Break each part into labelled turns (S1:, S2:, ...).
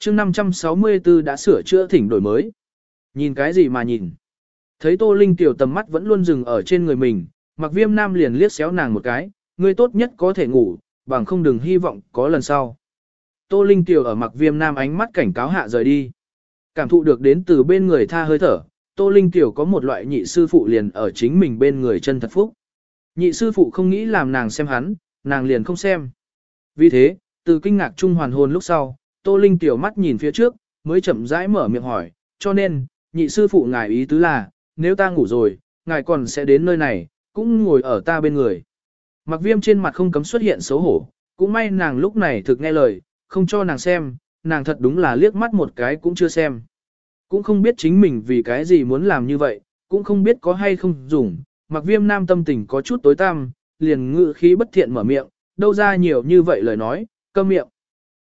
S1: chương 564 đã sửa chữa thỉnh đổi mới. Nhìn cái gì mà nhìn? Thấy Tô Linh tiểu tầm mắt vẫn luôn dừng ở trên người mình, mặc viêm nam liền liếc xéo nàng một cái, ngươi tốt nhất có thể ngủ, bằng không đừng hy vọng có lần sau. Tô Linh tiểu ở mặc viêm nam ánh mắt cảnh cáo hạ rời đi. Cảm thụ được đến từ bên người tha hơi thở, Tô Linh tiểu có một loại nhị sư phụ liền ở chính mình bên người chân thật phúc. Nhị sư phụ không nghĩ làm nàng xem hắn, nàng liền không xem. Vì thế, từ kinh ngạc trung hoàn hồn lúc sau, Tô Linh tiểu mắt nhìn phía trước, mới chậm rãi mở miệng hỏi, cho nên, nhị sư phụ ngài ý tứ là, nếu ta ngủ rồi, ngài còn sẽ đến nơi này, cũng ngồi ở ta bên người. Mặc viêm trên mặt không cấm xuất hiện xấu hổ, cũng may nàng lúc này thực nghe lời, không cho nàng xem, nàng thật đúng là liếc mắt một cái cũng chưa xem. Cũng không biết chính mình vì cái gì muốn làm như vậy, cũng không biết có hay không dùng, mặc viêm nam tâm tình có chút tối tăm, liền ngự khí bất thiện mở miệng, đâu ra nhiều như vậy lời nói, câm miệng.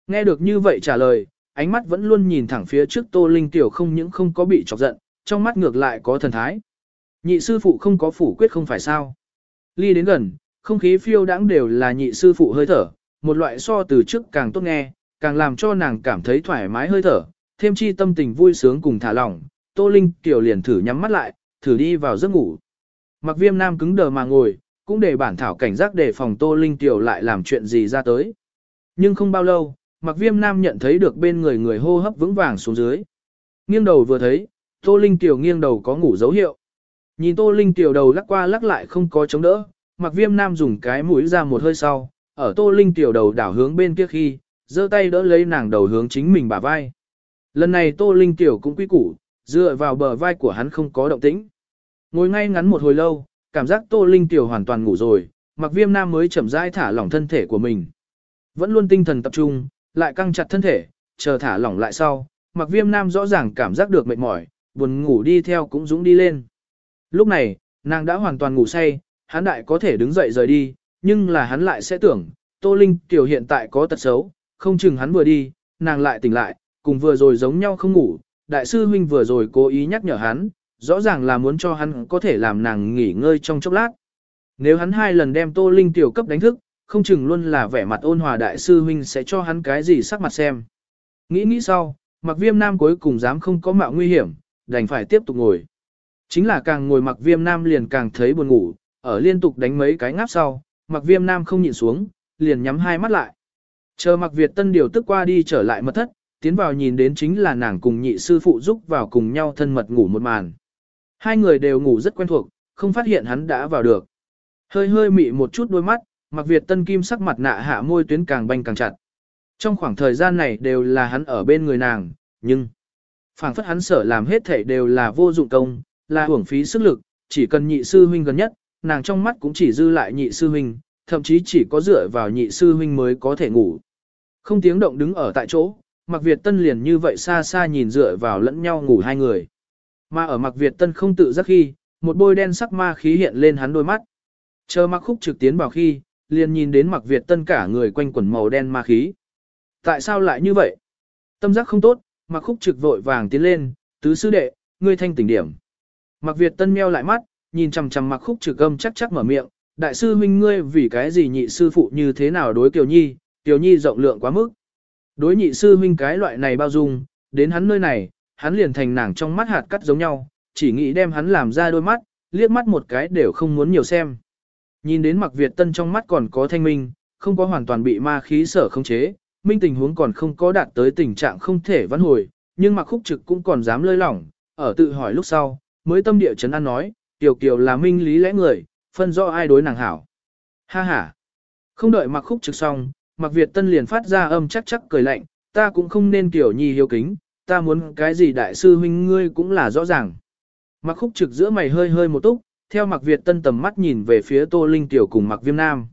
S1: Nghe được như vậy trả lời, ánh mắt vẫn luôn nhìn thẳng phía trước Tô Linh Tiểu không những không có bị chọc giận, trong mắt ngược lại có thần thái. Nhị sư phụ không có phủ quyết không phải sao. Ly đến gần, không khí phiêu đãng đều là nhị sư phụ hơi thở, một loại so từ trước càng tốt nghe, càng làm cho nàng cảm thấy thoải mái hơi thở, thêm chi tâm tình vui sướng cùng thả lỏng. Tô Linh Tiểu liền thử nhắm mắt lại, thử đi vào giấc ngủ. Mặc viêm nam cứng đờ mà ngồi, cũng để bản thảo cảnh giác để phòng Tô Linh Tiểu lại làm chuyện gì ra tới. Nhưng không bao lâu, mặc viêm nam nhận thấy được bên người người hô hấp vững vàng xuống dưới. Nghiêng đầu vừa thấy, Tô Linh Tiểu nghiêng đầu có ngủ dấu hiệu. Nhìn Tô Linh Tiểu đầu lắc qua lắc lại không có chống đỡ, mặc viêm nam dùng cái mũi ra một hơi sau, ở Tô Linh Tiểu đầu đảo hướng bên kia khi, giơ tay đỡ lấy nàng đầu hướng chính mình bả vai. Lần này Tô Linh Tiểu cũng quy củ, dựa vào bờ vai của hắn không có động tĩnh. Ngồi ngay ngắn một hồi lâu, cảm giác Tô Linh Tiểu hoàn toàn ngủ rồi, mặc viêm nam mới chậm rãi thả lỏng thân thể của mình. Vẫn luôn tinh thần tập trung, lại căng chặt thân thể, chờ thả lỏng lại sau, mặc viêm nam rõ ràng cảm giác được mệt mỏi, buồn ngủ đi theo cũng dũng đi lên. Lúc này, nàng đã hoàn toàn ngủ say, hắn đại có thể đứng dậy rời đi, nhưng là hắn lại sẽ tưởng, Tô Linh tiểu hiện tại có tật xấu, không chừng hắn vừa đi, nàng lại tỉnh lại, cùng vừa rồi giống nhau không ngủ, đại sư huynh vừa rồi cố ý nhắc nhở hắn, rõ ràng là muốn cho hắn có thể làm nàng nghỉ ngơi trong chốc lát. Nếu hắn hai lần đem Tô Linh tiểu cấp đánh thức, không chừng luôn là vẻ mặt ôn hòa đại sư huynh sẽ cho hắn cái gì sắc mặt xem. Nghĩ nghĩ sau, mặc viêm nam cuối cùng dám không có mạo nguy hiểm, đành phải tiếp tục ngồi. Chính là càng ngồi mặc viêm nam liền càng thấy buồn ngủ, ở liên tục đánh mấy cái ngáp sau, mặc viêm nam không nhịn xuống, liền nhắm hai mắt lại. Chờ mặc Việt tân điều tức qua đi trở lại mật thất, tiến vào nhìn đến chính là nàng cùng nhị sư phụ giúp vào cùng nhau thân mật ngủ một màn. Hai người đều ngủ rất quen thuộc, không phát hiện hắn đã vào được. Hơi hơi mị một chút đôi mắt, mặc Việt tân kim sắc mặt nạ hạ môi tuyến càng banh càng chặt. Trong khoảng thời gian này đều là hắn ở bên người nàng, nhưng phảng phất hắn sở làm hết thể đều là vô dụng công, là hưởng phí sức lực, chỉ cần nhị sư huynh gần nhất, nàng trong mắt cũng chỉ dư lại nhị sư huynh, thậm chí chỉ có dựa vào nhị sư huynh mới có thể ngủ. Không tiếng động đứng ở tại chỗ, Mạc Việt Tân liền như vậy xa xa nhìn dựa vào lẫn nhau ngủ hai người. Mà ở Mạc Việt Tân không tự giác khi, một bôi đen sắc ma khí hiện lên hắn đôi mắt. Chờ Mạc Khúc trực tiến vào khi, liền nhìn đến mặc Việt Tân cả người quanh quần màu đen ma khí. Tại sao lại như vậy? Tâm giác không tốt, mặc Khúc trực vội vàng tiến lên, tứ sư đệ, ngươi thanh tỉnh điểm. mặc Việt Tân meo lại mắt, nhìn chằm chằm mặc Khúc trực âm chắc chắc mở miệng, đại sư huynh ngươi vì cái gì nhị sư phụ như thế nào đối Kiều Nhi, Kiều Nhi rộng lượng quá mức. Đối nhị sư huynh cái loại này bao dung, đến hắn nơi này, hắn liền thành nàng trong mắt hạt cắt giống nhau, chỉ nghĩ đem hắn làm ra đôi mắt, liếc mắt một cái đều không muốn nhiều xem. Nhìn đến Mặc Việt Tân trong mắt còn có thanh minh, không có hoàn toàn bị ma khí sở không chế, minh tình huống còn không có đạt tới tình trạng không thể vãn hồi, nhưng Mặc Khúc Trực cũng còn dám lơi lỏng, ở tự hỏi lúc sau, mới tâm địa chấn an nói, Tiểu Kiều là minh lý lẽ người, phân rõ ai đối nàng hảo. Ha ha. Không đợi Mặc Khúc Trực xong, Mặc Việt Tân liền phát ra âm chắc chắc cười lạnh, ta cũng không nên Tiểu Nhi hiếu kính, ta muốn cái gì đại sư huynh ngươi cũng là rõ ràng. Mặc Khúc Trực giữa mày hơi hơi một túc, theo Mạc Việt Tân tầm mắt nhìn về phía Tô Linh Tiểu cùng Mạc Viêm Nam.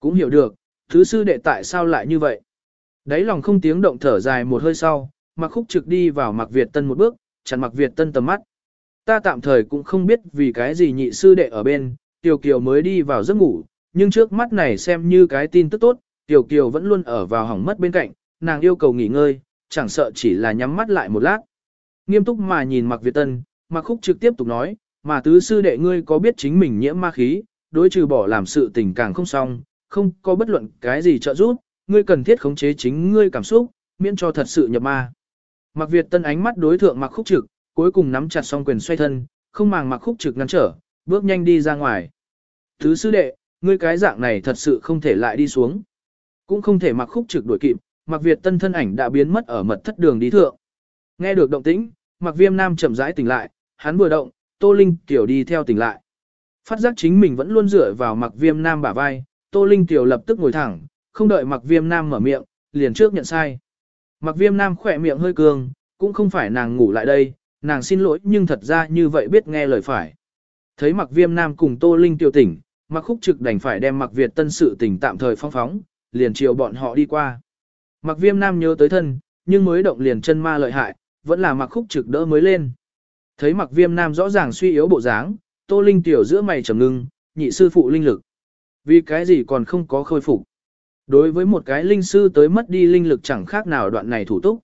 S1: Cũng hiểu được, thứ sư đệ tại sao lại như vậy. Đấy lòng không tiếng động thở dài một hơi sau, Mạc Khúc trực đi vào Mạc Việt Tân một bước, chặn Mạc Việt Tân tầm mắt. Ta tạm thời cũng không biết vì cái gì nhị sư đệ ở bên, Tiểu Kiều mới đi vào giấc ngủ, nhưng trước mắt này xem như cái tin tức tốt, Tiểu Kiều vẫn luôn ở vào hỏng mất bên cạnh, nàng yêu cầu nghỉ ngơi, chẳng sợ chỉ là nhắm mắt lại một lát. Nghiêm túc mà nhìn Mạc Việt Tân, Mạc Khúc trực tiếp tục nói, mà tứ sư đệ ngươi có biết chính mình nhiễm ma khí, đối trừ bỏ làm sự tình càng không xong, không có bất luận cái gì trợ giúp, ngươi cần thiết khống chế chính ngươi cảm xúc, miễn cho thật sự nhập ma. Mặc Việt Tân ánh mắt đối thượng Mặc Khúc Trực, cuối cùng nắm chặt song quyền xoay thân, không màng Mặc Khúc Trực ngăn trở, bước nhanh đi ra ngoài. Thứ sư đệ, ngươi cái dạng này thật sự không thể lại đi xuống. Cũng không thể Mặc Khúc Trực đuổi kịp, Mặc Việt Tân thân ảnh đã biến mất ở mật thất đường đi thượng. Nghe được động tĩnh, Mặc Viêm Nam chậm rãi tỉnh lại, hắn vừa động, Tô Linh tiểu đi theo tỉnh lại. Phát giác chính mình vẫn luôn dựa vào Mặc Viêm Nam bả vai, Tô Linh tiểu lập tức ngồi thẳng, không đợi Mặc Viêm Nam mở miệng, liền trước nhận sai. Mặc Viêm Nam khỏe miệng hơi cường, cũng không phải nàng ngủ lại đây, nàng xin lỗi nhưng thật ra như vậy biết nghe lời phải. Thấy Mặc Viêm Nam cùng Tô Linh tiểu tỉnh, Mặc Khúc Trực đành phải đem Mặc Việt Tân sự tỉnh tạm thời phong phóng, liền chiều bọn họ đi qua. Mặc Viêm Nam nhớ tới thân, nhưng mới động liền chân ma lợi hại, vẫn là Mặc Khúc Trực đỡ mới lên. Thấy Mặc Viêm Nam rõ ràng suy yếu bộ dáng, Tô Linh tiểu giữa mày trầm ngưng, nhị sư phụ linh lực. Vì cái gì còn không có khôi phục? Đối với một cái linh sư tới mất đi linh lực chẳng khác nào đoạn này thủ túc.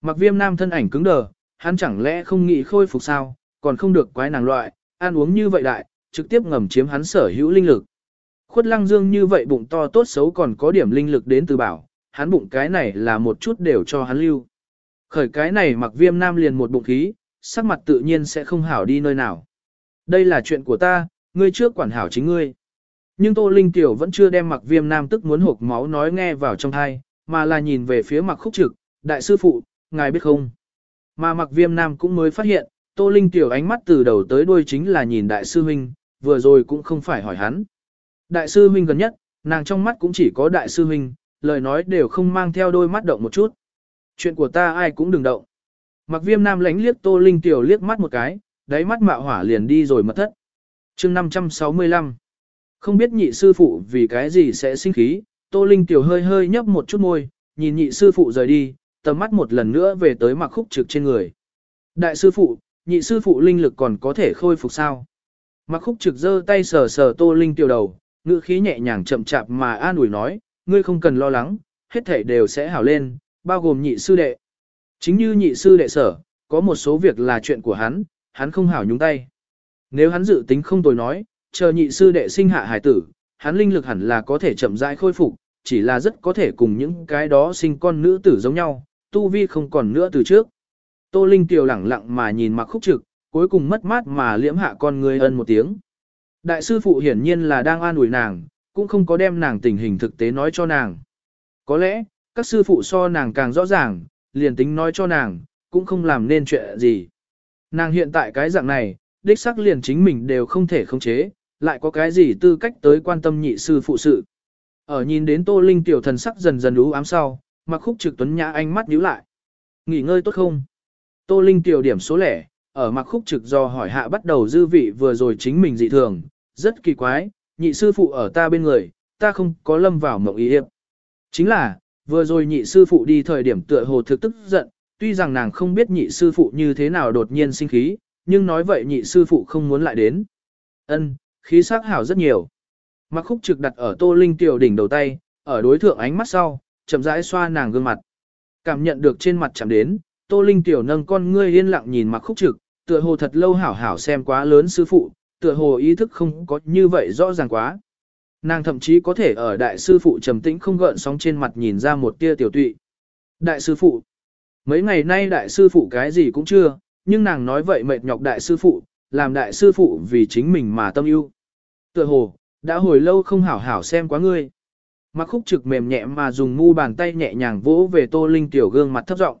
S1: Mặc viêm nam thân ảnh cứng đờ, hắn chẳng lẽ không nghĩ khôi phục sao, còn không được quái nàng loại, ăn uống như vậy đại, trực tiếp ngầm chiếm hắn sở hữu linh lực. Khuất lăng dương như vậy bụng to tốt xấu còn có điểm linh lực đến từ bảo, hắn bụng cái này là một chút đều cho hắn lưu. Khởi cái này mặc viêm nam liền một bụng khí, sắc mặt tự nhiên sẽ không hảo đi nơi nào. Đây là chuyện của ta, ngươi trước quản hảo chính ngươi. Nhưng Tô Linh Tiểu vẫn chưa đem mặc viêm nam tức muốn hộp máu nói nghe vào trong thai, mà là nhìn về phía mặc khúc trực, đại sư phụ, ngài biết không? Mà mặc viêm nam cũng mới phát hiện, Tô Linh Tiểu ánh mắt từ đầu tới đuôi chính là nhìn đại sư huynh, vừa rồi cũng không phải hỏi hắn. Đại sư huynh gần nhất, nàng trong mắt cũng chỉ có đại sư huynh, lời nói đều không mang theo đôi mắt động một chút. Chuyện của ta ai cũng đừng động. Mặc viêm nam lánh liếc Tô Linh Tiểu liếc mắt một cái, đáy mắt mạo hỏa liền đi rồi mất thất. chương 565 không biết nhị sư phụ vì cái gì sẽ sinh khí, Tô Linh tiểu hơi hơi nhấp một chút môi, nhìn nhị sư phụ rời đi, tầm mắt một lần nữa về tới mặc khúc trực trên người. Đại sư phụ, nhị sư phụ linh lực còn có thể khôi phục sao? Mặc khúc trực giơ tay sờ sờ Tô Linh tiểu đầu, ngữ khí nhẹ nhàng chậm chạp mà an ủi nói, ngươi không cần lo lắng, hết thảy đều sẽ hảo lên, bao gồm nhị sư đệ. Chính như nhị sư đệ sở, có một số việc là chuyện của hắn, hắn không hảo nhúng tay. Nếu hắn dự tính không tồi nói, chờ nhị sư đệ sinh hạ hải tử, hắn linh lực hẳn là có thể chậm rãi khôi phục, chỉ là rất có thể cùng những cái đó sinh con nữ tử giống nhau, tu vi không còn nữa từ trước. Tô Linh tiểu lẳng lặng mà nhìn mặc khúc trực, cuối cùng mất mát mà liễm hạ con người ân một tiếng. Đại sư phụ hiển nhiên là đang an ủi nàng, cũng không có đem nàng tình hình thực tế nói cho nàng. Có lẽ, các sư phụ so nàng càng rõ ràng, liền tính nói cho nàng, cũng không làm nên chuyện gì. Nàng hiện tại cái dạng này, đích xác liền chính mình đều không thể khống chế, lại có cái gì tư cách tới quan tâm nhị sư phụ sự. Ở nhìn đến Tô Linh tiểu thần sắc dần dần ú ám sau, mặc khúc trực tuấn nhã ánh mắt nhíu lại. Nghỉ ngơi tốt không? Tô Linh tiểu điểm số lẻ, ở mặc khúc trực do hỏi hạ bắt đầu dư vị vừa rồi chính mình dị thường, rất kỳ quái, nhị sư phụ ở ta bên người, ta không có lâm vào mộng ý hiệp. Chính là, vừa rồi nhị sư phụ đi thời điểm tựa hồ thực tức giận, tuy rằng nàng không biết nhị sư phụ như thế nào đột nhiên sinh khí, nhưng nói vậy nhị sư phụ không muốn lại đến. Ân, khí sắc hảo rất nhiều. Mặc khúc trực đặt ở tô linh tiểu đỉnh đầu tay, ở đối thượng ánh mắt sau, chậm rãi xoa nàng gương mặt. Cảm nhận được trên mặt chạm đến, tô linh tiểu nâng con ngươi yên lặng nhìn mặc khúc trực, tựa hồ thật lâu hảo hảo xem quá lớn sư phụ, tựa hồ ý thức không có như vậy rõ ràng quá. Nàng thậm chí có thể ở đại sư phụ trầm tĩnh không gợn sóng trên mặt nhìn ra một tia tiểu tụy. Đại sư phụ. Mấy ngày nay đại sư phụ cái gì cũng chưa, nhưng nàng nói vậy mệt nhọc đại sư phụ, làm đại sư phụ vì chính mình mà tâm ưu. Tựa hồ, đã hồi lâu không hảo hảo xem quá ngươi. Mặc khúc trực mềm nhẹ mà dùng ngu bàn tay nhẹ nhàng vỗ về tô linh tiểu gương mặt thấp giọng.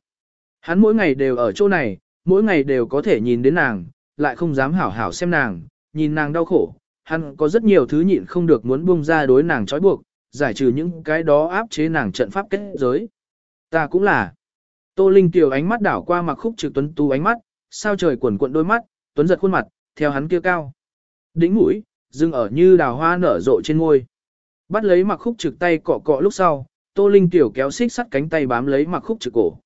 S1: Hắn mỗi ngày đều ở chỗ này, mỗi ngày đều có thể nhìn đến nàng, lại không dám hảo hảo xem nàng, nhìn nàng đau khổ. Hắn có rất nhiều thứ nhịn không được muốn buông ra đối nàng trói buộc, giải trừ những cái đó áp chế nàng trận pháp kết giới. Ta cũng là. Tô Linh tiểu ánh mắt đảo qua mặc khúc trực tuấn tu ánh mắt, sao trời quẩn cuộn đôi mắt, tuấn giật khuôn mặt, theo hắn kia cao. Đỉnh mũi, dưng ở như đào hoa nở rộ trên ngôi. Bắt lấy mặc khúc trực tay cọ cọ lúc sau, Tô Linh tiểu kéo xích sắt cánh tay bám lấy mặc khúc trực cổ.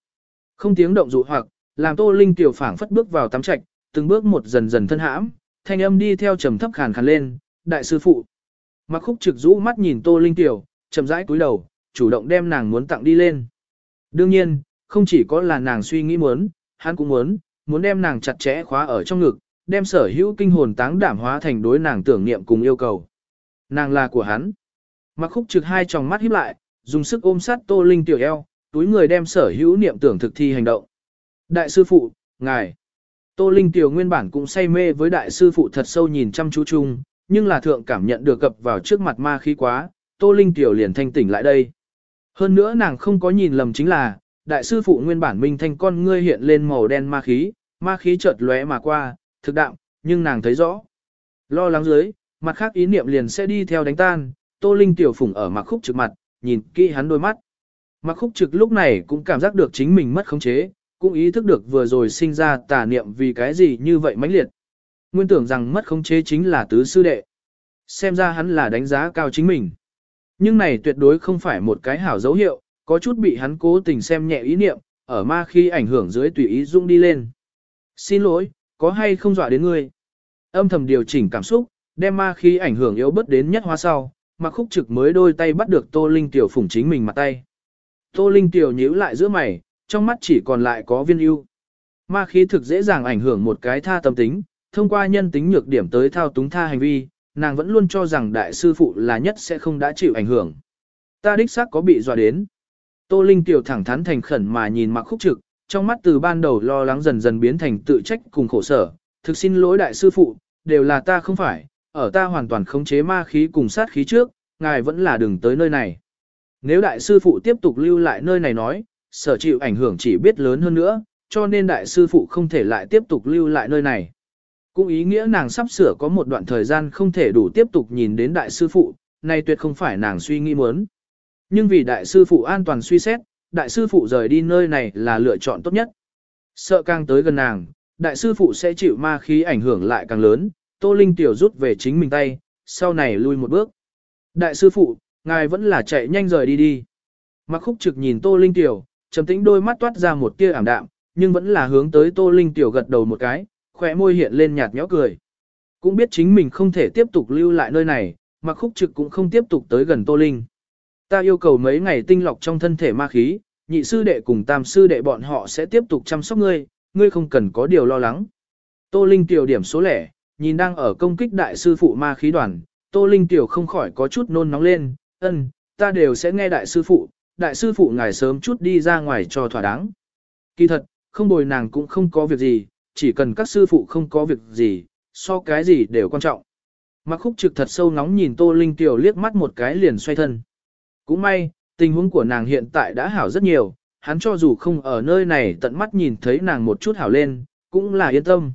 S1: Không tiếng động dụ hoặc, làm Tô Linh tiểu phảng phất bước vào tắm trạch, từng bước một dần dần thân hãm, thanh âm đi theo trầm thấp khàn khàn lên, "Đại sư phụ." Mặc khúc trực rũ mắt nhìn Tô Linh tiểu, chậm rãi cúi đầu, chủ động đem nàng muốn tặng đi lên. Đương nhiên, không chỉ có là nàng suy nghĩ muốn, hắn cũng muốn, muốn đem nàng chặt chẽ khóa ở trong ngực, đem sở hữu kinh hồn táng đảm hóa thành đối nàng tưởng niệm cùng yêu cầu. Nàng là của hắn. Mặc khúc trực hai tròng mắt híp lại, dùng sức ôm sát Tô Linh tiểu eo, túi người đem sở hữu niệm tưởng thực thi hành động. Đại sư phụ, ngài. Tô Linh Tiểu nguyên bản cũng say mê với đại sư phụ thật sâu nhìn chăm chú chung, nhưng là thượng cảm nhận được cập vào trước mặt ma khí quá, Tô Linh Tiểu liền thanh tỉnh lại đây. Hơn nữa nàng không có nhìn lầm chính là, đại sư phụ nguyên bản minh thanh con ngươi hiện lên màu đen ma khí, ma khí chợt lóe mà qua, thực đạm, nhưng nàng thấy rõ. Lo lắng dưới, mặt khác ý niệm liền sẽ đi theo đánh tan, Tô Linh tiểu phủng ở mặc khúc trực mặt, nhìn kỹ hắn đôi mắt. Mặc khúc trực lúc này cũng cảm giác được chính mình mất khống chế, cũng ý thức được vừa rồi sinh ra tà niệm vì cái gì như vậy mãnh liệt. Nguyên tưởng rằng mất khống chế chính là tứ sư đệ. Xem ra hắn là đánh giá cao chính mình. Nhưng này tuyệt đối không phải một cái hảo dấu hiệu, có chút bị hắn cố tình xem nhẹ ý niệm, ở ma khi ảnh hưởng dưới tùy ý dung đi lên. Xin lỗi, có hay không dọa đến ngươi? Âm thầm điều chỉnh cảm xúc, đem ma khí ảnh hưởng yếu bớt đến nhất hóa sau, mà khúc trực mới đôi tay bắt được Tô Linh Tiểu phủng chính mình mặt tay. Tô Linh Tiểu nhíu lại giữa mày, trong mắt chỉ còn lại có viên ưu. Ma khí thực dễ dàng ảnh hưởng một cái tha tâm tính, thông qua nhân tính nhược điểm tới thao túng tha hành vi, nàng vẫn luôn cho rằng đại sư phụ là nhất sẽ không đã chịu ảnh hưởng. Ta đích xác có bị dọa đến. Tô Linh Tiểu thẳng thắn thành khẩn mà nhìn mặc khúc trực, trong mắt từ ban đầu lo lắng dần dần biến thành tự trách cùng khổ sở. Thực xin lỗi đại sư phụ, đều là ta không phải, ở ta hoàn toàn khống chế ma khí cùng sát khí trước, ngài vẫn là đừng tới nơi này. Nếu đại sư phụ tiếp tục lưu lại nơi này nói, sở chịu ảnh hưởng chỉ biết lớn hơn nữa, cho nên đại sư phụ không thể lại tiếp tục lưu lại nơi này. Cũng ý nghĩa nàng sắp sửa có một đoạn thời gian không thể đủ tiếp tục nhìn đến đại sư phụ, này tuyệt không phải nàng suy nghĩ muốn. Nhưng vì đại sư phụ an toàn suy xét, đại sư phụ rời đi nơi này là lựa chọn tốt nhất. Sợ càng tới gần nàng, đại sư phụ sẽ chịu ma khí ảnh hưởng lại càng lớn, Tô Linh tiểu rút về chính mình tay, sau này lui một bước. Đại sư phụ, ngài vẫn là chạy nhanh rời đi đi. Mặc khúc trực nhìn Tô Linh tiểu, trầm tĩnh đôi mắt toát ra một tia ảm đạm, nhưng vẫn là hướng tới Tô Linh tiểu gật đầu một cái, khỏe môi hiện lên nhạt nhẽo cười. Cũng biết chính mình không thể tiếp tục lưu lại nơi này, mà khúc trực cũng không tiếp tục tới gần Tô Linh. Ta yêu cầu mấy ngày tinh lọc trong thân thể ma khí, nhị sư đệ cùng tam sư đệ bọn họ sẽ tiếp tục chăm sóc ngươi, ngươi không cần có điều lo lắng. Tô Linh tiểu điểm số lẻ, nhìn đang ở công kích đại sư phụ ma khí đoàn, Tô Linh tiểu không khỏi có chút nôn nóng lên, "Ừm, ta đều sẽ nghe đại sư phụ, đại sư phụ ngài sớm chút đi ra ngoài cho thỏa đáng. Kỳ thật, không bồi nàng cũng không có việc gì, chỉ cần các sư phụ không có việc gì, so cái gì đều quan trọng. Mặc khúc trực thật sâu nóng nhìn Tô Linh tiểu liếc mắt một cái liền xoay thân. Cũng may, tình huống của nàng hiện tại đã hảo rất nhiều, hắn cho dù không ở nơi này tận mắt nhìn thấy nàng một chút hảo lên, cũng là yên tâm.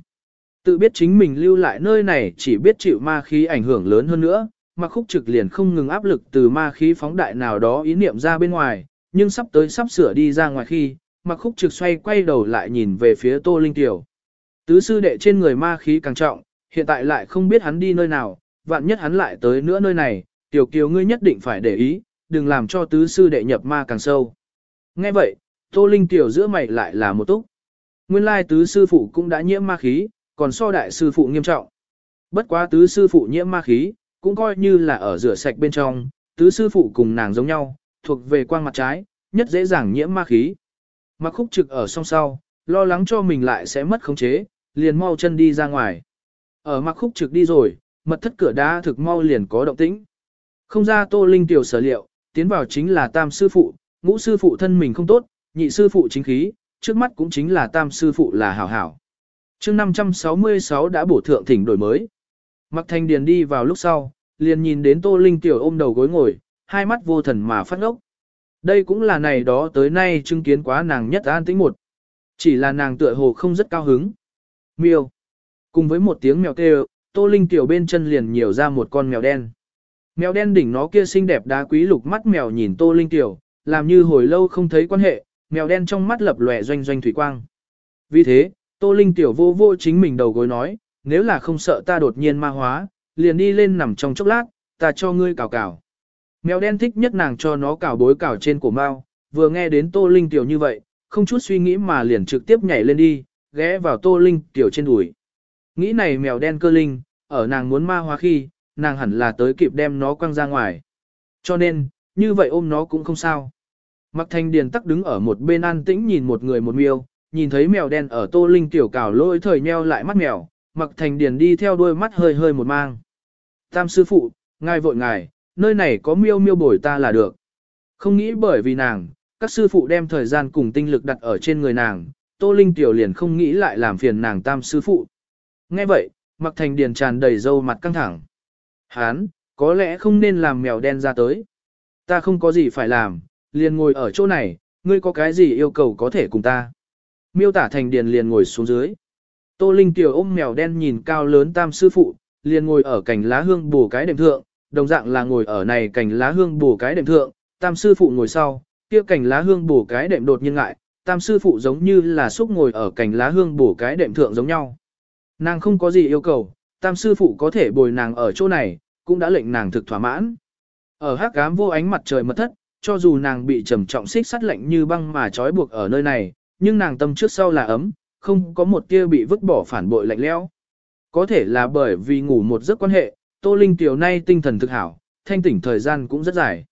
S1: Tự biết chính mình lưu lại nơi này chỉ biết chịu ma khí ảnh hưởng lớn hơn nữa, mà khúc trực liền không ngừng áp lực từ ma khí phóng đại nào đó ý niệm ra bên ngoài, nhưng sắp tới sắp sửa đi ra ngoài khi, mà khúc trực xoay quay đầu lại nhìn về phía Tô Linh Tiểu. Tứ sư đệ trên người ma khí càng trọng, hiện tại lại không biết hắn đi nơi nào, vạn nhất hắn lại tới nữa nơi này, tiểu kiều ngươi nhất định phải để ý, đừng làm cho tứ sư đệ nhập ma càng sâu. Nghe vậy, Tô Linh tiểu giữa mày lại là một túc. Nguyên lai tứ sư phụ cũng đã nhiễm ma khí, còn so đại sư phụ nghiêm trọng. Bất quá tứ sư phụ nhiễm ma khí, cũng coi như là ở rửa sạch bên trong, tứ sư phụ cùng nàng giống nhau, thuộc về quang mặt trái, nhất dễ dàng nhiễm ma khí. Mặc khúc trực ở song sau, lo lắng cho mình lại sẽ mất khống chế, liền mau chân đi ra ngoài. Ở mặc khúc trực đi rồi, mật thất cửa đá thực mau liền có động tĩnh. Không ra tô linh tiểu sở liệu, tiến vào chính là tam sư phụ, ngũ sư phụ thân mình không tốt, nhị sư phụ chính khí, trước mắt cũng chính là tam sư phụ là hảo hảo. chương 566 đã bổ thượng thỉnh đổi mới. Mặc thanh điền đi vào lúc sau, liền nhìn đến tô linh tiểu ôm đầu gối ngồi, hai mắt vô thần mà phát ngốc. Đây cũng là này đó tới nay chứng kiến quá nàng nhất an tĩnh một. Chỉ là nàng tựa hồ không rất cao hứng. Miêu. Cùng với một tiếng mèo kêu, tô linh tiểu bên chân liền nhiều ra một con mèo đen. Mèo đen đỉnh nó kia xinh đẹp đá quý lục mắt mèo nhìn Tô Linh Tiểu, làm như hồi lâu không thấy quan hệ, mèo đen trong mắt lập lòe doanh doanh thủy quang. Vì thế, Tô Linh Tiểu vô vô chính mình đầu gối nói, nếu là không sợ ta đột nhiên ma hóa, liền đi lên nằm trong chốc lát, ta cho ngươi cào cào. Mèo đen thích nhất nàng cho nó cào bối cào trên cổ mao, vừa nghe đến Tô Linh Tiểu như vậy, không chút suy nghĩ mà liền trực tiếp nhảy lên đi, ghé vào Tô Linh Tiểu trên đùi. Nghĩ này mèo đen cơ linh, ở nàng muốn ma hóa khi, nàng hẳn là tới kịp đem nó quăng ra ngoài. Cho nên, như vậy ôm nó cũng không sao. Mặc thanh điền tắc đứng ở một bên an tĩnh nhìn một người một miêu, nhìn thấy mèo đen ở tô linh tiểu cào lôi thời nheo lại mắt mèo, mặc thành điền đi theo đôi mắt hơi hơi một mang. Tam sư phụ, ngài vội ngài, nơi này có miêu miêu bồi ta là được. Không nghĩ bởi vì nàng, các sư phụ đem thời gian cùng tinh lực đặt ở trên người nàng, Tô Linh Tiểu liền không nghĩ lại làm phiền nàng tam sư phụ. Nghe vậy, Mặc Thành Điền tràn đầy dâu mặt căng thẳng. Hán, có lẽ không nên làm mèo đen ra tới. Ta không có gì phải làm, liền ngồi ở chỗ này, ngươi có cái gì yêu cầu có thể cùng ta. Miêu tả Thành Điền liền ngồi xuống dưới. Tô Linh Tiểu ôm mèo đen nhìn cao lớn tam sư phụ, liền ngồi ở cành lá hương bù cái đệm thượng, đồng dạng là ngồi ở này cành lá hương bù cái đệm thượng, tam sư phụ ngồi sau, kia cành lá hương bù cái đệm đột nhiên ngại, tam sư phụ giống như là xúc ngồi ở cành lá hương bù cái đệm thượng giống nhau. Nàng không có gì yêu cầu, tam sư phụ có thể bồi nàng ở chỗ này, cũng đã lệnh nàng thực thỏa mãn. Ở hắc ám vô ánh mặt trời mật thất, cho dù nàng bị trầm trọng xích sắt lạnh như băng mà trói buộc ở nơi này, nhưng nàng tâm trước sau là ấm, không có một tia bị vứt bỏ phản bội lạnh lẽo. Có thể là bởi vì ngủ một giấc quan hệ, Tô Linh tiểu nay tinh thần thực hảo, thanh tỉnh thời gian cũng rất dài.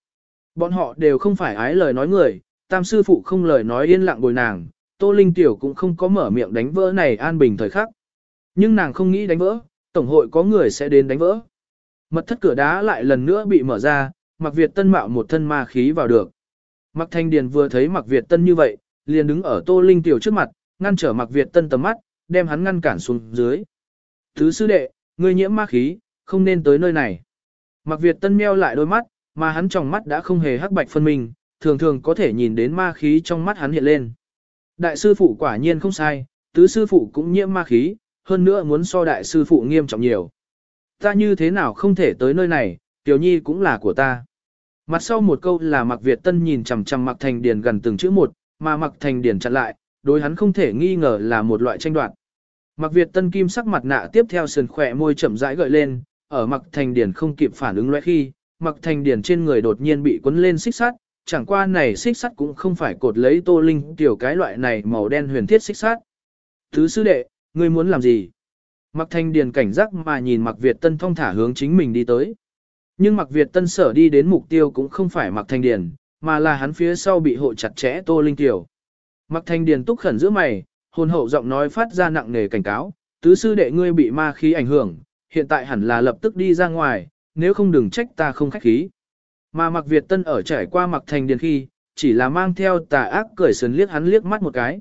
S1: Bọn họ đều không phải ái lời nói người, tam sư phụ không lời nói yên lặng bồi nàng, Tô Linh tiểu cũng không có mở miệng đánh vỡ này an bình thời khắc. Nhưng nàng không nghĩ đánh vỡ, tổng hội có người sẽ đến đánh vỡ. Mật thất cửa đá lại lần nữa bị mở ra, Mặc Việt Tân mạo một thân ma khí vào được. Mặc Thanh Điền vừa thấy Mặc Việt Tân như vậy, liền đứng ở Tô Linh tiểu trước mặt, ngăn trở Mặc Việt Tân tầm mắt, đem hắn ngăn cản xuống dưới. Thứ sư đệ, ngươi nhiễm ma khí, không nên tới nơi này. Mặc Việt Tân meo lại đôi mắt, mà hắn trong mắt đã không hề hắc bạch phân minh, thường thường có thể nhìn đến ma khí trong mắt hắn hiện lên. Đại sư phụ quả nhiên không sai, tứ sư phụ cũng nhiễm ma khí, hơn nữa muốn so đại sư phụ nghiêm trọng nhiều. Ta như thế nào không thể tới nơi này, tiểu nhi cũng là của ta. Mặt sau một câu là Mặc Việt Tân nhìn chằm chằm Mặc Thành Điền gần từng chữ một, mà Mặc Thành Điền chặn lại, đối hắn không thể nghi ngờ là một loại tranh đoạt. Mặc Việt Tân kim sắc mặt nạ tiếp theo sườn khỏe môi chậm rãi gợi lên, ở Mặc Thành Điền không kịp phản ứng loại khi, Mặc Thành Điền trên người đột nhiên bị cuốn lên xích sắt, chẳng qua này xích sắt cũng không phải cột lấy Tô Linh tiểu cái loại này màu đen huyền thiết xích sắt. Thứ sư đệ, ngươi muốn làm gì? Mặc Thành Điền cảnh giác mà nhìn Mặc Việt Tân thong thả hướng chính mình đi tới. Nhưng Mặc Việt Tân sở đi đến mục tiêu cũng không phải Mặc Thành Điền, mà là hắn phía sau bị hộ chặt chẽ Tô Linh tiểu. Mặc Thanh Điền túc khẩn giữa mày, hồn hậu giọng nói phát ra nặng nề cảnh cáo, tứ sư đệ ngươi bị ma khí ảnh hưởng, hiện tại hẳn là lập tức đi ra ngoài, nếu không đừng trách ta không khách khí. Mà Mặc Việt Tân ở trải qua Mặc Thanh Điền khi, chỉ là mang theo tà ác cười sườn liếc hắn liếc mắt một cái.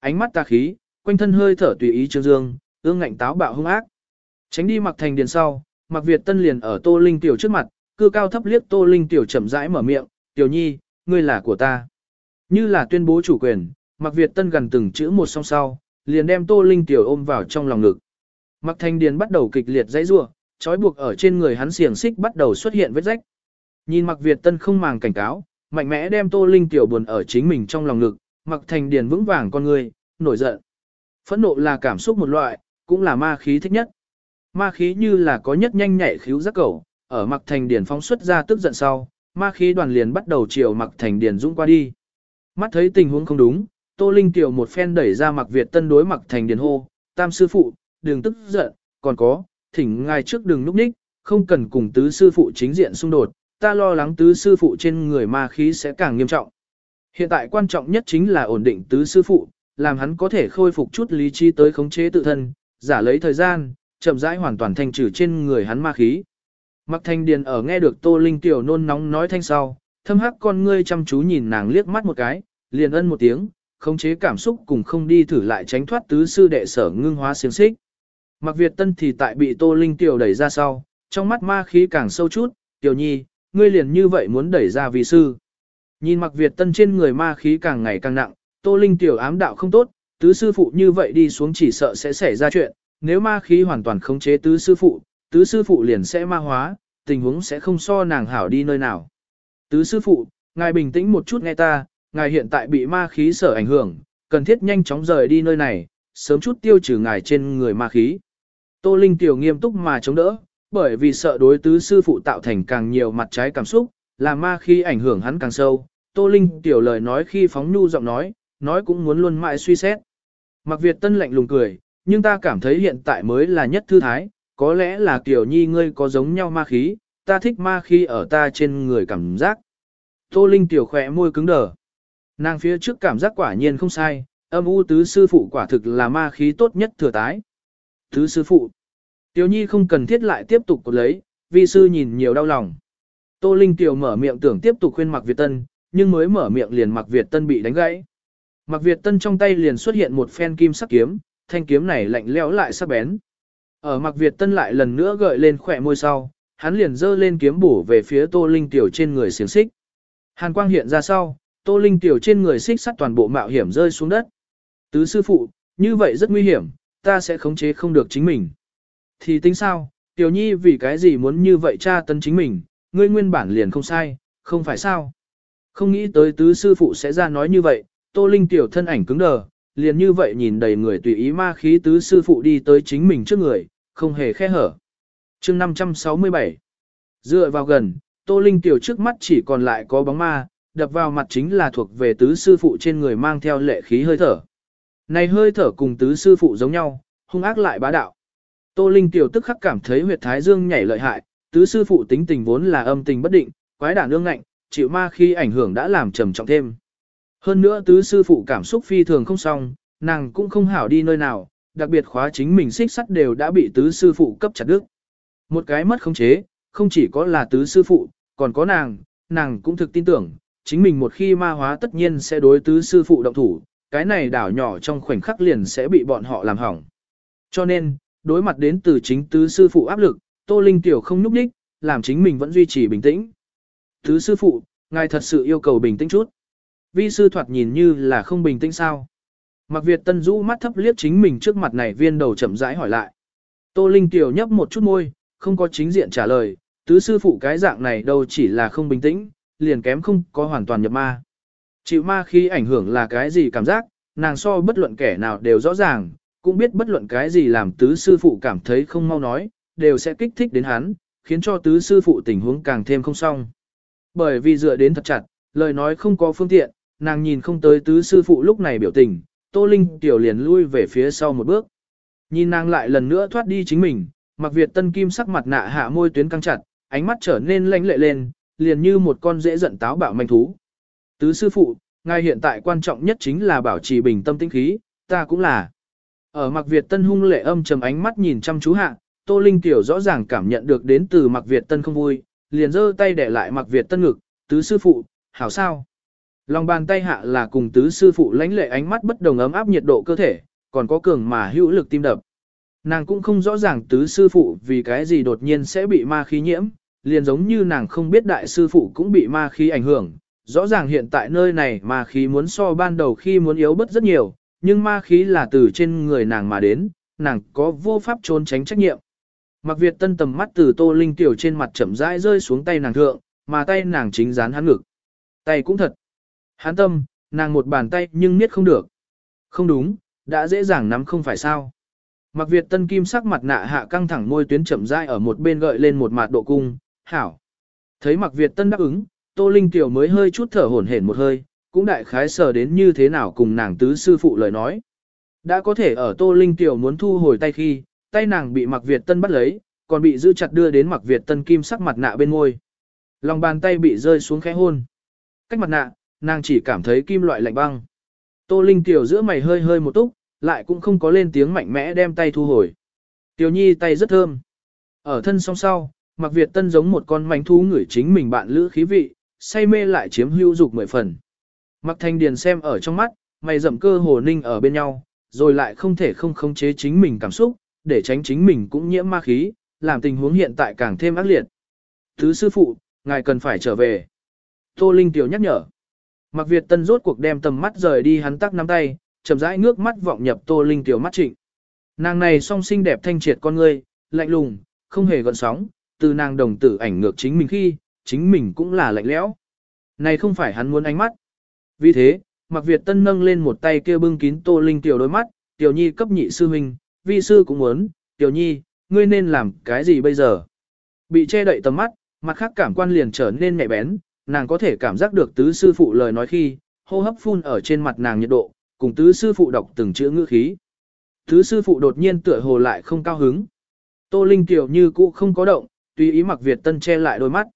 S1: Ánh mắt tà khí, quanh thân hơi thở tùy ý trương dương, ương ngạnh táo bạo hung ác. Tránh đi Mặc Thành Điền sau, Mặc Việt Tân liền ở Tô Linh tiểu trước mặt, cư cao thấp liếc Tô Linh tiểu chậm rãi mở miệng, "Tiểu Nhi, ngươi là của ta." Như là tuyên bố chủ quyền, Mặc Việt Tân gần từng chữ một song sau, liền đem Tô Linh tiểu ôm vào trong lòng ngực. Mặc Thanh Điền bắt đầu kịch liệt dãy rủa, trói buộc ở trên người hắn xiềng xích bắt đầu xuất hiện vết rách. Nhìn Mặc Việt Tân không màng cảnh cáo, mạnh mẽ đem Tô Linh tiểu buồn ở chính mình trong lòng ngực, Mặc Thanh Điền vững vàng con người, nổi giận. Phẫn nộ là cảm xúc một loại, cũng là ma khí thích nhất. Ma khí như là có nhất nhanh nhạy khíu giác cầu, ở Mặc Thanh Điền phóng xuất ra tức giận sau, ma khí đoàn liền bắt đầu chiều Mặc Thanh Điền dũng qua đi. Mắt thấy tình huống không đúng, Tô Linh Tiểu một phen đẩy ra mặc Việt Tân đối mặc thành điền hô, tam sư phụ, đừng tức giận, còn có, thỉnh ngài trước đừng núp ních, không cần cùng tứ sư phụ chính diện xung đột, ta lo lắng tứ sư phụ trên người ma khí sẽ càng nghiêm trọng. Hiện tại quan trọng nhất chính là ổn định tứ sư phụ, làm hắn có thể khôi phục chút lý trí tới khống chế tự thân, giả lấy thời gian, chậm rãi hoàn toàn thanh trừ trên người hắn ma khí. Mặc thanh điền ở nghe được Tô Linh Tiểu nôn nóng nói thanh sau, thâm hắc con ngươi chăm chú nhìn nàng liếc mắt một cái, liền ân một tiếng, khống chế cảm xúc cùng không đi thử lại tránh thoát tứ sư đệ sở ngưng hóa xiềng xích. Mặc Việt Tân thì tại bị Tô Linh Tiểu đẩy ra sau, trong mắt ma khí càng sâu chút, Tiểu Nhi, ngươi liền như vậy muốn đẩy ra vì sư. Nhìn Mặc Việt Tân trên người ma khí càng ngày càng nặng, Tô Linh Tiểu ám đạo không tốt, tứ sư phụ như vậy đi xuống chỉ sợ sẽ xảy ra chuyện, nếu ma khí hoàn toàn khống chế tứ sư phụ, tứ sư phụ liền sẽ ma hóa, tình huống sẽ không so nàng hảo đi nơi nào. Tứ sư phụ, ngài bình tĩnh một chút nghe ta, ngài hiện tại bị ma khí sở ảnh hưởng, cần thiết nhanh chóng rời đi nơi này, sớm chút tiêu trừ ngài trên người ma khí. Tô Linh tiểu nghiêm túc mà chống đỡ, bởi vì sợ đối tứ sư phụ tạo thành càng nhiều mặt trái cảm xúc, làm ma khí ảnh hưởng hắn càng sâu. Tô Linh tiểu lời nói khi phóng nhu giọng nói, nói cũng muốn luôn mãi suy xét. Mặc Việt Tân lạnh lùng cười, nhưng ta cảm thấy hiện tại mới là nhất thư thái, có lẽ là tiểu nhi ngươi có giống nhau ma khí, ta thích ma khí ở ta trên người cảm giác. Tô Linh tiểu khỏe môi cứng đờ. Nàng phía trước cảm giác quả nhiên không sai, âm u tứ sư phụ quả thực là ma khí tốt nhất thừa tái. Tứ sư phụ. Tiểu nhi không cần thiết lại tiếp tục lấy, vi sư nhìn nhiều đau lòng. Tô Linh Tiểu mở miệng tưởng tiếp tục khuyên mặc Việt Tân, nhưng mới mở miệng liền Mạc Việt Tân bị đánh gãy. Mạc Việt Tân trong tay liền xuất hiện một phen kim sắc kiếm, thanh kiếm này lạnh lẽo lại sắc bén. Ở Mạc Việt Tân lại lần nữa gợi lên khỏe môi sau, hắn liền giơ lên kiếm bổ về phía Tô Linh Tiểu trên người xiềng xích. Hàn quang hiện ra sau, Tô Linh Tiểu trên người xích sắt toàn bộ mạo hiểm rơi xuống đất. Tứ sư phụ, như vậy rất nguy hiểm, ta sẽ khống chế không được chính mình. Thì tính sao, Tiểu Nhi vì cái gì muốn như vậy tra tấn chính mình, ngươi nguyên bản liền không sai, không phải sao. Không nghĩ tới tứ sư phụ sẽ ra nói như vậy, Tô Linh Tiểu thân ảnh cứng đờ, liền như vậy nhìn đầy người tùy ý ma khí tứ sư phụ đi tới chính mình trước người, không hề khe hở chương 567 Dựa vào gần, Tô Linh Tiểu trước mắt chỉ còn lại có bóng ma, đập vào mặt chính là thuộc về tứ sư phụ trên người mang theo lệ khí hơi thở. Này hơi thở cùng tứ sư phụ giống nhau, hung ác lại bá đạo. Tô Linh Tiểu tức khắc cảm thấy huyệt thái dương nhảy lợi hại, tứ sư phụ tính tình vốn là âm tình bất định, quái đản ương ngạnh, chịu ma khi ảnh hưởng đã làm trầm trọng thêm. Hơn nữa tứ sư phụ cảm xúc phi thường không xong, nàng cũng không hảo đi nơi nào, đặc biệt khóa chính mình xích sắt đều đã bị tứ sư phụ cấp chặt đứt. Một cái mất khống chế, không chỉ có là tứ sư phụ, còn có nàng, nàng cũng thực tin tưởng, chính mình một khi ma hóa tất nhiên sẽ đối tứ sư phụ động thủ, cái này đảo nhỏ trong khoảnh khắc liền sẽ bị bọn họ làm hỏng. Cho nên, đối mặt đến từ chính tứ sư phụ áp lực, Tô Linh Tiểu không núp đích, làm chính mình vẫn duy trì bình tĩnh. Tứ sư phụ, ngài thật sự yêu cầu bình tĩnh chút. Vi sư thoạt nhìn như là không bình tĩnh sao. Mặc Việt Tân rũ mắt thấp liếc chính mình trước mặt này viên đầu chậm rãi hỏi lại. Tô Linh Tiểu nhấp một chút môi, không có chính diện trả lời, tứ sư phụ cái dạng này đâu chỉ là không bình tĩnh, liền kém không có hoàn toàn nhập ma. Chịu ma khi ảnh hưởng là cái gì cảm giác, nàng so bất luận kẻ nào đều rõ ràng, cũng biết bất luận cái gì làm tứ sư phụ cảm thấy không mau nói, đều sẽ kích thích đến hắn, khiến cho tứ sư phụ tình huống càng thêm không xong. Bởi vì dựa đến thật chặt, lời nói không có phương tiện, nàng nhìn không tới tứ sư phụ lúc này biểu tình, Tô Linh tiểu liền lui về phía sau một bước. Nhìn nàng lại lần nữa thoát đi chính mình, mặc Việt tân kim sắc mặt nạ hạ môi tuyến căng chặt, ánh mắt trở nên lãnh lệ lên, liền như một con dễ giận táo bạo manh thú. Tứ sư phụ, ngài hiện tại quan trọng nhất chính là bảo trì bình tâm tĩnh khí, ta cũng là. Ở mặc Việt tân hung lệ âm trầm ánh mắt nhìn chăm chú hạ, Tô Linh tiểu rõ ràng cảm nhận được đến từ mặc Việt tân không vui, liền giơ tay để lại mặc Việt tân ngực, tứ sư phụ, hảo sao. Lòng bàn tay hạ là cùng tứ sư phụ lãnh lệ ánh mắt bất đồng ấm áp nhiệt độ cơ thể, còn có cường mà hữu lực tim đập. Nàng cũng không rõ ràng tứ sư phụ vì cái gì đột nhiên sẽ bị ma khí nhiễm, liền giống như nàng không biết đại sư phụ cũng bị ma khí ảnh hưởng. Rõ ràng hiện tại nơi này ma khí muốn so ban đầu khi muốn yếu bớt rất nhiều, nhưng ma khí là từ trên người nàng mà đến, nàng có vô pháp trốn tránh trách nhiệm. Mặc Việt tân tầm mắt từ tô linh tiểu trên mặt chậm rãi rơi xuống tay nàng thượng, mà tay nàng chính dán hắn ngực. Tay cũng thật. Hắn tâm, nàng một bàn tay nhưng niết không được. Không đúng, đã dễ dàng nắm không phải sao. Mặc Việt tân kim sắc mặt nạ hạ căng thẳng môi tuyến chậm rãi ở một bên gợi lên một mặt độ cung, hảo. Thấy Mặc Việt tân đáp ứng, Tô Linh Tiểu mới hơi chút thở hổn hển một hơi, cũng đại khái sở đến như thế nào cùng nàng tứ sư phụ lời nói. Đã có thể ở Tô Linh Tiểu muốn thu hồi tay khi, tay nàng bị Mặc Việt tân bắt lấy, còn bị giữ chặt đưa đến Mặc Việt tân kim sắc mặt nạ bên môi. Lòng bàn tay bị rơi xuống khẽ hôn. Cách mặt nạ, nàng chỉ cảm thấy kim loại lạnh băng. Tô Linh Tiểu giữa mày hơi hơi một túc, lại cũng không có lên tiếng mạnh mẽ đem tay thu hồi. Tiểu Nhi tay rất thơm. Ở thân song sau, Mặc Việt Tân giống một con mánh thú ngửi chính mình bạn lữ khí vị, say mê lại chiếm hữu dục mười phần. Mặc Thanh Điền xem ở trong mắt, mày rậm cơ hồ ninh ở bên nhau, rồi lại không thể không khống chế chính mình cảm xúc, để tránh chính mình cũng nhiễm ma khí, làm tình huống hiện tại càng thêm ác liệt. Thứ sư phụ, ngài cần phải trở về. Tô Linh Tiểu nhắc nhở. Mặc Việt Tân rốt cuộc đem tầm mắt rời đi hắn tắc nắm tay, chậm rãi ngước mắt vọng nhập Tô Linh tiểu mắt trịnh. Nàng này song xinh đẹp thanh triệt con ngươi, lạnh lùng, không hề gợn sóng, từ nàng đồng tử ảnh ngược chính mình khi, chính mình cũng là lạnh lẽo. Này không phải hắn muốn ánh mắt. Vì thế, Mặc Việt Tân nâng lên một tay kia bưng kín Tô Linh tiểu đôi mắt, tiểu nhi cấp nhị sư huynh, vi sư cũng muốn, tiểu nhi, ngươi nên làm cái gì bây giờ? Bị che đậy tầm mắt, mặt khác cảm quan liền trở nên nhạy bén, nàng có thể cảm giác được tứ sư phụ lời nói khi, hô hấp phun ở trên mặt nàng nhiệt độ, cùng tứ sư phụ đọc từng chữ ngữ khí. Tứ sư phụ đột nhiên tựa hồ lại không cao hứng. Tô Linh tiểu như cũ không có động, tùy ý mặc Việt Tân che lại đôi mắt.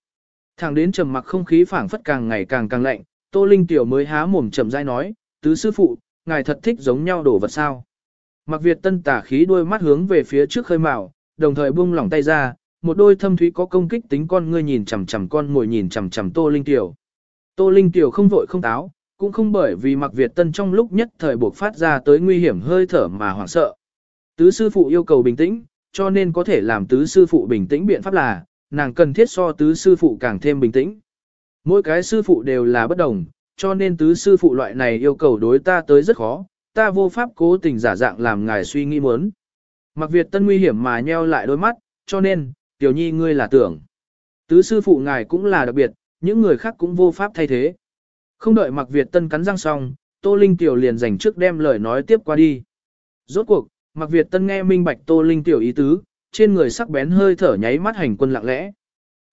S1: Thẳng đến trầm mặc không khí phảng phất càng ngày càng càng lạnh, Tô Linh tiểu mới há mồm chậm rãi nói, tứ sư phụ, ngài thật thích giống nhau đổ vật sao. Mặc Việt Tân tả khí đôi mắt hướng về phía trước khơi mào, đồng thời buông lỏng tay ra, một đôi thâm thúy có công kích tính con ngươi nhìn chằm chằm con ngồi nhìn chằm chằm Tô Linh tiểu. Tô Linh Tiểu không vội không táo, cũng không bởi vì mặc Việt Tân trong lúc nhất thời buộc phát ra tới nguy hiểm hơi thở mà hoảng sợ. Tứ sư phụ yêu cầu bình tĩnh, cho nên có thể làm tứ sư phụ bình tĩnh biện pháp là, nàng cần thiết so tứ sư phụ càng thêm bình tĩnh. Mỗi cái sư phụ đều là bất đồng, cho nên tứ sư phụ loại này yêu cầu đối ta tới rất khó, ta vô pháp cố tình giả dạng làm ngài suy nghĩ muốn. Mặc Việt Tân nguy hiểm mà nheo lại đôi mắt, cho nên, tiểu nhi ngươi là tưởng. Tứ sư phụ ngài cũng là đặc biệt, những người khác cũng vô pháp thay thế. Không đợi Mặc Việt Tân cắn răng xong, Tô Linh Tiểu liền dành trước đem lời nói tiếp qua đi. Rốt cuộc, Mặc Việt Tân nghe minh bạch Tô Linh Tiểu ý tứ, trên người sắc bén hơi thở nháy mắt hành quân lặng lẽ.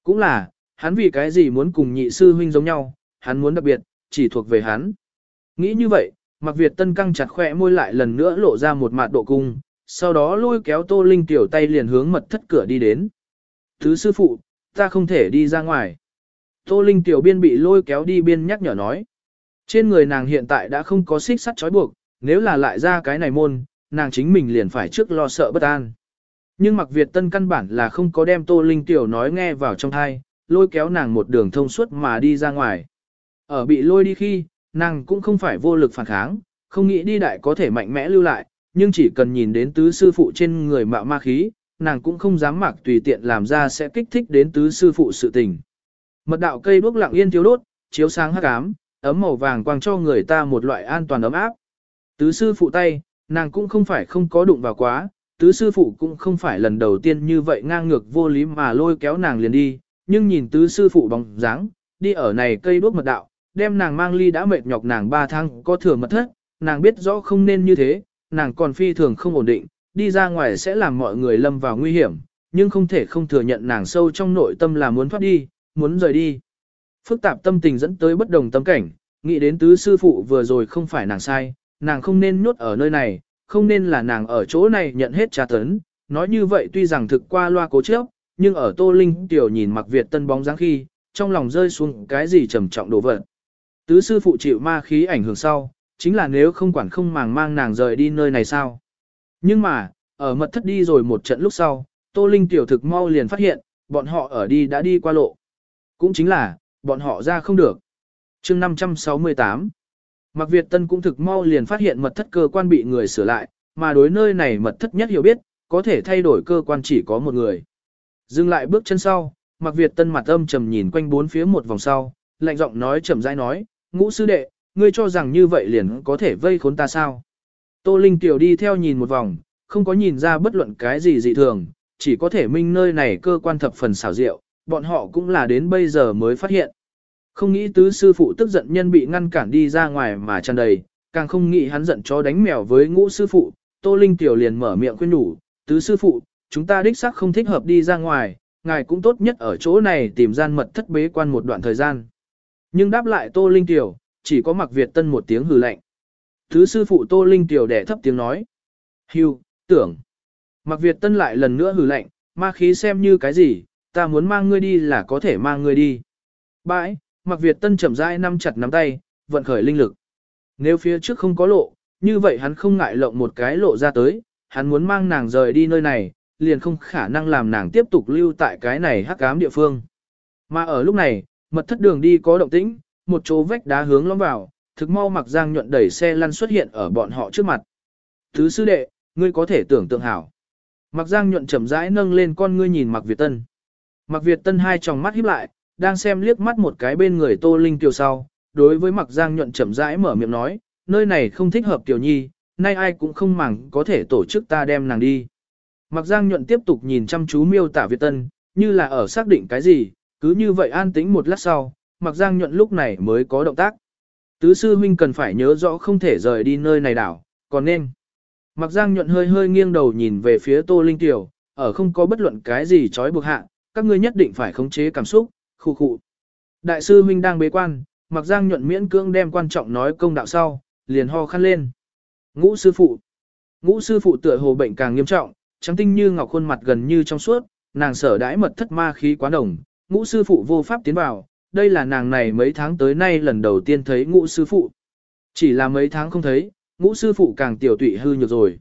S1: Cũng là, hắn vì cái gì muốn cùng nhị sư huynh giống nhau, hắn muốn đặc biệt, chỉ thuộc về hắn. Nghĩ như vậy, Mặc Việt Tân căng chặt khỏe môi lại lần nữa lộ ra một mạt độ cung, sau đó lôi kéo Tô Linh Tiểu tay liền hướng mật thất cửa đi đến. Thứ sư phụ, ta không thể đi ra ngoài. Tô Linh Tiểu biên bị lôi kéo đi biên nhắc nhở nói. Trên người nàng hiện tại đã không có xích sắt trói buộc, nếu là lại ra cái này môn, nàng chính mình liền phải trước lo sợ bất an. Nhưng mặc Việt Tân căn bản là không có đem Tô Linh Tiểu nói nghe vào trong thai, lôi kéo nàng một đường thông suốt mà đi ra ngoài. Ở bị lôi đi khi, nàng cũng không phải vô lực phản kháng, không nghĩ đi đại có thể mạnh mẽ lưu lại, nhưng chỉ cần nhìn đến tứ sư phụ trên người mạo ma khí, nàng cũng không dám mặc tùy tiện làm ra sẽ kích thích đến tứ sư phụ sự tình. Mật đạo cây đuốc lặng yên thiếu đốt, chiếu sáng hắc ám, ấm màu vàng quang cho người ta một loại an toàn ấm áp. Tứ sư phụ tay, nàng cũng không phải không có đụng vào quá, tứ sư phụ cũng không phải lần đầu tiên như vậy ngang ngược vô lý mà lôi kéo nàng liền đi, nhưng nhìn tứ sư phụ bóng dáng, đi ở này cây đuốc mật đạo, đem nàng mang ly đã mệt nhọc nàng ba tháng có thừa mật thất, nàng biết rõ không nên như thế, nàng còn phi thường không ổn định, đi ra ngoài sẽ làm mọi người lâm vào nguy hiểm, nhưng không thể không thừa nhận nàng sâu trong nội tâm là muốn thoát đi, muốn rời đi. Phức tạp tâm tình dẫn tới bất đồng tâm cảnh, nghĩ đến tứ sư phụ vừa rồi không phải nàng sai, nàng không nên nhốt ở nơi này, không nên là nàng ở chỗ này nhận hết tra tấn. Nói như vậy tuy rằng thực qua loa cố trước nhưng ở Tô Linh tiểu nhìn mặc Việt tân bóng dáng khi, trong lòng rơi xuống cái gì trầm trọng đổ vật. Tứ sư phụ chịu ma khí ảnh hưởng sau, chính là nếu không quản không màng mang nàng rời đi nơi này sao. Nhưng mà, ở mật thất đi rồi một trận lúc sau, Tô Linh tiểu thực mau liền phát hiện, bọn họ ở đi đã đi qua lộ. Cũng chính là, bọn họ ra không được. chương 568 Mạc Việt Tân cũng thực mau liền phát hiện mật thất cơ quan bị người sửa lại, mà đối nơi này mật thất nhất hiểu biết, có thể thay đổi cơ quan chỉ có một người. Dừng lại bước chân sau, Mạc Việt Tân mặt âm trầm nhìn quanh bốn phía một vòng sau, lạnh giọng nói chậm rãi nói, ngũ sư đệ, ngươi cho rằng như vậy liền có thể vây khốn ta sao? Tô Linh Tiểu đi theo nhìn một vòng, không có nhìn ra bất luận cái gì dị thường, chỉ có thể minh nơi này cơ quan thập phần xảo diệu, bọn họ cũng là đến bây giờ mới phát hiện. Không nghĩ tứ sư phụ tức giận nhân bị ngăn cản đi ra ngoài mà tràn đầy, càng không nghĩ hắn giận chó đánh mèo với ngũ sư phụ, Tô Linh Tiểu liền mở miệng khuyên nhủ, tứ sư phụ, chúng ta đích xác không thích hợp đi ra ngoài, ngài cũng tốt nhất ở chỗ này tìm gian mật thất bế quan một đoạn thời gian. Nhưng đáp lại Tô Linh Tiểu, chỉ có mặc Việt Tân một tiếng hừ lạnh. Thứ sư phụ Tô Linh Tiểu đẻ thấp tiếng nói. Hưu, tưởng. Mặc Việt Tân lại lần nữa hừ lạnh, ma khí xem như cái gì, ta muốn mang ngươi đi là có thể mang ngươi đi. Bãi, Mặc Việt Tân chậm rãi nắm chặt nắm tay, vận khởi linh lực. Nếu phía trước không có lộ, như vậy hắn không ngại lộng một cái lộ ra tới, hắn muốn mang nàng rời đi nơi này, liền không khả năng làm nàng tiếp tục lưu tại cái này hắc ám địa phương. Mà ở lúc này, mật thất đường đi có động tĩnh, một chỗ vách đá hướng lõm vào, thực mau mặc giang nhuận đẩy xe lăn xuất hiện ở bọn họ trước mặt. Thứ sư đệ, ngươi có thể tưởng tượng hảo. Mặc giang nhuận chậm rãi nâng lên con ngươi nhìn mặc Việt Tân. Mặc Việt Tân hai tròng mắt híp lại, đang xem liếc mắt một cái bên người Tô Linh Tiểu sau, đối với Mặc Giang nhuận chậm rãi mở miệng nói, nơi này không thích hợp Tiểu Nhi, nay ai cũng không màng có thể tổ chức ta đem nàng đi. Mặc Giang nhuận tiếp tục nhìn chăm chú miêu tả Việt Tân, như là ở xác định cái gì, cứ như vậy an tĩnh một lát sau, Mặc Giang nhuận lúc này mới có động tác. Tứ sư huynh cần phải nhớ rõ không thể rời đi nơi này đảo, còn nên. Mặc Giang nhuận hơi hơi nghiêng đầu nhìn về phía Tô Linh Tiểu, ở không có bất luận cái gì trói buộc hạ, các ngươi nhất định phải khống chế cảm xúc, khu khu. Đại sư huynh đang bế quan, mặc giang nhuận miễn cưỡng đem quan trọng nói công đạo sau, liền ho khăn lên. Ngũ sư phụ. Ngũ sư phụ tựa hồ bệnh càng nghiêm trọng, trắng tinh như ngọc khuôn mặt gần như trong suốt, nàng sở đãi mật thất ma khí quá đồng, ngũ sư phụ vô pháp tiến vào, đây là nàng này mấy tháng tới nay lần đầu tiên thấy ngũ sư phụ. Chỉ là mấy tháng không thấy, ngũ sư phụ càng tiểu tụy hư nhược rồi.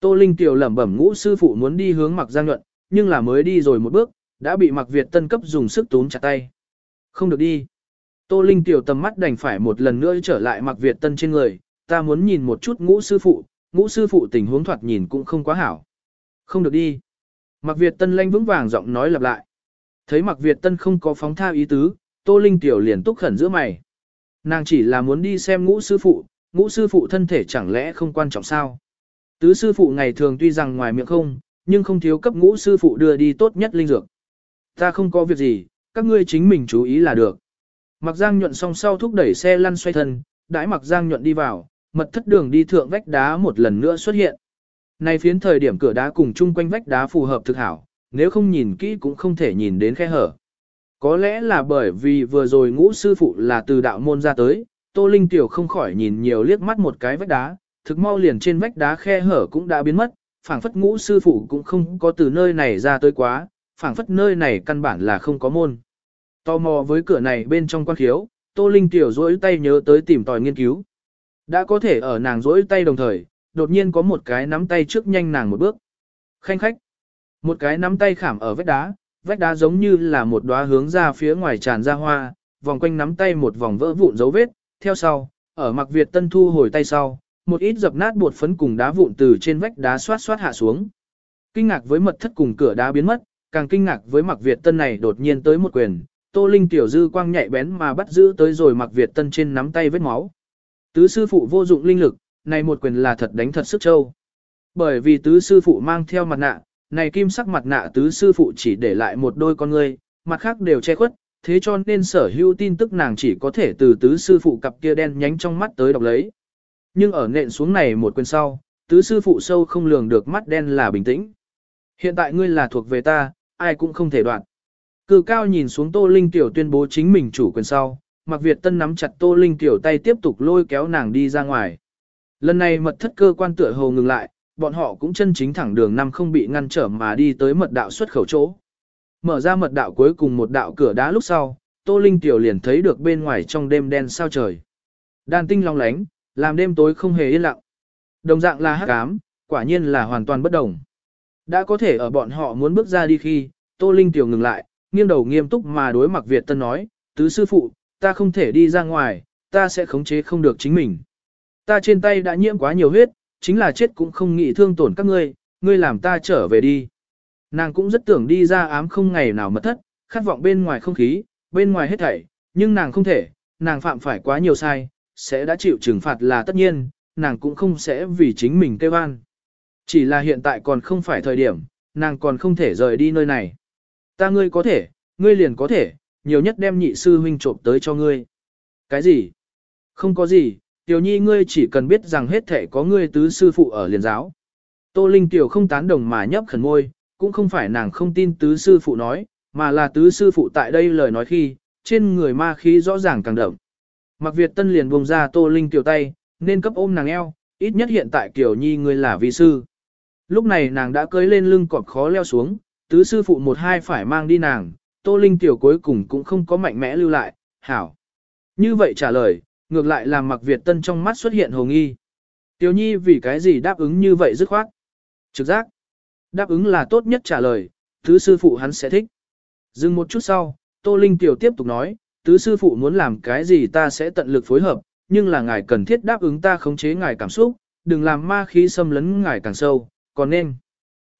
S1: Tô Linh tiểu lẩm bẩm ngũ sư phụ muốn đi hướng mặc giang nhuận, nhưng là mới đi rồi một bước, đã bị mặc Việt tân cấp dùng sức túm chặt tay. Không được đi. Tô Linh tiểu tầm mắt đành phải một lần nữa trở lại mặc Việt Tân trên người, ta muốn nhìn một chút ngũ sư phụ, ngũ sư phụ tình huống thoạt nhìn cũng không quá hảo. Không được đi. Mặc Việt Tân lanh vững vàng giọng nói lặp lại. Thấy Mặc Việt Tân không có phóng tha ý tứ, Tô Linh tiểu liền túc khẩn giữa mày. Nàng chỉ là muốn đi xem ngũ sư phụ, ngũ sư phụ thân thể chẳng lẽ không quan trọng sao? Tứ sư phụ ngày thường tuy rằng ngoài miệng không, nhưng không thiếu cấp ngũ sư phụ đưa đi tốt nhất linh dược. Ta không có việc gì, các ngươi chính mình chú ý là được. Mặc Giang nhuận xong sau thúc đẩy xe lăn xoay thân, đãi Mặc Giang nhuận đi vào, mật thất đường đi thượng vách đá một lần nữa xuất hiện. Này phiến thời điểm cửa đá cùng chung quanh vách đá phù hợp thực hảo, nếu không nhìn kỹ cũng không thể nhìn đến khe hở. Có lẽ là bởi vì vừa rồi ngũ sư phụ là từ đạo môn ra tới, Tô Linh Tiểu không khỏi nhìn nhiều liếc mắt một cái vách đá, thực mau liền trên vách đá khe hở cũng đã biến mất, phảng phất ngũ sư phụ cũng không có từ nơi này ra tới quá, phảng phất nơi này căn bản là không có môn. Tò mò với cửa này bên trong quan khiếu, Tô Linh Tiểu rỗi tay nhớ tới tìm tòi nghiên cứu. Đã có thể ở nàng rỗi tay đồng thời, đột nhiên có một cái nắm tay trước nhanh nàng một bước. Khanh khách. Một cái nắm tay khảm ở vách đá, vách đá giống như là một đóa hướng ra phía ngoài tràn ra hoa, vòng quanh nắm tay một vòng vỡ vụn dấu vết, theo sau, ở mặc Việt Tân thu hồi tay sau, một ít dập nát bột phấn cùng đá vụn từ trên vách đá xoát xoát hạ xuống. Kinh ngạc với mật thất cùng cửa đá biến mất, càng kinh ngạc với mặc Việt Tân này đột nhiên tới một quyền, Tô Linh tiểu dư quang nhạy bén mà bắt giữ tới rồi mặc Việt Tân trên nắm tay vết máu. Tứ sư phụ vô dụng linh lực, này một quyền là thật đánh thật sức châu. Bởi vì tứ sư phụ mang theo mặt nạ, này kim sắc mặt nạ tứ sư phụ chỉ để lại một đôi con ngươi, mặt khác đều che khuất, thế cho nên sở hữu tin tức nàng chỉ có thể từ tứ sư phụ cặp kia đen nhánh trong mắt tới đọc lấy. Nhưng ở nện xuống này một quyền sau, tứ sư phụ sâu không lường được mắt đen là bình tĩnh. Hiện tại ngươi là thuộc về ta, ai cũng không thể đoạn. Cử cao nhìn xuống Tô Linh Tiểu tuyên bố chính mình chủ quyền sau, Mạc Việt Tân nắm chặt Tô Linh Tiểu tay tiếp tục lôi kéo nàng đi ra ngoài. Lần này mật thất cơ quan tựa hồ ngừng lại, bọn họ cũng chân chính thẳng đường năm không bị ngăn trở mà đi tới mật đạo xuất khẩu chỗ. Mở ra mật đạo cuối cùng một đạo cửa đá lúc sau, Tô Linh Tiểu liền thấy được bên ngoài trong đêm đen sao trời. Đàn tinh long lánh, làm đêm tối không hề yên lặng. Đồng dạng là hắc ám, quả nhiên là hoàn toàn bất đồng. Đã có thể ở bọn họ muốn bước ra đi khi, Tô Linh Tiểu ngừng lại, nghiêng đầu nghiêm túc mà đối mặt Việt Tân nói, tứ sư phụ, ta không thể đi ra ngoài, ta sẽ khống chế không được chính mình. Ta trên tay đã nhiễm quá nhiều huyết, chính là chết cũng không nghĩ thương tổn các ngươi, ngươi làm ta trở về đi. Nàng cũng rất tưởng đi ra ám không ngày nào mất thất, khát vọng bên ngoài không khí, bên ngoài hết thảy, nhưng nàng không thể, nàng phạm phải quá nhiều sai, sẽ đã chịu trừng phạt là tất nhiên, nàng cũng không sẽ vì chính mình kêu an. Chỉ là hiện tại còn không phải thời điểm, nàng còn không thể rời đi nơi này. Ta ngươi có thể, ngươi liền có thể, nhiều nhất đem nhị sư huynh trộm tới cho ngươi. Cái gì? Không có gì, tiểu nhi ngươi chỉ cần biết rằng hết thể có ngươi tứ sư phụ ở liền giáo. Tô Linh tiểu không tán đồng mà nhấp khẩn môi, cũng không phải nàng không tin tứ sư phụ nói, mà là tứ sư phụ tại đây lời nói khi, trên người ma khí rõ ràng càng đậm. Mặc Việt Tân liền buông ra Tô Linh tiểu tay, nên cấp ôm nàng eo, ít nhất hiện tại tiểu Nhi ngươi là vi sư. Lúc này nàng đã cưới lên lưng cọp khó leo xuống, tứ sư phụ một hai phải mang đi nàng, Tô Linh tiểu cuối cùng cũng không có mạnh mẽ lưu lại, hảo. Như vậy trả lời, ngược lại làm mặc Việt Tân trong mắt xuất hiện hồ nghi. Tiểu Nhi vì cái gì đáp ứng như vậy dứt khoát? Trực giác. Đáp ứng là tốt nhất trả lời, tứ sư phụ hắn sẽ thích. Dừng một chút sau, Tô Linh tiểu tiếp tục nói, tứ sư phụ muốn làm cái gì ta sẽ tận lực phối hợp, nhưng là ngài cần thiết đáp ứng ta khống chế ngài cảm xúc, đừng làm ma khí xâm lấn ngài càng sâu, còn nên.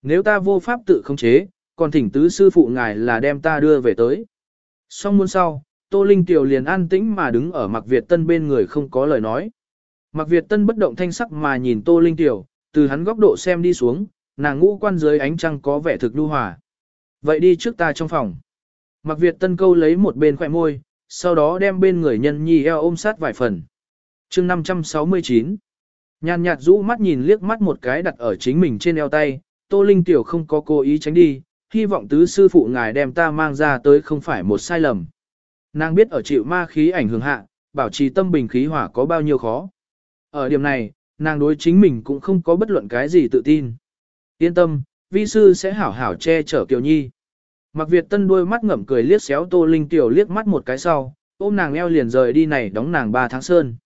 S1: Nếu ta vô pháp tự khống chế, còn thỉnh tứ sư phụ ngài là đem ta đưa về tới. Xong muôn sau, Tô Linh Tiểu liền an tĩnh mà đứng ở Mạc Việt Tân bên người không có lời nói. Mạc Việt Tân bất động thanh sắc mà nhìn Tô Linh Tiểu, từ hắn góc độ xem đi xuống, nàng ngũ quan dưới ánh trăng có vẻ thực lưu hòa. Vậy đi trước ta trong phòng. Mạc Việt Tân câu lấy một bên khỏe môi, sau đó đem bên người nhân nhi eo ôm sát vài phần. chương 569 Nhàn nhạt rũ mắt nhìn liếc mắt một cái đặt ở chính mình trên eo tay, Tô Linh Tiểu không có cố ý tránh đi, hy vọng tứ sư phụ ngài đem ta mang ra tới không phải một sai lầm. Nàng biết ở chịu ma khí ảnh hưởng hạ, bảo trì tâm bình khí hỏa có bao nhiêu khó. Ở điểm này, nàng đối chính mình cũng không có bất luận cái gì tự tin. Yên tâm, vi sư sẽ hảo hảo che chở Kiều Nhi. Mặc Việt Tân đôi mắt ngậm cười liếc xéo Tô Linh Tiểu liếc mắt một cái sau, ôm nàng eo liền rời đi này đóng nàng ba tháng sơn.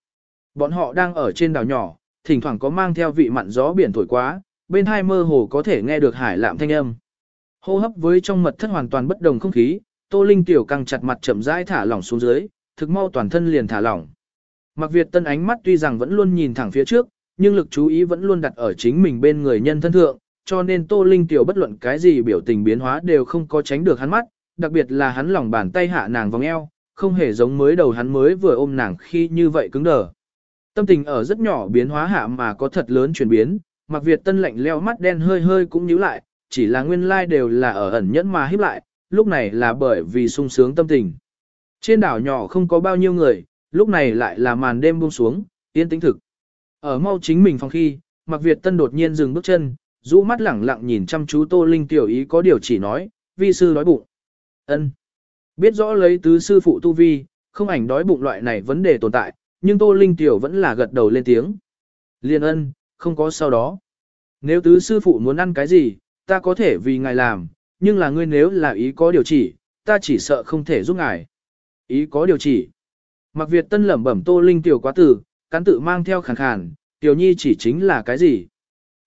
S1: Bọn họ đang ở trên đảo nhỏ, thỉnh thoảng có mang theo vị mặn gió biển thổi quá, bên hai mơ hồ có thể nghe được hải lạm thanh âm. Hô hấp với trong mật thất hoàn toàn bất đồng không khí, Tô Linh tiểu căng chặt mặt chậm rãi thả lỏng xuống dưới, thực mau toàn thân liền thả lỏng. Mặc Việt Tân ánh mắt tuy rằng vẫn luôn nhìn thẳng phía trước, nhưng lực chú ý vẫn luôn đặt ở chính mình bên người nhân thân thượng, cho nên Tô Linh tiểu bất luận cái gì biểu tình biến hóa đều không có tránh được hắn mắt, đặc biệt là hắn lòng bàn tay hạ nàng vòng eo, không hề giống mới đầu hắn mới vừa ôm nàng khi như vậy cứng đờ. Tâm tình ở rất nhỏ biến hóa hạ mà có thật lớn chuyển biến, Mặc Việt Tân lạnh leo mắt đen hơi hơi cũng nhíu lại, chỉ là nguyên lai like đều là ở ẩn nhẫn mà híp lại, lúc này là bởi vì sung sướng tâm tình. Trên đảo nhỏ không có bao nhiêu người, lúc này lại là màn đêm buông xuống, yên tĩnh thực. Ở mau chính mình phòng khi, Mặc Việt Tân đột nhiên dừng bước chân, rũ mắt lẳng lặng nhìn chăm chú Tô Linh tiểu ý có điều chỉ nói, vi sư đói bụng. Ân. Biết rõ lấy tứ sư phụ tu vi, không ảnh đói bụng loại này vấn đề tồn tại, nhưng Tô Linh tiểu vẫn là gật đầu lên tiếng. Liên ân, không có sau đó. Nếu tứ sư phụ muốn ăn cái gì, ta có thể vì ngài làm, nhưng là ngươi nếu là ý có điều chỉ, ta chỉ sợ không thể giúp ngài. Ý có điều chỉ. Mặc Việt Tân lẩm bẩm Tô Linh tiểu quá tử, cán tự mang theo khàn khàn, tiểu nhi chỉ chính là cái gì.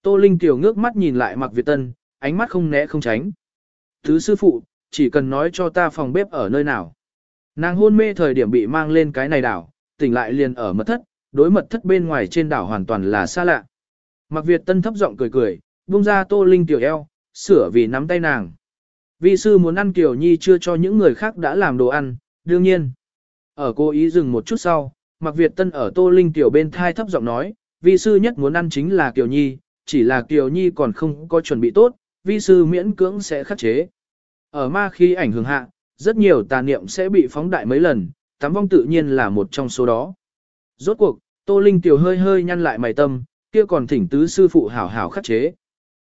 S1: Tô Linh tiểu ngước mắt nhìn lại Mặc Việt Tân, ánh mắt không né không tránh. Thứ sư phụ, chỉ cần nói cho ta phòng bếp ở nơi nào. Nàng hôn mê thời điểm bị mang lên cái này đảo, tỉnh lại liền ở mật thất, đối mật thất bên ngoài trên đảo hoàn toàn là xa lạ. Mặc Việt Tân thấp giọng cười cười, buông ra Tô Linh tiểu eo, sửa vì nắm tay nàng. Vi sư muốn ăn Kiều Nhi chưa cho những người khác đã làm đồ ăn, đương nhiên. Ở cô ý dừng một chút sau, Mạc Việt Tân ở Tô Linh tiểu bên thai thấp giọng nói, vi sư nhất muốn ăn chính là Kiều Nhi, chỉ là Kiều Nhi còn không có chuẩn bị tốt, vi sư miễn cưỡng sẽ khắc chế. Ở ma khi ảnh hưởng hạ, rất nhiều tà niệm sẽ bị phóng đại mấy lần, tám vong tự nhiên là một trong số đó. Rốt cuộc, Tô Linh tiểu hơi hơi nhăn lại mày tâm, kia còn thỉnh tứ sư phụ hảo hảo khắc chế.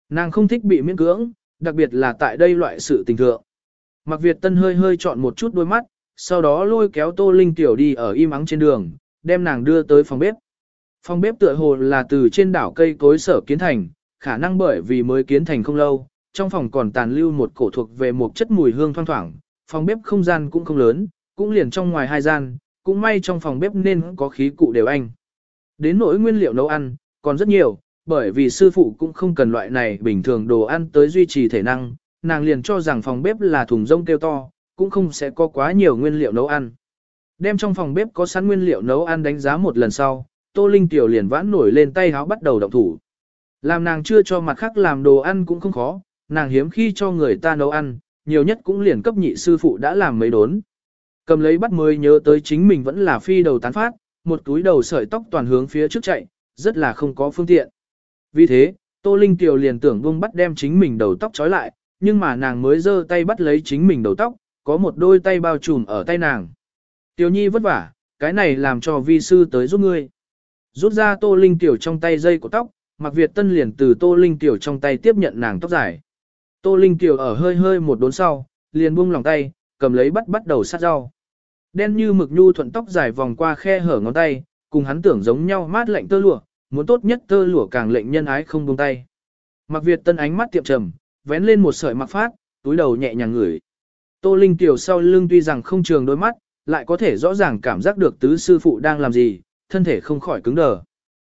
S1: Nàng không thích bị miễn cưỡng, đặc biệt là tại đây loại sự tình thượng. mặc Việt Tân hơi hơi chọn một chút đôi mắt, sau đó lôi kéo Tô Linh tiểu đi ở im ắng trên đường, đem nàng đưa tới phòng bếp. Phòng bếp tựa hồ là từ trên đảo cây cối sở kiến thành, khả năng bởi vì mới kiến thành không lâu, trong phòng còn tàn lưu một cổ thuộc về một chất mùi hương thoang thoảng, phòng bếp không gian cũng không lớn, cũng liền trong ngoài hai gian, cũng may trong phòng bếp nên có khí cụ đều anh. Đến nỗi nguyên liệu nấu ăn, còn rất nhiều, bởi vì sư phụ cũng không cần loại này bình thường đồ ăn tới duy trì thể năng, nàng liền cho rằng phòng bếp là thùng rông kêu to, cũng không sẽ có quá nhiều nguyên liệu nấu ăn. Đem trong phòng bếp có sẵn nguyên liệu nấu ăn đánh giá một lần sau, Tô Linh Tiểu liền vãn nổi lên tay háo bắt đầu động thủ. Làm nàng chưa cho mặt khác làm đồ ăn cũng không khó, nàng hiếm khi cho người ta nấu ăn, nhiều nhất cũng liền cấp nhị sư phụ đã làm mấy đốn. Cầm lấy bắt mới nhớ tới chính mình vẫn là phi đầu tán phát, một túi đầu sợi tóc toàn hướng phía trước chạy, rất là không có phương tiện. Vì thế, Tô Linh Tiểu liền tưởng buông bắt đem chính mình đầu tóc trói lại, nhưng mà nàng mới giơ tay bắt lấy chính mình đầu tóc, có một đôi tay bao trùm ở tay nàng. Tiểu Nhi vất vả, cái này làm cho vi sư tới giúp ngươi. Rút ra Tô Linh Tiểu trong tay dây của tóc, Mạc Việt Tân liền từ Tô Linh Tiểu trong tay tiếp nhận nàng tóc dài. Tô Linh Tiểu ở hơi hơi một đốn sau, liền buông lòng tay, cầm lấy bắt bắt đầu sát rau. Đen như mực nhu thuận tóc dài vòng qua khe hở ngón tay, cùng hắn tưởng giống nhau mát lạnh tơ lụa, muốn tốt nhất tơ lụa càng lệnh nhân ái không buông tay. mặc Việt Tân ánh mắt tiệm trầm, vén lên một sợi mặc phát, túi đầu nhẹ nhàng ngửi. Tô Linh Tiểu sau lưng tuy rằng không trường đôi mắt, lại có thể rõ ràng cảm giác được tứ sư phụ đang làm gì, thân thể không khỏi cứng đờ.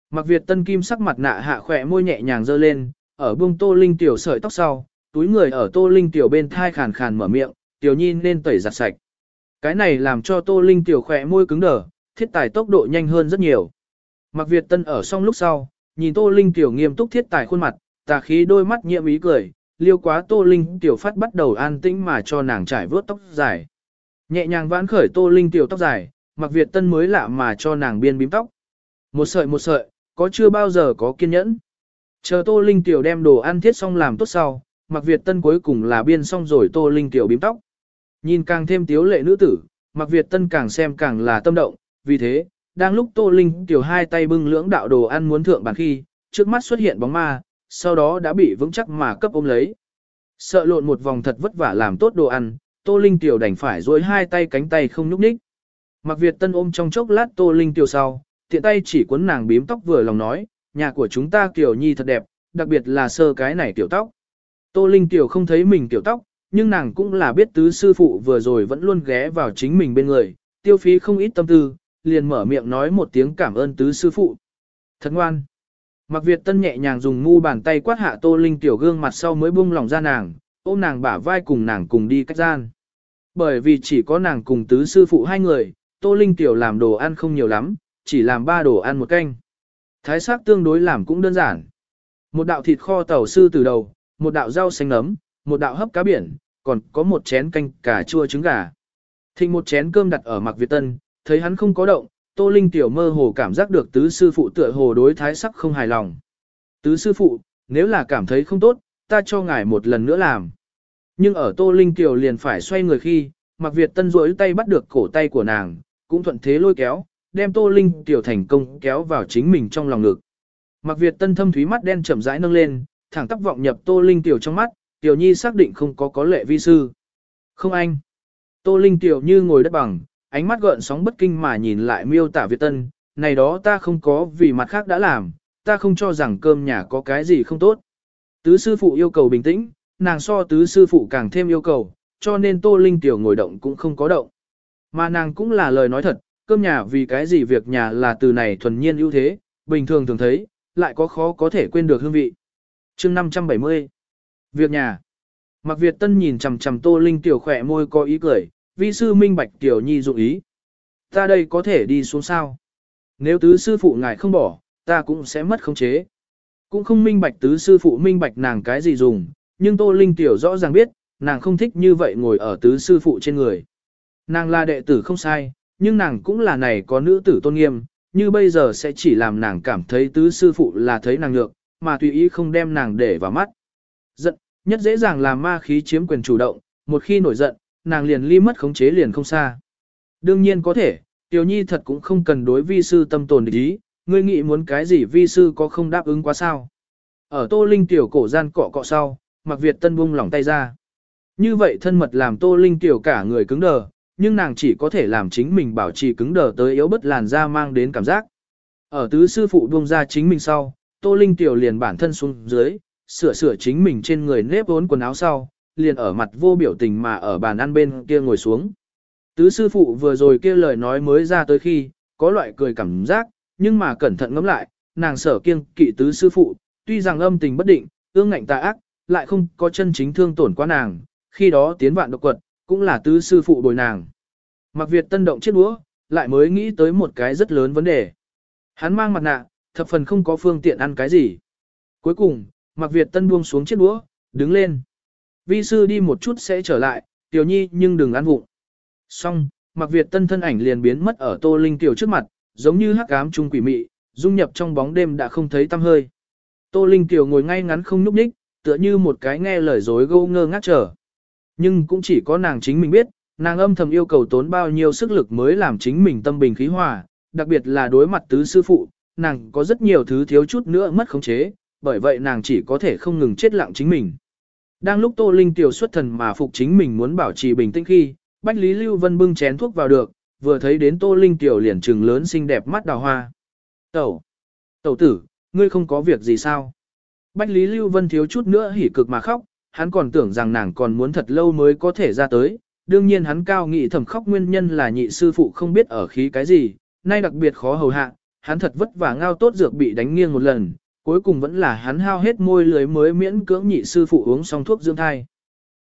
S1: Mặc Việt Tân Kim sắc mặt nạ hạ khỏe môi nhẹ nhàng dơ lên, ở buông Tô Linh Tiểu sợi tóc sau, túi người ở Tô Linh Tiểu bên thai khàn khàn mở miệng, Tiểu Nhi nên tẩy giặt sạch. Cái này làm cho Tô Linh Tiểu khỏe môi cứng đờ, thiết tài tốc độ nhanh hơn rất nhiều. Mặc Việt Tân ở xong lúc sau, nhìn Tô Linh Tiểu nghiêm túc thiết tài khuôn mặt, tà khí đôi mắt nhiệm ý cười, liêu quá Tô Linh Tiểu phát bắt đầu an tĩnh mà cho nàng trải vướt tóc dài. Nhẹ nhàng vãn khởi Tô Linh Tiểu tóc dài, Mặc Việt Tân mới lạ mà cho nàng biên bím tóc. Một sợi một sợi, có chưa bao giờ có kiên nhẫn. Chờ Tô Linh Tiểu đem đồ ăn thiết xong làm tốt sau, Mặc Việt Tân cuối cùng là biên xong rồi Tô Linh Tiểu bím tóc. Nhìn càng thêm tiếu lệ nữ tử, Mặc Việt Tân càng xem càng là tâm động, vì thế, đang lúc Tô Linh Tiểu hai tay bưng lưỡng đạo đồ ăn muốn thượng bàn khi, trước mắt xuất hiện bóng ma, sau đó đã bị vững chắc mà cấp ôm lấy. Sợ lộn một vòng thật vất vả làm tốt đồ ăn, Tô Linh Tiểu đành phải duỗi hai tay cánh tay không nhúc nhích. Mặc Việt Tân ôm trong chốc lát Tô Linh Tiểu sau, tiện tay chỉ cuốn nàng bím tóc vừa lòng nói, nhà của chúng ta kiểu Nhi thật đẹp, đặc biệt là sơ cái này tiểu tóc. Tô Linh Tiểu không thấy mình tiểu tóc, nhưng nàng cũng là biết tứ sư phụ vừa rồi vẫn luôn ghé vào chính mình bên người, tiêu phí không ít tâm tư, liền mở miệng nói một tiếng cảm ơn tứ sư phụ. Thật ngoan. Mặc Việt Tân nhẹ nhàng dùng ngu bàn tay quát hạ Tô Linh tiểu gương mặt sau mới buông lòng ra nàng, ôm nàng bả vai cùng nàng cùng đi cách gian. Bởi vì chỉ có nàng cùng tứ sư phụ hai người, Tô Linh tiểu làm đồ ăn không nhiều lắm, chỉ làm ba đồ ăn một canh. Thái sắc tương đối làm cũng đơn giản. Một đạo thịt kho tàu sư từ đầu, một đạo rau xanh nấm, một đạo hấp cá biển, còn có một chén canh cà chua trứng gà. Thịnh một chén cơm đặt ở mặc Việt Tân, thấy hắn không có động, Tô Linh tiểu mơ hồ cảm giác được tứ sư phụ tựa hồ đối thái sắc không hài lòng. Tứ sư phụ, nếu là cảm thấy không tốt, ta cho ngài một lần nữa làm. Nhưng ở Tô Linh tiểu liền phải xoay người khi, mặc Việt Tân rỗi tay bắt được cổ tay của nàng, cũng thuận thế lôi kéo, đem Tô Linh tiểu thành công kéo vào chính mình trong lòng ngực. Mặc Việt Tân thâm thúy mắt đen chậm rãi nâng lên, thẳng tắp vọng nhập Tô Linh tiểu trong mắt, Tiểu Nhi xác định không có có lệ vi sư. Không anh. Tô Linh tiểu như ngồi đất bằng, ánh mắt gợn sóng bất kinh mà nhìn lại miêu tả Việt Tân, này đó ta không có vì mặt khác đã làm, ta không cho rằng cơm nhà có cái gì không tốt. Tứ sư phụ yêu cầu bình tĩnh, nàng so tứ sư phụ càng thêm yêu cầu, cho nên Tô Linh tiểu ngồi động cũng không có động. Mà nàng cũng là lời nói thật, cơm nhà vì cái gì việc nhà là từ này thuần nhiên ưu thế, bình thường thường thấy, lại có khó có thể quên được hương vị. chương 570 Việc nhà Mặc Việt Tân nhìn chằm chằm Tô Linh tiểu khỏe môi có ý cười, vi sư minh bạch tiểu nhi dụng ý. Ta đây có thể đi xuống sao? Nếu tứ sư phụ ngài không bỏ, ta cũng sẽ mất khống chế. Cũng không minh bạch tứ sư phụ minh bạch nàng cái gì dùng, nhưng Tô Linh tiểu rõ ràng biết, nàng không thích như vậy ngồi ở tứ sư phụ trên người. Nàng là đệ tử không sai, nhưng nàng cũng là này có nữ tử tôn nghiêm, như bây giờ sẽ chỉ làm nàng cảm thấy tứ sư phụ là thấy nàng nhược, mà tùy ý không đem nàng để vào mắt. Giận, nhất dễ dàng làm ma khí chiếm quyền chủ động, một khi nổi giận, nàng liền ly mất khống chế liền không xa. Đương nhiên có thể, Tiểu Nhi thật cũng không cần đối vi sư tâm tồn ý, ngươi nghĩ muốn cái gì vi sư có không đáp ứng quá sao. Ở Tô Linh Tiểu cổ gian cọ cọ sau, Mặc Việt Tân buông lỏng tay ra. Như vậy thân mật làm Tô Linh Tiểu cả người cứng đờ, nhưng nàng chỉ có thể làm chính mình bảo trì cứng đờ tới yếu bất làn da mang đến cảm giác. Ở tứ sư phụ buông ra chính mình sau, Tô Linh Tiểu liền bản thân xuống dưới, sửa sửa chính mình trên người nếp vốn quần áo sau, liền ở mặt vô biểu tình mà ở bàn ăn bên kia ngồi xuống. Tứ sư phụ vừa rồi kia lời nói mới ra tới khi, có loại cười cảm giác, nhưng mà cẩn thận ngẫm lại, nàng sở kiêng kỵ tứ sư phụ, tuy rằng âm tình bất định, ương ngạnh tà ác, lại không có chân chính thương tổn qua nàng, khi đó tiến vạn độc quật, cũng là tứ sư phụ bồi nàng. Mặc Việt tân động chết đũa, lại mới nghĩ tới một cái rất lớn vấn đề. Hắn mang mặt nạ, thập phần không có phương tiện ăn cái gì. Cuối cùng, Mặc Việt tân buông xuống chiếc đũa, đứng lên. Vi sư đi một chút sẽ trở lại, tiểu nhi nhưng đừng ăn vụng. Xong, Mặc Việt tân thân ảnh liền biến mất ở Tô Linh tiểu trước mặt, giống như hắc ám trung quỷ mị, dung nhập trong bóng đêm đã không thấy tăm hơi. Tô Linh tiểu ngồi ngay ngắn không nhúc nhích, tựa như một cái nghe lời dối gâu ngơ ngác trở. Nhưng cũng chỉ có nàng chính mình biết, nàng âm thầm yêu cầu tốn bao nhiêu sức lực mới làm chính mình tâm bình khí hòa, đặc biệt là đối mặt tứ sư phụ, nàng có rất nhiều thứ thiếu chút nữa mất khống chế, bởi vậy nàng chỉ có thể không ngừng chết lặng chính mình. Đang lúc Tô Linh tiểu xuất thần mà phục chính mình muốn bảo trì bình tĩnh khi, Bách Lý Lưu Vân bưng chén thuốc vào được, vừa thấy đến Tô Linh tiểu liền trừng lớn xinh đẹp mắt đào hoa. Tẩu! Tẩu tử, ngươi không có việc gì sao? Bách Lý Lưu Vân thiếu chút nữa hỉ cực mà khóc, hắn còn tưởng rằng nàng còn muốn thật lâu mới có thể ra tới. Đương nhiên hắn cao nghị thầm khóc nguyên nhân là nhị sư phụ không biết ở khí cái gì, nay đặc biệt khó hầu hạ, hắn thật vất vả ngao tốt dược bị đánh nghiêng một lần, cuối cùng vẫn là hắn hao hết môi lưới mới miễn cưỡng nhị sư phụ uống xong thuốc dưỡng thai.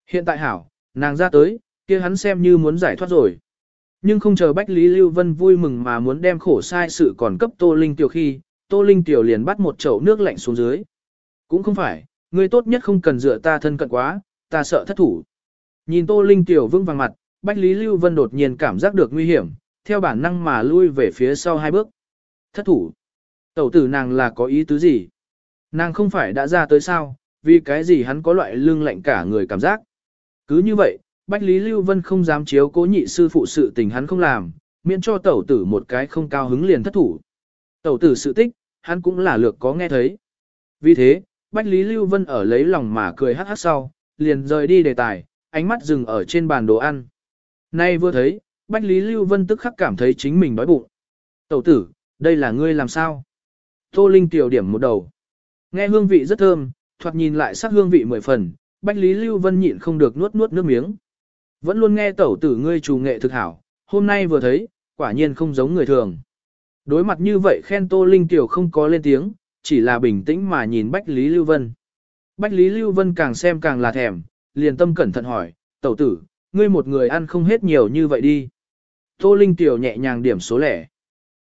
S1: Hiện tại hảo, nàng ra tới, kia hắn xem như muốn giải thoát rồi. Nhưng không chờ Bách Lý Lưu Vân vui mừng mà muốn đem khổ sai sự còn cấp Tô Linh Tiểu khi, Tô Linh Tiểu liền bắt một chậu nước lạnh xuống dưới. Cũng không phải, ngươi tốt nhất không cần dựa ta thân cận quá, ta sợ thất thủ. Nhìn Tô Linh Tiểu vững vàng mặt, Bách Lý Lưu Vân đột nhiên cảm giác được nguy hiểm, theo bản năng mà lui về phía sau hai bước. Thất thủ. Tẩu tử nàng là có ý tứ gì? Nàng không phải đã ra tới sao, vì cái gì hắn có loại lương lạnh cả người cảm giác. Cứ như vậy, Bách Lý Lưu Vân không dám chiếu cố nhị sư phụ sự tình hắn không làm, miễn cho tẩu tử một cái không cao hứng liền thất thủ. Tẩu tử sự tích, hắn cũng là lược có nghe thấy. Vì thế, Bách Lý Lưu Vân ở lấy lòng mà cười hát hát sau, liền rời đi đề tài, ánh mắt dừng ở trên bàn đồ ăn. Nay vừa thấy, Bách Lý Lưu Vân tức khắc cảm thấy chính mình đói bụng. Tẩu tử, đây là ngươi làm sao? Tô Linh tiểu điểm một đầu. Nghe hương vị rất thơm, thoạt nhìn lại sắc hương vị mười phần, Bách Lý Lưu Vân nhịn không được nuốt nuốt nước miếng. Vẫn luôn nghe tẩu tử ngươi trù nghệ thực hảo, hôm nay vừa thấy, quả nhiên không giống người thường. Đối mặt như vậy khen Tô Linh tiểu không có lên tiếng, chỉ là bình tĩnh mà nhìn Bách Lý Lưu Vân. Bách Lý Lưu Vân càng xem càng là thèm, liền tâm cẩn thận hỏi, tẩu tử, ngươi một người ăn không hết nhiều như vậy đi. Tô Linh tiểu nhẹ nhàng điểm số lẻ.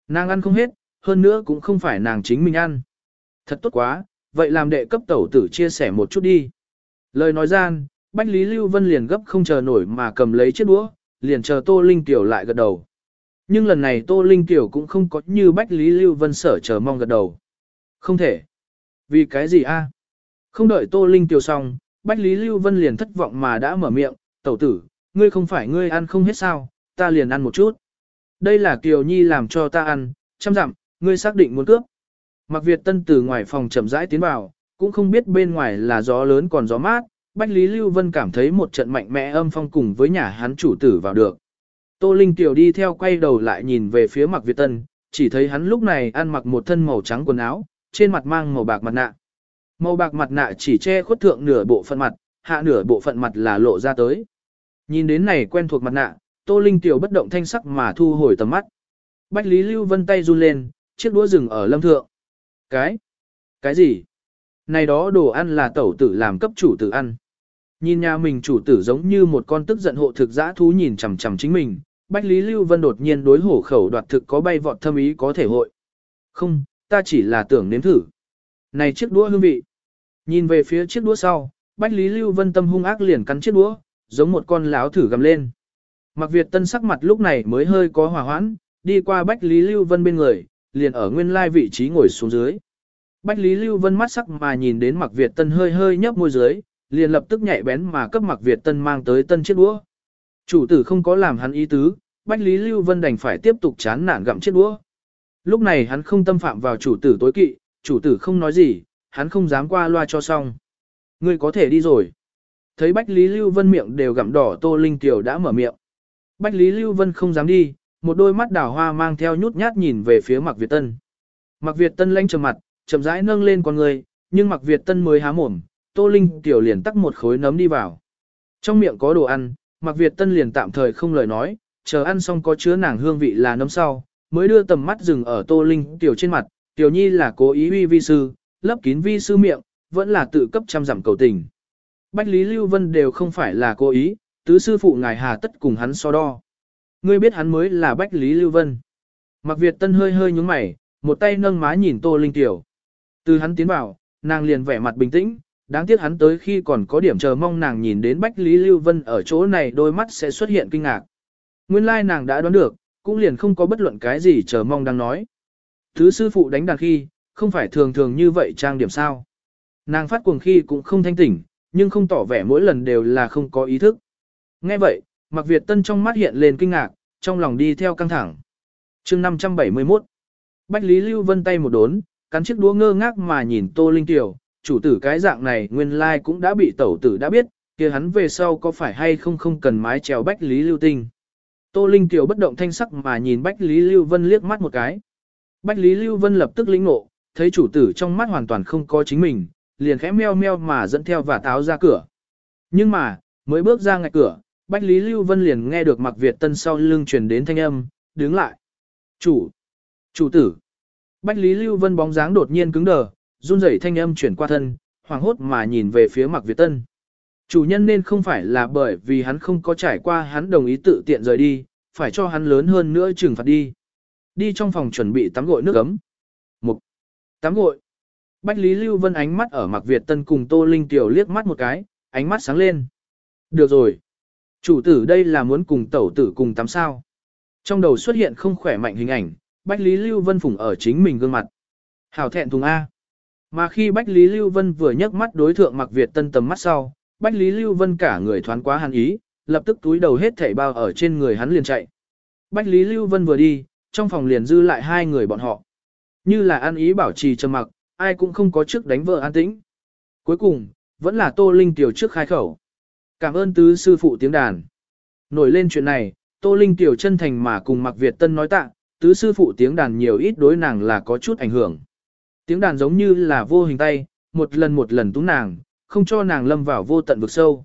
S1: Nàng ăn không hết, hơn nữa cũng không phải nàng chính mình ăn. Thật tốt quá, vậy làm đệ cấp tẩu tử chia sẻ một chút đi. Lời nói gian, Bách Lý Lưu Vân liền gấp không chờ nổi mà cầm lấy chiếc đũa, liền chờ Tô Linh tiểu lại gật đầu. Nhưng lần này Tô Linh tiểu cũng không có như Bách Lý Lưu Vân sở chờ mong gật đầu. Không thể. Vì cái gì a? Không đợi Tô Linh tiểu xong, Bách Lý Lưu Vân liền thất vọng mà đã mở miệng, tẩu tử, ngươi không phải ngươi ăn không hết sao, ta liền ăn một chút. Đây là Kiều Nhi làm cho ta ăn, chăm dặm, ngươi xác định muốn cướp. Mặc Việt Tân từ ngoài phòng chậm rãi tiến vào, cũng không biết bên ngoài là gió lớn còn gió mát, Bách Lý Lưu Vân cảm thấy một trận mạnh mẽ âm phong cùng với nhà hắn chủ tử vào được. Tô Linh Tiểu đi theo quay đầu lại nhìn về phía Mạc Việt Tân, chỉ thấy hắn lúc này ăn mặc một thân màu trắng quần áo, trên mặt mang màu bạc mặt nạ. Màu bạc mặt nạ chỉ che khuất thượng nửa bộ phận mặt, hạ nửa bộ phận mặt là lộ ra tới. Nhìn đến này quen thuộc mặt nạ, Tô Linh Tiểu bất động thanh sắc mà thu hồi tầm mắt. Bách Lý Lưu Vân tay run lên, chiếc đũa rừng ở lâm thượng. Cái? Cái gì? Này đó đồ ăn là tẩu tử làm cấp chủ tử ăn. Nhìn nhà mình chủ tử giống như một con tức giận hộ thực giã thú nhìn chằm chằm chính mình, Bách Lý Lưu Vân đột nhiên đối hổ khẩu đoạt thực có bay vọt thâm ý có thể hội. Không, ta chỉ là tưởng nếm thử. Này chiếc đũa hương vị. Nhìn về phía chiếc đũa sau, Bách Lý Lưu Vân tâm hung ác liền cắn chiếc đũa, giống một con láo thử gầm lên. Mặc Việt Tân sắc mặt lúc này mới hơi có hòa hoãn, đi qua Bách Lý Lưu Vân bên người, liền ở nguyên lai vị trí ngồi xuống dưới. Bách Lý Lưu Vân mắt sắc mà nhìn đến Mặc Việt Tân hơi hơi nhấp môi dưới, liền lập tức nhạy bén mà cấp Mặc Việt Tân mang tới tân chiếc đũa. Chủ tử không có làm hắn ý tứ, Bách Lý Lưu Vân đành phải tiếp tục chán nản gặm chiếc đũa. Lúc này hắn không tâm phạm vào chủ tử tối kỵ, chủ tử không nói gì, hắn không dám qua loa cho xong. Ngươi có thể đi rồi. Thấy Bách Lý Lưu Vân miệng đều gặm đỏ Tô Linh Tiểu đã mở miệng. Bách Lý Lưu Vân không dám đi, một đôi mắt đào hoa mang theo nhút nhát nhìn về phía Mạc Việt Tân. Mạc Việt Tân lanh trầm mặt, chậm rãi nâng lên con người, nhưng Mạc Việt Tân mới há mồm, Tô Linh Tiểu liền tắc một khối nấm đi vào. Trong miệng có đồ ăn, Mạc Việt Tân liền tạm thời không lời nói, chờ ăn xong có chứa nàng hương vị là nấm sau, mới đưa tầm mắt dừng ở Tô Linh Tiểu trên mặt, Tiểu Nhi là cố ý uy vi sư, lấp kín vi sư miệng, vẫn là tự cấp trăm giảm cầu tình. Bách Lý Lưu Vân đều không phải là cố ý, tứ sư phụ ngài hà tất cùng hắn so đo. Ngươi biết hắn mới là Bách Lý Lưu Vân. Mặc Việt Tân hơi hơi nhúng mày, một tay nâng má nhìn Tô Linh Tiểu. Từ hắn tiến vào, nàng liền vẻ mặt bình tĩnh, đáng tiếc hắn tới khi còn có điểm chờ mong nàng nhìn đến Bách Lý Lưu Vân ở chỗ này đôi mắt sẽ xuất hiện kinh ngạc. Nguyên lai nàng đã đoán được, cũng liền không có bất luận cái gì chờ mong đang nói. Thứ sư phụ đánh đàn khi, không phải thường thường như vậy trang điểm sao. Nàng phát cuồng khi cũng không thanh tỉnh, nhưng không tỏ vẻ mỗi lần đều là không có ý thức. Nghe vậy, Mạc Việt Tân trong mắt hiện lên kinh ngạc, trong lòng đi theo căng thẳng. chương 571 Bách Lý Lưu Vân tay một đốn, cắn chiếc đũa ngơ ngác mà nhìn Tô Linh Tiểu, chủ tử cái dạng này nguyên lai cũng đã bị tẩu tử đã biết, kia hắn về sau có phải hay không không cần mái trèo Bách Lý Lưu Tinh. Tô Linh Tiểu bất động thanh sắc mà nhìn Bách Lý Lưu Vân liếc mắt một cái. Bách Lý Lưu Vân lập tức lĩnh ngộ, thấy chủ tử trong mắt hoàn toàn không có chính mình, liền khẽ meo meo mà dẫn theo và táo ra cửa. Nhưng mà, mới bước ra ngạch cửa, Bách Lý Lưu Vân liền nghe được Mạc Việt Tân sau lưng truyền đến thanh âm, đứng lại. Chủ! Chủ tử! Bách Lý Lưu Vân bóng dáng đột nhiên cứng đờ, run rẩy thanh âm chuyển qua thân, hoảng hốt mà nhìn về phía Mạc Việt Tân. Chủ nhân nên không phải là bởi vì hắn không có trải qua hắn đồng ý tự tiện rời đi, phải cho hắn lớn hơn nữa trừng phạt đi. Đi trong phòng chuẩn bị tắm gội nước ấm. Mục! Tắm gội! Bách Lý Lưu Vân ánh mắt ở Mạc Việt Tân cùng Tô Linh Tiểu liếc mắt một cái, ánh mắt sáng lên. Được rồi. Chủ tử đây là muốn cùng tẩu tử cùng tắm sao. Trong đầu xuất hiện không khỏe mạnh hình ảnh, Bách Lý Lưu Vân phủng ở chính mình gương mặt. Hảo thẹn thùng A. Mà khi Bách Lý Lưu Vân vừa nhấc mắt đối thượng mặc Việt Tân tầm mắt sau, Bách Lý Lưu Vân cả người thoáng quá hàn ý, lập tức túi đầu hết thảy bao ở trên người hắn liền chạy. Bách Lý Lưu Vân vừa đi, trong phòng liền dư lại hai người bọn họ. Như là ăn ý bảo trì trầm mặc, ai cũng không có trước đánh vợ an tĩnh. Cuối cùng, vẫn là Tô Linh Tiểu trước khai khẩu. Cảm ơn tứ sư phụ tiếng đàn. Nổi lên chuyện này, Tô Linh Tiểu chân thành mà cùng Mạc Việt Tân nói tạ, tứ sư phụ tiếng đàn nhiều ít đối nàng là có chút ảnh hưởng. Tiếng đàn giống như là vô hình tay, một lần một lần túng nàng, không cho nàng lâm vào vô tận vực sâu.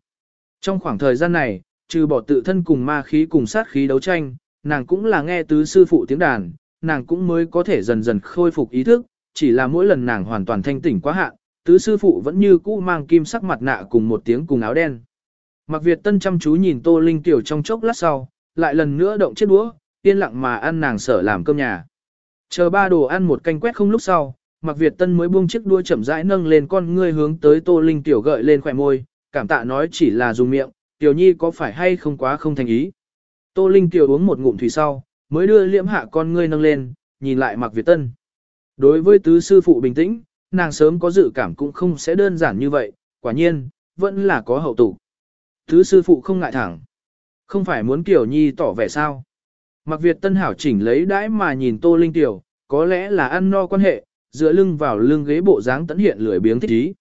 S1: Trong khoảng thời gian này, trừ bỏ tự thân cùng ma khí cùng sát khí đấu tranh, nàng cũng là nghe tứ sư phụ tiếng đàn, nàng cũng mới có thể dần dần khôi phục ý thức, chỉ là mỗi lần nàng hoàn toàn thanh tỉnh quá hạn, tứ sư phụ vẫn như cũ mang kim sắc mặt nạ cùng một tiếng cùng áo đen. Mặc Việt Tân chăm chú nhìn Tô Linh Tiểu trong chốc lát sau, lại lần nữa động chiếc đũa, yên lặng mà ăn nàng sở làm cơm nhà. Chờ ba đồ ăn một canh quét không lúc sau, Mạc Việt Tân mới buông chiếc đũa chậm rãi nâng lên con ngươi hướng tới Tô Linh tiểu gợi lên khỏe môi, cảm tạ nói chỉ là dùng miệng, tiểu nhi có phải hay không quá không thành ý. Tô Linh tiểu uống một ngụm thủy sau, mới đưa liễm hạ con ngươi nâng lên, nhìn lại Mạc Việt Tân. Đối với tứ sư phụ bình tĩnh, nàng sớm có dự cảm cũng không sẽ đơn giản như vậy, quả nhiên, vẫn là có hậu tụ thứ sư phụ không ngại thẳng. Không phải muốn kiều Nhi tỏ vẻ sao. Mặc Việt Tân hảo chỉnh lấy đãi mà nhìn Tô Linh Tiểu, có lẽ là ăn no quan hệ, dựa lưng vào lưng ghế bộ dáng tấn hiện lười biếng thích ý.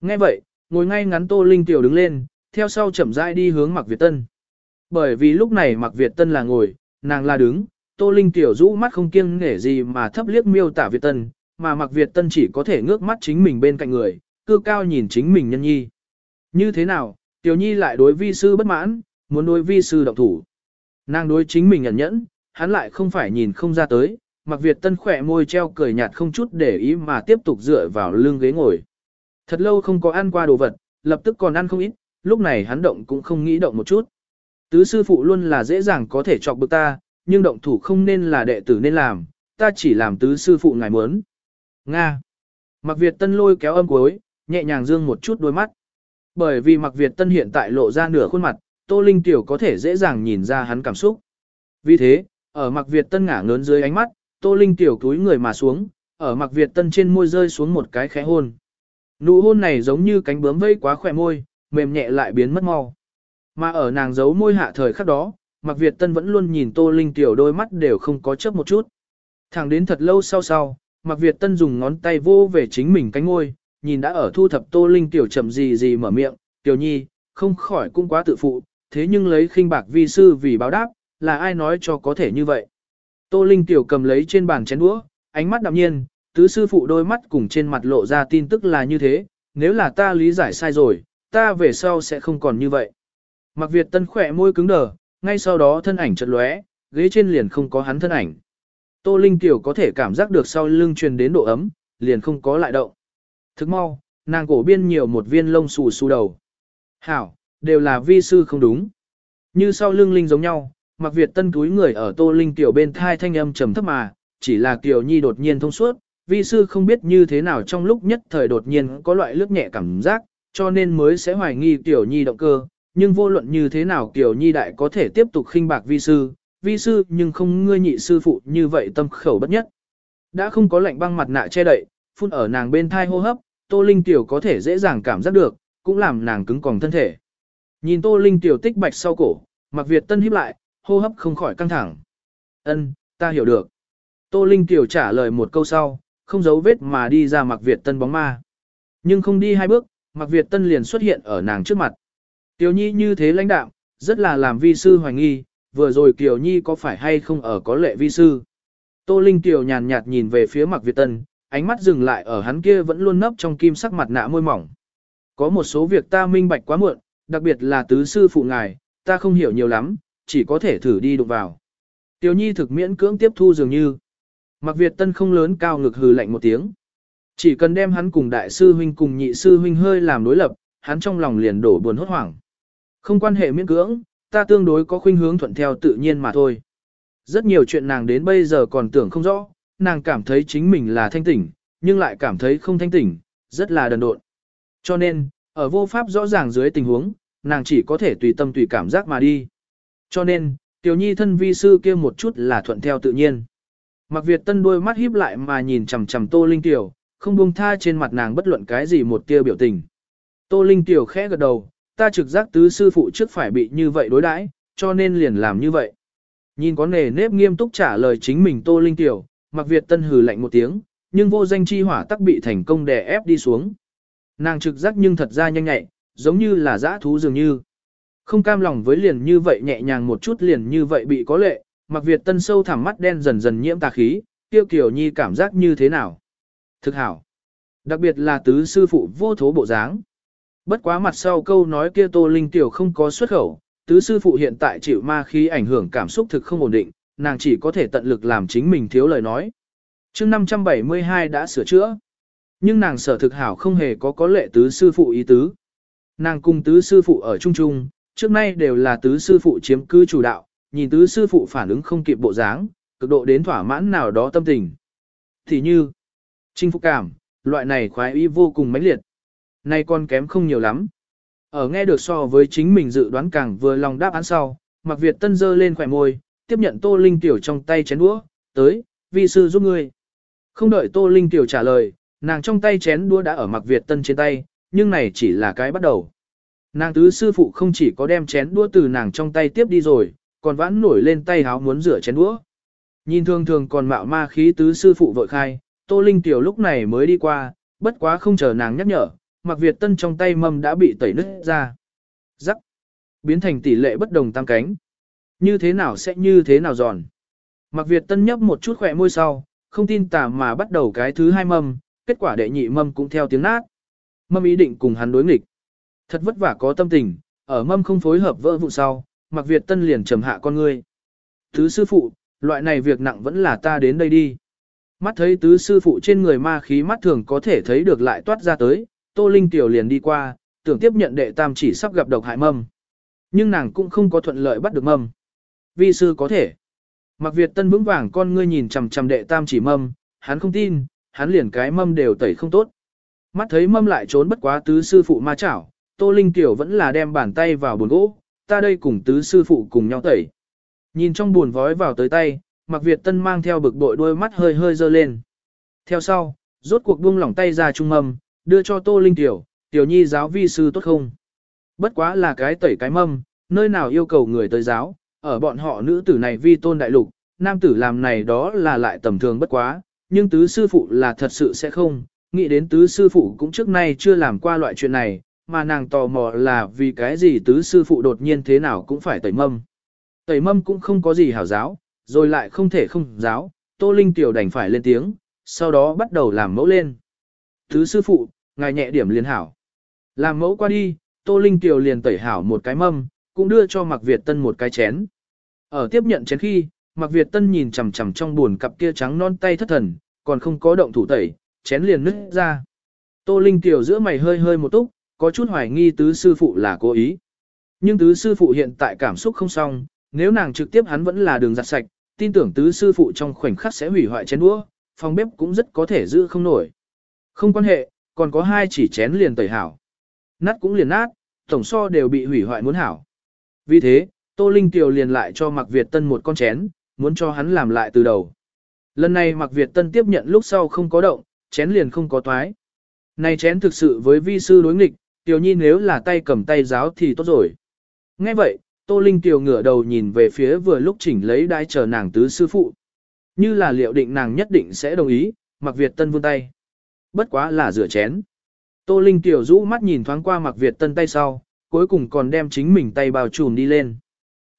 S1: Nghe vậy, ngồi ngay ngắn Tô Linh Tiểu đứng lên, theo sau chậm rãi đi hướng Mặc Việt Tân. Bởi vì lúc này Mặc Việt Tân là ngồi, nàng là đứng, Tô Linh Tiểu rũ mắt không kiêng nể gì mà thấp liếc miêu tả Việt Tân, mà Mặc Việt Tân chỉ có thể ngước mắt chính mình bên cạnh người, cư cao nhìn chính mình nhân nhi. Như thế nào, Tiểu Nhi lại đối vi sư bất mãn, muốn đối vi sư động thủ. Nàng đối chính mình ẩn nhẫn, hắn lại không phải nhìn không ra tới, Mặc Việt Tân khỏe môi treo cười nhạt không chút để ý mà tiếp tục dựa vào lưng ghế ngồi. Thật lâu không có ăn qua đồ vật, lập tức còn ăn không ít, lúc này hắn động cũng không nghĩ động một chút. Tứ sư phụ luôn là dễ dàng có thể chọc bực ta, nhưng động thủ không nên là đệ tử nên làm, ta chỉ làm tứ sư phụ ngài muốn. Nga. Mặc Việt Tân lôi kéo âm cuối, nhẹ nhàng dương một chút đôi mắt. Bởi vì mặc Việt Tân hiện tại lộ ra nửa khuôn mặt, Tô Linh Tiểu có thể dễ dàng nhìn ra hắn cảm xúc. Vì thế, ở mặc Việt Tân ngả ngớn dưới ánh mắt, Tô Linh Tiểu túi người mà xuống, ở mặc Việt Tân trên môi rơi xuống một cái khẽ hôn. Nụ hôn này giống như cánh bướm vây quá khỏe môi, mềm nhẹ lại biến mất mau. Mà ở nàng giấu môi hạ thời khắc đó, mặc Việt Tân vẫn luôn nhìn Tô Linh Tiểu đôi mắt đều không có chớp một chút. Thẳng đến thật lâu sau sau, mặc Việt Tân dùng ngón tay vô về chính mình cánh môi, nhìn đã ở thu thập Tô Linh Tiểu chậm gì gì mở miệng, Tiểu Nhi, không khỏi cũng quá tự phụ, thế nhưng lấy khinh bạc vi sư vì báo đáp, là ai nói cho có thể như vậy. Tô Linh Tiểu cầm lấy trên bàn chén đũa, ánh mắt đạm nhiên, tứ sư phụ đôi mắt cùng trên mặt lộ ra tin tức là như thế, nếu là ta lý giải sai rồi, ta về sau sẽ không còn như vậy. mặc Việt Tân khỏe môi cứng đờ, ngay sau đó thân ảnh chợt lóe, ghế trên liền không có hắn thân ảnh. Tô Linh Tiểu có thể cảm giác được sau lưng truyền đến độ ấm, liền không có lại động. Thức mau, nàng cổ biên nhiều một viên lông xù xù đầu. Hảo, đều là vi sư không đúng. Như sau lưng linh giống nhau, mặc Việt tân túi người ở Tô Linh Tiểu bên thai thanh âm trầm thấp mà, chỉ là tiểu Nhi đột nhiên thông suốt, vi sư không biết như thế nào trong lúc nhất thời đột nhiên có loại lướt nhẹ cảm giác, cho nên mới sẽ hoài nghi tiểu Nhi động cơ, nhưng vô luận như thế nào tiểu Nhi đại có thể tiếp tục khinh bạc vi sư, vi sư nhưng không ngươi nhị sư phụ như vậy tâm khẩu bất nhất. Đã không có lạnh băng mặt nạ che đậy, phun ở nàng bên thai hô hấp, Tô Linh Tiểu có thể dễ dàng cảm giác được, cũng làm nàng cứng còng thân thể. Nhìn Tô Linh Tiểu tích bạch sau cổ, Mặc Việt Tân híp lại, hô hấp không khỏi căng thẳng. Ân, ta hiểu được. Tô Linh Tiểu trả lời một câu sau, không giấu vết mà đi ra Mặc Việt Tân bóng ma. Nhưng không đi hai bước, Mặc Việt Tân liền xuất hiện ở nàng trước mặt. Tiểu Nhi như thế lãnh đạo, rất là làm vi sư hoài nghi, vừa rồi Kiều Nhi có phải hay không ở có lệ vi sư. Tô Linh Tiểu nhàn nhạt nhìn về phía Mạc Việt Tân, ánh mắt dừng lại ở hắn kia vẫn luôn nấp trong kim sắc mặt nạ môi mỏng. Có một số việc ta minh bạch quá muộn, đặc biệt là tứ sư phụ ngài, ta không hiểu nhiều lắm, chỉ có thể thử đi đụng vào. Tiểu Nhi thực miễn cưỡng tiếp thu dường như. Mặc Việt Tân không lớn cao ngực hừ lạnh một tiếng. Chỉ cần đem hắn cùng đại sư huynh cùng nhị sư huynh hơi làm đối lập, hắn trong lòng liền đổ buồn hốt hoảng. Không quan hệ miễn cưỡng, ta tương đối có khuynh hướng thuận theo tự nhiên mà thôi. Rất nhiều chuyện nàng đến bây giờ còn tưởng không rõ, nàng cảm thấy chính mình là thanh tỉnh, nhưng lại cảm thấy không thanh tỉnh, rất là đần độn. Cho nên, ở vô pháp rõ ràng dưới tình huống, nàng chỉ có thể tùy tâm tùy cảm giác mà đi. Cho nên, tiểu nhi thân vi sư kia một chút là thuận theo tự nhiên. Mặc Việt Tân đôi mắt híp lại mà nhìn chằm chằm Tô Linh Tiểu, không buông tha trên mặt nàng bất luận cái gì một tia biểu tình. Tô Linh Tiểu khẽ gật đầu, ta trực giác tứ sư phụ trước phải bị như vậy đối đãi, cho nên liền làm như vậy. Nhìn có nề nếp nghiêm túc trả lời chính mình Tô Linh Tiểu, Mặc Việt Tân hừ lạnh một tiếng, nhưng vô danh chi hỏa tắc bị thành công đè ép đi xuống. Nàng trực giác nhưng thật ra nhanh nhạy, giống như là dã thú dường như. Không cam lòng với liền như vậy nhẹ nhàng một chút liền như vậy bị có lệ, Mặc Việt Tân sâu thẳm mắt đen dần dần nhiễm tà khí, tiêu kiểu nhi cảm giác như thế nào. Thực hảo. Đặc biệt là tứ sư phụ vô thố bộ dáng. Bất quá mặt sau câu nói kia Tô Linh Tiểu không có xuất khẩu, tứ sư phụ hiện tại chịu ma khí ảnh hưởng cảm xúc thực không ổn định, nàng chỉ có thể tận lực làm chính mình thiếu lời nói. chương 572 đã sửa chữa. Nhưng nàng sở thực hảo không hề có có lệ tứ sư phụ ý tứ. Nàng cùng tứ sư phụ ở chung chung, trước nay đều là tứ sư phụ chiếm cứ chủ đạo, nhìn tứ sư phụ phản ứng không kịp bộ dáng, cực độ đến thỏa mãn nào đó tâm tình. Thì như, chinh phục cảm, loại này khoái ý vô cùng mãnh liệt. Nay con kém không nhiều lắm. Ở nghe được so với chính mình dự đoán càng vừa lòng đáp án sau, Mạc Việt Tân dơ lên khỏe môi, tiếp nhận Tô Linh Tiểu trong tay chén đũa, tới, vi sư giúp ngươi. Không đợi Tô Linh Tiểu trả lời, nàng trong tay chén đũa đã ở mặc Việt Tân trên tay, nhưng này chỉ là cái bắt đầu. Nàng tứ sư phụ không chỉ có đem chén đũa từ nàng trong tay tiếp đi rồi, còn vãn nổi lên tay háo muốn rửa chén đũa. Nhìn thường thường còn mạo ma khí tứ sư phụ vội khai, Tô Linh Tiểu lúc này mới đi qua, bất quá không chờ nàng nhắc nhở, mặc Việt Tân trong tay mâm đã bị tẩy nứt ra. Rắc. Biến thành tỷ lệ bất đồng tam cánh. Như thế nào sẽ như thế nào giòn. Mặc Việt Tân nhấp một chút khỏe môi sau, không tin tà mà bắt đầu cái thứ hai mâm, kết quả đệ nhị mâm cũng theo tiếng nát. Mâm ý định cùng hắn đối nghịch. Thật vất vả có tâm tình, ở mâm không phối hợp vỡ vụ sau, Mặc Việt Tân liền trầm hạ con ngươi. Thứ sư phụ, loại này việc nặng vẫn là ta đến đây đi. Mắt thấy tứ sư phụ trên người ma khí mắt thường có thể thấy được lại toát ra tới, Tô Linh Tiểu liền đi qua, tưởng tiếp nhận đệ tam chỉ sắp gặp độc hại mâm. Nhưng nàng cũng không có thuận lợi bắt được mâm. Vi sư có thể. Mặc Việt Tân vững vàng con ngươi nhìn chằm chằm đệ tam chỉ mâm, hắn không tin, hắn liền cái mâm đều tẩy không tốt. Mắt thấy mâm lại trốn bất quá tứ sư phụ ma chảo, Tô Linh Tiểu vẫn là đem bàn tay vào buồn gỗ, ta đây cùng tứ sư phụ cùng nhau tẩy. Nhìn trong buồn vói vào tới tay, Mặc Việt Tân mang theo bực bội đôi mắt hơi hơi dơ lên. Theo sau, rốt cuộc buông lỏng tay ra trung mâm, đưa cho Tô Linh Tiểu, Tiểu Nhi giáo vi sư tốt không? Bất quá là cái tẩy cái mâm, nơi nào yêu cầu người tới giáo, ở bọn họ nữ tử này vi tôn đại lục, nam tử làm này đó là lại tầm thường bất quá, nhưng tứ sư phụ là thật sự sẽ không, nghĩ đến tứ sư phụ cũng trước nay chưa làm qua loại chuyện này, mà nàng tò mò là vì cái gì tứ sư phụ đột nhiên thế nào cũng phải tẩy mâm. Tẩy mâm cũng không có gì hảo giáo, rồi lại không thể không giáo, Tô Linh Tiểu đành phải lên tiếng, sau đó bắt đầu làm mẫu lên. Tứ sư phụ, ngài nhẹ điểm liền hảo. Làm mẫu qua đi, Tô Linh Tiểu liền tẩy hảo một cái mâm, cũng đưa cho Mạc Việt Tân một cái chén. Ở tiếp nhận chén khi, Mạc Việt Tân nhìn chằm chằm trong buồn cặp kia trắng non tay thất thần, còn không có động thủ tẩy, chén liền nứt ra. Tô Linh Tiểu giữa mày hơi hơi một túc, có chút hoài nghi tứ sư phụ là cố ý. Nhưng tứ sư phụ hiện tại cảm xúc không xong, nếu nàng trực tiếp hắn vẫn là đường giặt sạch, tin tưởng tứ sư phụ trong khoảnh khắc sẽ hủy hoại chén đũa, phòng bếp cũng rất có thể giữ không nổi. Không quan hệ, còn có hai chỉ chén liền tẩy hảo. Nát cũng liền nát, tổng so đều bị hủy hoại muốn hảo. Vì thế, Tô Linh Kiều liền lại cho Mạc Việt Tân một con chén, muốn cho hắn làm lại từ đầu. Lần này Mạc Việt Tân tiếp nhận lúc sau không có động, chén liền không có toái. Này chén thực sự với vi sư đối nghịch, Tiểu Nhi nếu là tay cầm tay giáo thì tốt rồi. Nghe vậy, Tô Linh Kiều ngửa đầu nhìn về phía vừa lúc chỉnh lấy đai chờ nàng tứ sư phụ. Như là liệu định nàng nhất định sẽ đồng ý, Mạc Việt Tân vươn tay. Bất quá là rửa chén. Tô Linh Tiểu rũ mắt nhìn thoáng qua Mạc Việt Tân tay sau, cuối cùng còn đem chính mình tay bao trùm đi lên.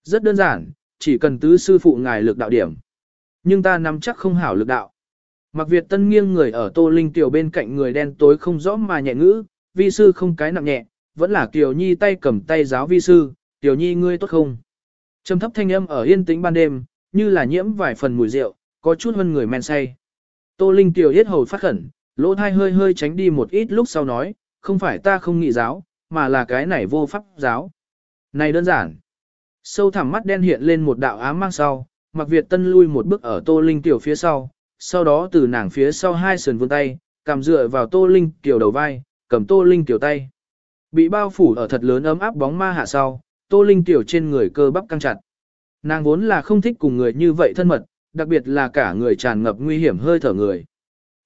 S1: Rất đơn giản, chỉ cần tứ sư phụ ngài lực đạo điểm. Nhưng ta nắm chắc không hảo lực đạo. mặc Việt Tân nghiêng người ở Tô Linh Tiểu bên cạnh người đen tối không rõ mà nhẹ ngữ, vi sư không cái nặng nhẹ, vẫn là Kiều Nhi tay cầm tay giáo vi sư, Tiểu Nhi ngươi tốt không? Trầm thấp thanh âm ở yên tĩnh ban đêm, như là nhiễm vài phần mùi rượu, có chút hơn người men say. Tô Linh Tiểu hết hầu phát khẩn, lỗ thai hơi hơi tránh đi một ít lúc sau nói, không phải ta không nghị giáo, mà là cái này vô pháp giáo. Này đơn giản. Sâu thẳm mắt đen hiện lên một đạo ám mang sau, Mặc Việt Tân lui một bước ở Tô Linh Tiểu phía sau, sau đó từ nàng phía sau hai sườn vươn tay, cầm dựa vào Tô Linh Tiểu đầu vai, cầm Tô Linh Tiểu tay. Bị bao phủ ở thật lớn ấm áp bóng ma hạ sau, Tô Linh Tiểu trên người cơ bắp căng chặt. Nàng vốn là không thích cùng người như vậy thân mật, đặc biệt là cả người tràn ngập nguy hiểm hơi thở người.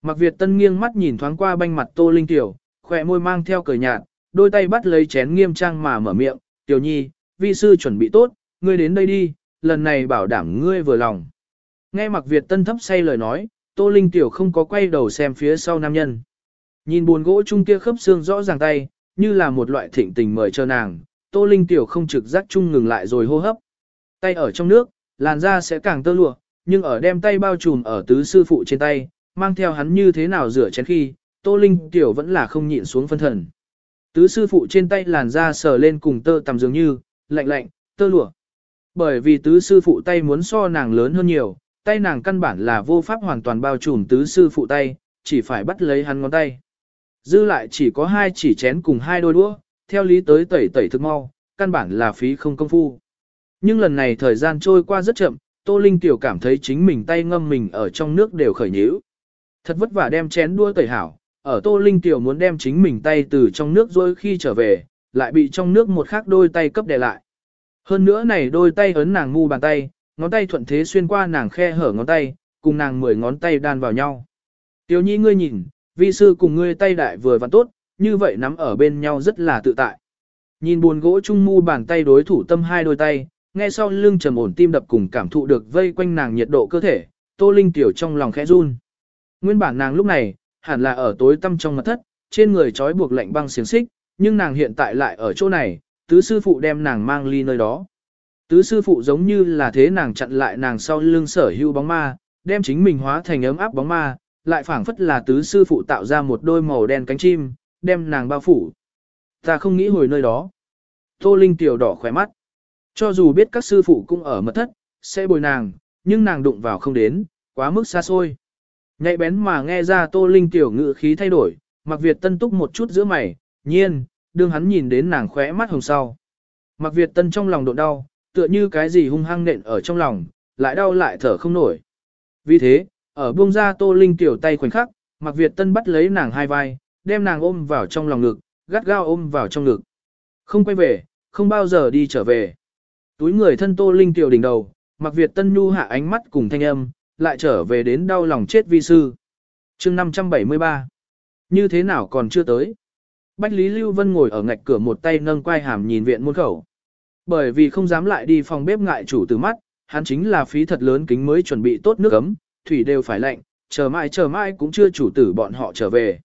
S1: Mặc Việt Tân nghiêng mắt nhìn thoáng qua banh mặt Tô Linh Tiểu, khỏe môi mang theo cười nhạt, đôi tay bắt lấy chén nghiêm trang mà mở miệng, Tiểu Nhi, vi sư chuẩn bị tốt, ngươi đến đây đi, lần này bảo đảm ngươi vừa lòng. Nghe Mặc Việt Tân thấp say lời nói, Tô Linh Tiểu không có quay đầu xem phía sau nam nhân. Nhìn buồn gỗ chung kia khớp xương rõ ràng tay, như là một loại thịnh tình mời cho nàng, Tô Linh Tiểu không trực giác chung ngừng lại rồi hô hấp. Tay ở trong nước, làn da sẽ càng tơ lụa, nhưng ở đem tay bao trùm ở tứ sư phụ trên tay, mang theo hắn như thế nào rửa chén khi, Tô Linh Tiểu vẫn là không nhịn xuống phân thần. Tứ sư phụ trên tay làn da sờ lên cùng tơ tầm dường như, lạnh lạnh, tơ lụa. Bởi vì tứ sư phụ tay muốn so nàng lớn hơn nhiều, tay nàng căn bản là vô pháp hoàn toàn bao trùm tứ sư phụ tay, chỉ phải bắt lấy hắn ngón tay. Dư lại chỉ có hai chỉ chén cùng hai đôi đũa, theo lý tới tẩy tẩy thực mau, căn bản là phí không công phu. Nhưng lần này thời gian trôi qua rất chậm, Tô Linh tiểu cảm thấy chính mình tay ngâm mình ở trong nước đều khởi nhíu. Thật vất vả đem chén đua tẩy hảo, ở Tô Linh tiểu muốn đem chính mình tay từ trong nước rồi khi trở về, lại bị trong nước một khác đôi tay cấp đè lại. Hơn nữa này đôi tay ấn nàng ngu bàn tay, ngón tay thuận thế xuyên qua nàng khe hở ngón tay, cùng nàng mười ngón tay đan vào nhau. Tiểu nhi ngươi nhìn, vi sư cùng ngươi tay đại vừa vặn tốt, như vậy nắm ở bên nhau rất là tự tại. Nhìn buồn gỗ trung mu bàn tay đối thủ tâm hai đôi tay, nghe sau lưng trầm ổn tim đập cùng cảm thụ được vây quanh nàng nhiệt độ cơ thể, Tô Linh tiểu trong lòng khẽ run. Nguyên bản nàng lúc này, hẳn là ở tối tâm trong mật thất, trên người trói buộc lạnh băng xiềng xích, nhưng nàng hiện tại lại ở chỗ này, tứ sư phụ đem nàng mang ly nơi đó. Tứ sư phụ giống như là thế nàng chặn lại nàng sau lưng sở hưu bóng ma, đem chính mình hóa thành ấm áp bóng ma, lại phảng phất là tứ sư phụ tạo ra một đôi màu đen cánh chim, đem nàng bao phủ. Ta không nghĩ hồi nơi đó. Tô Linh tiểu đỏ khỏe mắt. Cho dù biết các sư phụ cũng ở mật thất, sẽ bồi nàng, nhưng nàng đụng vào không đến, quá mức xa xôi. Nhạy bén mà nghe ra Tô Linh tiểu ngự khí thay đổi, mặc Việt tân túc một chút giữa mày, nhiên, đương hắn nhìn đến nàng khóe mắt hồng sau. Mặc Việt tân trong lòng độ đau, tựa như cái gì hung hăng nện ở trong lòng, lại đau lại thở không nổi. Vì thế, ở buông ra Tô Linh tiểu tay khoảnh khắc, Mặc Việt tân bắt lấy nàng hai vai, đem nàng ôm vào trong lòng ngực, gắt gao ôm vào trong ngực. Không quay về, không bao giờ đi trở về. Túi người thân Tô Linh tiểu đỉnh đầu, Mặc Việt tân nhu hạ ánh mắt cùng thanh âm, lại trở về đến đau lòng chết vi sư. chương 573. Như thế nào còn chưa tới? Bách Lý Lưu Vân ngồi ở ngạch cửa một tay nâng quai hàm nhìn viện môn khẩu. Bởi vì không dám lại đi phòng bếp ngại chủ từ mắt, hắn chính là phí thật lớn kính mới chuẩn bị tốt nước ấm, thủy đều phải lạnh, chờ mãi chờ mãi cũng chưa chủ tử bọn họ trở về.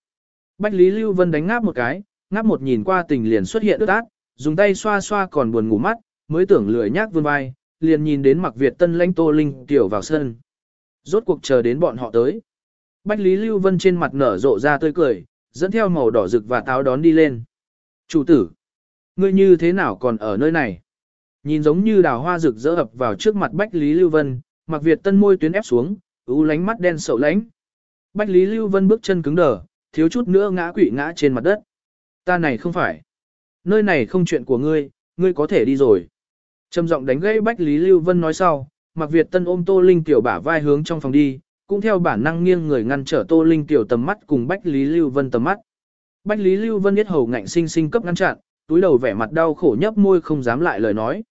S1: Bách Lý Lưu Vân đánh ngáp một cái, ngáp một nhìn qua tình liền xuất hiện ướt át, dùng tay xoa xoa còn buồn ngủ mắt, mới tưởng lười nhác vươn vai, liền nhìn đến mặc Việt tân lãnh tô linh tiểu vào sân. Rốt cuộc chờ đến bọn họ tới. Bách Lý Lưu Vân trên mặt nở rộ ra tươi cười, dẫn theo màu đỏ rực và táo đón đi lên. Chủ tử, ngươi như thế nào còn ở nơi này? Nhìn giống như đào hoa rực rỡ ập vào trước mặt Bách Lý Lưu Vân, mặc Việt tân môi tuyến ép xuống, ú lánh mắt đen sậu lánh. Bách Lý Lưu Vân bước chân cứng đờ, thiếu chút nữa ngã quỵ ngã trên mặt đất. Ta này không phải. Nơi này không chuyện của ngươi, ngươi có thể đi rồi. Trầm giọng đánh gãy Bách Lý Lưu Vân nói sau, mặc Việt tân ôm Tô Linh tiểu bả vai hướng trong phòng đi, cũng theo bản năng nghiêng người ngăn trở Tô Linh tiểu tầm mắt cùng Bách Lý Lưu Vân tầm mắt. Bách Lý Lưu Vân biết hầu ngạnh sinh sinh cấp ngăn chặn, túi đầu vẻ mặt đau khổ nhấp môi không dám lại lời nói.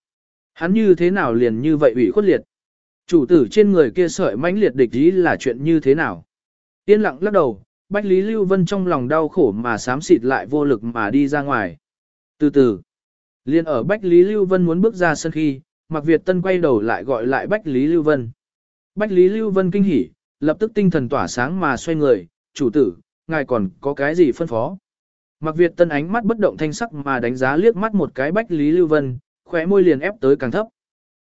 S1: Hắn như thế nào liền như vậy ủy khuất liệt. Chủ tử trên người kia sợi mãnh liệt địch ý là chuyện như thế nào. Yên lặng lắc đầu, Bách Lý Lưu Vân trong lòng đau khổ mà sám xịt lại vô lực mà đi ra ngoài. Từ từ, liền ở Bách Lý Lưu Vân muốn bước ra sân khi, Mạc Việt Tân quay đầu lại gọi lại Bách Lý Lưu Vân. Bách Lý Lưu Vân kinh hỉ, lập tức tinh thần tỏa sáng mà xoay người, chủ tử, ngài còn có cái gì phân phó. Mạc Việt Tân ánh mắt bất động thanh sắc mà đánh giá liếc mắt một cái Bách Lý Lưu Vân, khóe môi liền ép tới càng thấp.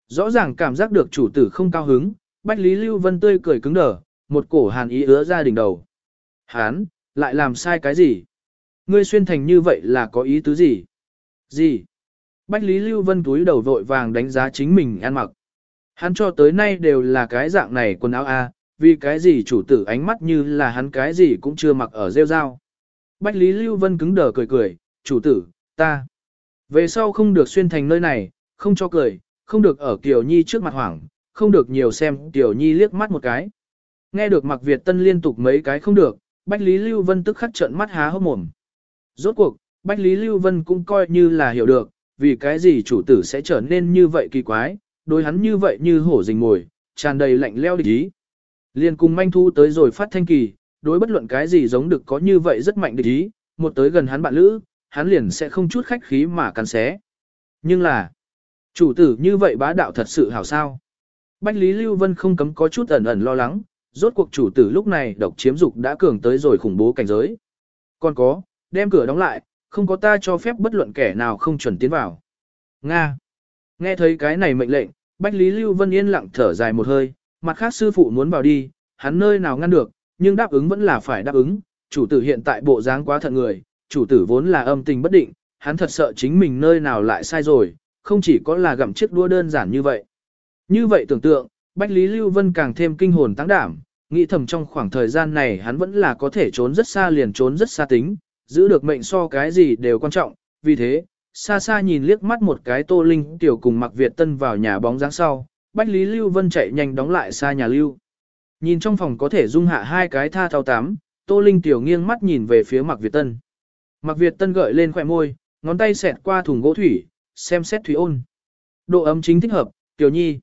S1: Rõ ràng cảm giác được chủ tử không cao hứng, Bách Lý Lưu Vân tươi cười cứng đờ, một cổ hàn ý ứa ra đỉnh đầu. Hán, lại làm sai cái gì? Ngươi xuyên thành như vậy là có ý tứ gì? Gì? Bách Lý Lưu Vân túi đầu vội vàng đánh giá chính mình ăn mặc. Hắn cho tới nay đều là cái dạng này quần áo A, vì cái gì chủ tử ánh mắt như là hắn cái gì cũng chưa mặc ở rêu dao. Bách Lý Lưu Vân cứng đờ cười cười, chủ tử, ta. Về sau không được xuyên thành nơi này, không cho cười, không được ở Kiều Nhi trước mặt hoảng, không được nhiều xem Kiều Nhi liếc mắt một cái. Nghe được Mặc Việt Tân liên tục mấy cái không được, Bách Lý Lưu Vân tức khắc trợn mắt há hốc mồm. Rốt cuộc, Bách Lý Lưu Vân cũng coi như là hiểu được, vì cái gì chủ tử sẽ trở nên như vậy kỳ quái, đối hắn như vậy như hổ rình mồi, tràn đầy lạnh leo địch ý. Liên cùng manh thu tới rồi phát thanh kỳ, đối bất luận cái gì giống được có như vậy rất mạnh địch ý, một tới gần hắn bạn lữ, hắn liền sẽ không chút khách khí mà cắn xé. Nhưng là, chủ tử như vậy bá đạo thật sự hảo sao. Bách Lý Lưu Vân không cấm có chút ẩn ẩn lo lắng, rốt cuộc chủ tử lúc này độc chiếm dục đã cường tới rồi khủng bố cảnh giới. Còn có, đem cửa đóng lại, không có ta cho phép bất luận kẻ nào không chuẩn tiến vào. Nga. Nghe thấy cái này mệnh lệnh, Bách Lý Lưu Vân yên lặng thở dài một hơi, mặt khác sư phụ muốn vào đi, hắn nơi nào ngăn được, nhưng đáp ứng vẫn là phải đáp ứng, chủ tử hiện tại bộ dáng quá thận người, chủ tử vốn là âm tình bất định, hắn thật sợ chính mình nơi nào lại sai rồi, không chỉ có là gặm chiếc đua đơn giản như vậy. Như vậy tưởng tượng, Bách Lý Lưu Vân càng thêm kinh hồn tăng đảm, nghĩ thầm trong khoảng thời gian này hắn vẫn là có thể trốn rất xa liền trốn rất xa tính, giữ được mệnh so cái gì đều quan trọng, vì thế, xa xa nhìn liếc mắt một cái Tô Linh tiểu cùng Mặc Việt Tân vào nhà bóng dáng sau, Bách Lý Lưu Vân chạy nhanh đóng lại xa nhà Lưu. Nhìn trong phòng có thể dung hạ hai cái tha thao tám, Tô Linh tiểu nghiêng mắt nhìn về phía Mặc Việt Tân. Mặc Việt Tân gợi lên khỏe môi, ngón tay xẹt qua thùng gỗ thủy, xem xét thủy ôn. Độ ấm chính thích hợp, Tiểu Nhi.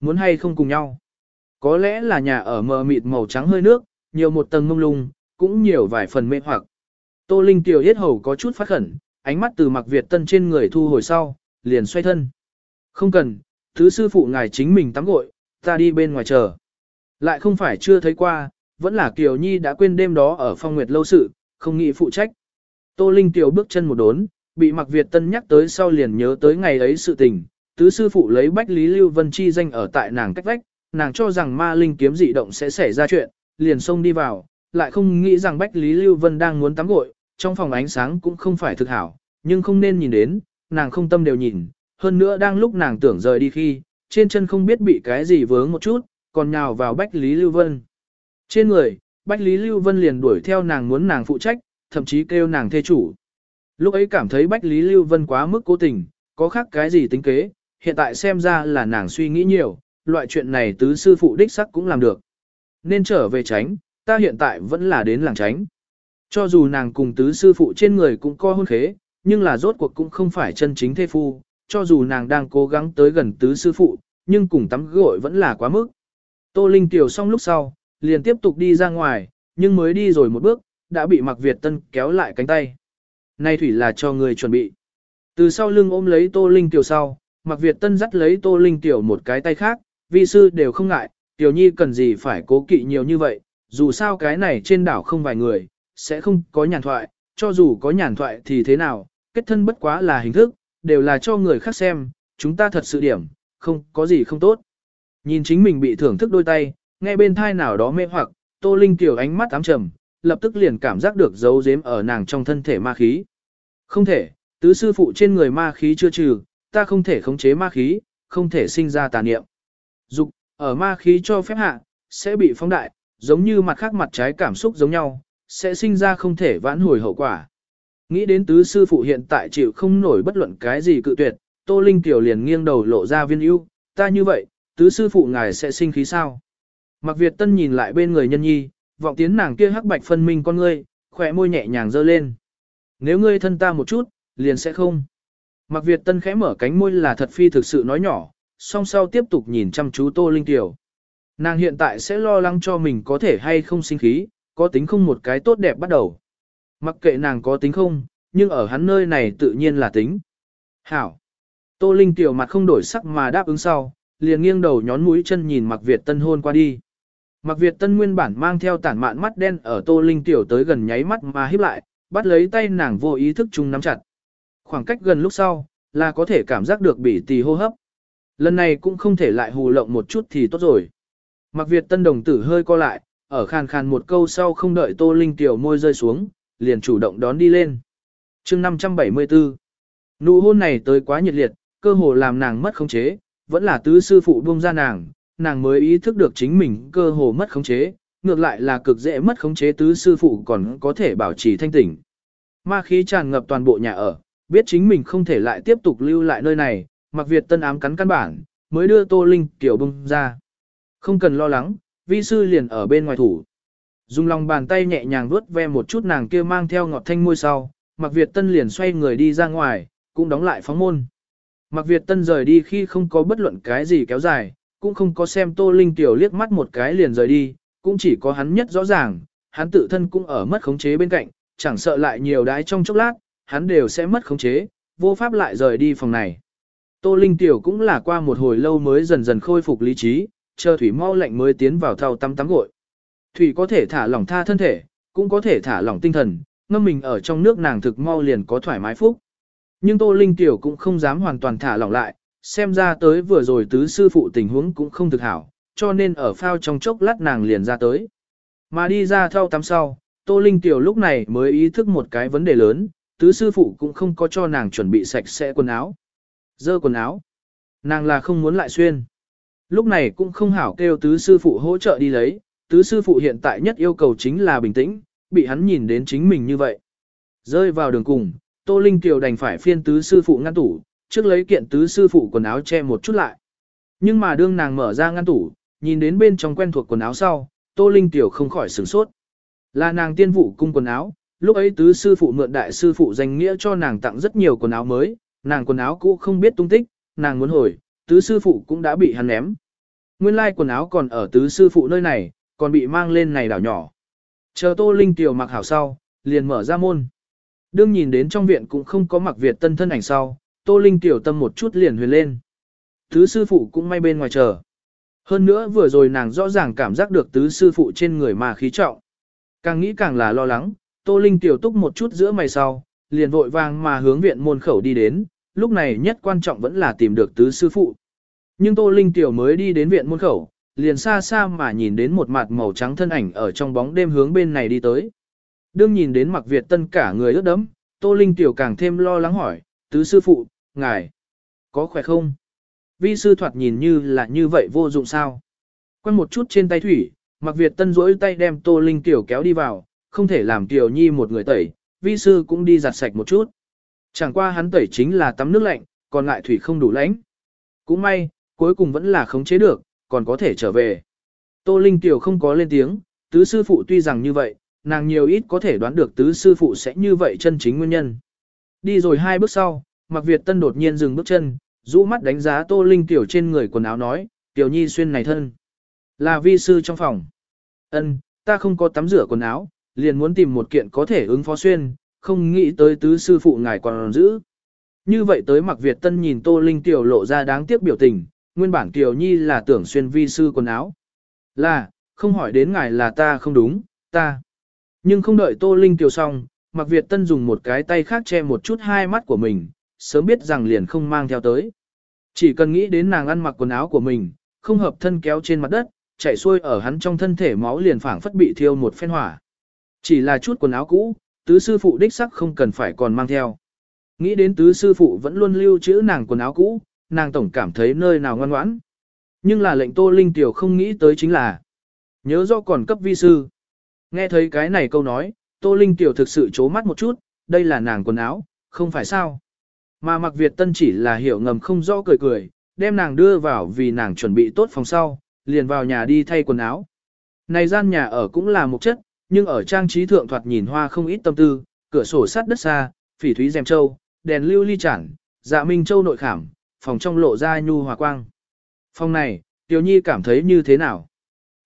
S1: Muốn hay không cùng nhau? Có lẽ là nhà ở mờ mịt màu trắng hơi nước, nhiều một tầng mông lung, cũng nhiều vài phần mê hoặc. Tô Linh tiểu yết hầu có chút phát khẩn, ánh mắt từ Mặc Việt Tân trên người thu hồi sau, liền xoay thân. Không cần, thứ sư phụ ngài chính mình tắm gội, ta đi bên ngoài chờ. Lại không phải chưa thấy qua, vẫn là Kiều Nhi đã quên đêm đó ở phong nguyệt lâu sự, không nghĩ phụ trách. Tô Linh tiểu bước chân một đốn, bị Mặc Việt Tân nhắc tới sau liền nhớ tới ngày ấy sự tình, tứ sư phụ lấy Bách Lý Lưu Vân chi danh ở tại nàng cách vách, nàng cho rằng ma linh kiếm dị động sẽ xảy ra chuyện, liền xông đi vào, lại không nghĩ rằng Bách Lý Lưu Vân đang muốn tắm gội, trong phòng ánh sáng cũng không phải thực hảo, nhưng không nên nhìn đến, nàng không tâm đều nhìn, hơn nữa đang lúc nàng tưởng rời đi khi, trên chân không biết bị cái gì vướng một chút, còn nhào vào Bách Lý Lưu Vân. Trên người, Bách Lý Lưu Vân liền đuổi theo nàng muốn nàng phụ trách, thậm chí kêu nàng thê chủ. Lúc ấy cảm thấy Bách Lý Lưu Vân quá mức cố tình, có khác cái gì tính kế, hiện tại xem ra là nàng suy nghĩ nhiều, loại chuyện này tứ sư phụ đích sắc cũng làm được. Nên trở về tránh, ta hiện tại vẫn là đến làng tránh. Cho dù nàng cùng tứ sư phụ trên người cũng co hôn khế, nhưng là rốt cuộc cũng không phải chân chính thê phu, cho dù nàng đang cố gắng tới gần tứ sư phụ, nhưng cùng tắm gội vẫn là quá mức. Tô Linh tiểu xong lúc sau, liền tiếp tục đi ra ngoài, nhưng mới đi rồi một bước, đã bị Mạc Việt Tân kéo lại cánh tay. Này thủy là cho người chuẩn bị. Từ sau lưng ôm lấy Tô Linh tiểu sau, Mạc Việt Tân dắt lấy Tô Linh tiểu một cái tay khác, vi sư đều không ngại, tiểu nhi cần gì phải cố kỵ nhiều như vậy, dù sao cái này trên đảo không vài người, sẽ không có nhàn thoại, cho dù có nhàn thoại thì thế nào, kết thân bất quá là hình thức, đều là cho người khác xem, chúng ta thật sự điểm, không có gì không tốt. Nhìn chính mình bị thưởng thức đôi tay, nghe bên thai nào đó mê hoặc, Tô Linh tiểu ánh mắt ám trầm, lập tức liền cảm giác được dấu giếm ở nàng trong thân thể ma khí. Không thể, tứ sư phụ trên người ma khí chưa trừ, ta không thể khống chế ma khí, không thể sinh ra tà niệm. Dục, ở ma khí cho phép hạ, sẽ bị phóng đại, giống như mặt khác mặt trái cảm xúc giống nhau, sẽ sinh ra không thể vãn hồi hậu quả. Nghĩ đến tứ sư phụ hiện tại chịu không nổi bất luận cái gì cự tuyệt, Tô Linh Tiểu liền nghiêng đầu lộ ra viên ưu, ta như vậy, tứ sư phụ ngài sẽ sinh khí sao? Mặc Việt Tân nhìn lại bên người nhân nhi, vọng tiến nàng kia hắc bạch phân minh con ngươi, khỏe môi nhẹ nhàng dơ lên. Nếu ngươi thân ta một chút, liền sẽ không. Mặc Việt Tân khẽ mở cánh môi là thật phi thực sự nói nhỏ, song sau tiếp tục nhìn chăm chú Tô Linh Tiểu. Nàng hiện tại sẽ lo lắng cho mình có thể hay không sinh khí, có tính không một cái tốt đẹp bắt đầu. Mặc kệ nàng có tính không, nhưng ở hắn nơi này tự nhiên là tính. Hảo. Tô Linh Tiểu mặt không đổi sắc mà đáp ứng sau, liền nghiêng đầu nhón mũi chân nhìn Mặc Việt Tân hôn qua đi. Mặc Việt Tân nguyên bản mang theo tản mạn mắt đen ở Tô Linh Tiểu tới gần nháy mắt mà híp lại, bắt lấy tay nàng vô ý thức chung nắm chặt. Khoảng cách gần lúc sau, là có thể cảm giác được bị tì hô hấp. Lần này cũng không thể lại hù lộng một chút thì tốt rồi. Mặc Việt Tân đồng tử hơi co lại, ở khàn khàn một câu sau không đợi Tô Linh Tiểu môi rơi xuống, liền chủ động đón đi lên. chương 574 Nụ hôn này tới quá nhiệt liệt, cơ hồ làm nàng mất khống chế, vẫn là tứ sư phụ buông ra nàng, nàng mới ý thức được chính mình cơ hồ mất khống chế, ngược lại là cực dễ mất khống chế tứ sư phụ còn có thể bảo trì thanh tỉnh. Ma khí tràn ngập toàn bộ nhà ở, biết chính mình không thể lại tiếp tục lưu lại nơi này, mặc Việt tân ám cắn căn bản, mới đưa Tô Linh tiểu bung ra. Không cần lo lắng, vi sư liền ở bên ngoài thủ. Dùng lòng bàn tay nhẹ nhàng vuốt ve một chút nàng kia mang theo ngọt thanh môi sau, mặc Việt tân liền xoay người đi ra ngoài, cũng đóng lại phóng môn. Mặc Việt tân rời đi khi không có bất luận cái gì kéo dài, cũng không có xem Tô Linh tiểu liếc mắt một cái liền rời đi, cũng chỉ có hắn nhất rõ ràng, hắn tự thân cũng ở mất khống chế bên cạnh, chẳng sợ lại nhiều đái trong chốc lát, hắn đều sẽ mất khống chế, vô pháp lại rời đi phòng này. Tô Linh tiểu cũng là qua một hồi lâu mới dần dần khôi phục lý trí, chờ thủy mau lạnh mới tiến vào thau tắm tắm gội. Thủy có thể thả lỏng tha thân thể, cũng có thể thả lỏng tinh thần, ngâm mình ở trong nước nàng thực mau liền có thoải mái phúc. Nhưng Tô Linh tiểu cũng không dám hoàn toàn thả lỏng lại, xem ra tới vừa rồi tứ sư phụ tình huống cũng không thực hảo, cho nên ở phao trong chốc lát nàng liền ra tới. Mà đi ra thau tắm sau, Tô Linh tiểu lúc này mới ý thức một cái vấn đề lớn, tứ sư phụ cũng không có cho nàng chuẩn bị sạch sẽ quần áo. Dơ quần áo. Nàng là không muốn lại xuyên. Lúc này cũng không hảo kêu tứ sư phụ hỗ trợ đi lấy, tứ sư phụ hiện tại nhất yêu cầu chính là bình tĩnh, bị hắn nhìn đến chính mình như vậy. Rơi vào đường cùng, Tô Linh Tiểu đành phải phiên tứ sư phụ ngăn tủ, trước lấy kiện tứ sư phụ quần áo che một chút lại. Nhưng mà đương nàng mở ra ngăn tủ, nhìn đến bên trong quen thuộc quần áo sau, Tô Linh Tiểu không khỏi sửng sốt. Là nàng tiên vụ cung quần áo, lúc ấy tứ sư phụ mượn đại sư phụ danh nghĩa cho nàng tặng rất nhiều quần áo mới, nàng quần áo cũ không biết tung tích, nàng muốn hồi, tứ sư phụ cũng đã bị hắn ném. Nguyên lai quần áo còn ở tứ sư phụ nơi này, còn bị mang lên này đảo nhỏ. Chờ Tô Linh Tiểu mặc hảo sau, liền mở ra môn. Đương nhìn đến trong viện cũng không có mặc Việt tân thân ảnh sau, Tô Linh Tiểu tâm một chút liền huyền lên. Tứ sư phụ cũng may bên ngoài chờ. Hơn nữa vừa rồi nàng rõ ràng cảm giác được tứ sư phụ trên người mà khí trọng. Càng nghĩ càng là lo lắng, Tô Linh tiểu túc một chút giữa mày sau, liền vội vàng mà hướng viện môn khẩu đi đến, lúc này nhất quan trọng vẫn là tìm được tứ sư phụ. Nhưng Tô Linh tiểu mới đi đến viện môn khẩu, liền xa xa mà nhìn đến một mặt màu trắng thân ảnh ở trong bóng đêm hướng bên này đi tới. Đương nhìn đến mặc Việt tân cả người ướt đẫm, Tô Linh tiểu càng thêm lo lắng hỏi, tứ sư phụ, ngài, có khỏe không? Vi sư thoạt nhìn như là như vậy vô dụng sao? Quăng một chút trên tay thủy, mặc Việt tân rỗi tay đem Tô Linh tiểu kéo đi vào, không thể làm Tiểu Nhi một người tẩy, vi sư cũng đi giặt sạch một chút. Chẳng qua hắn tẩy chính là tắm nước lạnh, còn lại thủy không đủ lãnh. Cũng may, cuối cùng vẫn là khống chế được, còn có thể trở về. Tô Linh Tiểu không có lên tiếng, tứ sư phụ tuy rằng như vậy, nàng nhiều ít có thể đoán được tứ sư phụ sẽ như vậy chân chính nguyên nhân. Đi rồi hai bước sau, Mạc Việt Tân đột nhiên dừng bước chân, rũ mắt đánh giá Tô Linh Tiểu trên người quần áo nói, Tiểu Nhi xuyên này thân. Là vi sư trong phòng. Ân, ta không có tắm rửa quần áo, liền muốn tìm một kiện có thể ứng phó xuyên, không nghĩ tới tứ sư phụ ngài còn giữ. Như vậy tới mặc Việt Tân nhìn Tô Linh Tiểu lộ ra đáng tiếc biểu tình, nguyên bản Tiểu Nhi là tưởng xuyên vi sư quần áo. Là, không hỏi đến ngài là ta không đúng, ta. Nhưng không đợi Tô Linh Tiểu xong, mặc Việt Tân dùng một cái tay khác che một chút hai mắt của mình, sớm biết rằng liền không mang theo tới. Chỉ cần nghĩ đến nàng ăn mặc quần áo của mình, không hợp thân kéo trên mặt đất, chảy xuôi ở hắn trong thân thể máu liền phảng phất bị thiêu một phen hỏa. Chỉ là chút quần áo cũ, tứ sư phụ đích sắc không cần phải còn mang theo. Nghĩ đến tứ sư phụ vẫn luôn lưu trữ nàng quần áo cũ, nàng tổng cảm thấy nơi nào ngoan ngoãn. Nhưng là lệnh Tô Linh Tiểu không nghĩ tới chính là nhớ do còn cấp vi sư. Nghe thấy cái này câu nói, Tô Linh Tiểu thực sự chố mắt một chút, đây là nàng quần áo, không phải sao. Mà mặc Việt Tân chỉ là hiểu ngầm không rõ cười cười, đem nàng đưa vào vì nàng chuẩn bị tốt phòng sau, liền vào nhà đi thay quần áo. Này gian nhà ở cũng là một chất, nhưng ở trang trí thượng thoạt nhìn hoa không ít tâm tư, cửa sổ sắt đất xa, phỉ thúy dèm châu, đèn lưu ly chản, dạ minh châu nội khảm, phòng trong lộ ra nhu hòa quang. Phòng này, Tiểu Nhi cảm thấy như thế nào?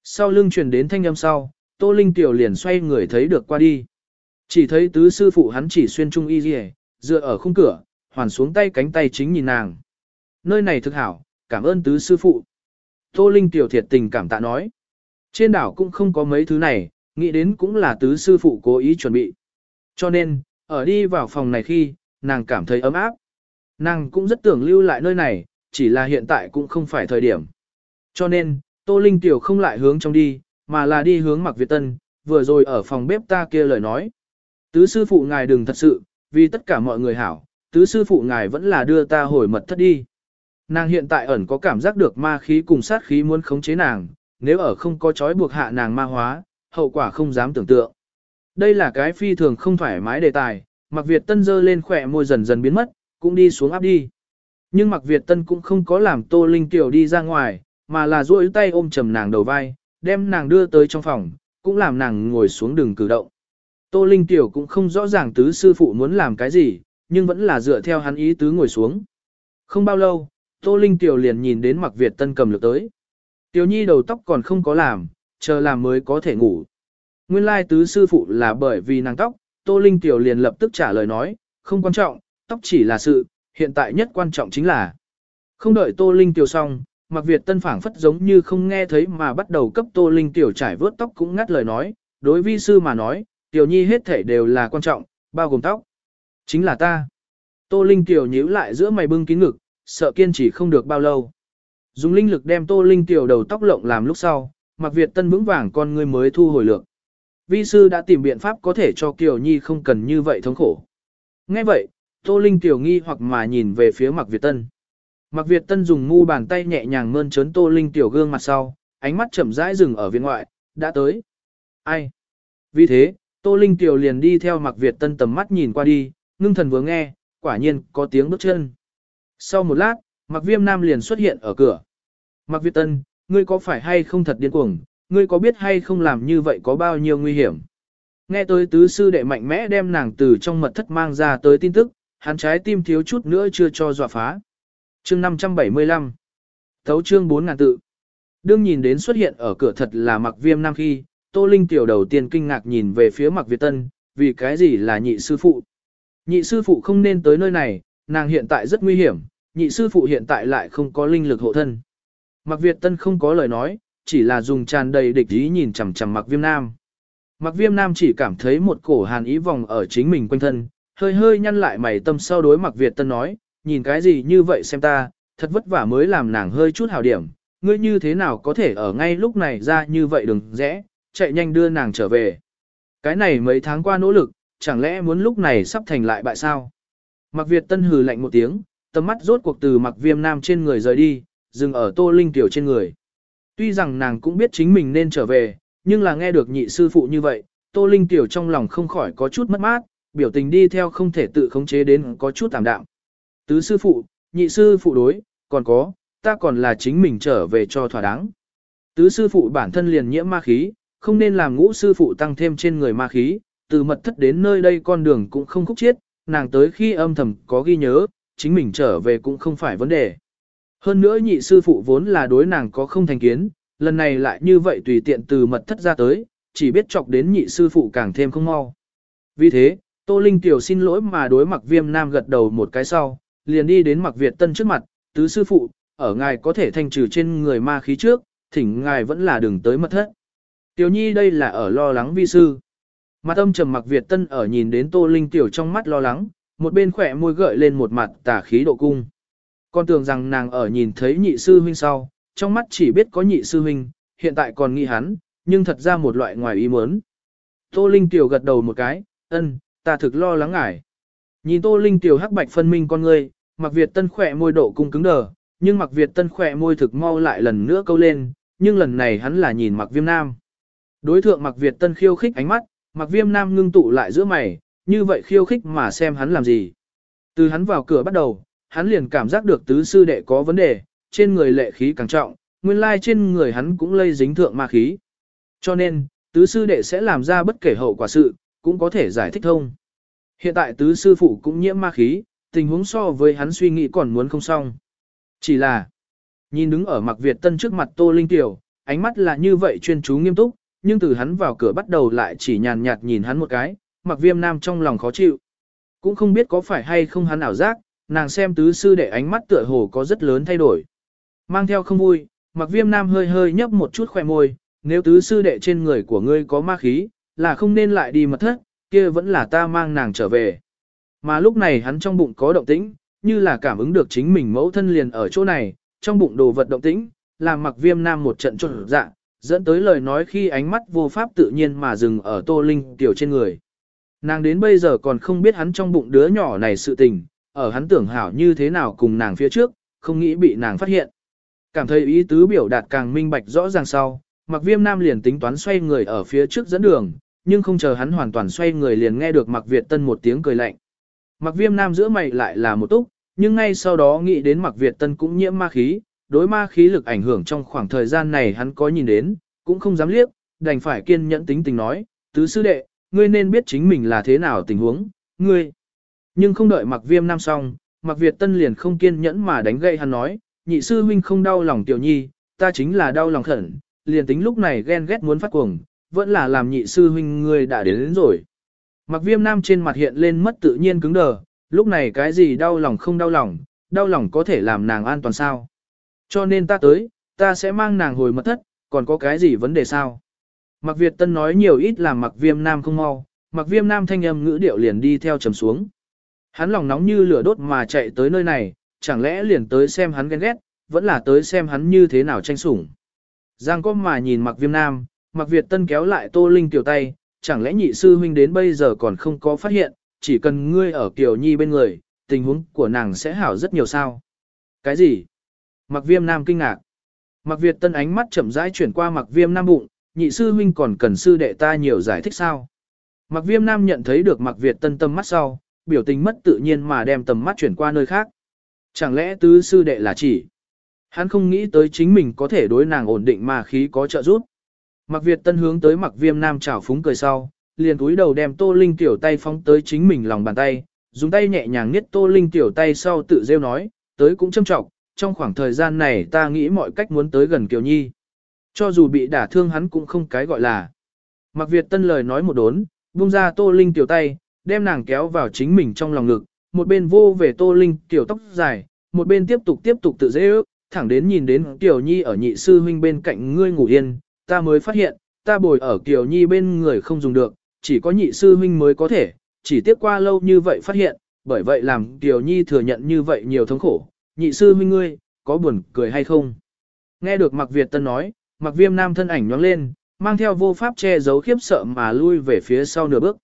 S1: Sau lưng truyền đến thanh âm sau, Tô Linh Tiểu liền xoay người thấy được qua đi. Chỉ thấy tứ sư phụ hắn chỉ xuyên trung y rìa, dựa ở khung cửa, hoàn xuống tay cánh tay chính nhìn nàng. Nơi này thực hảo, cảm ơn tứ sư phụ. Tô Linh Tiểu thiệt tình cảm tạ nói. Trên đảo cũng không có mấy thứ này, nghĩ đến cũng là tứ sư phụ cố ý chuẩn bị. Cho nên, ở đi vào phòng này khi, nàng cảm thấy ấm áp. Nàng cũng rất tưởng lưu lại nơi này, chỉ là hiện tại cũng không phải thời điểm. Cho nên, Tô Linh Tiểu không lại hướng trong đi, mà là đi hướng Mạc Việt Tân, vừa rồi ở phòng bếp ta kia lời nói. Tứ sư phụ ngài đừng thật sự, vì tất cả mọi người hảo, tứ sư phụ ngài vẫn là đưa ta hồi mật thất đi. Nàng hiện tại ẩn có cảm giác được ma khí cùng sát khí muốn khống chế nàng, nếu ở không có chói buộc hạ nàng ma hóa, hậu quả không dám tưởng tượng. Đây là cái phi thường không thoải mái đề tài, Mạc Việt Tân dơ lên khỏe môi dần dần biến mất, cũng đi xuống áp đi. Nhưng Mạc Việt Tân cũng không có làm Tô Linh Tiểu đi ra ngoài, mà là duỗi tay ôm chầm nàng đầu vai, đem nàng đưa tới trong phòng, cũng làm nàng ngồi xuống đường cử động. Tô Linh Tiểu cũng không rõ ràng tứ sư phụ muốn làm cái gì, nhưng vẫn là dựa theo hắn ý tứ ngồi xuống. Không bao lâu, Tô Linh Tiểu liền nhìn đến Mạc Việt Tân cầm lược tới. Tiểu Nhi đầu tóc còn không có làm, chờ làm mới có thể ngủ. Nguyên lai tứ sư phụ là bởi vì nàng tóc, Tô Linh Tiểu liền lập tức trả lời nói, không quan trọng, tóc chỉ là sự, hiện tại nhất quan trọng chính là. Không đợi Tô Linh Tiểu xong, Mạc Việt Tân phảng phất giống như không nghe thấy mà bắt đầu cấp Tô Linh Tiểu trải vớt tóc cũng ngắt lời nói, đối vi sư mà nói, Tiểu Nhi hết thể đều là quan trọng, bao gồm tóc. Chính là ta. Tô Linh Tiểu nhíu lại giữa mày bưng kín ngực, sợ kiên trì không được bao lâu. Dùng linh lực đem Tô Linh Tiểu đầu tóc lộng làm lúc sau, Mạc Việt Tân vững vàng con ngươi mới thu hồi lượng. Vi sư đã tìm biện pháp có thể cho Kiều Nhi không cần như vậy thống khổ. Nghe vậy, Tô Linh Tiểu nghi hoặc mà nhìn về phía Mạc Việt Tân. Mạc Việt Tân dùng ngu bàn tay nhẹ nhàng mơn trớn Tô Linh Tiểu gương mặt sau, ánh mắt chậm rãi dừng ở viện ngoại, đã tới. Ai? Vì thế, Tô Linh Tiểu liền đi theo Mạc Việt Tân tầm mắt nhìn qua đi, ngưng thần vừa nghe, quả nhiên có tiếng bước chân. Sau một lát, Mạc Viêm Nam liền xuất hiện ở cửa. Mạc Việt Tân, ngươi có phải hay không thật điên cuồng, ngươi có biết hay không làm như vậy có bao nhiêu nguy hiểm. Nghe tới tứ sư đệ mạnh mẽ đem nàng từ trong mật thất mang ra tới tin tức, hắn trái tim thiếu chút nữa chưa cho dọa phá. Chương 575 Thấu chương 4 ngàn tự Đương nhìn đến xuất hiện ở cửa thật là mặc viêm nam khi, Tô Linh tiểu đầu tiên kinh ngạc nhìn về phía mặc Việt Tân, vì cái gì là nhị sư phụ. Nhị sư phụ không nên tới nơi này, nàng hiện tại rất nguy hiểm, nhị sư phụ hiện tại lại không có linh lực hộ thân. Mặc Việt Tân không có lời nói, chỉ là dùng tràn đầy địch ý nhìn chằm chằm mặc viêm nam. Mặc viêm nam chỉ cảm thấy một cổ hàn ý vòng ở chính mình quanh thân, hơi hơi nhăn lại mày tâm sau đối mặc Việt Tân nói, nhìn cái gì như vậy xem ta, thật vất vả mới làm nàng hơi chút hào điểm, ngươi như thế nào có thể ở ngay lúc này ra như vậy đừng rẽ, chạy nhanh đưa nàng trở về. Cái này mấy tháng qua nỗ lực, chẳng lẽ muốn lúc này sắp thành lại bại sao? Mặc Việt Tân hừ lạnh một tiếng, tầm mắt rốt cuộc từ mặc viêm nam trên người rời đi, dừng ở tô linh tiểu trên người. Tuy rằng nàng cũng biết chính mình nên trở về, nhưng là nghe được nhị sư phụ như vậy, tô linh tiểu trong lòng không khỏi có chút mất mát, biểu tình đi theo không thể tự khống chế đến có chút tạm đạm. Tứ sư phụ, nhị sư phụ đối, còn có, ta còn là chính mình trở về cho thỏa đáng. Tứ sư phụ bản thân liền nhiễm ma khí, không nên làm ngũ sư phụ tăng thêm trên người ma khí, từ mật thất đến nơi đây con đường cũng không khúc chiết, nàng tới khi âm thầm có ghi nhớ, chính mình trở về cũng không phải vấn đề. Hơn nữa nhị sư phụ vốn là đối nàng có không thành kiến, lần này lại như vậy tùy tiện từ mật thất ra tới, chỉ biết chọc đến nhị sư phụ càng thêm không mau. Vì thế, Tô Linh Tiểu xin lỗi mà đối mặc viêm nam gật đầu một cái sau, liền đi đến mặc Việt Tân trước mặt, tứ sư phụ, ở ngài có thể thanh trừ trên người ma khí trước, thỉnh ngài vẫn là đừng tới mật thất. Tiểu nhi đây là ở lo lắng vi sư. Mặt âm trầm mặc Việt Tân ở nhìn đến Tô Linh Tiểu trong mắt lo lắng, một bên khỏe môi gợi lên một mặt tà khí độ cung. Con tưởng rằng nàng ở nhìn thấy nhị sư huynh sau, trong mắt chỉ biết có nhị sư huynh, hiện tại còn nghĩ hắn, nhưng thật ra một loại ngoài ý muốn. Tô Linh Tiểu gật đầu một cái, ân, ta thực lo lắng ngài. Nhìn Tô Linh Tiểu hắc bạch phân minh con ngươi, mặc Việt Tân khỏe môi độ cung cứng đờ, nhưng mặc Việt Tân khỏe môi thực mau lại lần nữa câu lên, nhưng lần này hắn là nhìn mặc viêm nam. Đối thượng mặc Việt Tân khiêu khích ánh mắt, mặc viêm nam ngưng tụ lại giữa mày, như vậy khiêu khích mà xem hắn làm gì. Từ hắn vào cửa bắt đầu, hắn liền cảm giác được tứ sư đệ có vấn đề, trên người lệ khí càng trọng, nguyên lai trên người hắn cũng lây dính thượng ma khí. Cho nên, tứ sư đệ sẽ làm ra bất kể hậu quả sự, cũng có thể giải thích thông. Hiện tại tứ sư phụ cũng nhiễm ma khí, tình huống so với hắn suy nghĩ còn muốn không xong. Chỉ là, nhìn đứng ở mặc Việt Tân trước mặt Tô Linh Tiểu, ánh mắt là như vậy chuyên chú nghiêm túc, nhưng từ hắn vào cửa bắt đầu lại chỉ nhàn nhạt nhìn hắn một cái, mặc viêm nam trong lòng khó chịu. Cũng không biết có phải hay không hắn ảo giác, nàng xem tứ sư đệ ánh mắt tựa hồ có rất lớn thay đổi. Mang theo không vui, mặc viêm nam hơi hơi nhấp một chút khoe môi, nếu tứ sư đệ trên người của ngươi có ma khí, là không nên lại đi mật thất, kia vẫn là ta mang nàng trở về. Mà lúc này hắn trong bụng có động tĩnh, như là cảm ứng được chính mình mẫu thân liền ở chỗ này, trong bụng đồ vật động tĩnh, làm mặc viêm nam một trận trộn dạ, dẫn tới lời nói khi ánh mắt vô pháp tự nhiên mà dừng ở tô linh tiểu trên người. Nàng đến bây giờ còn không biết hắn trong bụng đứa nhỏ này sự tình, ở hắn tưởng hảo như thế nào cùng nàng phía trước, không nghĩ bị nàng phát hiện. Cảm thấy ý tứ biểu đạt càng minh bạch rõ ràng sau, mặc viêm nam liền tính toán xoay người ở phía trước dẫn đường, nhưng không chờ hắn hoàn toàn xoay người liền nghe được mặc Việt Tân một tiếng cười lạnh. Mặc viêm nam giữa mày lại là một túc, nhưng ngay sau đó nghĩ đến mặc Việt Tân cũng nhiễm ma khí, đối ma khí lực ảnh hưởng trong khoảng thời gian này hắn có nhìn đến, cũng không dám liếc, đành phải kiên nhẫn tính tình nói, tứ sư đệ, ngươi nên biết chính mình là thế nào tình huống, ngươi. Nhưng không đợi mặc viêm nam xong, mặc Việt Tân liền không kiên nhẫn mà đánh gậy hắn nói, nhị sư huynh không đau lòng tiểu nhi, ta chính là đau lòng khẩn, liền tính lúc này ghen ghét muốn phát cuồng, vẫn là làm nhị sư huynh ngươi đã đến, đến rồi. Mặc viêm nam trên mặt hiện lên mất tự nhiên cứng đờ, lúc này cái gì đau lòng không đau lòng, đau lòng có thể làm nàng an toàn sao. Cho nên ta tới, ta sẽ mang nàng hồi mật thất, còn có cái gì vấn đề sao? Mặc Việt Tân nói nhiều ít làm mặc viêm nam không mau, mặc viêm nam thanh âm ngữ điệu liền đi theo trầm xuống. Hắn lòng nóng như lửa đốt mà chạy tới nơi này, chẳng lẽ liền tới xem hắn ghen ghét, vẫn là tới xem hắn như thế nào tranh sủng. Giang có mà nhìn mặc viêm nam, Mạc Việt Tân kéo lại Tô Linh tiểu tay, chẳng lẽ nhị sư huynh đến bây giờ còn không có phát hiện, chỉ cần ngươi ở Kiều Nhi bên người, tình huống của nàng sẽ hảo rất nhiều sao. Cái gì? Mạc viêm nam kinh ngạc. Mạc Việt Tân ánh mắt chậm rãi chuyển qua Mạc viêm nam bụng, nhị sư huynh còn cần sư đệ ta nhiều giải thích sao. Mạc viêm nam nhận thấy được Mạc Việt Tân tâm mắt sau, biểu tình mất tự nhiên mà đem tầm mắt chuyển qua nơi khác. Chẳng lẽ tứ sư đệ là chỉ? Hắn không nghĩ tới chính mình có thể đối nàng ổn định mà khí có trợ giúp. Mặc Việt Tân hướng tới mặc viêm nam chảo phúng cười sau, liền túi đầu đem Tô Linh tiểu tay phóng tới chính mình lòng bàn tay, dùng tay nhẹ nhàng niết Tô Linh tiểu tay sau tự rêu nói, tới cũng châm trọng, trong khoảng thời gian này ta nghĩ mọi cách muốn tới gần Kiều Nhi. Cho dù bị đả thương hắn cũng không cái gọi là. Mặc Việt Tân lời nói một đốn, buông ra Tô Linh tiểu tay, đem nàng kéo vào chính mình trong lòng ngực, một bên vô về Tô Linh tiểu tóc dài, một bên tiếp tục tiếp tục tự dễ ước, thẳng đến nhìn đến Kiều Nhi ở nhị sư huynh bên cạnh ngươi ngủ yên, ta mới phát hiện, ta bồi ở Kiều Nhi bên người không dùng được, chỉ có nhị sư huynh mới có thể, chỉ tiếc qua lâu như vậy phát hiện, bởi vậy làm Kiều Nhi thừa nhận như vậy nhiều thống khổ, nhị sư huynh ngươi, có buồn cười hay không? Nghe được Mạc Việt Tân nói, Mạc Viêm Nam thân ảnh nhoáng lên, mang theo vô pháp che giấu khiếp sợ mà lui về phía sau nửa bước.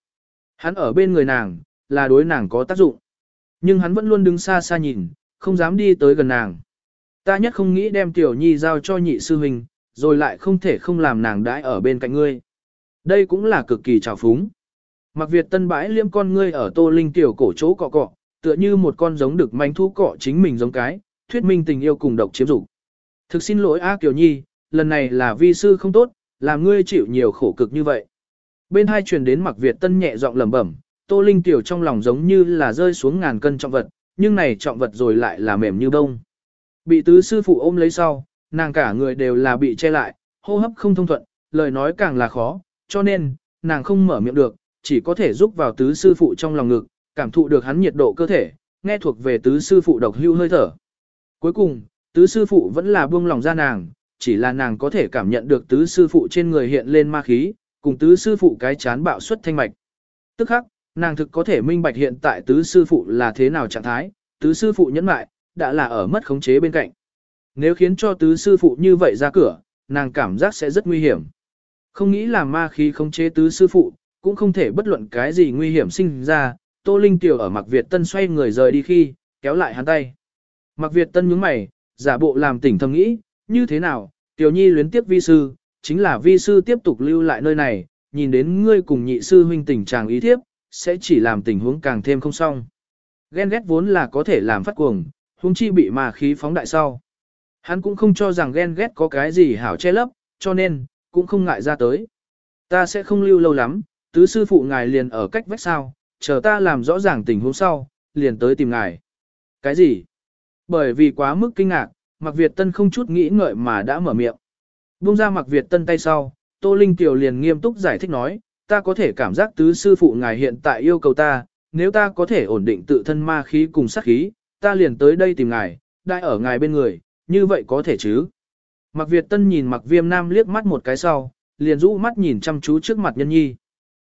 S1: Hắn ở bên người nàng, là đối nàng có tác dụng. Nhưng hắn vẫn luôn đứng xa xa nhìn, không dám đi tới gần nàng. Ta nhất không nghĩ đem Tiểu Nhi giao cho nhị sư huynh, rồi lại không thể không làm nàng đãi ở bên cạnh ngươi. Đây cũng là cực kỳ trào phúng. Mặc Việt tân bãi liêm con ngươi ở tô linh tiểu cổ chỗ cọ cọ, tựa như một con giống được manh thú cọ chính mình giống cái, thuyết minh tình yêu cùng độc chiếm dục. Thực xin lỗi A Kiều Nhi, lần này là vi sư không tốt, làm ngươi chịu nhiều khổ cực như vậy. Bên hai truyền đến mặc Việt tân nhẹ giọng lẩm bẩm, tô linh tiểu trong lòng giống như là rơi xuống ngàn cân trọng vật, nhưng này trọng vật rồi lại là mềm như bông. Bị tứ sư phụ ôm lấy sau, nàng cả người đều là bị che lại, hô hấp không thông thuận, lời nói càng là khó, cho nên, nàng không mở miệng được, chỉ có thể giúp vào tứ sư phụ trong lòng ngực, cảm thụ được hắn nhiệt độ cơ thể, nghe thuộc về tứ sư phụ độc hưu hơi thở. Cuối cùng, tứ sư phụ vẫn là buông lòng ra nàng, chỉ là nàng có thể cảm nhận được tứ sư phụ trên người hiện lên ma khí, cùng tứ sư phụ cái chán bạo xuất thanh mạch. Tức khắc, nàng thực có thể minh bạch hiện tại tứ sư phụ là thế nào trạng thái, tứ sư phụ nhẫn mại, đã là ở mất khống chế bên cạnh. Nếu khiến cho tứ sư phụ như vậy ra cửa, nàng cảm giác sẽ rất nguy hiểm. Không nghĩ là ma khí không chế tứ sư phụ, cũng không thể bất luận cái gì nguy hiểm sinh ra. Tô Linh Tiểu ở Mạc Việt Tân xoay người rời đi khi, kéo lại hắn tay. Mạc Việt Tân nhướng mày, giả bộ làm tỉnh thầm nghĩ, như thế nào, Tiểu Nhi luyến tiếp vi sư, chính là vi sư tiếp tục lưu lại nơi này, nhìn đến ngươi cùng nhị sư huynh tình trạng ý thiếp, sẽ chỉ làm tình huống càng thêm không xong. Ghen ghét vốn là có thể làm phát cuồng, huống chi bị ma khí phóng đại sau. Hắn cũng không cho rằng ghen ghét có cái gì hảo che lấp, cho nên, cũng không ngại ra tới. Ta sẽ không lưu lâu lắm, tứ sư phụ ngài liền ở cách vách sao, chờ ta làm rõ ràng tình huống sau, liền tới tìm ngài. Cái gì? Bởi vì quá mức kinh ngạc, Mạc Việt Tân không chút nghĩ ngợi mà đã mở miệng. Buông ra Mạc Việt Tân tay sau, Tô Linh Tiểu liền nghiêm túc giải thích nói, ta có thể cảm giác tứ sư phụ ngài hiện tại yêu cầu ta, nếu ta có thể ổn định tự thân ma khí cùng sát khí, ta liền tới đây tìm ngài, đại ở ngài bên người, như vậy có thể chứ. Mặc Việt Tân nhìn Mặc Viêm Nam liếc mắt một cái sau, liền rũ mắt nhìn chăm chú trước mặt nhân nhi.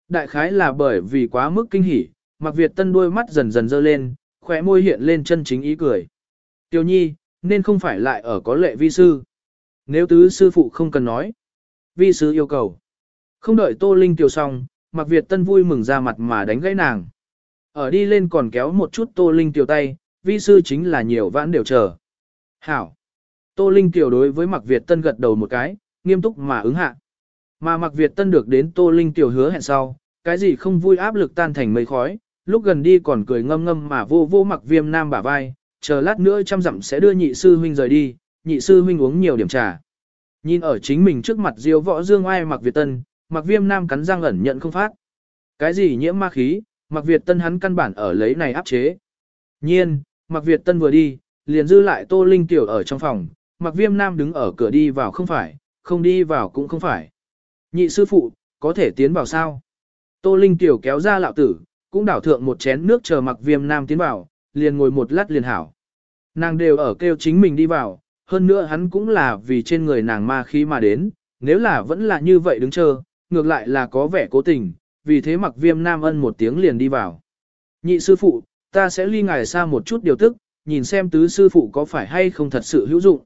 S1: Đại khái là bởi vì quá mức kinh hỉ, Mặc Việt Tân đôi mắt dần dần dơ lên, khóe môi hiện lên chân chính ý cười. Tiêu nhi, nên không phải lại ở có lệ vi sư. Nếu tứ sư phụ không cần nói. Vi sư yêu cầu. Không đợi Tô Linh tiểu xong, Mặc Việt Tân vui mừng ra mặt mà đánh gãy nàng. Ở đi lên còn kéo một chút Tô Linh tiểu tay, vi sư chính là nhiều vãn đều chờ. Hảo. Tô Linh Kiều đối với Mặc Việt Tân gật đầu một cái, nghiêm túc mà ứng hạ. Mà Mặc Việt Tân được đến Tô Linh Kiều hứa hẹn sau, cái gì không vui áp lực tan thành mây khói, lúc gần đi còn cười ngâm ngâm mà vô vô Mặc Viêm Nam bả vai, chờ lát nữa trăm dặm sẽ đưa nhị sư huynh rời đi, nhị sư huynh uống nhiều điểm trà. Nhìn ở chính mình trước mặt Diêu Võ Dương ai Mặc Việt Tân, Mặc Viêm Nam cắn răng ẩn nhận không phát. Cái gì nhiễm ma khí, Mặc Việt Tân hắn căn bản ở lấy này áp chế. Nhiên, Mặc Việt Tân vừa đi, liền dư lại Tô Linh tiểu ở trong phòng, Mặc Viêm Nam đứng ở cửa đi vào không phải, không đi vào cũng không phải. Nhị sư phụ, có thể tiến vào sao? Tô Linh tiểu kéo ra lạo tử, cũng đảo thượng một chén nước chờ Mặc Viêm Nam tiến vào, liền ngồi một lát liền hảo. Nàng đều ở kêu chính mình đi vào, hơn nữa hắn cũng là vì trên người nàng ma khí mà đến, nếu là vẫn là như vậy đứng chờ, ngược lại là có vẻ cố tình, vì thế mặc viêm nam ân một tiếng liền đi vào. Nhị sư phụ, ta sẽ ly ngài xa một chút điều tức, nhìn xem tứ sư phụ có phải hay không thật sự hữu dụng.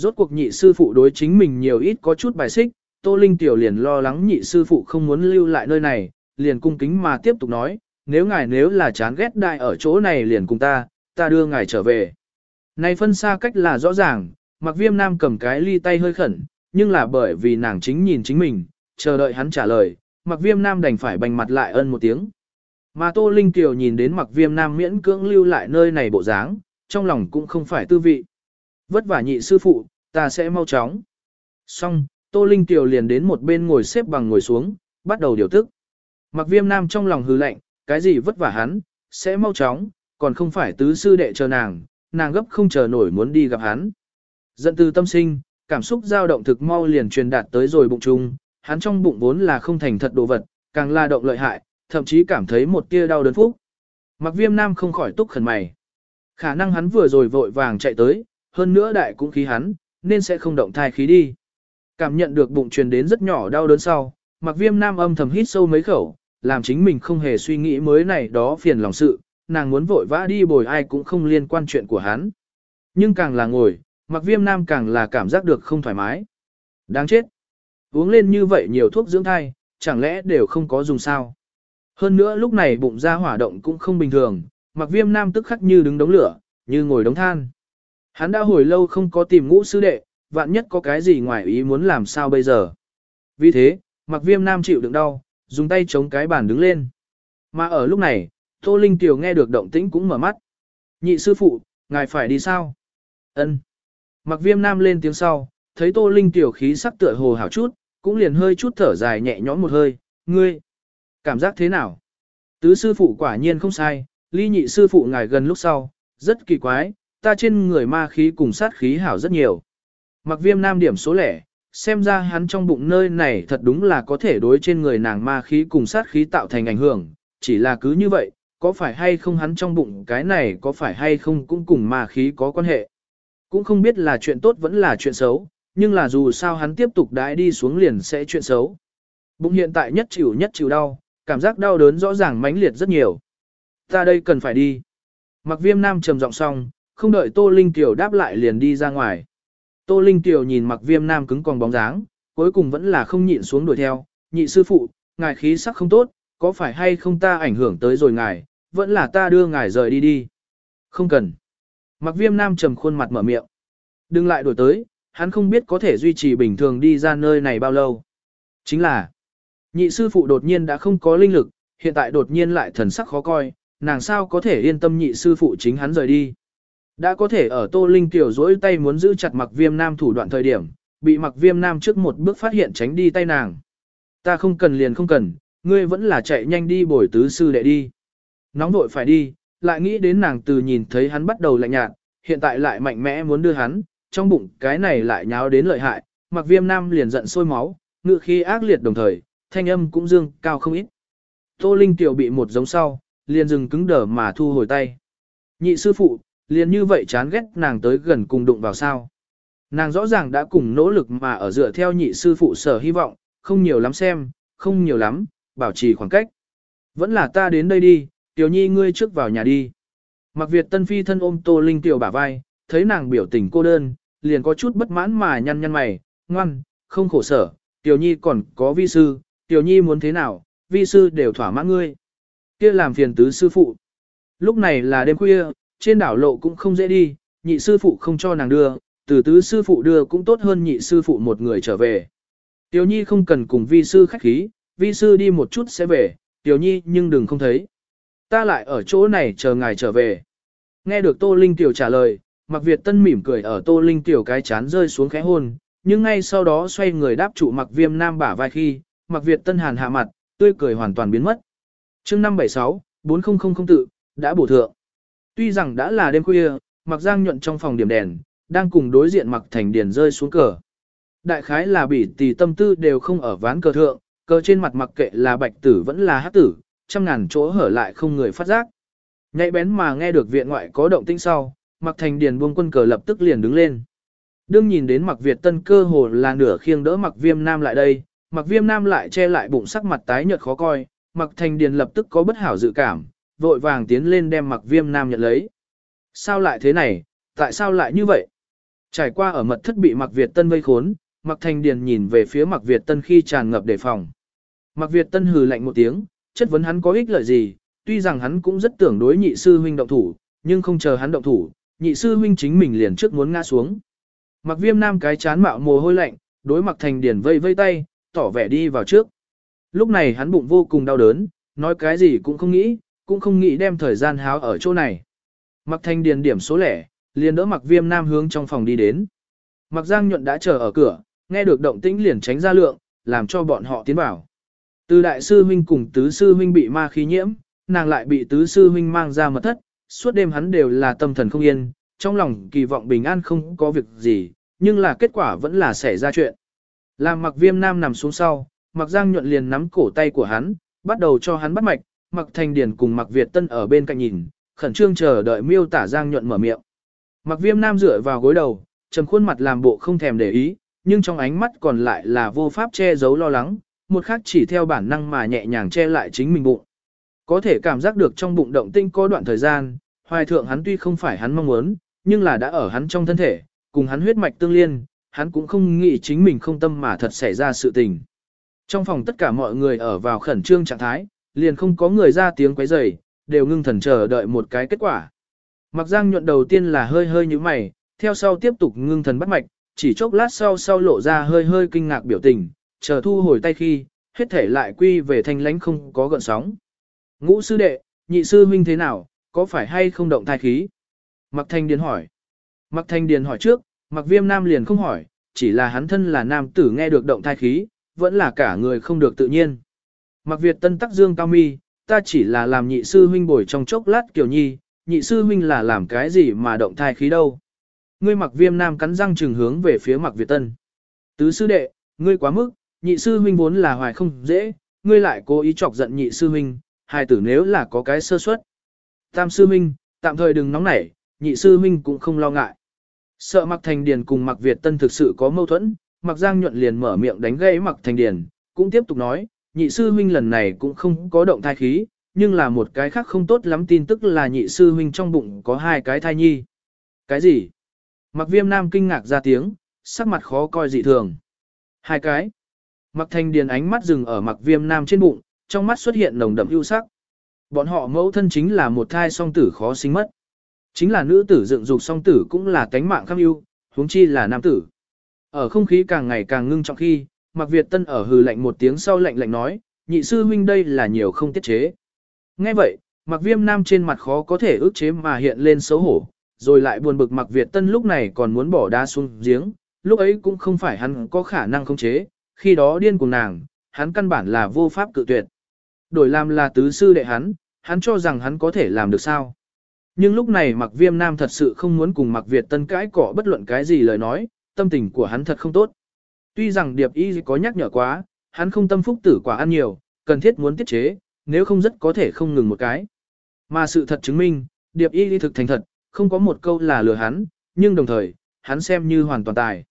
S1: Rốt cuộc nhị sư phụ đối chính mình nhiều ít có chút bài xích, Tô Linh Tiểu liền lo lắng nhị sư phụ không muốn lưu lại nơi này, liền cung kính mà tiếp tục nói, nếu ngài nếu là chán ghét đại ở chỗ này liền cùng ta, ta đưa ngài trở về. Này phân xa cách là rõ ràng, mặc viêm nam cầm cái ly tay hơi khẩn, nhưng là bởi vì nàng chính nhìn chính mình, chờ đợi hắn trả lời, mặc viêm nam đành phải bành mặt lại ân một tiếng. Mà Tô Linh Tiểu nhìn đến mặc viêm nam miễn cưỡng lưu lại nơi này bộ dáng, trong lòng cũng không phải tư vị. Vất vả nhị sư phụ, ta sẽ mau chóng. Xong, Tô Linh Tiểu liền đến một bên ngồi xếp bằng ngồi xuống, bắt đầu điều tức. Mặc viêm nam trong lòng hư lạnh, cái gì vất vả hắn, sẽ mau chóng, còn không phải tứ sư đệ chờ nàng, nàng gấp không chờ nổi muốn đi gặp hắn. Giận từ tâm sinh, cảm xúc dao động thực mau liền truyền đạt tới rồi bụng trung, hắn trong bụng vốn là không thành thật đồ vật, càng la động lợi hại, thậm chí cảm thấy một tia đau đớn phúc. Mặc viêm nam không khỏi túc khẩn mày. Khả năng hắn vừa rồi vội vàng chạy tới, hơn nữa đại cũng khí hắn, nên sẽ không động thai khí đi. Cảm nhận được bụng truyền đến rất nhỏ đau đớn sau, mặc viêm nam âm thầm hít sâu mấy khẩu, làm chính mình không hề suy nghĩ mới này đó phiền lòng sự, nàng muốn vội vã đi bồi ai cũng không liên quan chuyện của hắn. Nhưng càng là ngồi, mặc viêm nam càng là cảm giác được không thoải mái. Đáng chết. Uống lên như vậy nhiều thuốc dưỡng thai, chẳng lẽ đều không có dùng sao. Hơn nữa lúc này bụng ra hỏa động cũng không bình thường, mặc viêm nam tức khắc như đứng đống lửa, như ngồi đống than. Hắn đã hồi lâu không có tìm ngũ sư đệ, vạn nhất có cái gì ngoài ý muốn làm sao bây giờ. Vì thế, mặc viêm nam chịu đựng đau, dùng tay chống cái bàn đứng lên. Mà ở lúc này, Tô Linh Tiểu nghe được động tĩnh cũng mở mắt. Nhị sư phụ, ngài phải đi sao? Ân. Mặc viêm nam lên tiếng sau, thấy Tô Linh Tiểu khí sắc tựa hồ hảo chút, cũng liền hơi chút thở dài nhẹ nhõm một hơi, ngươi. Cảm giác thế nào? Tứ sư phụ quả nhiên không sai, ly nhị sư phụ ngài gần lúc sau, rất kỳ quái, ta trên người ma khí cùng sát khí hảo rất nhiều. Mặc viêm nam điểm số lẻ, xem ra hắn trong bụng nơi này thật đúng là có thể đối trên người nàng ma khí cùng sát khí tạo thành ảnh hưởng, chỉ là cứ như vậy, có phải hay không hắn trong bụng cái này có phải hay không cũng cùng ma khí có quan hệ. Cũng không biết là chuyện tốt vẫn là chuyện xấu, nhưng là dù sao hắn tiếp tục đãi đi xuống liền sẽ chuyện xấu. Bụng hiện tại nhất chịu nhất chịu đau, cảm giác đau đớn rõ ràng mãnh liệt rất nhiều. Ta đây cần phải đi. Mặc viêm nam trầm giọng xong, không đợi Tô Linh Tiểu đáp lại liền đi ra ngoài. Tô Linh Tiểu nhìn mặc viêm nam cứng còn bóng dáng, cuối cùng vẫn là không nhịn xuống đuổi theo, nhị sư phụ, ngài khí sắc không tốt, có phải hay không ta ảnh hưởng tới rồi ngài, vẫn là ta đưa ngài rời đi đi. Không cần. Mặc viêm nam trầm khuôn mặt mở miệng. Đừng lại đổi tới, hắn không biết có thể duy trì bình thường đi ra nơi này bao lâu. Chính là, nhị sư phụ đột nhiên đã không có linh lực, hiện tại đột nhiên lại thần sắc khó coi, nàng sao có thể yên tâm nhị sư phụ chính hắn rời đi. Đã có thể ở Tô Linh tiểu dỗi tay muốn giữ chặt mặc viêm nam thủ đoạn thời điểm, bị mặc viêm nam trước một bước phát hiện tránh đi tay nàng. Ta không cần liền không cần, ngươi vẫn là chạy nhanh đi bồi tứ sư đệ đi. Nóng vội phải đi, lại nghĩ đến nàng từ nhìn thấy hắn bắt đầu lạnh nhạt, hiện tại lại mạnh mẽ muốn đưa hắn, trong bụng cái này lại nháo đến lợi hại, mặc viêm nam liền giận sôi máu, ngự khi ác liệt đồng thời, thanh âm cũng dương cao không ít. Tô Linh tiểu bị một giống sau, liền dừng cứng đờ mà thu hồi tay. Nhị sư phụ, liền như vậy chán ghét nàng tới gần cùng đụng vào sao. Nàng rõ ràng đã cùng nỗ lực mà ở dựa theo nhị sư phụ sở hy vọng, không nhiều lắm xem, không nhiều lắm, bảo trì khoảng cách. Vẫn là ta đến đây đi, tiểu nhi ngươi trước vào nhà đi. Mặc Việt Tân Phi thân ôm Tô Linh tiểu bả vai, thấy nàng biểu tình cô đơn, liền có chút bất mãn mà nhăn nhăn mày, ngoan, không khổ sở, tiểu nhi còn có vi sư, tiểu nhi muốn thế nào, vi sư đều thỏa mãn ngươi. kia làm phiền tứ sư phụ. Lúc này là đêm khuya, trên đảo lộ cũng không dễ đi, nhị sư phụ không cho nàng đưa, từ tứ sư phụ đưa cũng tốt hơn nhị sư phụ một người trở về. Tiểu nhi không cần cùng vi sư khách khí, vi sư đi một chút sẽ về, tiểu nhi nhưng đừng không thấy. Ta lại ở chỗ này chờ ngài trở về. Nghe được Tô Linh Tiểu trả lời, Mạc Việt Tân mỉm cười ở Tô Linh Tiểu cái chán rơi xuống khẽ hôn, nhưng ngay sau đó xoay người đáp trụ Mạc Viêm Nam bả vai khi, Mạc Việt Tân hàn hạ mặt, tươi cười hoàn toàn biến mất. chương 576, 4000 tự, đã bổ thượng. Tuy rằng đã là đêm khuya, Mạc Giang nhuận trong phòng điểm đèn, đang cùng đối diện Mạc Thành Điền rơi xuống cờ. Đại khái là bỉ tỷ tâm tư đều không ở ván cờ thượng, cờ trên mặt mặc kệ là bạch tử vẫn là hát tử, trăm ngàn chỗ hở lại không người phát giác. Nhạy bén mà nghe được viện ngoại có động tĩnh sau, Mạc Thành Điền buông quân cờ lập tức liền đứng lên. Đương nhìn đến Mạc Việt Tân cơ hồ là nửa khiêng đỡ Mạc Viêm Nam lại đây, Mạc Viêm Nam lại che lại bụng sắc mặt tái nhợt khó coi, Mạc Thành Điền lập tức có bất hảo dự cảm, vội vàng tiến lên đem mặc Viêm Nam nhận lấy. Sao lại thế này, tại sao lại như vậy? Trải qua ở mật thất bị mặc Việt Tân vây khốn, mặc Thành Điền nhìn về phía mặc Việt Tân khi tràn ngập đề phòng. Mặc Việt Tân hừ lạnh một tiếng, chất vấn hắn có ích lợi gì, tuy rằng hắn cũng rất tưởng đối nhị sư huynh động thủ, nhưng không chờ hắn động thủ, nhị sư huynh chính mình liền trước muốn ngã xuống. Mặc viêm nam cái chán mạo mồ hôi lạnh, đối mặc thành điển vây vây tay, tỏ vẻ đi vào trước. Lúc này hắn bụng vô cùng đau đớn, nói cái gì cũng không nghĩ, cũng không nghĩ đem thời gian háo ở chỗ này. Mặc thanh điền điểm số lẻ, liền đỡ mặc viêm nam hướng trong phòng đi đến. Mặc giang nhuận đã chờ ở cửa, nghe được động tĩnh liền tránh ra lượng, làm cho bọn họ tiến vào. Từ đại sư huynh cùng tứ sư huynh bị ma khí nhiễm, nàng lại bị tứ sư huynh mang ra mật thất, suốt đêm hắn đều là tâm thần không yên, trong lòng kỳ vọng bình an không có việc gì, nhưng là kết quả vẫn là xảy ra chuyện. Làm mặc viêm nam nằm xuống sau, mặc giang nhuận liền nắm cổ tay của hắn, bắt đầu cho hắn bắt mạch, mặc thành Điền cùng mặc Việt Tân ở bên cạnh nhìn, khẩn trương chờ đợi miêu tả giang nhuận mở miệng. Mặc viêm nam dựa vào gối đầu, trầm khuôn mặt làm bộ không thèm để ý, nhưng trong ánh mắt còn lại là vô pháp che giấu lo lắng, một khác chỉ theo bản năng mà nhẹ nhàng che lại chính mình bụng. Có thể cảm giác được trong bụng động tinh có đoạn thời gian, hoài thượng hắn tuy không phải hắn mong muốn, nhưng là đã ở hắn trong thân thể, cùng hắn huyết mạch tương liên, hắn cũng không nghĩ chính mình không tâm mà thật xảy ra sự tình. Trong phòng tất cả mọi người ở vào khẩn trương trạng thái, liền không có người ra tiếng quấy rầy, đều ngưng thần chờ đợi một cái kết quả. Mặc giang nhuận đầu tiên là hơi hơi như mày, theo sau tiếp tục ngưng thần bắt mạch, chỉ chốc lát sau sau lộ ra hơi hơi kinh ngạc biểu tình, chờ thu hồi tay khi, hết thể lại quy về thanh lãnh không có gợn sóng. Ngũ sư đệ, nhị sư huynh thế nào, có phải hay không động thai khí? Mặc thanh điền hỏi. Mặc thanh điền hỏi trước, mặc viêm nam liền không hỏi, chỉ là hắn thân là nam tử nghe được động thai khí, vẫn là cả người không được tự nhiên. Mặc Việt tân tắc dương cao mi, ta chỉ là làm nhị sư huynh bồi trong chốc lát kiểu nhi, nhị sư huynh là làm cái gì mà động thai khí đâu. Ngươi mặc viêm nam cắn răng trừng hướng về phía mặc Việt tân. Tứ sư đệ, ngươi quá mức, nhị sư huynh vốn là hoài không dễ, ngươi lại cố ý chọc giận nhị sư huynh, hai tử nếu là có cái sơ suất. Tam sư huynh, tạm thời đừng nóng nảy, nhị sư huynh cũng không lo ngại. Sợ mặc thành điền cùng mặc Việt tân thực sự có mâu thuẫn, mặc giang nhuận liền mở miệng đánh gãy mặc thành điền, cũng tiếp tục nói, nhị sư huynh lần này cũng không có động thai khí, nhưng là một cái khác không tốt lắm tin tức là nhị sư huynh trong bụng có hai cái thai nhi. Cái gì? Mặc viêm nam kinh ngạc ra tiếng, sắc mặt khó coi dị thường. Hai cái. Mặc thanh điền ánh mắt dừng ở mặc viêm nam trên bụng, trong mắt xuất hiện nồng đậm ưu sắc. Bọn họ mẫu thân chính là một thai song tử khó sinh mất. Chính là nữ tử dựng dục song tử cũng là tánh mạng kham ưu, huống chi là nam tử. Ở không khí càng ngày càng ngưng trọng khi, Mạc Việt Tân ở hừ lạnh một tiếng sau lạnh lạnh nói, nhị sư huynh đây là nhiều không tiết chế. Nghe vậy, Mạc Viêm Nam trên mặt khó có thể ước chế mà hiện lên xấu hổ, rồi lại buồn bực Mạc Việt Tân lúc này còn muốn bỏ đá xuống giếng, lúc ấy cũng không phải hắn có khả năng khống chế, khi đó điên cùng nàng, hắn căn bản là vô pháp cự tuyệt. Đổi làm là tứ sư đệ hắn, hắn cho rằng hắn có thể làm được sao. Nhưng lúc này Mạc Viêm Nam thật sự không muốn cùng Mạc Việt Tân cãi cọ bất luận cái gì lời nói, tâm tình của hắn thật không tốt. Tuy rằng Điệp Y có nhắc nhở quá, hắn không tâm phúc tử quả ăn nhiều, cần thiết muốn tiết chế, nếu không rất có thể không ngừng một cái. Mà sự thật chứng minh, Điệp Y thực thành thật, không có một câu là lừa hắn, nhưng đồng thời, hắn xem như hoàn toàn tài.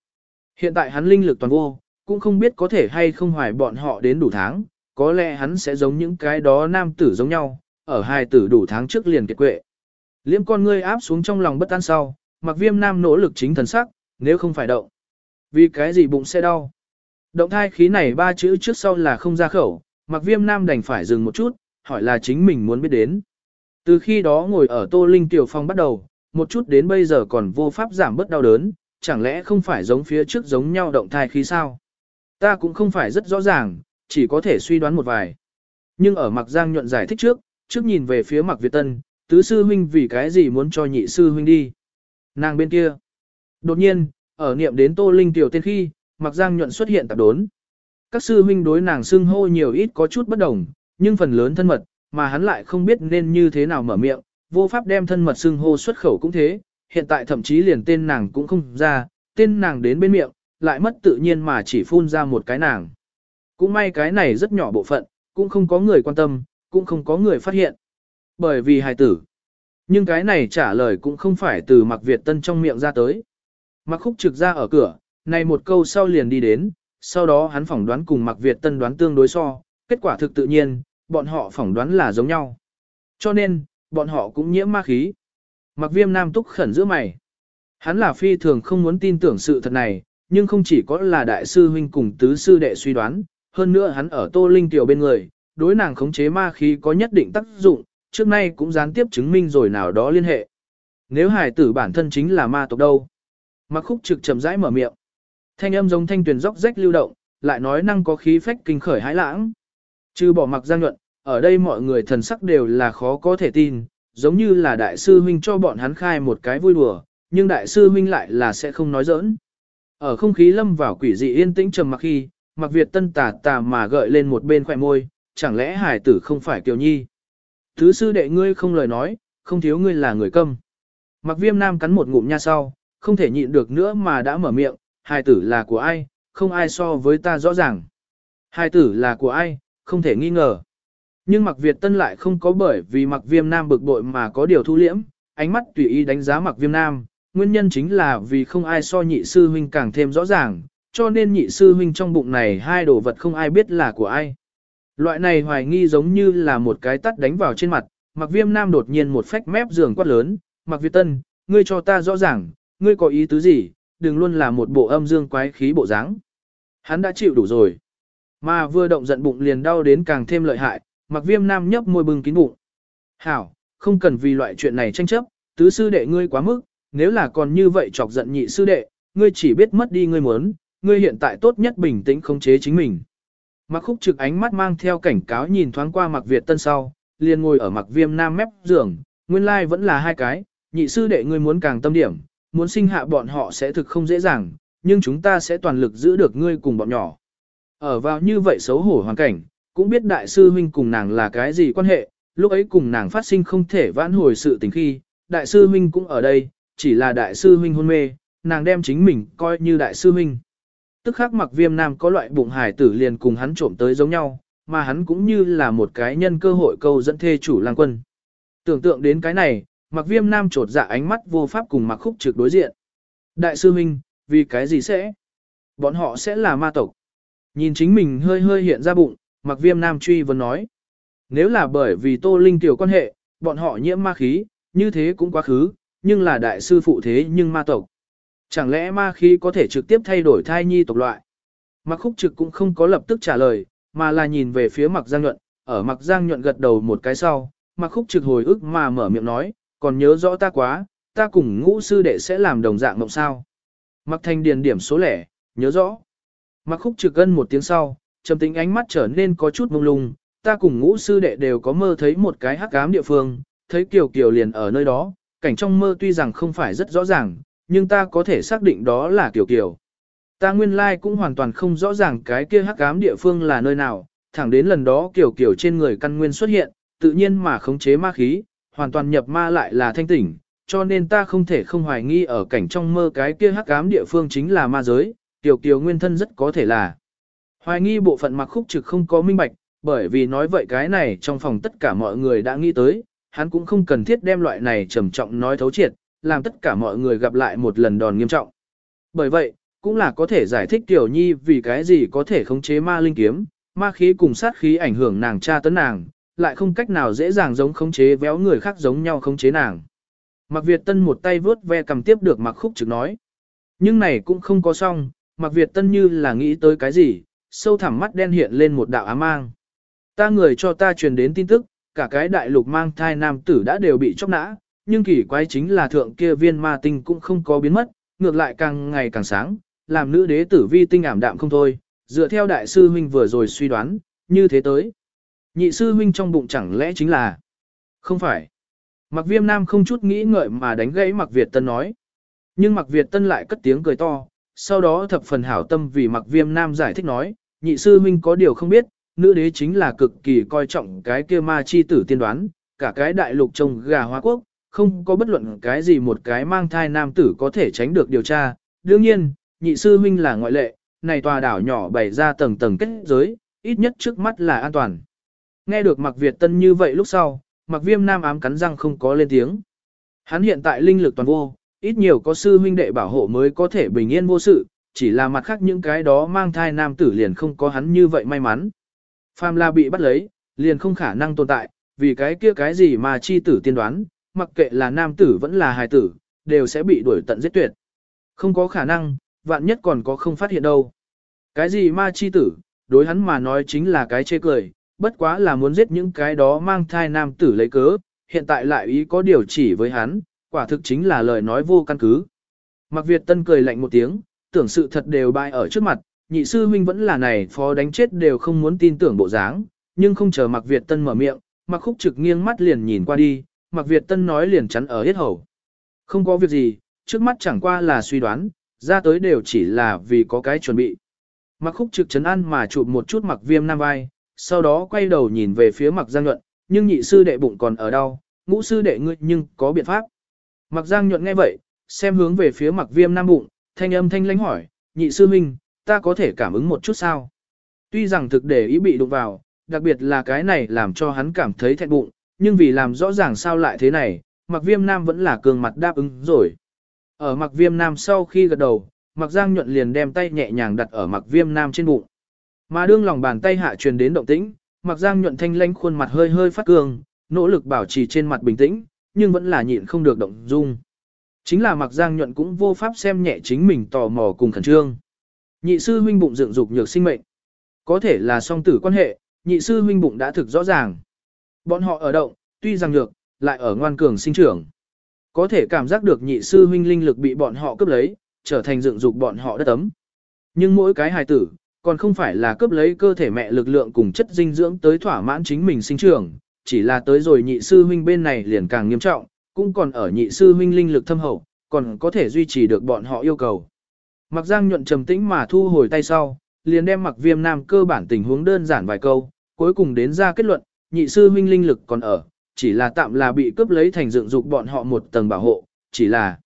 S1: Hiện tại hắn linh lực toàn vô, cũng không biết có thể hay không hoài bọn họ đến đủ tháng, có lẽ hắn sẽ giống những cái đó nam tử giống nhau, ở hai tử đủ tháng trước liền kiệt quệ. Liêm con ngươi áp xuống trong lòng bất an sau, mặc viêm nam nỗ lực chính thần sắc, nếu không phải động. Vì cái gì bụng sẽ đau? Động thai khí này ba chữ trước sau là không ra khẩu, mặc viêm nam đành phải dừng một chút, hỏi là chính mình muốn biết đến. Từ khi đó ngồi ở tô linh tiểu phong bắt đầu, một chút đến bây giờ còn vô pháp giảm bớt đau đớn, chẳng lẽ không phải giống phía trước giống nhau động thai khí sao? Ta cũng không phải rất rõ ràng, chỉ có thể suy đoán một vài. Nhưng ở mặc giang nhuận giải thích trước, trước nhìn về phía mặc Việt Tân, tứ sư huynh vì cái gì muốn cho nhị sư huynh đi. Nàng bên kia. Đột nhiên, ở niệm đến Tô Linh tiểu tên khi, Mặc Giang nhuận xuất hiện tạp đốn. Các sư huynh đối nàng xưng hô nhiều ít có chút bất đồng, nhưng phần lớn thân mật, mà hắn lại không biết nên như thế nào mở miệng, vô pháp đem thân mật xưng hô xuất khẩu cũng thế, hiện tại thậm chí liền tên nàng cũng không ra, tên nàng đến bên miệng, lại mất tự nhiên mà chỉ phun ra một cái nàng. Cũng may cái này rất nhỏ bộ phận, cũng không có người quan tâm, cũng không có người phát hiện. Bởi vì hài tử. Nhưng cái này trả lời cũng không phải từ mặc Việt Tân trong miệng ra tới. Mặc khúc trực ra ở cửa, này một câu sau liền đi đến, sau đó hắn phỏng đoán cùng Mặc Việt Tân đoán tương đối so, kết quả thực tự nhiên, bọn họ phỏng đoán là giống nhau. Cho nên, bọn họ cũng nhiễm ma khí. Mặc viêm nam túc khẩn giữa mày. Hắn là phi thường không muốn tin tưởng sự thật này, nhưng không chỉ có là đại sư huynh cùng tứ sư đệ suy đoán, hơn nữa hắn ở tô linh tiểu bên người, đối nàng khống chế ma khí có nhất định tác dụng, trước nay cũng gián tiếp chứng minh rồi nào đó liên hệ. Nếu hải tử bản thân chính là ma tộc đâu? Mặc khúc trực chậm rãi mở miệng. Thanh âm giống thanh tuyển róc rách lưu động, lại nói năng có khí phách kinh khởi hãi lãng. Trừ bỏ mặc giang nhuận, ở đây mọi người thần sắc đều là khó có thể tin, giống như là đại sư huynh cho bọn hắn khai một cái vui đùa, nhưng đại sư huynh lại là sẽ không nói giỡn. Ở không khí lâm vào quỷ dị yên tĩnh trầm mặc khi, mặc Việt tân tà tà mà gợi lên một bên khỏe môi, chẳng lẽ hải tử không phải kiều nhi. Thứ sư đệ ngươi không lời nói, không thiếu ngươi là người câm. Mặc viêm nam cắn một ngụm nha sau, không thể nhịn được nữa mà đã mở miệng, hài tử là của ai, không ai so với ta rõ ràng. Hài tử là của ai, không thể nghi ngờ. Nhưng mặc Việt Tân lại không có bởi vì mặc viêm nam bực bội mà có điều thu liễm, ánh mắt tùy ý đánh giá mặc viêm nam, nguyên nhân chính là vì không ai so nhị sư huynh càng thêm rõ ràng, cho nên nhị sư huynh trong bụng này hai đồ vật không ai biết là của ai. Loại này hoài nghi giống như là một cái tắt đánh vào trên mặt, mặc viêm nam đột nhiên một phách mép giường quát lớn, mặc Việt Tân, ngươi cho ta rõ ràng, ngươi có ý tứ gì, đừng luôn là một bộ âm dương quái khí bộ dáng. Hắn đã chịu đủ rồi. Mà vừa động giận bụng liền đau đến càng thêm lợi hại, mặc viêm nam nhấp môi bừng kín bụng. Hảo, không cần vì loại chuyện này tranh chấp, tứ sư đệ ngươi quá mức, nếu là còn như vậy chọc giận nhị sư đệ, ngươi chỉ biết mất đi ngươi muốn, ngươi hiện tại tốt nhất bình tĩnh khống chế chính mình. Mặc khúc trực ánh mắt mang theo cảnh cáo nhìn thoáng qua mặc Việt tân sau, liền ngồi ở mặc viêm nam mép giường, nguyên lai like vẫn là hai cái, nhị sư đệ ngươi muốn càng tâm điểm, muốn sinh hạ bọn họ sẽ thực không dễ dàng, nhưng chúng ta sẽ toàn lực giữ được ngươi cùng bọn nhỏ. Ở vào như vậy xấu hổ hoàn cảnh, cũng biết đại sư huynh cùng nàng là cái gì quan hệ, lúc ấy cùng nàng phát sinh không thể vãn hồi sự tình khi, đại sư huynh cũng ở đây, chỉ là đại sư huynh hôn mê, nàng đem chính mình coi như đại sư huynh. Tức khắc mặc viêm nam có loại bụng hải tử liền cùng hắn trộm tới giống nhau, mà hắn cũng như là một cái nhân cơ hội câu dẫn thê chủ lang quân. Tưởng tượng đến cái này, mặc viêm nam trột dạ ánh mắt vô pháp cùng mặc khúc trực đối diện. Đại sư huynh, vì cái gì sẽ? Bọn họ sẽ là ma tộc. Nhìn chính mình hơi hơi hiện ra bụng, mặc viêm nam truy vấn nói. Nếu là bởi vì tô linh tiểu quan hệ, bọn họ nhiễm ma khí, như thế cũng quá khứ, nhưng là đại sư phụ thế nhưng ma tộc. Chẳng lẽ ma khí có thể trực tiếp thay đổi thai nhi tộc loại? Mặc khúc trực cũng không có lập tức trả lời, mà là nhìn về phía mặc giang nhuận, ở mặc giang nhuận gật đầu một cái sau, mặc khúc trực hồi ức mà mở miệng nói, còn nhớ rõ ta quá, ta cùng ngũ sư đệ sẽ làm đồng dạng mộng sao. Mặc thanh điền điểm số lẻ, nhớ rõ. Mặc khúc trực gân một tiếng sau, trầm tính ánh mắt trở nên có chút mông lung, ta cùng ngũ sư đệ đều có mơ thấy một cái hắc ám địa phương, thấy kiều kiều liền ở nơi đó, cảnh trong mơ tuy rằng không phải rất rõ ràng, nhưng ta có thể xác định đó là kiều kiều. Ta nguyên lai cũng hoàn toàn không rõ ràng cái kia hắc ám địa phương là nơi nào, thẳng đến lần đó kiều kiều trên người căn nguyên xuất hiện, tự nhiên mà khống chế ma khí, hoàn toàn nhập ma lại là thanh tỉnh, cho nên ta không thể không hoài nghi ở cảnh trong mơ cái kia hắc ám địa phương chính là ma giới, tiểu kiều nguyên thân rất có thể là. Hoài nghi bộ phận mặc khúc trực không có minh bạch, bởi vì nói vậy cái này trong phòng tất cả mọi người đã nghĩ tới, hắn cũng không cần thiết đem loại này trầm trọng nói thấu triệt, làm tất cả mọi người gặp lại một lần đòn nghiêm trọng. Bởi vậy, cũng là có thể giải thích tiểu nhi vì cái gì có thể khống chế ma linh kiếm, ma khí cùng sát khí ảnh hưởng nàng cha tấn nàng, lại không cách nào dễ dàng giống khống chế véo người khác giống nhau khống chế nàng. Mạc Việt Tân một tay vướt ve cầm tiếp được Mạc Khúc trực nói. Nhưng này cũng không có xong, Mạc Việt Tân như là nghĩ tới cái gì, sâu thẳm mắt đen hiện lên một đạo ám mang. Ta người cho ta truyền đến tin tức, cả cái đại lục mang thai nam tử đã đều bị chóc nã, nhưng kỳ quái chính là thượng kia viên ma tinh cũng không có biến mất, ngược lại càng ngày càng sáng, làm nữ đế tử vi tinh ảm đạm không thôi, dựa theo đại sư huynh vừa rồi suy đoán, như thế tới. Nhị sư huynh trong bụng chẳng lẽ chính là... Không phải. Mặc viêm nam không chút nghĩ ngợi mà đánh gãy mặc Việt Tân nói. Nhưng mặc Việt Tân lại cất tiếng cười to, sau đó thập phần hảo tâm vì mặc viêm nam giải thích nói, nhị sư huynh có điều không biết, nữ đế chính là cực kỳ coi trọng cái kia ma chi tử tiên đoán, cả cái đại lục trông gà hoa quốc, không có bất luận cái gì một cái mang thai nam tử có thể tránh được điều tra. Đương nhiên, nhị sư huynh là ngoại lệ, này tòa đảo nhỏ bày ra tầng tầng kết giới, ít nhất trước mắt là an toàn. Nghe được Mạc Việt Tân như vậy lúc sau, Mạc Viêm Nam ám cắn răng không có lên tiếng. Hắn hiện tại linh lực toàn vô, ít nhiều có sư huynh đệ bảo hộ mới có thể bình yên vô sự, chỉ là mặt khác những cái đó mang thai nam tử liền không có hắn như vậy may mắn. Phàm La bị bắt lấy, liền không khả năng tồn tại, vì cái kia cái gì mà chi tử tiên đoán, mặc kệ là nam tử vẫn là hài tử, đều sẽ bị đuổi tận giết tuyệt. Không có khả năng, vạn nhất còn có không phát hiện đâu. Cái gì ma chi tử, đối hắn mà nói chính là cái chê cười, bất quá là muốn giết những cái đó mang thai nam tử lấy cớ, hiện tại lại ý có điều chỉ với hắn, quả thực chính là lời nói vô căn cứ. Mặc Việt Tân cười lạnh một tiếng, tưởng sự thật đều bại ở trước mặt, nhị sư huynh vẫn là này phó đánh chết đều không muốn tin tưởng bộ dáng, nhưng không chờ Mạc Việt Tân mở miệng, Mạc Khúc Trực nghiêng mắt liền nhìn qua đi, Mạc Việt Tân nói liền chắn ở hết hầu. Không có việc gì, trước mắt chẳng qua là suy đoán, ra tới đều chỉ là vì có cái chuẩn bị. Mạc Khúc Trực chấn an mà chụp một chút Mạc Viêm Nam vai, sau đó quay đầu nhìn về phía mặc Giang Nhuận, nhưng nhị sư đệ bụng còn ở đâu, ngũ sư đệ ngươi nhưng có biện pháp. mặc Giang Nhuận nghe vậy, xem hướng về phía mặc Viêm Nam bụng, thanh âm thanh lãnh hỏi, nhị sư huynh, ta có thể cảm ứng một chút sao? Tuy rằng thực để ý bị đụng vào, đặc biệt là cái này làm cho hắn cảm thấy thẹn bụng, nhưng vì làm rõ ràng sao lại thế này, mặc Viêm Nam vẫn là cường mặt đáp ứng rồi. Ở mặc Viêm Nam sau khi gật đầu, mặc Giang nhuận liền đem tay nhẹ nhàng đặt ở mặc Viêm Nam trên bụng. Mà đương lòng bàn tay hạ truyền đến động tĩnh, Mặc Giang nhuận thanh lanh khuôn mặt hơi hơi phát cường, nỗ lực bảo trì trên mặt bình tĩnh, nhưng vẫn là nhịn không được động dung. Chính là Mặc Giang nhuận cũng vô pháp xem nhẹ chính mình tò mò cùng khẩn trương. Nhị sư huynh bụng dựng dục nhược sinh mệnh. Có thể là song tử quan hệ, nhị sư huynh bụng đã thực rõ ràng. Bọn họ ở động, tuy rằng nhược, lại ở ngoan cường sinh trưởng. Có thể cảm giác được nhị sư huynh linh lực bị bọn họ cướp lấy, trở thành dựng dục bọn họ đất ấm. Nhưng mỗi cái hài tử, còn không phải là cướp lấy cơ thể mẹ lực lượng cùng chất dinh dưỡng tới thỏa mãn chính mình sinh trưởng, chỉ là tới rồi nhị sư huynh bên này liền càng nghiêm trọng, cũng còn ở nhị sư huynh linh lực thâm hậu, còn có thể duy trì được bọn họ yêu cầu. Mặc Giang nhuận trầm tĩnh mà thu hồi tay sau, liền đem mặc viêm nam cơ bản tình huống đơn giản vài câu, cuối cùng đến ra kết luận, nhị sư huynh linh lực còn ở, chỉ là tạm là bị cướp lấy thành dựng dục bọn họ một tầng bảo hộ, chỉ là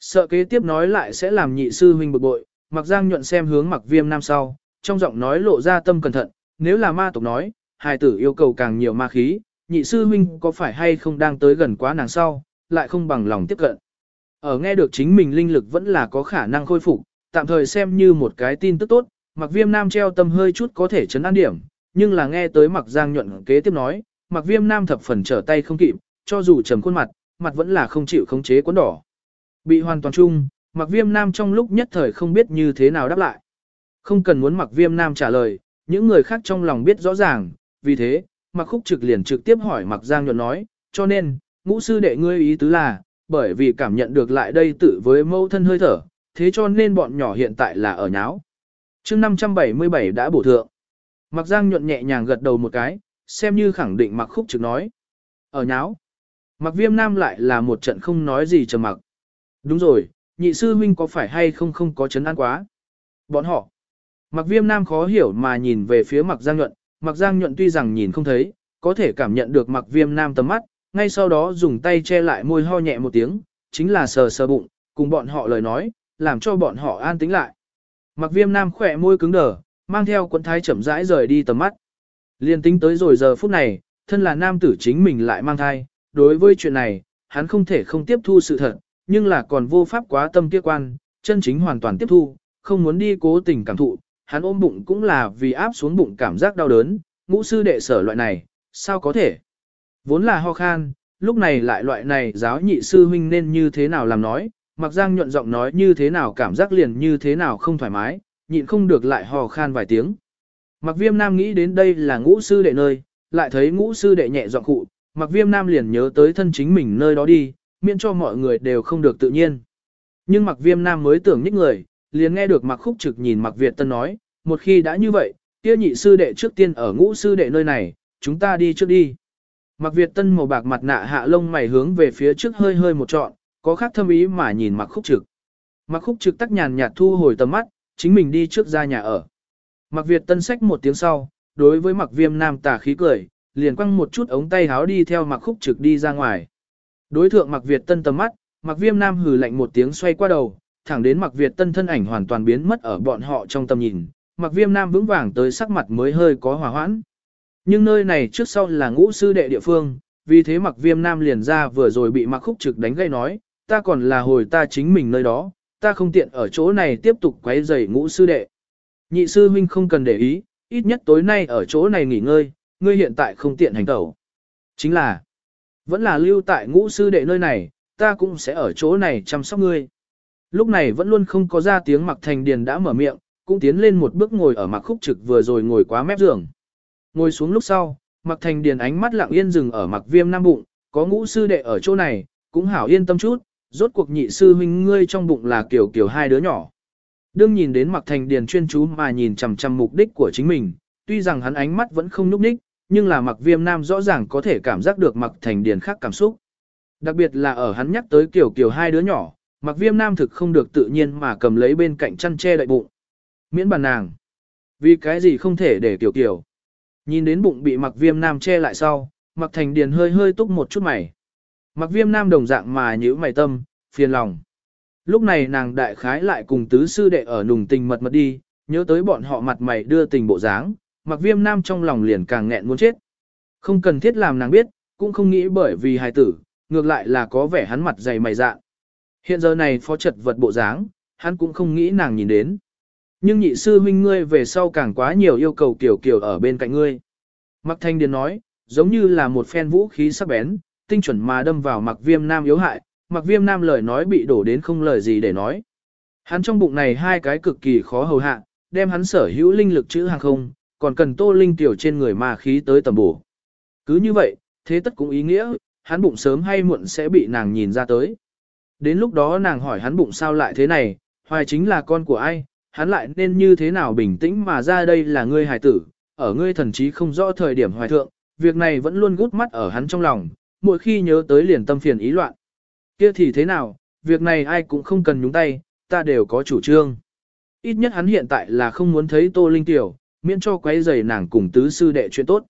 S1: sợ kế tiếp nói lại sẽ làm nhị sư huynh bực bội, mặc giang nhuận xem hướng mặc viêm nam sau, trong giọng nói lộ ra tâm cẩn thận, nếu là ma tộc nói, hài tử yêu cầu càng nhiều ma khí, nhị sư huynh có phải hay không đang tới gần quá nàng sau, lại không bằng lòng tiếp cận. Ở nghe được chính mình linh lực vẫn là có khả năng khôi phục, tạm thời xem như một cái tin tức tốt, mặc viêm nam treo tâm hơi chút có thể chấn an điểm, nhưng là nghe tới mặc giang nhuận kế tiếp nói, mặc viêm nam thập phần trở tay không kịp, cho dù trầm khuôn mặt, mặt vẫn là không chịu khống chế cuốn đỏ. Bị hoàn toàn chung, mặc viêm nam trong lúc nhất thời không biết như thế nào đáp lại. Không cần muốn mặc viêm nam trả lời, những người khác trong lòng biết rõ ràng, vì thế, mặc khúc trực liền trực tiếp hỏi mặc giang nhuận nói, cho nên, ngũ sư đệ ngươi ý tứ là, bởi vì cảm nhận được lại đây tự với mâu thân hơi thở, thế cho nên bọn nhỏ hiện tại là ở nháo. chương 577 đã bổ thượng. Mặc giang nhuận nhẹ nhàng gật đầu một cái, xem như khẳng định mặc khúc trực nói. Ở nháo. Mặc viêm nam lại là một trận không nói gì trầm mặc. Đúng rồi, nhị sư huynh có phải hay không không có chấn an quá. Bọn họ. Mặc viêm nam khó hiểu mà nhìn về phía mặc giang nhuận, mặc giang nhuận tuy rằng nhìn không thấy, có thể cảm nhận được mặc viêm nam tầm mắt, ngay sau đó dùng tay che lại môi ho nhẹ một tiếng, chính là sờ sờ bụng, cùng bọn họ lời nói, làm cho bọn họ an tĩnh lại. Mặc viêm nam khỏe môi cứng đờ, mang theo quần thái chậm rãi rời đi tầm mắt. Liên tính tới rồi giờ phút này, thân là nam tử chính mình lại mang thai, đối với chuyện này, hắn không thể không tiếp thu sự thật, nhưng là còn vô pháp quá tâm kia quan, chân chính hoàn toàn tiếp thu, không muốn đi cố tình cảm thụ, hắn ôm bụng cũng là vì áp xuống bụng cảm giác đau đớn, ngũ sư đệ sở loại này, sao có thể? Vốn là ho khan, lúc này lại loại này giáo nhị sư huynh nên như thế nào làm nói, mặc giang nhuận giọng nói như thế nào cảm giác liền như thế nào không thoải mái, nhịn không được lại ho khan vài tiếng. Mặc viêm nam nghĩ đến đây là ngũ sư đệ nơi, lại thấy ngũ sư đệ nhẹ giọng cụ, mặc viêm nam liền nhớ tới thân chính mình nơi đó đi, miễn cho mọi người đều không được tự nhiên. Nhưng mặc viêm nam mới tưởng nhích người, liền nghe được mặc khúc trực nhìn mặc Việt Tân nói, một khi đã như vậy, kia nhị sư đệ trước tiên ở ngũ sư đệ nơi này, chúng ta đi trước đi. Mặc Việt Tân màu bạc mặt nạ hạ lông mày hướng về phía trước hơi hơi một trọn, có khác thâm ý mà nhìn mặc khúc trực. Mặc khúc trực tắc nhàn nhạt thu hồi tầm mắt, chính mình đi trước ra nhà ở. Mặc Việt Tân sách một tiếng sau, đối với mặc viêm nam tà khí cười, liền quăng một chút ống tay háo đi theo mặc khúc trực đi ra ngoài. Đối thượng mặc Việt Tân tầm mắt, mặc viêm nam hừ lạnh một tiếng xoay qua đầu, thẳng đến mặc Việt Tân thân ảnh hoàn toàn biến mất ở bọn họ trong tầm nhìn. Mặc viêm nam vững vàng tới sắc mặt mới hơi có hòa hoãn. Nhưng nơi này trước sau là ngũ sư đệ địa phương, vì thế mặc viêm nam liền ra vừa rồi bị mặc khúc trực đánh gây nói, ta còn là hồi ta chính mình nơi đó, ta không tiện ở chỗ này tiếp tục quấy rầy ngũ sư đệ. Nhị sư huynh không cần để ý, ít nhất tối nay ở chỗ này nghỉ ngơi, ngươi hiện tại không tiện hành tẩu. Chính là, vẫn là lưu tại ngũ sư đệ nơi này, ta cũng sẽ ở chỗ này chăm sóc ngươi. Lúc này vẫn luôn không có ra tiếng mặc thành điền đã mở miệng, cũng tiến lên một bước ngồi ở Mạc khúc trực vừa rồi ngồi quá mép giường. Ngồi xuống lúc sau, mặc thành điền ánh mắt lặng yên dừng ở mặc viêm nam bụng, có ngũ sư đệ ở chỗ này, cũng hảo yên tâm chút, rốt cuộc nhị sư huynh ngươi trong bụng là kiểu kiểu hai đứa nhỏ. Đương nhìn đến Mạc Thành Điền chuyên chú mà nhìn chằm chằm mục đích của chính mình, tuy rằng hắn ánh mắt vẫn không núp đích, nhưng là mặc viêm nam rõ ràng có thể cảm giác được mặc thành điền khác cảm xúc. Đặc biệt là ở hắn nhắc tới kiểu kiểu hai đứa nhỏ, mặc viêm nam thực không được tự nhiên mà cầm lấy bên cạnh chăn che đậy bụng. Miễn bàn nàng. Vì cái gì không thể để tiểu kiểu. Nhìn đến bụng bị mặc viêm nam che lại sau, mặc thành điền hơi hơi túc một chút mày. Mặc viêm nam đồng dạng mà nhữ mày tâm, phiền lòng. Lúc này nàng đại khái lại cùng tứ sư đệ ở nùng tình mật mật đi, nhớ tới bọn họ mặt mày đưa tình bộ dáng, mặc viêm nam trong lòng liền càng nghẹn muốn chết. Không cần thiết làm nàng biết, cũng không nghĩ bởi vì hài tử, ngược lại là có vẻ hắn mặt dày mày dạng. Hiện giờ này phó trật vật bộ dáng, hắn cũng không nghĩ nàng nhìn đến. Nhưng nhị sư huynh ngươi về sau càng quá nhiều yêu cầu kiểu kiểu ở bên cạnh ngươi. Mặc thanh điền nói, giống như là một phen vũ khí sắc bén, tinh chuẩn mà đâm vào mặc viêm nam yếu hại, mặc viêm nam lời nói bị đổ đến không lời gì để nói. Hắn trong bụng này hai cái cực kỳ khó hầu hạ, đem hắn sở hữu linh lực chữ hàng không, còn cần tô linh tiểu trên người mà khí tới tầm bổ. Cứ như vậy, thế tất cũng ý nghĩa, hắn bụng sớm hay muộn sẽ bị nàng nhìn ra tới. Đến lúc đó nàng hỏi hắn bụng sao lại thế này, hoài chính là con của ai, hắn lại nên như thế nào bình tĩnh mà ra đây là ngươi hài tử, ở ngươi thần trí không rõ thời điểm hoài thượng, việc này vẫn luôn gút mắt ở hắn trong lòng, mỗi khi nhớ tới liền tâm phiền ý loạn. Kia thì thế nào, việc này ai cũng không cần nhúng tay, ta đều có chủ trương. Ít nhất hắn hiện tại là không muốn thấy Tô Linh Tiểu, miễn cho quấy rầy nàng cùng tứ sư đệ chuyện tốt.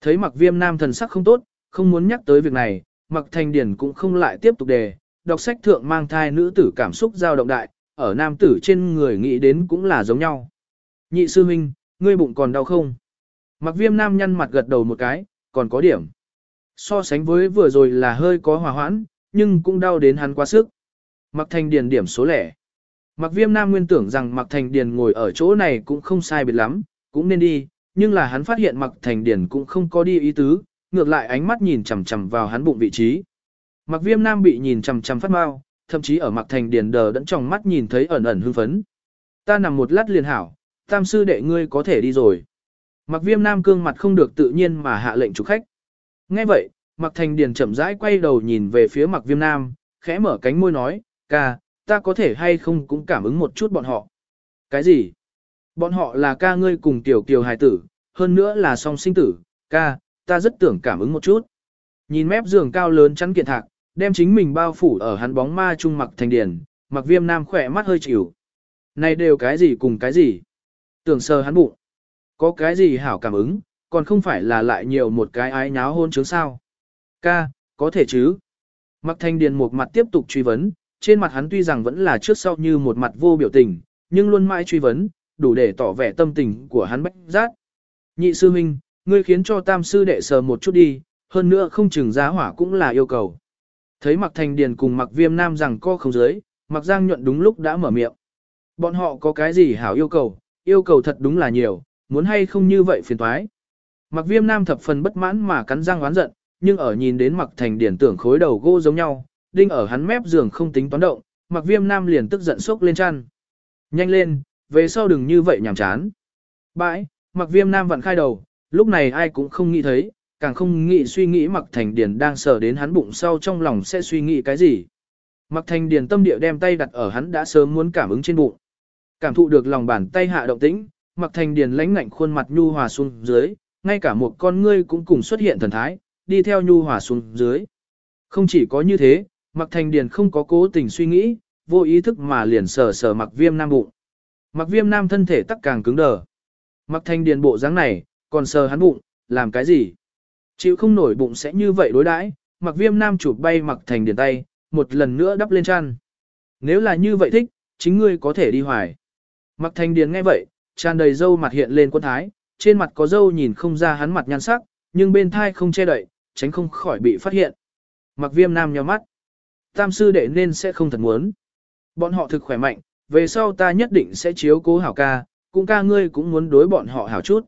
S1: Thấy mặc viêm nam thần sắc không tốt, không muốn nhắc tới việc này, mặc thành điển cũng không lại tiếp tục đề, đọc sách thượng mang thai nữ tử cảm xúc dao động đại, ở nam tử trên người nghĩ đến cũng là giống nhau. Nhị sư huynh, ngươi bụng còn đau không? Mặc viêm nam nhăn mặt gật đầu một cái, còn có điểm. So sánh với vừa rồi là hơi có hòa hoãn, nhưng cũng đau đến hắn quá sức. Mặc thành điền điểm số lẻ. Mặc viêm nam nguyên tưởng rằng mặc thành điền ngồi ở chỗ này cũng không sai biệt lắm, cũng nên đi, nhưng là hắn phát hiện mặc thành điền cũng không có đi ý tứ, ngược lại ánh mắt nhìn chằm chằm vào hắn bụng vị trí. Mặc viêm nam bị nhìn chằm chằm phát mau, thậm chí ở mặc thành điền đờ đẫn trong mắt nhìn thấy ẩn ẩn hưng phấn. Ta nằm một lát liền hảo, tam sư đệ ngươi có thể đi rồi. Mặc viêm nam cương mặt không được tự nhiên mà hạ lệnh chủ khách. Nghe vậy, mặc thành điền chậm rãi quay đầu nhìn về phía mặc viêm nam, khẽ mở cánh môi nói, ca, ta có thể hay không cũng cảm ứng một chút bọn họ. Cái gì? Bọn họ là ca ngươi cùng tiểu kiều hài tử, hơn nữa là song sinh tử, ca, ta rất tưởng cảm ứng một chút. Nhìn mép giường cao lớn chắn kiện thạc, đem chính mình bao phủ ở hắn bóng ma trung mặc thành điển, mặc viêm nam khỏe mắt hơi chịu. Này đều cái gì cùng cái gì? Tưởng sờ hắn bụng. Có cái gì hảo cảm ứng, còn không phải là lại nhiều một cái ái nháo hôn chứng sao? Ca, có thể chứ? Mặc thanh điền một mặt tiếp tục truy vấn, trên mặt hắn tuy rằng vẫn là trước sau như một mặt vô biểu tình, nhưng luôn mãi truy vấn, đủ để tỏ vẻ tâm tình của hắn bách giác. Nhị sư huynh, ngươi khiến cho tam sư đệ sờ một chút đi, hơn nữa không chừng giá hỏa cũng là yêu cầu. Thấy mặc thành điền cùng mặc viêm nam rằng co không dưới, mặc giang nhuận đúng lúc đã mở miệng. Bọn họ có cái gì hảo yêu cầu, yêu cầu thật đúng là nhiều, muốn hay không như vậy phiền toái. Mặc viêm nam thập phần bất mãn mà cắn răng oán giận, nhưng ở nhìn đến mặc thành điển tưởng khối đầu gỗ giống nhau, đinh ở hắn mép giường không tính toán động, mặc viêm nam liền tức giận sốc lên chăn. Nhanh lên, về sau đừng như vậy nhảm chán. Bãi, mặc viêm nam vặn khai đầu, lúc này ai cũng không nghĩ thấy, càng không nghĩ suy nghĩ mặc thành điển đang sờ đến hắn bụng sau trong lòng sẽ suy nghĩ cái gì. Mặc thành điển tâm địa đem tay đặt ở hắn đã sớm muốn cảm ứng trên bụng. Cảm thụ được lòng bàn tay hạ động tĩnh, mặc thành điển lãnh ngạnh khuôn mặt nhu hòa xuống dưới, ngay cả một con ngươi cũng cùng xuất hiện thần thái, đi theo nhu hòa xuống dưới. Không chỉ có như thế, mặc thành điển không có cố tình suy nghĩ, vô ý thức mà liền sờ sờ mặc viêm nam bụng. Mặc viêm nam thân thể tắc càng cứng đờ. Mặc thành điển bộ dáng này, còn sờ hắn bụng, làm cái gì? Chịu không nổi bụng sẽ như vậy đối đãi, mặc viêm nam chụp bay mặc thành điển tay, một lần nữa đắp lên chăn. Nếu là như vậy thích, chính ngươi có thể đi hoài. Mặc thành điển nghe vậy, tràn đầy dâu mặt hiện lên quân thái, trên mặt có dâu nhìn không ra hắn mặt nhan sắc, nhưng bên thai không che đậy, tránh không khỏi bị phát hiện. Mặc viêm nam nhó mắt. Tam sư đệ nên sẽ không thật muốn. Bọn họ thực khỏe mạnh, về sau ta nhất định sẽ chiếu cố hảo ca, cũng ca ngươi cũng muốn đối bọn họ hảo chút.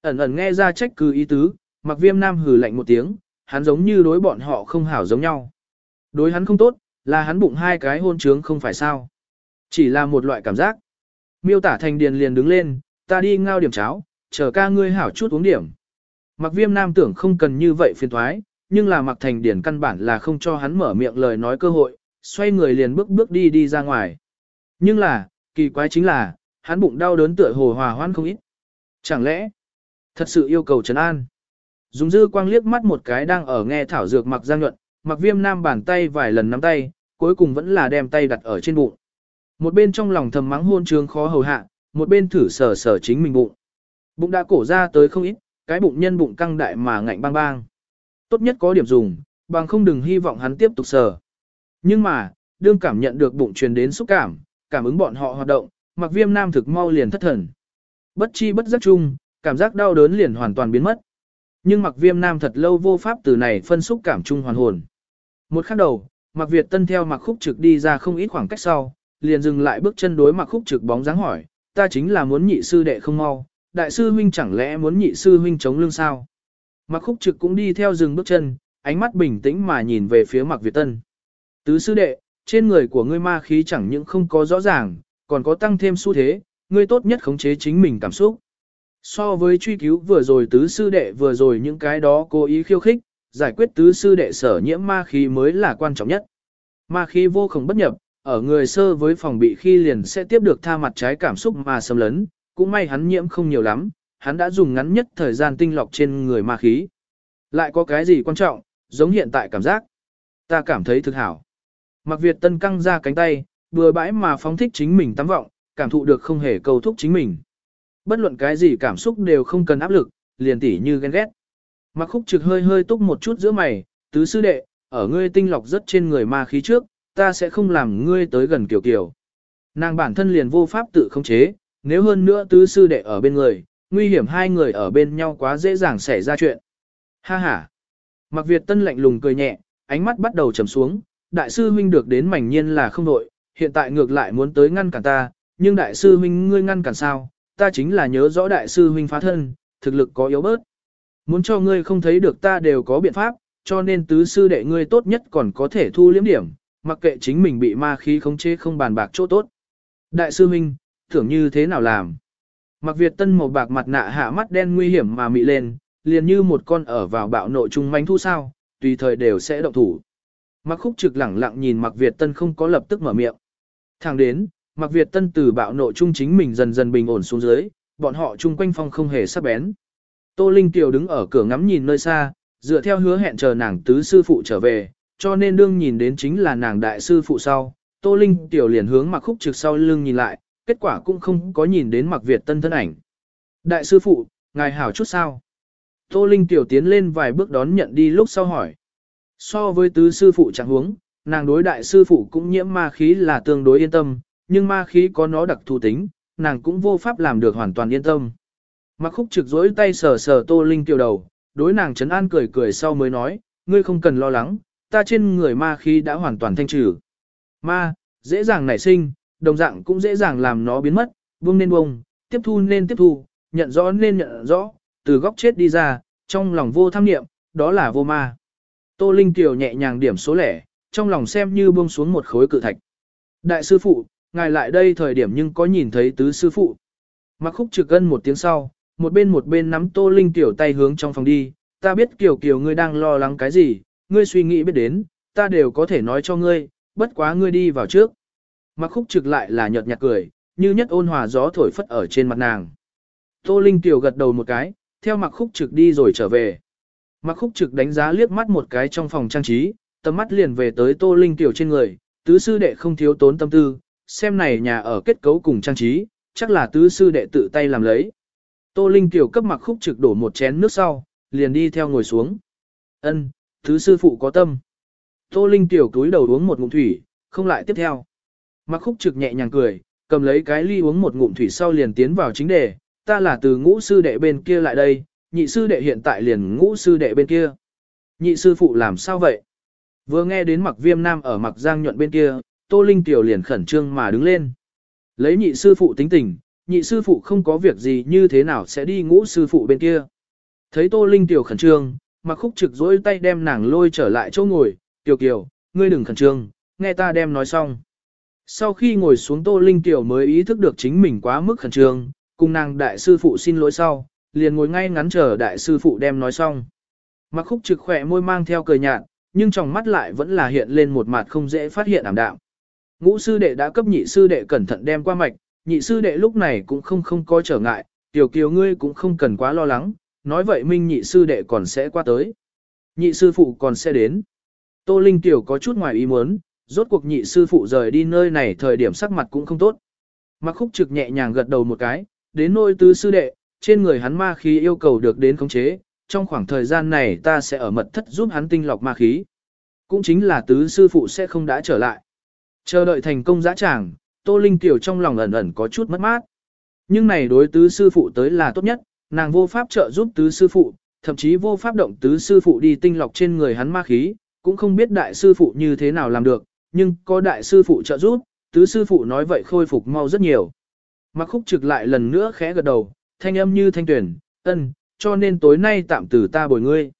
S1: Ẩn ẩn nghe ra trách cứ ý tứ, mặc viêm nam hừ lạnh một tiếng, hắn giống như đối bọn họ không hảo giống nhau. Đối hắn không tốt, là hắn bụng hai cái hôn trướng không phải sao. Chỉ là một loại cảm giác. Miêu tả thành điền liền đứng lên, ta đi ngao điểm cháo, chờ ca ngươi hảo chút uống điểm. Mặc viêm nam tưởng không cần như vậy phiền thoái, nhưng là mặc thành điển căn bản là không cho hắn mở miệng lời nói cơ hội, xoay người liền bước bước đi đi ra ngoài. Nhưng là, kỳ quái chính là, hắn bụng đau đớn tựa hồ hòa hoan không ít. Chẳng lẽ, thật sự yêu cầu trấn an. Dùng dư quang liếc mắt một cái đang ở nghe thảo dược mặc giang nhuận, mặc viêm nam bàn tay vài lần nắm tay, cuối cùng vẫn là đem tay đặt ở trên bụng. Một bên trong lòng thầm mắng hôn trương khó hầu hạ, một bên thử sở sở chính mình bụng. Bụng đã cổ ra tới không ít, cái bụng nhân bụng căng đại mà ngạnh bang bang. Tốt nhất có điểm dùng, bằng không đừng hy vọng hắn tiếp tục sở. Nhưng mà, đương cảm nhận được bụng truyền đến xúc cảm, cảm ứng bọn họ hoạt động, mặc viêm nam thực mau liền thất thần. Bất chi bất giác chung, cảm giác đau đớn liền hoàn toàn biến mất. Nhưng mặc viêm nam thật lâu vô pháp từ này phân xúc cảm chung hoàn hồn. Một khắc đầu, mặc Việt tân theo mặc khúc trực đi ra không ít khoảng cách sau, liền dừng lại bước chân đối mặc khúc trực bóng dáng hỏi, ta chính là muốn nhị sư đệ không mau, đại sư huynh chẳng lẽ muốn nhị sư huynh chống lưng sao? Mặc khúc trực cũng đi theo dừng bước chân, ánh mắt bình tĩnh mà nhìn về phía mặc Việt tân. Tứ sư đệ, trên người của ngươi ma khí chẳng những không có rõ ràng, còn có tăng thêm xu thế, ngươi tốt nhất khống chế chính mình cảm xúc. So với truy cứu vừa rồi tứ sư đệ vừa rồi những cái đó cố ý khiêu khích, giải quyết tứ sư đệ sở nhiễm ma khí mới là quan trọng nhất. Ma khí vô cùng bất nhập, ở người sơ với phòng bị khi liền sẽ tiếp được tha mặt trái cảm xúc mà xâm lấn, cũng may hắn nhiễm không nhiều lắm, hắn đã dùng ngắn nhất thời gian tinh lọc trên người ma khí. Lại có cái gì quan trọng, giống hiện tại cảm giác. Ta cảm thấy thực hảo. Mặc Việt Tân căng ra cánh tay, vừa bãi mà phóng thích chính mình tắm vọng, cảm thụ được không hề cầu thúc chính mình. Bất luận cái gì cảm xúc đều không cần áp lực, liền tỉ như ghen ghét. Mặc khúc trực hơi hơi túc một chút giữa mày, tứ sư đệ, ở ngươi tinh lọc rất trên người ma khí trước, ta sẽ không làm ngươi tới gần kiểu kiểu. Nàng bản thân liền vô pháp tự khống chế, nếu hơn nữa tứ sư đệ ở bên người, nguy hiểm hai người ở bên nhau quá dễ dàng xảy ra chuyện. Ha ha. Mặc Việt Tân lạnh lùng cười nhẹ, ánh mắt bắt đầu trầm xuống, đại sư huynh được đến mảnh nhiên là không đội, hiện tại ngược lại muốn tới ngăn cản ta, nhưng đại sư huynh ngươi ngăn cản sao, ta chính là nhớ rõ đại sư huynh phá thân, thực lực có yếu bớt. Muốn cho ngươi không thấy được ta đều có biện pháp, cho nên tứ sư đệ ngươi tốt nhất còn có thể thu liếm điểm, mặc kệ chính mình bị ma khí khống chế không bàn bạc chỗ tốt. Đại sư huynh, tưởng như thế nào làm? Mặc Việt Tân màu bạc mặt nạ hạ mắt đen nguy hiểm mà mị lên, liền như một con ở vào bạo nội trung manh thu sao, tùy thời đều sẽ động thủ. Mặc khúc trực lẳng lặng nhìn Mặc Việt Tân không có lập tức mở miệng. Thẳng đến, Mặc Việt Tân từ bạo nộ trung chính mình dần dần bình ổn xuống dưới, bọn họ chung quanh phong không hề sắc bén. Tô Linh Tiểu đứng ở cửa ngắm nhìn nơi xa, dựa theo hứa hẹn chờ nàng tứ sư phụ trở về, cho nên đương nhìn đến chính là nàng đại sư phụ sau. Tô Linh Tiểu liền hướng Mặc khúc trực sau lưng nhìn lại, kết quả cũng không có nhìn đến Mặc Việt Tân thân ảnh. Đại sư phụ, ngài hảo chút sao? Tô Linh Tiểu tiến lên vài bước đón nhận đi lúc sau hỏi. So với tứ sư phụ chẳng huống, nàng đối đại sư phụ cũng nhiễm ma khí là tương đối yên tâm, nhưng ma khí có nó đặc thù tính, nàng cũng vô pháp làm được hoàn toàn yên tâm. Mặc khúc trực dối tay sờ sờ tô linh tiểu đầu, đối nàng chấn an cười cười sau mới nói, ngươi không cần lo lắng, ta trên người ma khí đã hoàn toàn thanh trừ. Ma, dễ dàng nảy sinh, đồng dạng cũng dễ dàng làm nó biến mất, buông nên buông, tiếp thu nên tiếp thu, nhận rõ nên nhận rõ, từ góc chết đi ra, trong lòng vô tham niệm, đó là vô ma. Tô Linh Tiểu nhẹ nhàng điểm số lẻ, trong lòng xem như buông xuống một khối cự thạch. Đại sư phụ, ngài lại đây thời điểm nhưng có nhìn thấy tứ sư phụ. Mặc khúc trực gân một tiếng sau, một bên một bên nắm Tô Linh Tiểu tay hướng trong phòng đi, ta biết Kiều Kiều ngươi đang lo lắng cái gì, ngươi suy nghĩ biết đến, ta đều có thể nói cho ngươi, bất quá ngươi đi vào trước. Mặc khúc trực lại là nhợt nhạt cười, như nhất ôn hòa gió thổi phất ở trên mặt nàng. Tô Linh Tiểu gật đầu một cái, theo mặc khúc trực đi rồi trở về. Mặc khúc trực đánh giá liếc mắt một cái trong phòng trang trí, tầm mắt liền về tới Tô Linh Tiểu trên người, tứ sư đệ không thiếu tốn tâm tư, xem này nhà ở kết cấu cùng trang trí, chắc là tứ sư đệ tự tay làm lấy. Tô Linh Tiểu cấp mặc khúc trực đổ một chén nước sau, liền đi theo ngồi xuống. Ân, tứ sư phụ có tâm. Tô Linh Tiểu túi đầu uống một ngụm thủy, không lại tiếp theo. Mặc khúc trực nhẹ nhàng cười, cầm lấy cái ly uống một ngụm thủy sau liền tiến vào chính đề, ta là từ ngũ sư đệ bên kia lại đây, nhị sư đệ hiện tại liền ngũ sư đệ bên kia. Nhị sư phụ làm sao vậy? Vừa nghe đến mặc viêm nam ở mặc giang nhuận bên kia, Tô Linh Tiểu liền khẩn trương mà đứng lên. Lấy nhị sư phụ tính tình, nhị sư phụ không có việc gì như thế nào sẽ đi ngũ sư phụ bên kia. Thấy Tô Linh Tiểu khẩn trương, mặc khúc trực dỗi tay đem nàng lôi trở lại chỗ ngồi, Tiểu Kiều, ngươi đừng khẩn trương, nghe ta đem nói xong. Sau khi ngồi xuống Tô Linh Tiểu mới ý thức được chính mình quá mức khẩn trương, cùng nàng đại sư phụ xin lỗi sau, liền ngồi ngay ngắn chờ đại sư phụ đem nói xong. Mặc khúc trực khỏe môi mang theo cười nhạt, nhưng trong mắt lại vẫn là hiện lên một mặt không dễ phát hiện ảm đạm. Ngũ sư đệ đã cấp nhị sư đệ cẩn thận đem qua mạch, nhị sư đệ lúc này cũng không không có trở ngại, tiểu kiều ngươi cũng không cần quá lo lắng, nói vậy Minh nhị sư đệ còn sẽ qua tới. Nhị sư phụ còn sẽ đến. Tô Linh Tiểu có chút ngoài ý muốn, rốt cuộc nhị sư phụ rời đi nơi này thời điểm sắc mặt cũng không tốt. Mặc khúc trực nhẹ nhàng gật đầu một cái, đến nôi tứ sư đệ, trên người hắn ma khí yêu cầu được đến khống chế, trong khoảng thời gian này ta sẽ ở mật thất giúp hắn tinh lọc ma khí. Cũng chính là tứ sư phụ sẽ không đã trở lại. Chờ đợi thành công dã tràng, Tô Linh Tiểu trong lòng ẩn ẩn có chút mất mát. Nhưng này đối tứ sư phụ tới là tốt nhất, nàng vô pháp trợ giúp tứ sư phụ, thậm chí vô pháp động tứ sư phụ đi tinh lọc trên người hắn ma khí, cũng không biết đại sư phụ như thế nào làm được, nhưng có đại sư phụ trợ giúp, tứ sư phụ nói vậy khôi phục mau rất nhiều. Mặc khúc trực lại lần nữa khẽ gật đầu, thanh âm như thanh tuyển, ân, cho nên tối nay tạm từ ta bồi ngươi.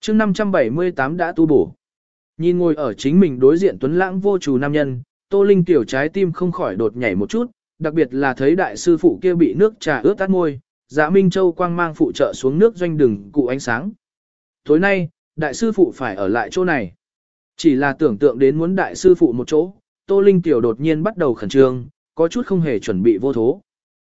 S1: chương 578 đã tu bổ. Nhìn ngồi ở chính mình đối diện tuấn lãng vô chủ nam nhân, tô linh tiểu trái tim không khỏi đột nhảy một chút, đặc biệt là thấy đại sư phụ kia bị nước trà ướt tắt môi, dạ Minh Châu quang mang phụ trợ xuống nước doanh đường cụ ánh sáng. Tối nay, đại sư phụ phải ở lại chỗ này. Chỉ là tưởng tượng đến muốn đại sư phụ một chỗ, Tô Linh Tiểu đột nhiên bắt đầu khẩn trương, có chút không hề chuẩn bị vô thố.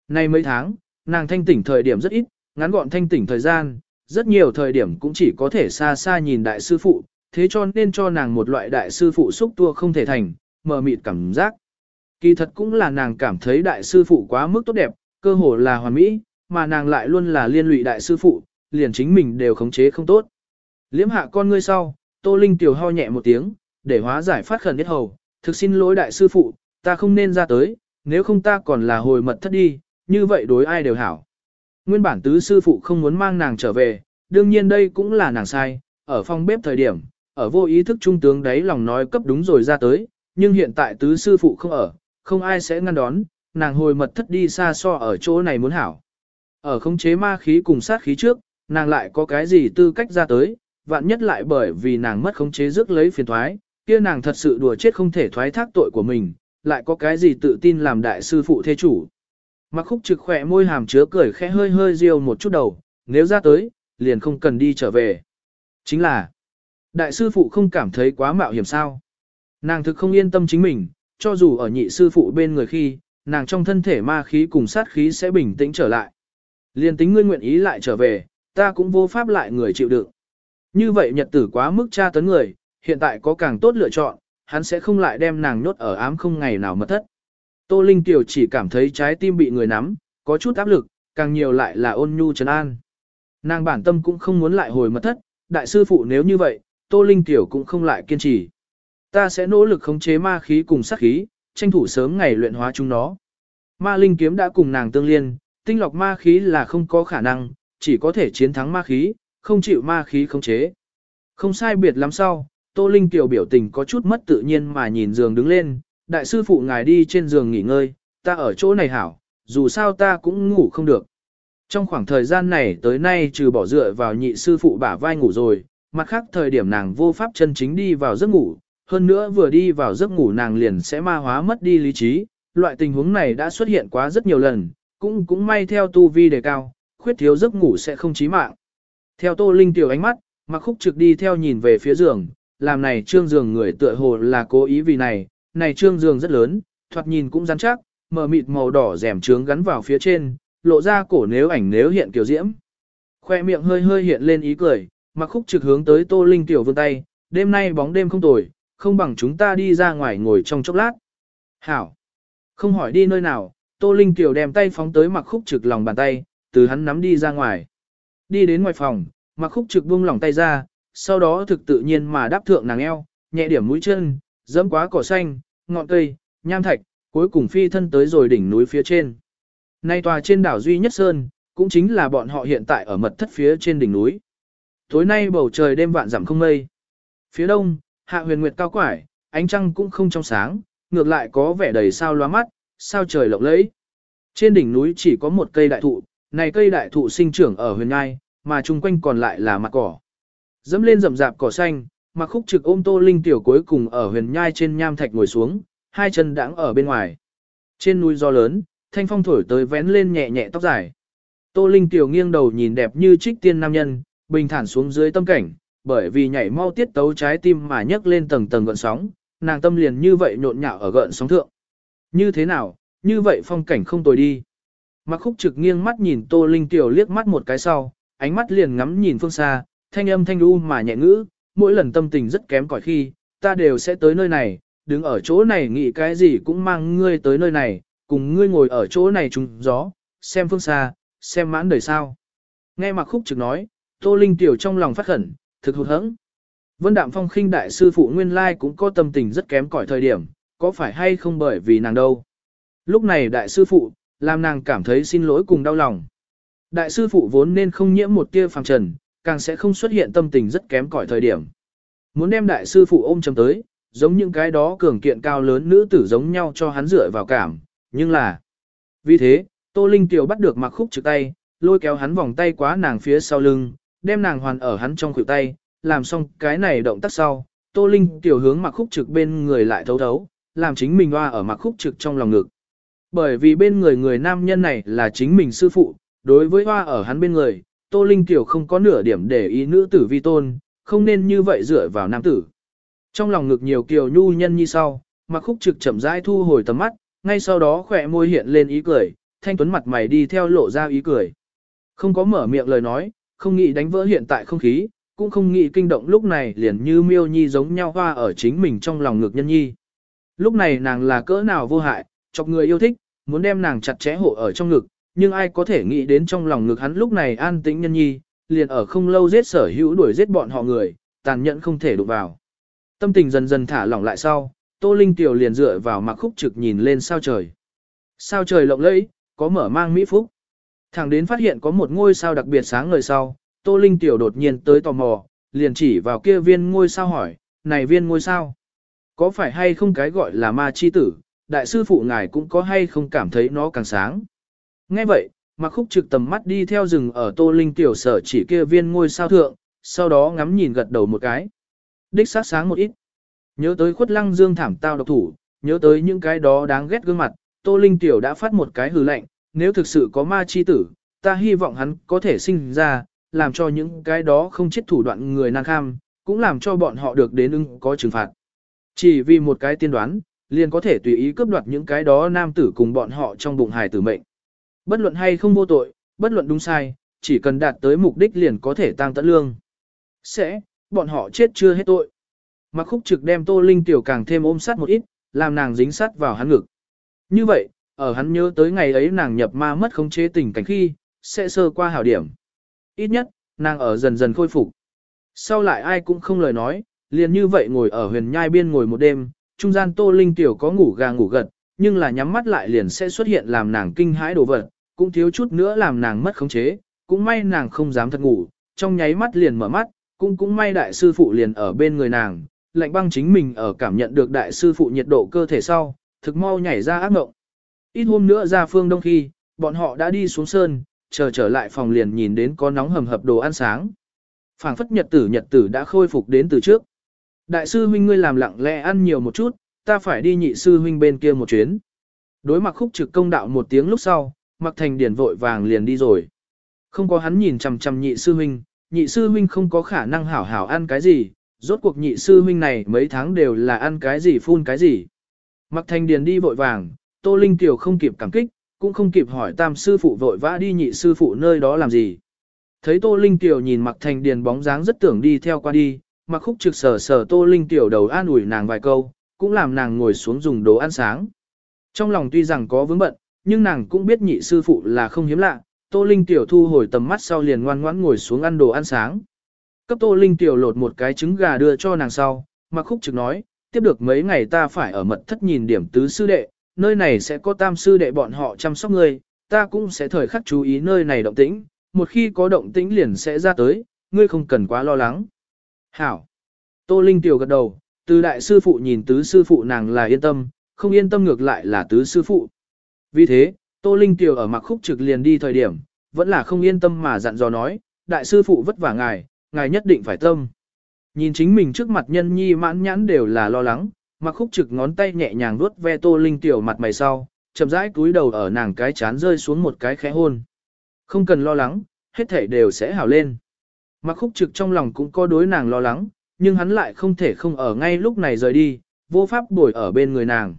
S1: Nay mấy tháng, nàng thanh tỉnh thời điểm rất ít, ngắn gọn thanh tỉnh thời gian, rất nhiều thời điểm cũng chỉ có thể xa xa nhìn đại sư phụ, thế cho nên cho nàng một loại đại sư phụ xúc tua không thể thành, mờ mịt cảm giác. Kỳ thật cũng là nàng cảm thấy đại sư phụ quá mức tốt đẹp, cơ hồ là hoàn mỹ, mà nàng lại luôn là liên lụy đại sư phụ, liền chính mình đều khống chế không tốt. Liễm hạ con ngươi sau, Tô Linh tiểu ho nhẹ một tiếng, để hóa giải phát khẩn nhất hầu, thực xin lỗi đại sư phụ, ta không nên ra tới, nếu không ta còn là hồi mật thất đi, như vậy đối ai đều hảo. Nguyên bản tứ sư phụ không muốn mang nàng trở về, đương nhiên đây cũng là nàng sai, ở phòng bếp thời điểm, ở vô ý thức trung tướng đấy lòng nói cấp đúng rồi ra tới, nhưng hiện tại tứ sư phụ không ở, không ai sẽ ngăn đón, nàng hồi mật thất đi xa so ở chỗ này muốn hảo. Ở khống chế ma khí cùng sát khí trước, nàng lại có cái gì tư cách ra tới, vạn nhất lại bởi vì nàng mất khống chế rước lấy phiền thoái, kia nàng thật sự đùa chết không thể thoái thác tội của mình, lại có cái gì tự tin làm đại sư phụ thế chủ. Mặc khúc trực khỏe môi hàm chứa cười khẽ hơi hơi riêu một chút đầu, nếu ra tới, liền không cần đi trở về. Chính là, đại sư phụ không cảm thấy quá mạo hiểm sao. Nàng thực không yên tâm chính mình, cho dù ở nhị sư phụ bên người khi, nàng trong thân thể ma khí cùng sát khí sẽ bình tĩnh trở lại. Liền tính ngươi nguyện ý lại trở về, ta cũng vô pháp lại người chịu đựng. Như vậy nhật tử quá mức tra tấn người, hiện tại có càng tốt lựa chọn, hắn sẽ không lại đem nàng nhốt ở ám không ngày nào mất thất. Tô Linh Tiểu chỉ cảm thấy trái tim bị người nắm, có chút áp lực, càng nhiều lại là ôn nhu trấn an. Nàng bản tâm cũng không muốn lại hồi mất thất, đại sư phụ nếu như vậy, Tô Linh Tiểu cũng không lại kiên trì. Ta sẽ nỗ lực khống chế ma khí cùng sát khí, tranh thủ sớm ngày luyện hóa chúng nó. Ma Linh kiếm đã cùng nàng tương liên, tinh lọc ma khí là không có khả năng, chỉ có thể chiến thắng ma khí, không chịu ma khí khống chế. Không sai biệt lắm sau, Tô Linh Tiểu biểu tình có chút mất tự nhiên mà nhìn giường đứng lên, đại sư phụ ngài đi trên giường nghỉ ngơi, ta ở chỗ này hảo, dù sao ta cũng ngủ không được. Trong khoảng thời gian này tới nay trừ bỏ dựa vào nhị sư phụ bả vai ngủ rồi, mặt khác thời điểm nàng vô pháp chân chính đi vào giấc ngủ, hơn nữa vừa đi vào giấc ngủ nàng liền sẽ ma hóa mất đi lý trí, loại tình huống này đã xuất hiện quá rất nhiều lần, cũng cũng may theo tu vi đề cao, khuyết thiếu giấc ngủ sẽ không chí mạng. Theo Tô Linh tiểu ánh mắt, Mặc Khúc trực đi theo nhìn về phía giường, làm này trương giường người tựa hồ là cố ý vì này, này trương giường rất lớn, thoạt nhìn cũng rắn chắc, mờ mịt màu đỏ rèm trướng gắn vào phía trên, lộ ra cổ nếu ảnh nếu hiện kiểu diễm. Khoe miệng hơi hơi hiện lên ý cười, Mặc Khúc trực hướng tới Tô Linh tiểu vươn tay, đêm nay bóng đêm không tồi, không bằng chúng ta đi ra ngoài ngồi trong chốc lát. Hảo! Không hỏi đi nơi nào, Tô Linh tiểu đem tay phóng tới Mặc Khúc trực lòng bàn tay, từ hắn nắm đi ra ngoài. Đi đến ngoài phòng, mặc khúc trực buông lỏng tay ra, sau đó thực tự nhiên mà đáp thượng nàng eo, nhẹ điểm mũi chân, dẫm quá cỏ xanh, ngọn cây, nham thạch, cuối cùng phi thân tới rồi đỉnh núi phía trên. Nay tòa trên đảo Duy Nhất Sơn, cũng chính là bọn họ hiện tại ở mật thất phía trên đỉnh núi. Tối nay bầu trời đêm vạn giảm không mây. Phía đông, hạ huyền nguyệt cao quải, ánh trăng cũng không trong sáng, ngược lại có vẻ đầy sao loa mắt, sao trời lộng lẫy. Trên đỉnh núi chỉ có một cây đại thụ, này cây đại thụ sinh trưởng ở huyền ngai, mà chung quanh còn lại là mặt cỏ. Dẫm lên rậm rạp cỏ xanh, mặc khúc trực ôm tô linh tiểu cuối cùng ở huyền nhai trên nham thạch ngồi xuống, hai chân đãng ở bên ngoài. Trên núi gió lớn, thanh phong thổi tới vén lên nhẹ nhẹ tóc dài. Tô linh tiểu nghiêng đầu nhìn đẹp như trích tiên nam nhân, bình thản xuống dưới tâm cảnh, bởi vì nhảy mau tiết tấu trái tim mà nhấc lên tầng tầng gợn sóng, nàng tâm liền như vậy nhộn nhạo ở gợn sóng thượng. Như thế nào, như vậy phong cảnh không tồi đi. Mặc khúc trực nghiêng mắt nhìn Tô Linh Tiểu liếc mắt một cái sau, ánh mắt liền ngắm nhìn phương xa, thanh âm thanh u mà nhẹ ngữ, mỗi lần tâm tình rất kém cỏi khi, ta đều sẽ tới nơi này, đứng ở chỗ này nghĩ cái gì cũng mang ngươi tới nơi này, cùng ngươi ngồi ở chỗ này trùng gió, xem phương xa, xem mãn đời sao. Nghe mặc khúc trực nói, Tô Linh tiểu trong lòng phát khẩn, thực hụt hẫng. Vân Đạm Phong khinh đại sư phụ nguyên lai cũng có tâm tình rất kém cỏi thời điểm, có phải hay không bởi vì nàng đâu. Lúc này đại sư phụ, làm nàng cảm thấy xin lỗi cùng đau lòng. Đại sư phụ vốn nên không nhiễm một tia phàm trần, càng sẽ không xuất hiện tâm tình rất kém cỏi thời điểm. Muốn đem đại sư phụ ôm chầm tới, giống những cái đó cường kiện cao lớn nữ tử giống nhau cho hắn dựa vào cảm, nhưng là... Vì thế, Tô Linh Tiểu bắt được mặc khúc trực tay, lôi kéo hắn vòng tay quá nàng phía sau lưng, đem nàng hoàn ở hắn trong khuỷu tay, làm xong cái này động tác sau, Tô Linh Tiểu hướng mặc khúc trực bên người lại thấu thấu, làm chính mình hoa ở mặc khúc trực trong lòng ngực. Bởi vì bên người người nam nhân này là chính mình sư phụ, đối với hoa ở hắn bên người, Tô Linh Tiểu không có nửa điểm để ý nữ tử vi tôn, không nên như vậy dựa vào nam tử. Trong lòng ngực nhiều kiều nhu nhân như sau, mặc khúc trực chậm rãi thu hồi tầm mắt, ngay sau đó khỏe môi hiện lên ý cười, thanh tuấn mặt mày đi theo lộ ra ý cười. Không có mở miệng lời nói, không nghĩ đánh vỡ hiện tại không khí, cũng không nghĩ kinh động lúc này liền như miêu nhi giống nhau hoa ở chính mình trong lòng ngực nhân nhi. Lúc này nàng là cỡ nào vô hại, chọc người yêu thích, muốn đem nàng chặt chẽ hộ ở trong ngực, nhưng ai có thể nghĩ đến trong lòng ngực hắn lúc này an tĩnh nhân nhi, liền ở không lâu giết sở hữu đuổi giết bọn họ người, tàn nhẫn không thể đụng vào. Tâm tình dần dần thả lỏng lại sau, Tô Linh Tiểu liền dựa vào mặc khúc trực nhìn lên sao trời. Sao trời lộng lẫy, có mở mang mỹ phúc. Thẳng đến phát hiện có một ngôi sao đặc biệt sáng ngời sau, Tô Linh Tiểu đột nhiên tới tò mò, liền chỉ vào kia viên ngôi sao hỏi, này viên ngôi sao, có phải hay không cái gọi là ma chi tử, đại sư phụ ngài cũng có hay không cảm thấy nó càng sáng. Nghe vậy, mặc khúc trực tầm mắt đi theo rừng ở Tô Linh Tiểu sở chỉ kia viên ngôi sao thượng, sau đó ngắm nhìn gật đầu một cái. Đích sát sáng một ít. Nhớ tới khuất lăng dương thảm tao độc thủ, nhớ tới những cái đó đáng ghét gương mặt, Tô Linh Tiểu đã phát một cái hừ lệnh, nếu thực sự có ma chi tử, ta hy vọng hắn có thể sinh ra, làm cho những cái đó không chết thủ đoạn người nan kham, cũng làm cho bọn họ được đến ưng có trừng phạt. Chỉ vì một cái tiên đoán, liền có thể tùy ý cướp đoạt những cái đó nam tử cùng bọn họ trong bụng hài tử mệnh. Bất luận hay không vô tội, bất luận đúng sai, chỉ cần đạt tới mục đích liền có thể tăng tận lương. Sẽ, bọn họ chết chưa hết tội. Mặc khúc trực đem Tô Linh tiểu càng thêm ôm sát một ít, làm nàng dính sát vào hắn ngực. Như vậy, ở hắn nhớ tới ngày ấy nàng nhập ma mất khống chế tình cảnh khi, sẽ sơ qua hảo điểm. Ít nhất, nàng ở dần dần khôi phục. Sau lại ai cũng không lời nói, liền như vậy ngồi ở huyền nhai biên ngồi một đêm, trung gian Tô Linh tiểu có ngủ gà ngủ gật, nhưng là nhắm mắt lại liền sẽ xuất hiện làm nàng kinh hãi đồ vật, cũng thiếu chút nữa làm nàng mất khống chế, cũng may nàng không dám thật ngủ, trong nháy mắt liền mở mắt, cũng cũng may đại sư phụ liền ở bên người nàng, lạnh băng chính mình ở cảm nhận được đại sư phụ nhiệt độ cơ thể sau, thực mau nhảy ra ác mộng. Ít hôm nữa ra phương đông khi, bọn họ đã đi xuống sơn, chờ trở lại phòng liền nhìn đến có nóng hầm hập đồ ăn sáng. phảng phất nhật tử nhật tử đã khôi phục đến từ trước. Đại sư huynh ngươi làm lặng lẽ ăn nhiều một chút, ta phải đi nhị sư huynh bên kia một chuyến. Đối mặt khúc trực công đạo một tiếng lúc sau, mặc thành điển vội vàng liền đi rồi. Không có hắn nhìn chằm chằm nhị sư huynh, nhị sư huynh không có khả năng hảo hảo ăn cái gì, rốt cuộc nhị sư huynh này mấy tháng đều là ăn cái gì phun cái gì. Mặc thành điền đi vội vàng, Tô Linh Tiểu không kịp cảm kích, cũng không kịp hỏi tam sư phụ vội vã đi nhị sư phụ nơi đó làm gì. Thấy Tô Linh Tiểu nhìn Mặc Thành Điền bóng dáng rất tưởng đi theo qua đi, Mặc Khúc trực sở sở Tô Linh Tiểu đầu an ủi nàng vài câu, cũng làm nàng ngồi xuống dùng đồ ăn sáng. Trong lòng tuy rằng có vướng bận, nhưng nàng cũng biết nhị sư phụ là không hiếm lạ, Tô Linh Tiểu thu hồi tầm mắt sau liền ngoan ngoãn ngồi xuống ăn đồ ăn sáng. Cấp Tô Linh Tiểu lột một cái trứng gà đưa cho nàng sau, Mặc Khúc trực nói, tiếp được mấy ngày ta phải ở mật thất nhìn điểm tứ sư đệ, nơi này sẽ có tam sư đệ bọn họ chăm sóc ngươi, ta cũng sẽ thời khắc chú ý nơi này động tĩnh, một khi có động tĩnh liền sẽ ra tới, ngươi không cần quá lo lắng. Hảo. Tô Linh Tiểu gật đầu, từ đại sư phụ nhìn tứ sư phụ nàng là yên tâm, không yên tâm ngược lại là tứ sư phụ. Vì thế, Tô Linh Tiểu ở mặc khúc trực liền đi thời điểm, vẫn là không yên tâm mà dặn dò nói, đại sư phụ vất vả ngài, ngài nhất định phải tâm. Nhìn chính mình trước mặt nhân nhi mãn nhãn đều là lo lắng, mặc khúc trực ngón tay nhẹ nhàng vuốt ve Tô Linh Tiểu mặt mày sau, chậm rãi cúi đầu ở nàng cái chán rơi xuống một cái khẽ hôn. Không cần lo lắng, hết thảy đều sẽ hảo lên. Mặc khúc trực trong lòng cũng có đối nàng lo lắng, nhưng hắn lại không thể không ở ngay lúc này rời đi, vô pháp bồi ở bên người nàng.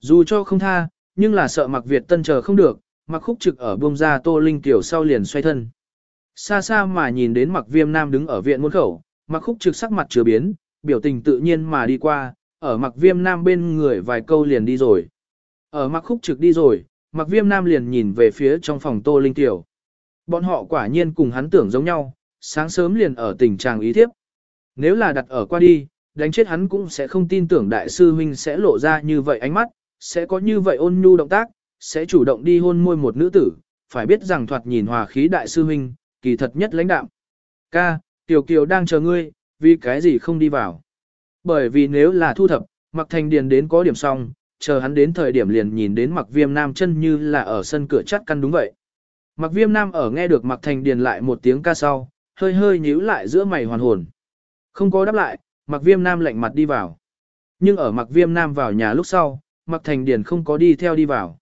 S1: Dù cho không tha, nhưng là sợ mặc Việt tân chờ không được, mặc khúc trực ở buông ra tô linh tiểu sau liền xoay thân. Xa xa mà nhìn đến mặc viêm nam đứng ở viện môn khẩu, mặc khúc trực sắc mặt chưa biến, biểu tình tự nhiên mà đi qua, ở mặc viêm nam bên người vài câu liền đi rồi. Ở mặc khúc trực đi rồi, mặc viêm nam liền nhìn về phía trong phòng tô linh tiểu. Bọn họ quả nhiên cùng hắn tưởng giống nhau, sáng sớm liền ở tình trạng ý thiếp. Nếu là đặt ở qua đi, đánh chết hắn cũng sẽ không tin tưởng đại sư huynh sẽ lộ ra như vậy ánh mắt, sẽ có như vậy ôn nhu động tác, sẽ chủ động đi hôn môi một nữ tử, phải biết rằng thoạt nhìn hòa khí đại sư huynh, kỳ thật nhất lãnh đạm. Ca, Tiểu Kiều đang chờ ngươi, vì cái gì không đi vào? Bởi vì nếu là thu thập, Mặc Thành Điền đến có điểm xong, chờ hắn đến thời điểm liền nhìn đến Mặc Viêm Nam chân như là ở sân cửa chắt căn đúng vậy. Mặc Viêm Nam ở nghe được Mặc Thành Điền lại một tiếng ca sau, hơi hơi nhíu lại giữa mày hoàn hồn. Không có đáp lại, Mặc Viêm Nam lạnh mặt đi vào. Nhưng ở Mặc Viêm Nam vào nhà lúc sau, Mặc Thành Điền không có đi theo đi vào.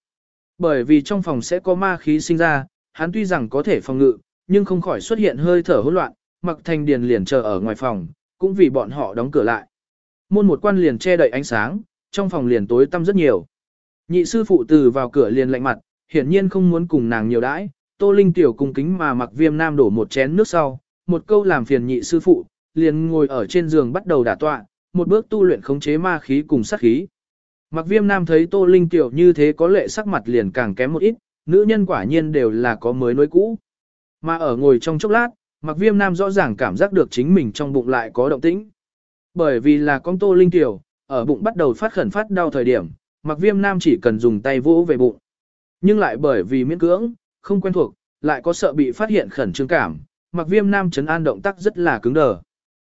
S1: Bởi vì trong phòng sẽ có ma khí sinh ra, hắn tuy rằng có thể phòng ngự, nhưng không khỏi xuất hiện hơi thở hỗn loạn, Mặc Thành Điền liền chờ ở ngoài phòng, cũng vì bọn họ đóng cửa lại. Môn một quan liền che đậy ánh sáng, trong phòng liền tối tăm rất nhiều. Nhị sư phụ từ vào cửa liền lạnh mặt, hiển nhiên không muốn cùng nàng nhiều đãi, Tô Linh tiểu cung kính mà Mặc Viêm Nam đổ một chén nước sau, một câu làm phiền nhị sư phụ, liền ngồi ở trên giường bắt đầu đả tọa, một bước tu luyện khống chế ma khí cùng sát khí. Mặc viêm nam thấy Tô Linh tiểu như thế có lệ sắc mặt liền càng kém một ít, nữ nhân quả nhiên đều là có mới nối cũ. Mà ở ngồi trong chốc lát, mặc viêm nam rõ ràng cảm giác được chính mình trong bụng lại có động tĩnh. Bởi vì là con Tô Linh tiểu, ở bụng bắt đầu phát khẩn phát đau thời điểm, mặc viêm nam chỉ cần dùng tay vỗ về bụng. Nhưng lại bởi vì miễn cưỡng, không quen thuộc, lại có sợ bị phát hiện khẩn trương cảm, mặc viêm nam chấn an động tác rất là cứng đờ.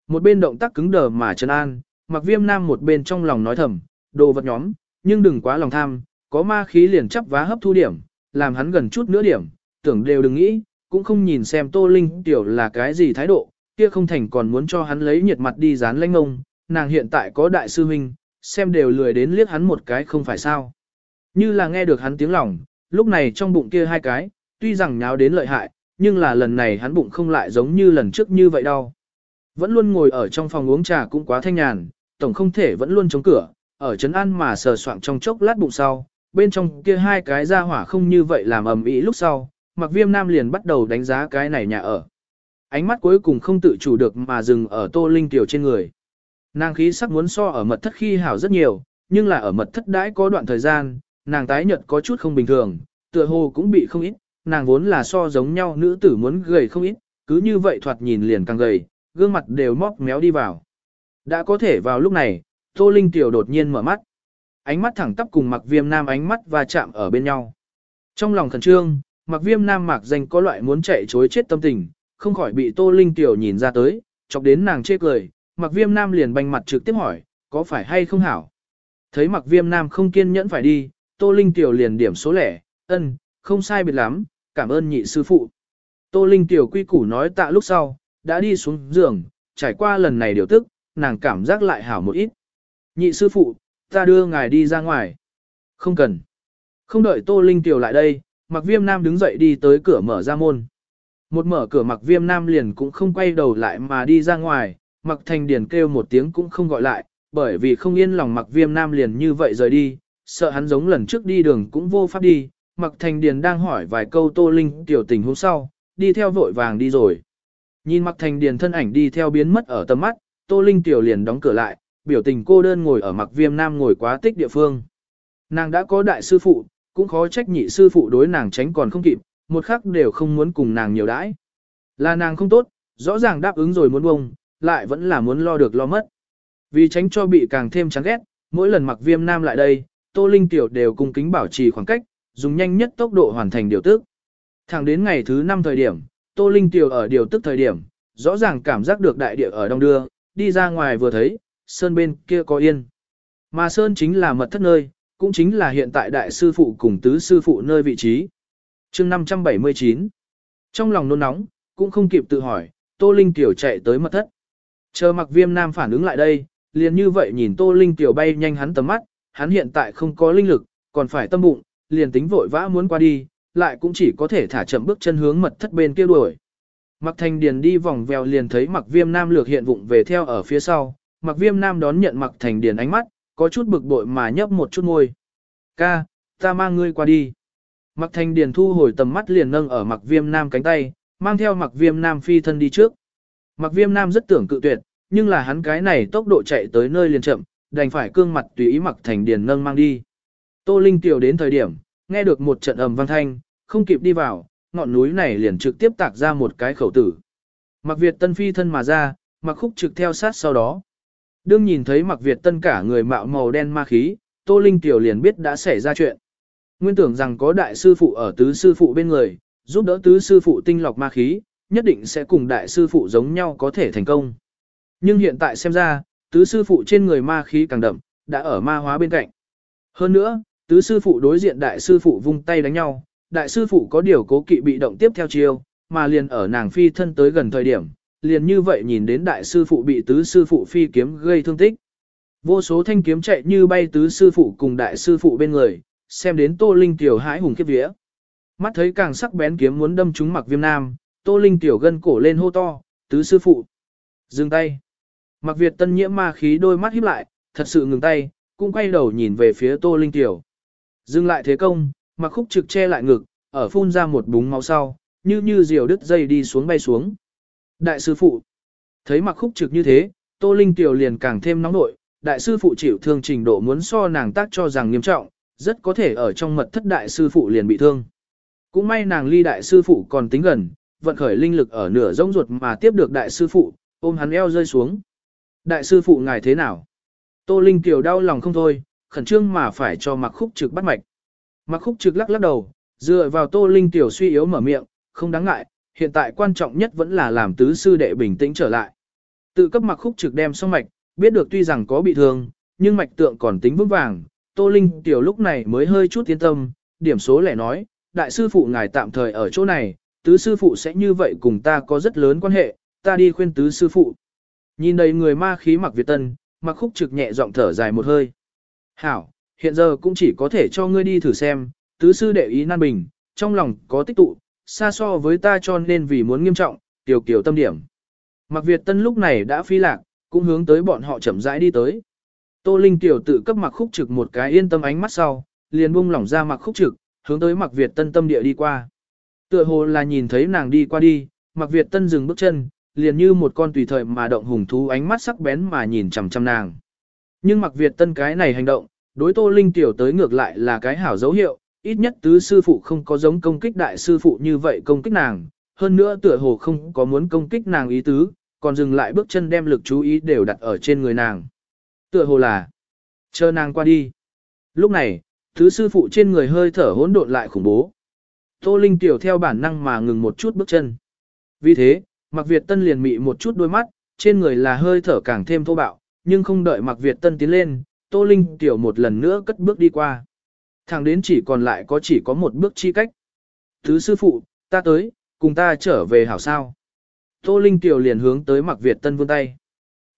S1: Một bên động tác cứng đờ mà chấn an, mặc viêm nam một bên trong lòng nói thầm, đồ vật nhóm, nhưng đừng quá lòng tham, có ma khí liền chấp vá hấp thu điểm, làm hắn gần chút nữa điểm, tưởng đều đừng nghĩ, cũng không nhìn xem Tô Linh tiểu là cái gì thái độ, kia không thành còn muốn cho hắn lấy nhiệt mặt đi dán lãnh ngông, nàng hiện tại có đại sư huynh, xem đều lười đến liếc hắn một cái không phải sao. Như là nghe được hắn tiếng lòng, lúc này trong bụng kia hai cái, tuy rằng nháo đến lợi hại, nhưng là lần này hắn bụng không lại giống như lần trước như vậy đâu. Vẫn luôn ngồi ở trong phòng uống trà cũng quá thanh nhàn, tổng không thể vẫn luôn chống cửa, ở trấn an mà sờ soạng trong chốc lát bụng sau, bên trong kia hai cái ra hỏa không như vậy làm ầm ĩ lúc sau, mặc viêm nam liền bắt đầu đánh giá cái này nhà ở. Ánh mắt cuối cùng không tự chủ được mà dừng ở tô linh tiểu trên người. Nàng khí sắc muốn so ở mật thất khi hảo rất nhiều, nhưng là ở mật thất đãi có đoạn thời gian, nàng tái nhợt có chút không bình thường, tựa hồ cũng bị không ít, nàng vốn là so giống nhau nữ tử muốn gầy không ít, cứ như vậy thoạt nhìn liền càng gầy, gương mặt đều móc méo đi vào. Đã có thể vào lúc này, Tô Linh Tiểu đột nhiên mở mắt. Ánh mắt thẳng tắp cùng mặc viêm nam ánh mắt và chạm ở bên nhau. Trong lòng khẩn trương, mặc viêm nam mạc danh có loại muốn chạy chối chết tâm tình, không khỏi bị Tô Linh Tiểu nhìn ra tới, chọc đến nàng chê cười, mặc viêm nam liền banh mặt trực tiếp hỏi, có phải hay không hảo? Thấy mặc viêm nam không kiên nhẫn phải đi, Tô Linh Tiểu liền điểm số lẻ, ân, không sai biệt lắm, cảm ơn nhị sư phụ. Tô Linh Tiểu quy củ nói tạ lúc sau, đã đi xuống giường, trải qua lần này điều tức, nàng cảm giác lại hảo một ít. Nhị sư phụ, ta đưa ngài đi ra ngoài. Không cần. Không đợi Tô Linh Tiểu lại đây, Mặc Viêm Nam đứng dậy đi tới cửa mở ra môn. Một mở cửa Mặc Viêm Nam liền cũng không quay đầu lại mà đi ra ngoài, Mặc Thành Điền kêu một tiếng cũng không gọi lại, bởi vì không yên lòng Mặc Viêm Nam liền như vậy rời đi, sợ hắn giống lần trước đi đường cũng vô pháp đi. Mặc Thành Điền đang hỏi vài câu Tô Linh Tiểu tình hôm sau, đi theo vội vàng đi rồi. Nhìn Mặc Thành Điền thân ảnh đi theo biến mất ở tầm mắt, Tô Linh Tiểu liền đóng cửa lại, biểu tình cô đơn ngồi ở mặc viêm nam ngồi quá tích địa phương. Nàng đã có đại sư phụ, cũng khó trách nhị sư phụ đối nàng tránh còn không kịp, một khắc đều không muốn cùng nàng nhiều đãi. Là nàng không tốt, rõ ràng đáp ứng rồi muốn bông, lại vẫn là muốn lo được lo mất. Vì tránh cho bị càng thêm chán ghét, mỗi lần mặc viêm nam lại đây, Tô Linh Tiểu đều cung kính bảo trì khoảng cách, dùng nhanh nhất tốc độ hoàn thành điều tức. Thẳng đến ngày thứ 5 thời điểm, Tô Linh Tiểu ở điều tức thời điểm, rõ ràng cảm giác được đại địa ở đông đưa, đi ra ngoài vừa thấy, sơn bên kia có yên. Mà sơn chính là mật thất nơi, cũng chính là hiện tại đại sư phụ cùng tứ sư phụ nơi vị trí chương 579 Trong lòng nôn nóng, cũng không kịp tự hỏi, Tô Linh Tiểu chạy tới mật thất. Chờ mặc viêm nam phản ứng lại đây, liền như vậy nhìn Tô Linh Tiểu bay nhanh hắn tầm mắt, hắn hiện tại không có linh lực, còn phải tâm bụng, liền tính vội vã muốn qua đi, lại cũng chỉ có thể thả chậm bước chân hướng mật thất bên kia đuổi. Mặc thành điền đi vòng vèo liền thấy mặc viêm nam lược hiện vụng về theo ở phía sau, mặc viêm nam đón nhận mặc thành điền ánh mắt, có chút bực bội mà nhấp một chút môi. Ca, ta mang ngươi qua đi. Mặc thành điền thu hồi tầm mắt liền nâng ở mặc viêm nam cánh tay, mang theo mặc viêm nam phi thân đi trước. Mặc viêm nam rất tưởng cự tuyệt, nhưng là hắn cái này tốc độ chạy tới nơi liền chậm, đành phải cương mặt tùy ý mặc thành điền nâng mang đi. Tô Linh tiểu đến thời điểm, nghe được một trận ầm vang thanh, không kịp đi vào, ngọn núi này liền trực tiếp tạc ra một cái khẩu tử. Mặc Việt Tân phi thân mà ra, mặc khúc trực theo sát sau đó. Đương nhìn thấy mặc Việt Tân cả người mạo màu đen ma khí, Tô Linh tiểu liền biết đã xảy ra chuyện. Nguyên tưởng rằng có đại sư phụ ở tứ sư phụ bên người, giúp đỡ tứ sư phụ tinh lọc ma khí, nhất định sẽ cùng đại sư phụ giống nhau có thể thành công. Nhưng hiện tại xem ra, tứ sư phụ trên người ma khí càng đậm, đã ở ma hóa bên cạnh. Hơn nữa, tứ sư phụ đối diện đại sư phụ vung tay đánh nhau, đại sư phụ có điều cố kỵ bị động tiếp theo chiêu, mà liền ở nàng phi thân tới gần thời điểm, liền như vậy nhìn đến đại sư phụ bị tứ sư phụ phi kiếm gây thương tích. Vô số thanh kiếm chạy như bay tứ sư phụ cùng đại sư phụ bên người, xem đến Tô Linh tiểu hãi hùng kiếp vía. Mắt thấy càng sắc bén kiếm muốn đâm trúng mặc viêm nam, Tô Linh tiểu gân cổ lên hô to, tứ sư phụ. Dừng tay. Mặc Việt tân nhiễm ma khí đôi mắt híp lại, thật sự ngừng tay, cũng quay đầu nhìn về phía Tô Linh tiểu. Dừng lại thế công, mặc khúc trực che lại ngực, ở phun ra một búng máu sau, như như diều đứt dây đi xuống bay xuống. Đại sư phụ. Thấy mặc khúc trực như thế, Tô Linh tiểu liền càng thêm nóng nội, đại sư phụ chịu thương trình độ muốn so nàng tác cho rằng nghiêm trọng, rất có thể ở trong mật thất đại sư phụ liền bị thương. Cũng may nàng ly đại sư phụ còn tính gần, vận khởi linh lực ở nửa rông ruột mà tiếp được đại sư phụ, ôm hắn eo rơi xuống. Đại sư phụ ngài thế nào? Tô Linh Kiều đau lòng không thôi, khẩn trương mà phải cho mặc khúc trực bắt mạch. Mặc khúc trực lắc lắc đầu, dựa vào Tô Linh Kiều suy yếu mở miệng, không đáng ngại, hiện tại quan trọng nhất vẫn là làm tứ sư đệ bình tĩnh trở lại. Tự cấp mặc khúc trực đem xong mạch, biết được tuy rằng có bị thương, nhưng mạch tượng còn tính vững vàng, Tô Linh Tiểu lúc này mới hơi chút yên tâm, điểm số lẻ nói, đại sư phụ ngài tạm thời ở chỗ này, tứ sư phụ sẽ như vậy cùng ta có rất lớn quan hệ, ta đi khuyên tứ sư phụ. Nhìn đầy người ma khí mặc Việt Tân, mặc khúc trực nhẹ giọng thở dài một hơi. Hảo, hiện giờ cũng chỉ có thể cho ngươi đi thử xem, tứ sư đệ ý nan bình, trong lòng có tích tụ, xa so với ta cho nên vì muốn nghiêm trọng, tiểu kiểu tâm điểm. Mặc Việt Tân lúc này đã phi lạc, cũng hướng tới bọn họ chậm rãi đi tới. Tô Linh tiểu tự cấp mặc khúc trực một cái yên tâm ánh mắt sau, liền buông lỏng ra mặc khúc trực, hướng tới mặc Việt Tân tâm địa đi qua. Tựa hồ là nhìn thấy nàng đi qua đi, mặc Việt Tân dừng bước chân, liền như một con tùy thời mà động hùng thú ánh mắt sắc bén mà nhìn chằm chằm nàng. Nhưng mặc Việt Tân cái này hành động, đối Tô Linh tiểu tới ngược lại là cái hảo dấu hiệu, ít nhất tứ sư phụ không có giống công kích đại sư phụ như vậy công kích nàng, hơn nữa tựa hồ không có muốn công kích nàng ý tứ, còn dừng lại bước chân đem lực chú ý đều đặt ở trên người nàng. Tựa hồ là, chờ nàng qua đi. Lúc này, thứ sư phụ trên người hơi thở hỗn độn lại khủng bố. Tô Linh tiểu theo bản năng mà ngừng một chút bước chân. Vì thế, Mạc Việt Tân liền mị một chút đôi mắt, trên người là hơi thở càng thêm thô bạo, nhưng không đợi Mạc Việt Tân tiến lên, Tô Linh tiểu một lần nữa cất bước đi qua. Thẳng đến chỉ còn lại có chỉ có một bước chi cách. Thứ sư phụ, ta tới, cùng ta trở về hảo sao. Tô Linh tiểu liền hướng tới Mạc Việt Tân vươn tay.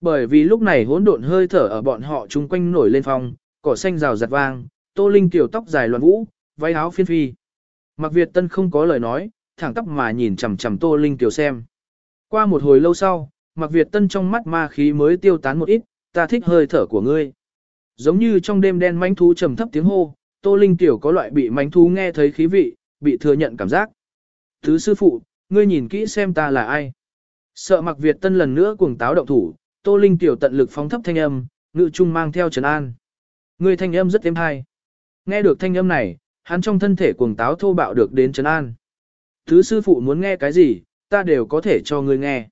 S1: Bởi vì lúc này hỗn độn hơi thở ở bọn họ chung quanh nổi lên phong, cỏ xanh rào rạt vang, Tô Linh tiểu tóc dài loạn vũ, váy áo phiên phi. Mạc Việt Tân không có lời nói, thẳng tắp mà nhìn chằm chằm Tô Linh tiểu xem. Qua một hồi lâu sau, Mạc Việt Tân trong mắt ma khí mới tiêu tán một ít, ta thích hơi thở của ngươi. Giống như trong đêm đen mánh thú trầm thấp tiếng hô, Tô Linh tiểu có loại bị mánh thú nghe thấy khí vị, bị thừa nhận cảm giác. Thứ sư phụ, ngươi nhìn kỹ xem ta là ai. Sợ Mạc Việt Tân lần nữa cuồng táo động thủ, Tô Linh tiểu tận lực phóng thấp thanh âm, ngự trung mang theo trấn an. Người thanh âm rất êm hay. Nghe được thanh âm này, hắn trong thân thể cuồng táo thô bạo được đến trấn an. Thứ sư phụ muốn nghe cái gì, ta đều có thể cho ngươi nghe.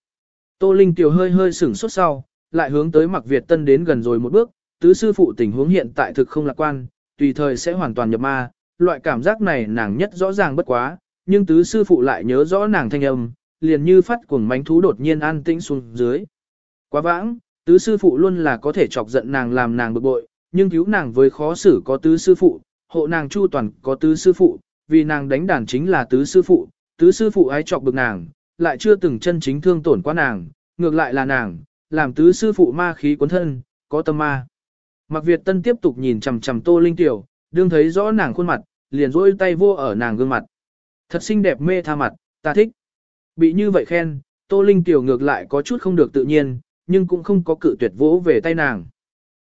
S1: Tô Linh tiểu hơi hơi sửng sốt sau, lại hướng tới Mạc Việt Tân đến gần rồi một bước, tứ sư phụ tình huống hiện tại thực không lạc quan, tùy thời sẽ hoàn toàn nhập ma, loại cảm giác này nàng nhất rõ ràng bất quá, nhưng tứ sư phụ lại nhớ rõ nàng thanh âm, liền như phát cuồng mánh thú đột nhiên an tĩnh xuống dưới. Quá vãng, tứ sư phụ luôn là có thể chọc giận nàng làm nàng bực bội, nhưng cứu nàng với khó xử có tứ sư phụ, hộ nàng chu toàn có tứ sư phụ, vì nàng đánh đàn chính là tứ sư phụ, tứ sư phụ ái chọc bực nàng, lại chưa từng chân chính thương tổn qua nàng, ngược lại là nàng, làm tứ sư phụ ma khí cuốn thân, có tâm ma. Mạc Việt Tân tiếp tục nhìn chằm chằm Tô Linh Tiểu, đương thấy rõ nàng khuôn mặt, liền rôi tay vô ở nàng gương mặt. Thật xinh đẹp mê tha mặt, ta thích. Bị như vậy khen, Tô Linh Tiểu ngược lại có chút không được tự nhiên, nhưng cũng không có cự tuyệt vỗ về tay nàng.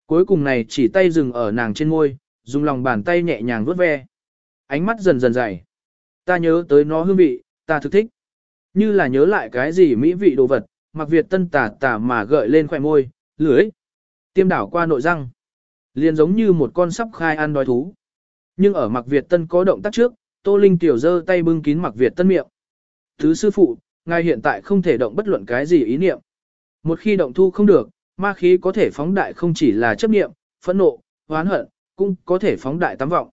S1: Cuối cùng này chỉ tay dừng ở nàng trên môi, dùng lòng bàn tay nhẹ nhàng vuốt ve. Ánh mắt dần dần dày. Ta nhớ tới nó hương vị, ta thực thích. Như là nhớ lại cái gì mỹ vị đồ vật, mặc Việt tân tả tả mà gợi lên khỏe môi, lưới. Tiêm đảo qua nội răng. Liền giống như một con sắp khai ăn đói thú. Nhưng ở mặc Việt tân có động tác trước, Tô Linh tiểu giơ tay bưng kín mặc Việt tân miệng. Thứ sư phụ, ngài hiện tại không thể động bất luận cái gì ý niệm. Một khi động thu không được, ma khí có thể phóng đại không chỉ là chấp niệm, phẫn nộ, hoán hận, cũng có thể phóng đại tám vọng.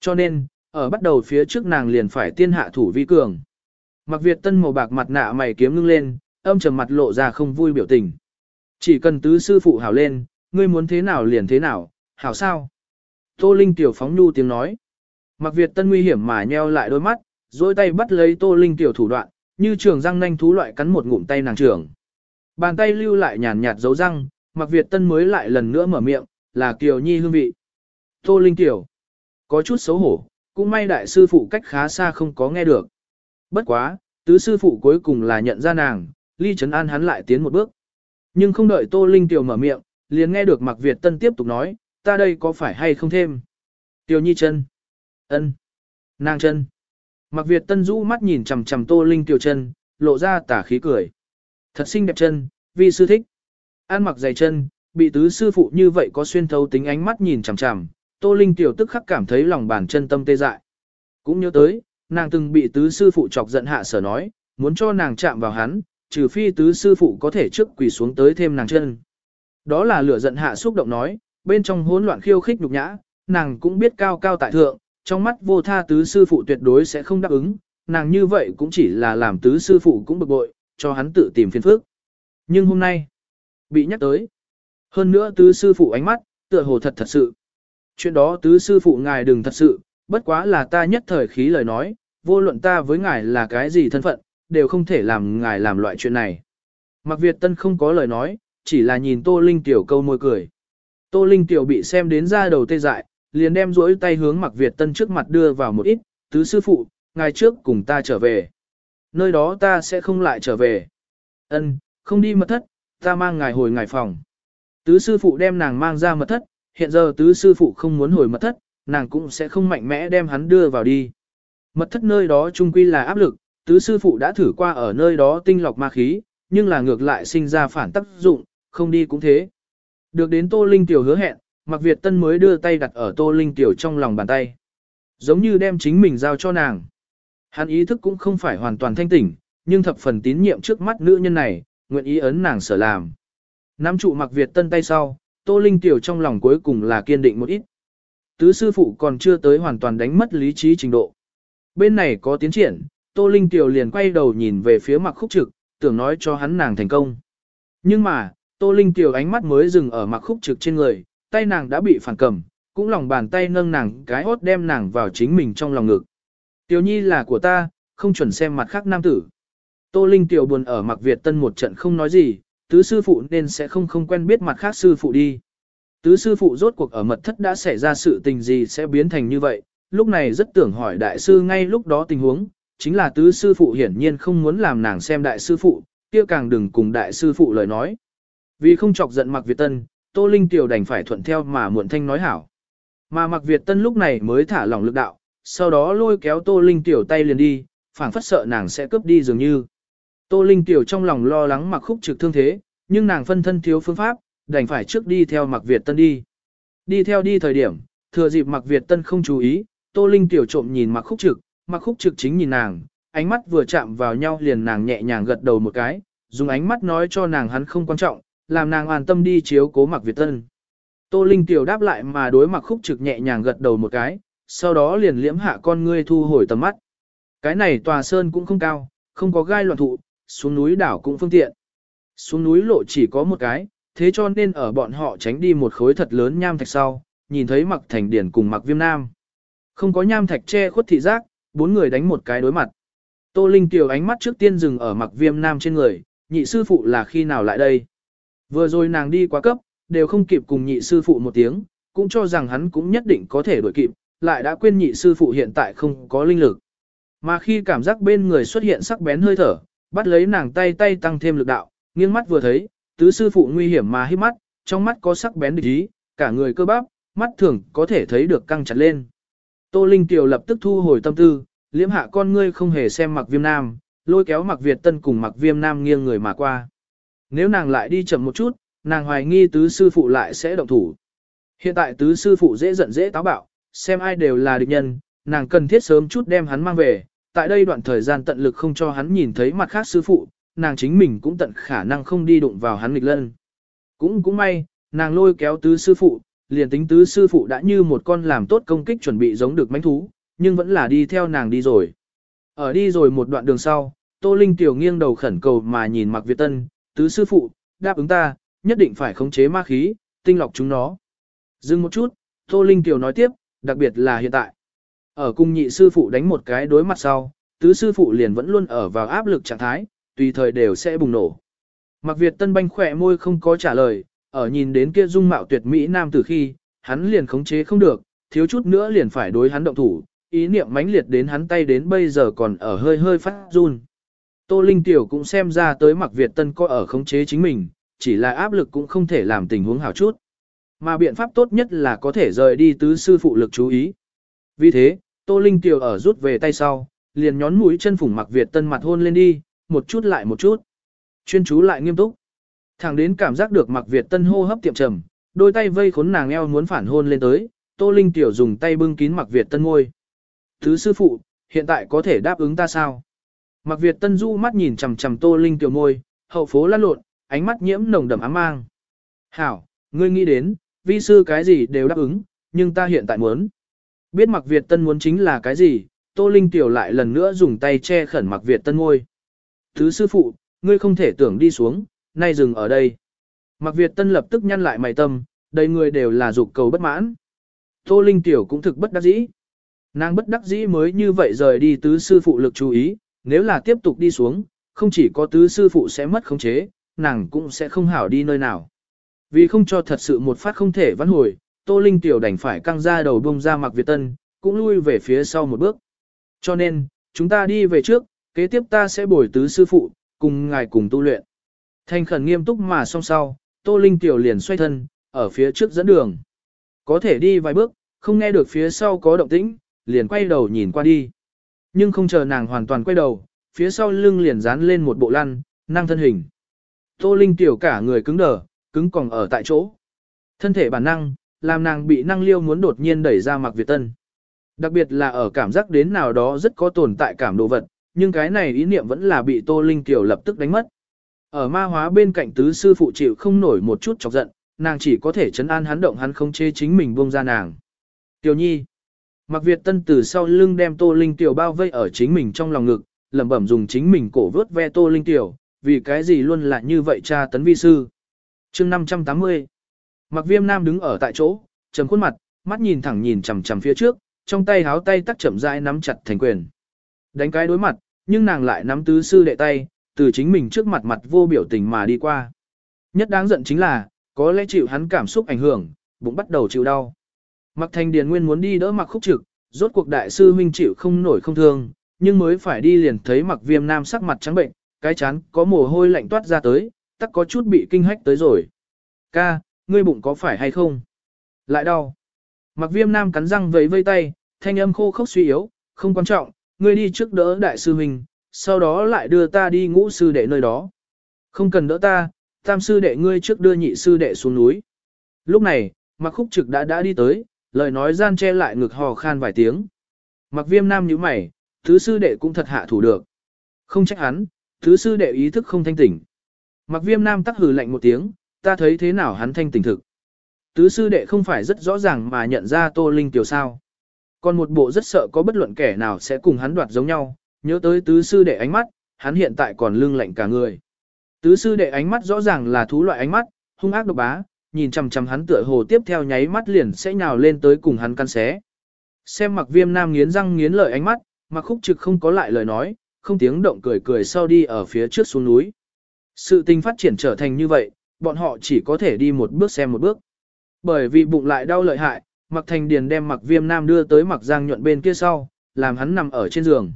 S1: Cho nên, ở bắt đầu phía trước nàng liền phải tiên hạ thủ vi cường. Mặc Việt Tân màu bạc mặt nạ mày kiếm ngưng lên, âm trầm mặt lộ ra không vui biểu tình. Chỉ cần tứ sư phụ hảo lên, ngươi muốn thế nào liền thế nào, hảo sao? Tô Linh tiểu phóng nhu tiếng nói. Mặc Việt Tân nguy hiểm mà nheo lại đôi mắt, dối tay bắt lấy Tô Linh tiểu thủ đoạn, như trường răng nanh thú loại cắn một ngụm tay nàng trưởng. Bàn tay lưu lại nhàn nhạt dấu răng, Mặc Việt Tân mới lại lần nữa mở miệng, là Kiều Nhi hương vị. Tô Linh tiểu. Có chút xấu hổ, cũng may đại sư phụ cách khá xa không có nghe được. Bất quá, tứ sư phụ cuối cùng là nhận ra nàng, ly trấn an hắn lại tiến một bước. Nhưng không đợi Tô Linh Tiểu mở miệng, liền nghe được Mạc Việt Tân tiếp tục nói, ta đây có phải hay không thêm? Kiều Nhi chân, ân, nàng chân. Mạc Việt Tân rũ mắt nhìn chằm chằm Tô Linh Tiểu chân, lộ ra tả khí cười. Thật xinh đẹp chân, vi sư thích. An mặc dày chân, bị tứ sư phụ như vậy có xuyên thấu tính ánh mắt nhìn chằm chằm, Tô Linh Tiểu tức khắc cảm thấy lòng bàn chân tâm tê dại. Cũng nhớ tới, nàng từng bị tứ sư phụ chọc giận hạ sở nói, muốn cho nàng chạm vào hắn, trừ phi tứ sư phụ có thể trước quỳ xuống tới thêm nàng chân. Đó là lửa giận hạ xúc động nói, bên trong hỗn loạn khiêu khích nhục nhã, nàng cũng biết cao cao tại thượng, trong mắt vô tha tứ sư phụ tuyệt đối sẽ không đáp ứng, nàng như vậy cũng chỉ là làm tứ sư phụ cũng bực bội, cho hắn tự tìm phiền phức. Nhưng hôm nay, bị nhắc tới. Hơn nữa tứ sư phụ ánh mắt, tựa hồ thật thật sự. Chuyện đó tứ sư phụ ngài đừng thật sự, bất quá là ta nhất thời khí lời nói, vô luận ta với ngài là cái gì thân phận, đều không thể làm ngài làm loại chuyện này. Mặc Việt Tân không có lời nói, chỉ là nhìn Tô Linh Tiểu câu môi cười. Tô Linh Tiểu bị xem đến ra đầu tê dại, liền đem rỗi tay hướng Mặc Việt Tân trước mặt đưa vào một ít, tứ sư phụ, ngài trước cùng ta trở về. Nơi đó ta sẽ không lại trở về. Ân, không đi mật thất, ta mang ngài hồi ngài phòng. Tứ sư phụ đem nàng mang ra mật thất, hiện giờ tứ sư phụ không muốn hồi mật thất, nàng cũng sẽ không mạnh mẽ đem hắn đưa vào đi. Mật thất nơi đó trung quy là áp lực, tứ sư phụ đã thử qua ở nơi đó tinh lọc ma khí, nhưng là ngược lại sinh ra phản tác dụng, không đi cũng thế. Được đến Tô Linh Tiểu hứa hẹn, Mạc Việt Tân mới đưa tay đặt ở Tô Linh Tiểu trong lòng bàn tay. Giống như đem chính mình giao cho nàng. Hắn ý thức cũng không phải hoàn toàn thanh tỉnh, nhưng thập phần tín nhiệm trước mắt nữ nhân này, nguyện ý ấn nàng sở làm. Nam trụ mặc Việt Tân tay sau, Tô Linh Tiểu trong lòng cuối cùng là kiên định một ít. Tứ sư phụ còn chưa tới hoàn toàn đánh mất lý trí trình độ. Bên này có tiến triển, Tô Linh Tiểu liền quay đầu nhìn về phía mặc khúc trực, tưởng nói cho hắn nàng thành công. Nhưng mà, Tô Linh Tiểu ánh mắt mới dừng ở mặc khúc trực trên người, tay nàng đã bị phản cầm, cũng lòng bàn tay nâng nàng cái hốt đem nàng vào chính mình trong lòng ngực. Tiểu nhi là của ta, không chuẩn xem mặt khác nam tử. Tô Linh Tiểu buồn ở mặc Việt Tân một trận không nói gì, tứ sư phụ nên sẽ không không quen biết mặt khác sư phụ đi. Tứ sư phụ rốt cuộc ở mật thất đã xảy ra sự tình gì sẽ biến thành như vậy, lúc này rất tưởng hỏi đại sư ngay lúc đó tình huống, chính là tứ sư phụ hiển nhiên không muốn làm nàng xem đại sư phụ, kia càng đừng cùng đại sư phụ lời nói. Vì không chọc giận Mạc Việt Tân, Tô Linh Tiểu đành phải thuận theo mà muộn thanh nói hảo. Mà Mạc Việt Tân lúc này mới thả lỏng lực đạo, sau đó lôi kéo Tô Linh Tiểu tay liền đi, phảng phất sợ nàng sẽ cướp đi dường như. Tô Linh Tiểu trong lòng lo lắng mặc Khúc trực thương thế, nhưng nàng phân thân thiếu phương pháp, đành phải trước đi theo mặc Việt Tân đi. Đi theo đi thời điểm, thừa dịp mặc Việt Tân không chú ý, Tô Linh tiểu trộm nhìn mặc Khúc Trực, mặc Khúc Trực chính nhìn nàng, ánh mắt vừa chạm vào nhau liền nàng nhẹ nhàng gật đầu một cái, dùng ánh mắt nói cho nàng hắn không quan trọng, làm nàng an tâm đi chiếu cố mặc Việt Tân. Tô Linh tiểu đáp lại mà đối mặc Khúc Trực nhẹ nhàng gật đầu một cái, sau đó liền liễm hạ con ngươi thu hồi tầm mắt. Cái này tòa sơn cũng không cao, không có gai loạn thụ, xuống núi đảo cũng phương tiện. Xuống núi lộ chỉ có một cái, thế cho nên ở bọn họ tránh đi một khối thật lớn nham thạch sau, nhìn thấy mặc thành điển cùng mặc viêm nam. Không có nham thạch che khuất thị giác, bốn người đánh một cái đối mặt. Tô Linh Tiểu ánh mắt trước tiên dừng ở mặc viêm nam trên người, nhị sư phụ là khi nào lại đây. Vừa rồi nàng đi quá cấp, đều không kịp cùng nhị sư phụ một tiếng, cũng cho rằng hắn cũng nhất định có thể đuổi kịp, lại đã quên nhị sư phụ hiện tại không có linh lực. Mà khi cảm giác bên người xuất hiện sắc bén hơi thở, bắt lấy nàng tay tay tăng thêm lực đạo, nghiêng mắt vừa thấy, tứ sư phụ nguy hiểm mà hít mắt, trong mắt có sắc bén địch ý, cả người cơ bắp, mắt thường có thể thấy được căng chặt lên. Tô Linh Tiểu lập tức thu hồi tâm tư, liễm hạ con ngươi không hề xem mặc viêm nam, lôi kéo mặc Việt Tân cùng mặc viêm nam nghiêng người mà qua. Nếu nàng lại đi chậm một chút, nàng hoài nghi tứ sư phụ lại sẽ động thủ. Hiện tại tứ sư phụ dễ giận dễ táo bạo, xem ai đều là địch nhân, nàng cần thiết sớm chút đem hắn mang về, tại đây đoạn thời gian tận lực không cho hắn nhìn thấy mặt khác sư phụ, nàng chính mình cũng tận khả năng không đi đụng vào hắn nghịch lân. Cũng cũng may, nàng lôi kéo tứ sư phụ, liền tính tứ sư phụ đã như một con làm tốt công kích chuẩn bị giống được mánh thú, nhưng vẫn là đi theo nàng đi rồi. Ở đi rồi một đoạn đường sau, Tô Linh tiểu nghiêng đầu khẩn cầu mà nhìn Mạc Việt Tân, tứ sư phụ, đáp ứng ta, nhất định phải khống chế ma khí, tinh lọc chúng nó. Dừng một chút, Tô Linh tiểu nói tiếp, đặc biệt là hiện tại. Ở cung nhị sư phụ đánh một cái đối mặt sau, tứ sư phụ liền vẫn luôn ở vào áp lực trạng thái, tùy thời đều sẽ bùng nổ. mặc Việt Tân banh khỏe môi không có trả lời, ở nhìn đến kia dung mạo tuyệt mỹ nam tử khi, hắn liền khống chế không được, thiếu chút nữa liền phải đối hắn động thủ, ý niệm mãnh liệt đến hắn tay đến bây giờ còn ở hơi hơi phát run. Tô Linh Tiểu cũng xem ra tới mặc Việt Tân có ở khống chế chính mình, chỉ là áp lực cũng không thể làm tình huống hảo chút. Mà biện pháp tốt nhất là có thể rời đi tứ sư phụ lực chú ý. Vì thế, Tô Linh Tiểu ở rút về tay sau, liền nhón mũi chân phủng mặc Việt Tân mặt hôn lên đi, một chút lại một chút. Chuyên chú lại nghiêm túc. Thẳng đến cảm giác được mặc Việt Tân hô hấp tiệm trầm, đôi tay vây khốn nàng eo muốn phản hôn lên tới, Tô Linh Tiểu dùng tay bưng kín mặc Việt Tân ngôi. Thứ sư phụ, hiện tại có thể đáp ứng ta sao? mặc Việt Tân du mắt nhìn chằm chằm Tô Linh Tiểu môi, hậu phố lăn lộn, ánh mắt nhiễm nồng đậm ám mang. Hảo, ngươi nghĩ đến, vi sư cái gì đều đáp ứng, nhưng ta hiện tại muốn. Biết Mạc Việt Tân muốn chính là cái gì, Tô Linh Tiểu lại lần nữa dùng tay che khẩn Mạc Việt Tân ngôi. Thứ sư phụ, ngươi không thể tưởng đi xuống, nay dừng ở đây. Mạc Việt Tân lập tức nhăn lại mày tâm, đầy người đều là dục cầu bất mãn. Tô Linh Tiểu cũng thực bất đắc dĩ. Nàng bất đắc dĩ mới như vậy rời đi tứ sư phụ lực chú ý, nếu là tiếp tục đi xuống, không chỉ có tứ sư phụ sẽ mất khống chế, nàng cũng sẽ không hảo đi nơi nào. Vì không cho thật sự một phát không thể vãn hồi, Tô Linh Tiểu đành phải căng ra đầu bông ra mặc Việt Tân, cũng lui về phía sau một bước. Cho nên, chúng ta đi về trước, kế tiếp ta sẽ bồi tứ sư phụ, cùng ngài cùng tu luyện. Thanh khẩn nghiêm túc mà song sau, Tô Linh Tiểu liền xoay thân, ở phía trước dẫn đường. Có thể đi vài bước, không nghe được phía sau có động tĩnh, liền quay đầu nhìn qua đi. Nhưng không chờ nàng hoàn toàn quay đầu, phía sau lưng liền dán lên một bộ lăn, năng thân hình. Tô Linh Tiểu cả người cứng đờ, cứng còng ở tại chỗ. Thân thể bản năng, làm nàng bị năng liêu muốn đột nhiên đẩy ra mặc Việt Tân. Đặc biệt là ở cảm giác đến nào đó rất có tồn tại cảm đồ vật, nhưng cái này ý niệm vẫn là bị Tô Linh Kiều lập tức đánh mất. Ở ma hóa bên cạnh tứ sư phụ chịu không nổi một chút chọc giận, nàng chỉ có thể chấn an hắn động hắn không chê chính mình buông ra nàng. Tiểu nhi. Mặc Việt Tân từ sau lưng đem Tô Linh Tiểu bao vây ở chính mình trong lòng ngực, lẩm bẩm dùng chính mình cổ vớt ve Tô Linh Tiểu, vì cái gì luôn là như vậy cha tấn vi sư chương 580. Mặc Viêm Nam đứng ở tại chỗ, trầm khuôn mặt, mắt nhìn thẳng nhìn chằm chằm phía trước, trong tay háo tay tắc chậm rãi nắm chặt thành quyền. Đánh cái đối mặt, nhưng nàng lại nắm tứ sư đệ tay, từ chính mình trước mặt mặt vô biểu tình mà đi qua. Nhất đáng giận chính là, có lẽ chịu hắn cảm xúc ảnh hưởng, bụng bắt đầu chịu đau. Mặc thành điền nguyên muốn đi đỡ mặc khúc trực, rốt cuộc đại sư huynh chịu không nổi không thương, nhưng mới phải đi liền thấy mặc viêm nam sắc mặt trắng bệnh, cái chán có mồ hôi lạnh toát ra tới, tắc có chút bị kinh hách tới rồi. Ca, ngươi bụng có phải hay không? Lại đau. Mặc viêm nam cắn răng vẫy vây tay, thanh âm khô khốc suy yếu, không quan trọng, ngươi đi trước đỡ đại sư huynh, sau đó lại đưa ta đi ngũ sư đệ nơi đó. Không cần đỡ ta, tam sư đệ ngươi trước đưa nhị sư đệ xuống núi. Lúc này, mặc khúc trực đã đã đi tới, lời nói gian che lại ngực hò khan vài tiếng. Mặc viêm nam như mày, thứ sư đệ cũng thật hạ thủ được. Không trách hắn, thứ sư đệ ý thức không thanh tỉnh. Mặc viêm nam tắc hừ lạnh một tiếng, ta thấy thế nào hắn thanh tỉnh thực. Tứ sư đệ không phải rất rõ ràng mà nhận ra Tô Linh tiểu sao. Còn một bộ rất sợ có bất luận kẻ nào sẽ cùng hắn đoạt giống nhau, nhớ tới tứ sư đệ ánh mắt, hắn hiện tại còn lưng lạnh cả người. Tứ sư đệ ánh mắt rõ ràng là thú loại ánh mắt, hung ác độc bá, nhìn chằm chằm hắn tựa hồ tiếp theo nháy mắt liền sẽ nhào lên tới cùng hắn căn xé. Xem mặc viêm nam nghiến răng nghiến lợi ánh mắt, mặc khúc trực không có lại lời nói, không tiếng động cười cười sau đi ở phía trước xuống núi. Sự tình phát triển trở thành như vậy, bọn họ chỉ có thể đi một bước xem một bước. Bởi vì bụng lại đau lợi hại, mặc thành điền đem mặc viêm nam đưa tới mặc giang nhuận bên kia sau, làm hắn nằm ở trên giường.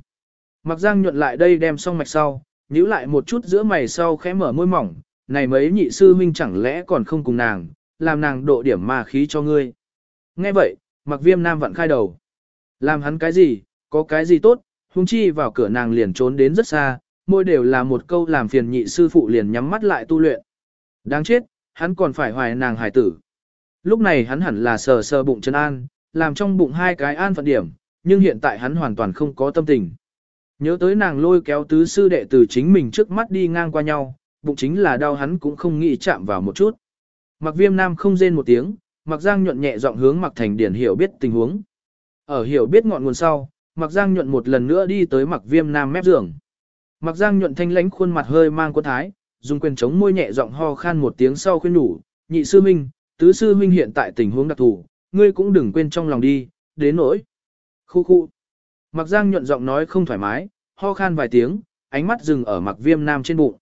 S1: Mặc giang nhuận lại đây đem xong mạch sau, nhíu lại một chút giữa mày sau khẽ mở môi mỏng, này mấy nhị sư huynh chẳng lẽ còn không cùng nàng, làm nàng độ điểm ma khí cho ngươi. Nghe vậy, mặc viêm nam vặn khai đầu. Làm hắn cái gì, có cái gì tốt, hung chi vào cửa nàng liền trốn đến rất xa, môi đều là một câu làm phiền nhị sư phụ liền nhắm mắt lại tu luyện. Đáng chết, hắn còn phải hoài nàng hải tử. Lúc này hắn hẳn là sờ sờ bụng chân an, làm trong bụng hai cái an phận điểm, nhưng hiện tại hắn hoàn toàn không có tâm tình. Nhớ tới nàng lôi kéo tứ sư đệ từ chính mình trước mắt đi ngang qua nhau, bụng chính là đau hắn cũng không nghĩ chạm vào một chút. Mặc viêm nam không rên một tiếng, mặc giang nhuận nhẹ giọng hướng mặc thành điển hiểu biết tình huống. Ở hiểu biết ngọn nguồn sau, mặc giang nhuận một lần nữa đi tới mặc viêm nam mép giường. Mặc giang nhuận thanh lãnh khuôn mặt hơi mang quân thái, dùng quyền chống môi nhẹ giọng ho khan một tiếng sau khuyên nhủ, nhị sư huynh, tứ sư huynh hiện tại tình huống đặc thù, ngươi cũng đừng quên trong lòng đi, đến nỗi. Khu khu. Mặc giang nhuận giọng nói không thoải mái, ho khan vài tiếng, ánh mắt dừng ở mặc viêm nam trên bụng.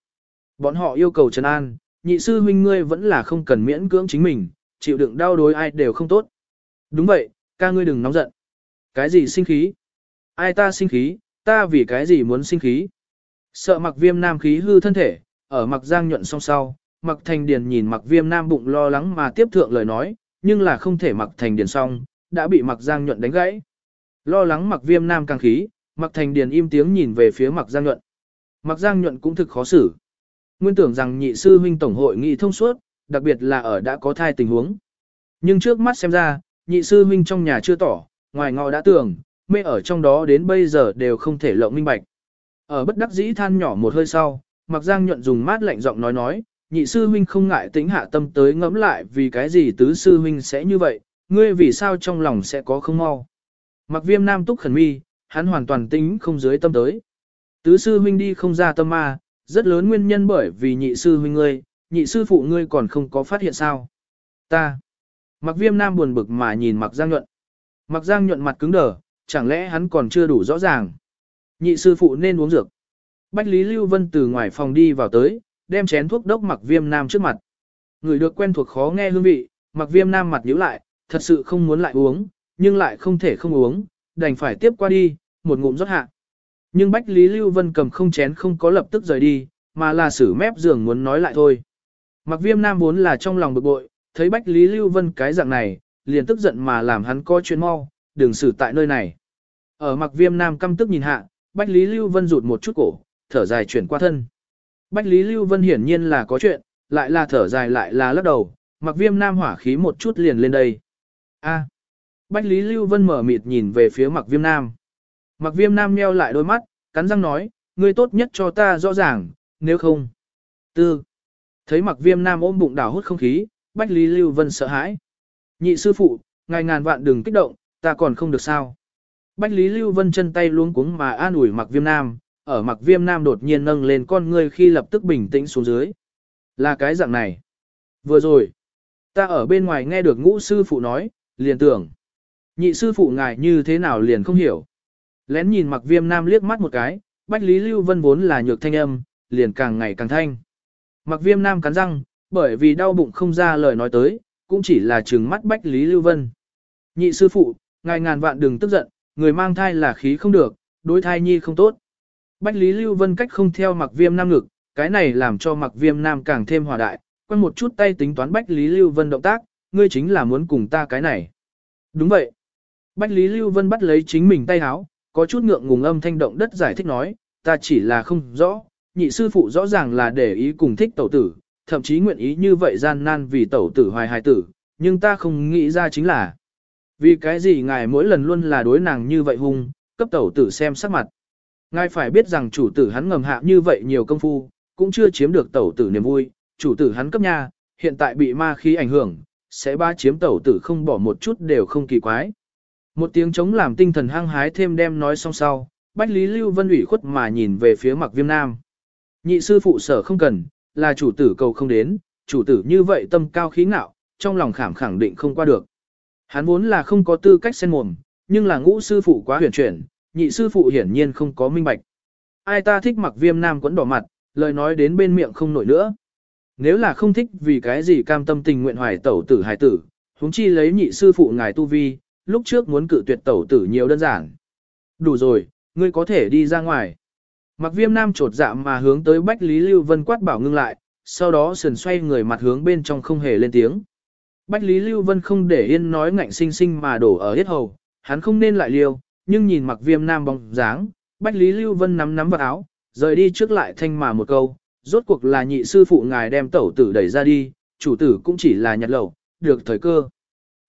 S1: Bọn họ yêu cầu trấn an, nhị sư huynh ngươi vẫn là không cần miễn cưỡng chính mình, chịu đựng đau đối ai đều không tốt. Đúng vậy, ca ngươi đừng nóng giận. Cái gì sinh khí? Ai ta sinh khí, ta vì cái gì muốn sinh khí? Sợ mặc viêm nam khí hư thân thể, ở mặc giang nhuận song sau, mặc thành điền nhìn mặc viêm nam bụng lo lắng mà tiếp thượng lời nói, nhưng là không thể mặc thành điền xong, đã bị mặc giang nhuận đánh gãy. Lo lắng mặc viêm nam càng khí, mặc thành điền im tiếng nhìn về phía mặc giang nhuận. Mặc giang nhuận cũng thực khó xử. Nguyên tưởng rằng nhị sư huynh tổng hội nghị thông suốt, đặc biệt là ở đã có thai tình huống. Nhưng trước mắt xem ra, nhị sư huynh trong nhà chưa tỏ, ngoài ngọ đã tưởng, mê ở trong đó đến bây giờ đều không thể lộng minh bạch. Ở bất đắc dĩ than nhỏ một hơi sau, Mặc Giang nhuận dùng mát lạnh giọng nói nói, nhị sư huynh không ngại tính hạ tâm tới ngẫm lại vì cái gì tứ sư huynh sẽ như vậy, ngươi vì sao trong lòng sẽ có không mau. Mặc viêm nam túc khẩn mi, hắn hoàn toàn tính không dưới tâm tới. Tứ sư huynh đi không ra tâm ma, rất lớn nguyên nhân bởi vì nhị sư huynh ngươi, nhị sư phụ ngươi còn không có phát hiện sao. Ta. Mặc viêm nam buồn bực mà nhìn mặc giang nhuận. Mặc giang nhuận mặt cứng đờ, chẳng lẽ hắn còn chưa đủ rõ ràng. Nhị sư phụ nên uống dược. Bách Lý Lưu Vân từ ngoài phòng đi vào tới, đem chén thuốc đốc mặc viêm nam trước mặt. Người được quen thuộc khó nghe hương vị, mặc viêm nam mặt nhíu lại, thật sự không muốn lại uống, nhưng lại không thể không uống, đành phải tiếp qua đi, một ngụm rót hạ. Nhưng Bách Lý Lưu Vân cầm không chén không có lập tức rời đi, mà là xử mép giường muốn nói lại thôi. Mặc viêm nam vốn là trong lòng bực bội, thấy Bách Lý Lưu Vân cái dạng này, liền tức giận mà làm hắn coi chuyện mau, đừng xử tại nơi này. Ở mặc viêm nam căm tức nhìn hạ, Bách Lý Lưu Vân rụt một chút cổ, thở dài chuyển qua thân. Bách Lý Lưu Vân hiển nhiên là có chuyện, lại là thở dài lại là lắc đầu, mặc viêm nam hỏa khí một chút liền lên đây. A. Bách Lý Lưu Vân mở mịt nhìn về phía mặc viêm nam. Mặc viêm nam meo lại đôi mắt, cắn răng nói, ngươi tốt nhất cho ta rõ ràng, nếu không. Tư. Thấy mặc viêm nam ôm bụng đảo hút không khí, Bách Lý Lưu Vân sợ hãi. Nhị sư phụ, ngài ngàn vạn đừng kích động, ta còn không được sao. Bách Lý Lưu Vân chân tay luống cuống mà an ủi mặc viêm nam, ở mặc viêm nam đột nhiên nâng lên con ngươi khi lập tức bình tĩnh xuống dưới. Là cái dạng này. Vừa rồi, ta ở bên ngoài nghe được ngũ sư phụ nói, liền tưởng. Nhị sư phụ ngài như thế nào liền không hiểu. Lén nhìn mặc viêm nam liếc mắt một cái, Bách Lý Lưu Vân vốn là nhược thanh âm, liền càng ngày càng thanh. Mặc viêm nam cắn răng, bởi vì đau bụng không ra lời nói tới, cũng chỉ là trừng mắt Bách Lý Lưu Vân. Nhị sư phụ, ngài ngàn vạn đừng tức giận, người mang thai là khí không được, đối thai nhi không tốt. Bách Lý Lưu Vân cách không theo mặc viêm nam ngực, cái này làm cho mặc viêm nam càng thêm hòa đại, quăng một chút tay tính toán Bách Lý Lưu Vân động tác, ngươi chính là muốn cùng ta cái này. Đúng vậy. Bách Lý Lưu Vân bắt lấy chính mình tay háo, có chút ngượng ngùng âm thanh động đất giải thích nói, ta chỉ là không rõ, nhị sư phụ rõ ràng là để ý cùng thích tẩu tử, thậm chí nguyện ý như vậy gian nan vì tẩu tử hoài hài tử, nhưng ta không nghĩ ra chính là, vì cái gì ngài mỗi lần luôn là đối nàng như vậy hung, cấp tẩu tử xem sắc mặt. Ngài phải biết rằng chủ tử hắn ngầm hạ như vậy nhiều công phu, cũng chưa chiếm được tẩu tử niềm vui, chủ tử hắn cấp nha, hiện tại bị ma khí ảnh hưởng, sẽ ba chiếm tẩu tử không bỏ một chút đều không kỳ quái. Một tiếng chống làm tinh thần hăng hái thêm đem nói xong sau, Bách Lý Lưu Vân ủy khuất mà nhìn về phía mặc viêm nam. Nhị sư phụ sở không cần, là chủ tử cầu không đến, chủ tử như vậy tâm cao khí ngạo, trong lòng khảm khẳng định không qua được. Hắn vốn là không có tư cách xen mồm, nhưng là ngũ sư phụ quá huyền chuyển, nhị sư phụ hiển nhiên không có minh bạch. Ai ta thích mặc viêm nam quấn đỏ mặt, lời nói đến bên miệng không nổi nữa. Nếu là không thích vì cái gì cam tâm tình nguyện hoài tẩu tử hài tử, huống chi lấy nhị sư phụ ngài tu vi, lúc trước muốn cự tuyệt tẩu tử nhiều đơn giản. Đủ rồi, ngươi có thể đi ra ngoài. Mặc viêm nam trột dạ mà hướng tới Bách Lý Lưu Vân quát bảo ngưng lại, sau đó sườn xoay người mặt hướng bên trong không hề lên tiếng. Bách Lý Lưu Vân không để yên nói ngạnh sinh sinh mà đổ ở hết hầu, hắn không nên lại liêu, nhưng nhìn mặc viêm nam bóng dáng, Bách Lý Lưu Vân nắm nắm vào áo, rời đi trước lại thanh mà một câu, rốt cuộc là nhị sư phụ ngài đem tẩu tử đẩy ra đi, chủ tử cũng chỉ là nhặt lẩu, được thời cơ.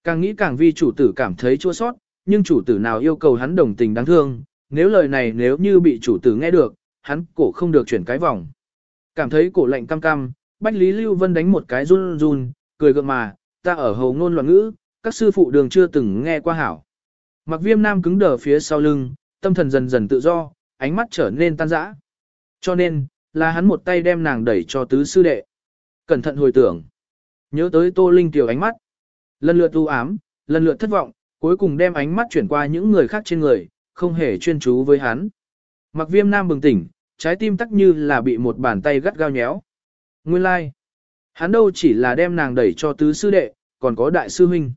S1: Càng nghĩ càng vi chủ tử cảm thấy chua sót, nhưng chủ tử nào yêu cầu hắn đồng tình đáng thương, nếu lời này nếu như bị chủ tử nghe được, hắn cổ không được chuyển cái vòng. Cảm thấy cổ lạnh cam cam, Bách Lý Lưu Vân đánh một cái run run, cười gượng mà, ta ở hầu ngôn loạn ngữ, các sư phụ đường chưa từng nghe qua hảo. Mặc viêm nam cứng đờ phía sau lưng, tâm thần dần dần tự do, ánh mắt trở nên tan rã. Cho nên, là hắn một tay đem nàng đẩy cho tứ sư đệ. Cẩn thận hồi tưởng. Nhớ tới Tô Linh tiểu ánh mắt. Lần lượt u ám, lần lượt thất vọng, cuối cùng đem ánh mắt chuyển qua những người khác trên người, không hề chuyên chú với hắn. Mặc viêm nam bừng tỉnh, trái tim tắc như là bị một bàn tay gắt gao nhéo. Nguyên lai, like hắn đâu chỉ là đem nàng đẩy cho tứ sư đệ, còn có đại sư huynh.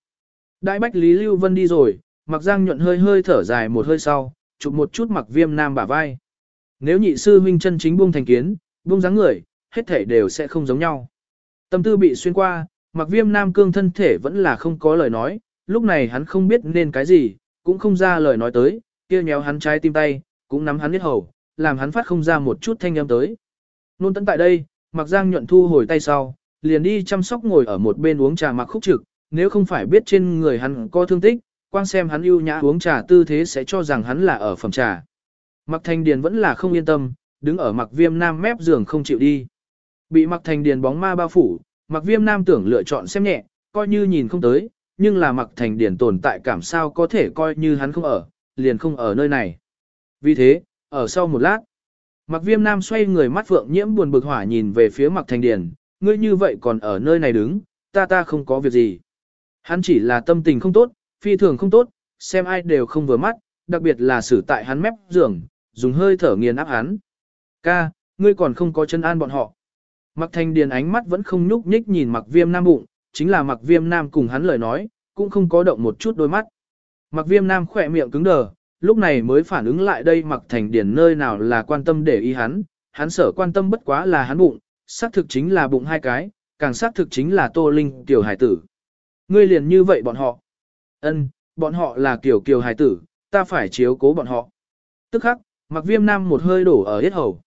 S1: Đại bách Lý Lưu Vân đi rồi, mặc giang nhuận hơi hơi thở dài một hơi sau, chụp một chút mặc viêm nam bả vai. Nếu nhị sư huynh chân chính buông thành kiến, buông dáng người, hết thể đều sẽ không giống nhau. Tâm tư bị xuyên qua, mặc viêm nam cương thân thể vẫn là không có lời nói, lúc này hắn không biết nên cái gì, cũng không ra lời nói tới, kia nhéo hắn trái tim tay, cũng nắm hắn biết hầu, làm hắn phát không ra một chút thanh âm tới. Nôn tận tại đây, mặc giang nhuận thu hồi tay sau, liền đi chăm sóc ngồi ở một bên uống trà mặc khúc trực, nếu không phải biết trên người hắn có thương tích, quang xem hắn ưu nhã uống trà tư thế sẽ cho rằng hắn là ở phẩm trà. Mặc Thành Điền vẫn là không yên tâm, đứng ở mặc viêm nam mép giường không chịu đi. Bị mặc Thành Điền bóng ma bao phủ, mặc viêm nam tưởng lựa chọn xem nhẹ, coi như nhìn không tới, nhưng là mặc Thành Điền tồn tại cảm sao có thể coi như hắn không ở, liền không ở nơi này. Vì thế, ở sau một lát, mặc viêm nam xoay người mắt vượng nhiễm buồn bực hỏa nhìn về phía mặc Thành Điền, ngươi như vậy còn ở nơi này đứng, ta ta không có việc gì. Hắn chỉ là tâm tình không tốt, phi thường không tốt, xem ai đều không vừa mắt, đặc biệt là xử tại hắn mép giường, dùng hơi thở nghiền áp hắn. Ca, ngươi còn không có chân an bọn họ. Mặc thanh điền ánh mắt vẫn không nhúc nhích nhìn mặc viêm nam bụng, chính là mặc viêm nam cùng hắn lời nói, cũng không có động một chút đôi mắt. Mặc viêm nam khỏe miệng cứng đờ, lúc này mới phản ứng lại đây mặc thành điền nơi nào là quan tâm để ý hắn, hắn sở quan tâm bất quá là hắn bụng, xác thực chính là bụng hai cái, càng xác thực chính là tô linh tiểu hải tử. Ngươi liền như vậy bọn họ. ân bọn họ là kiểu kiều hải tử, ta phải chiếu cố bọn họ. Tức khắc, mặc viêm nam một hơi đổ ở hết hầu.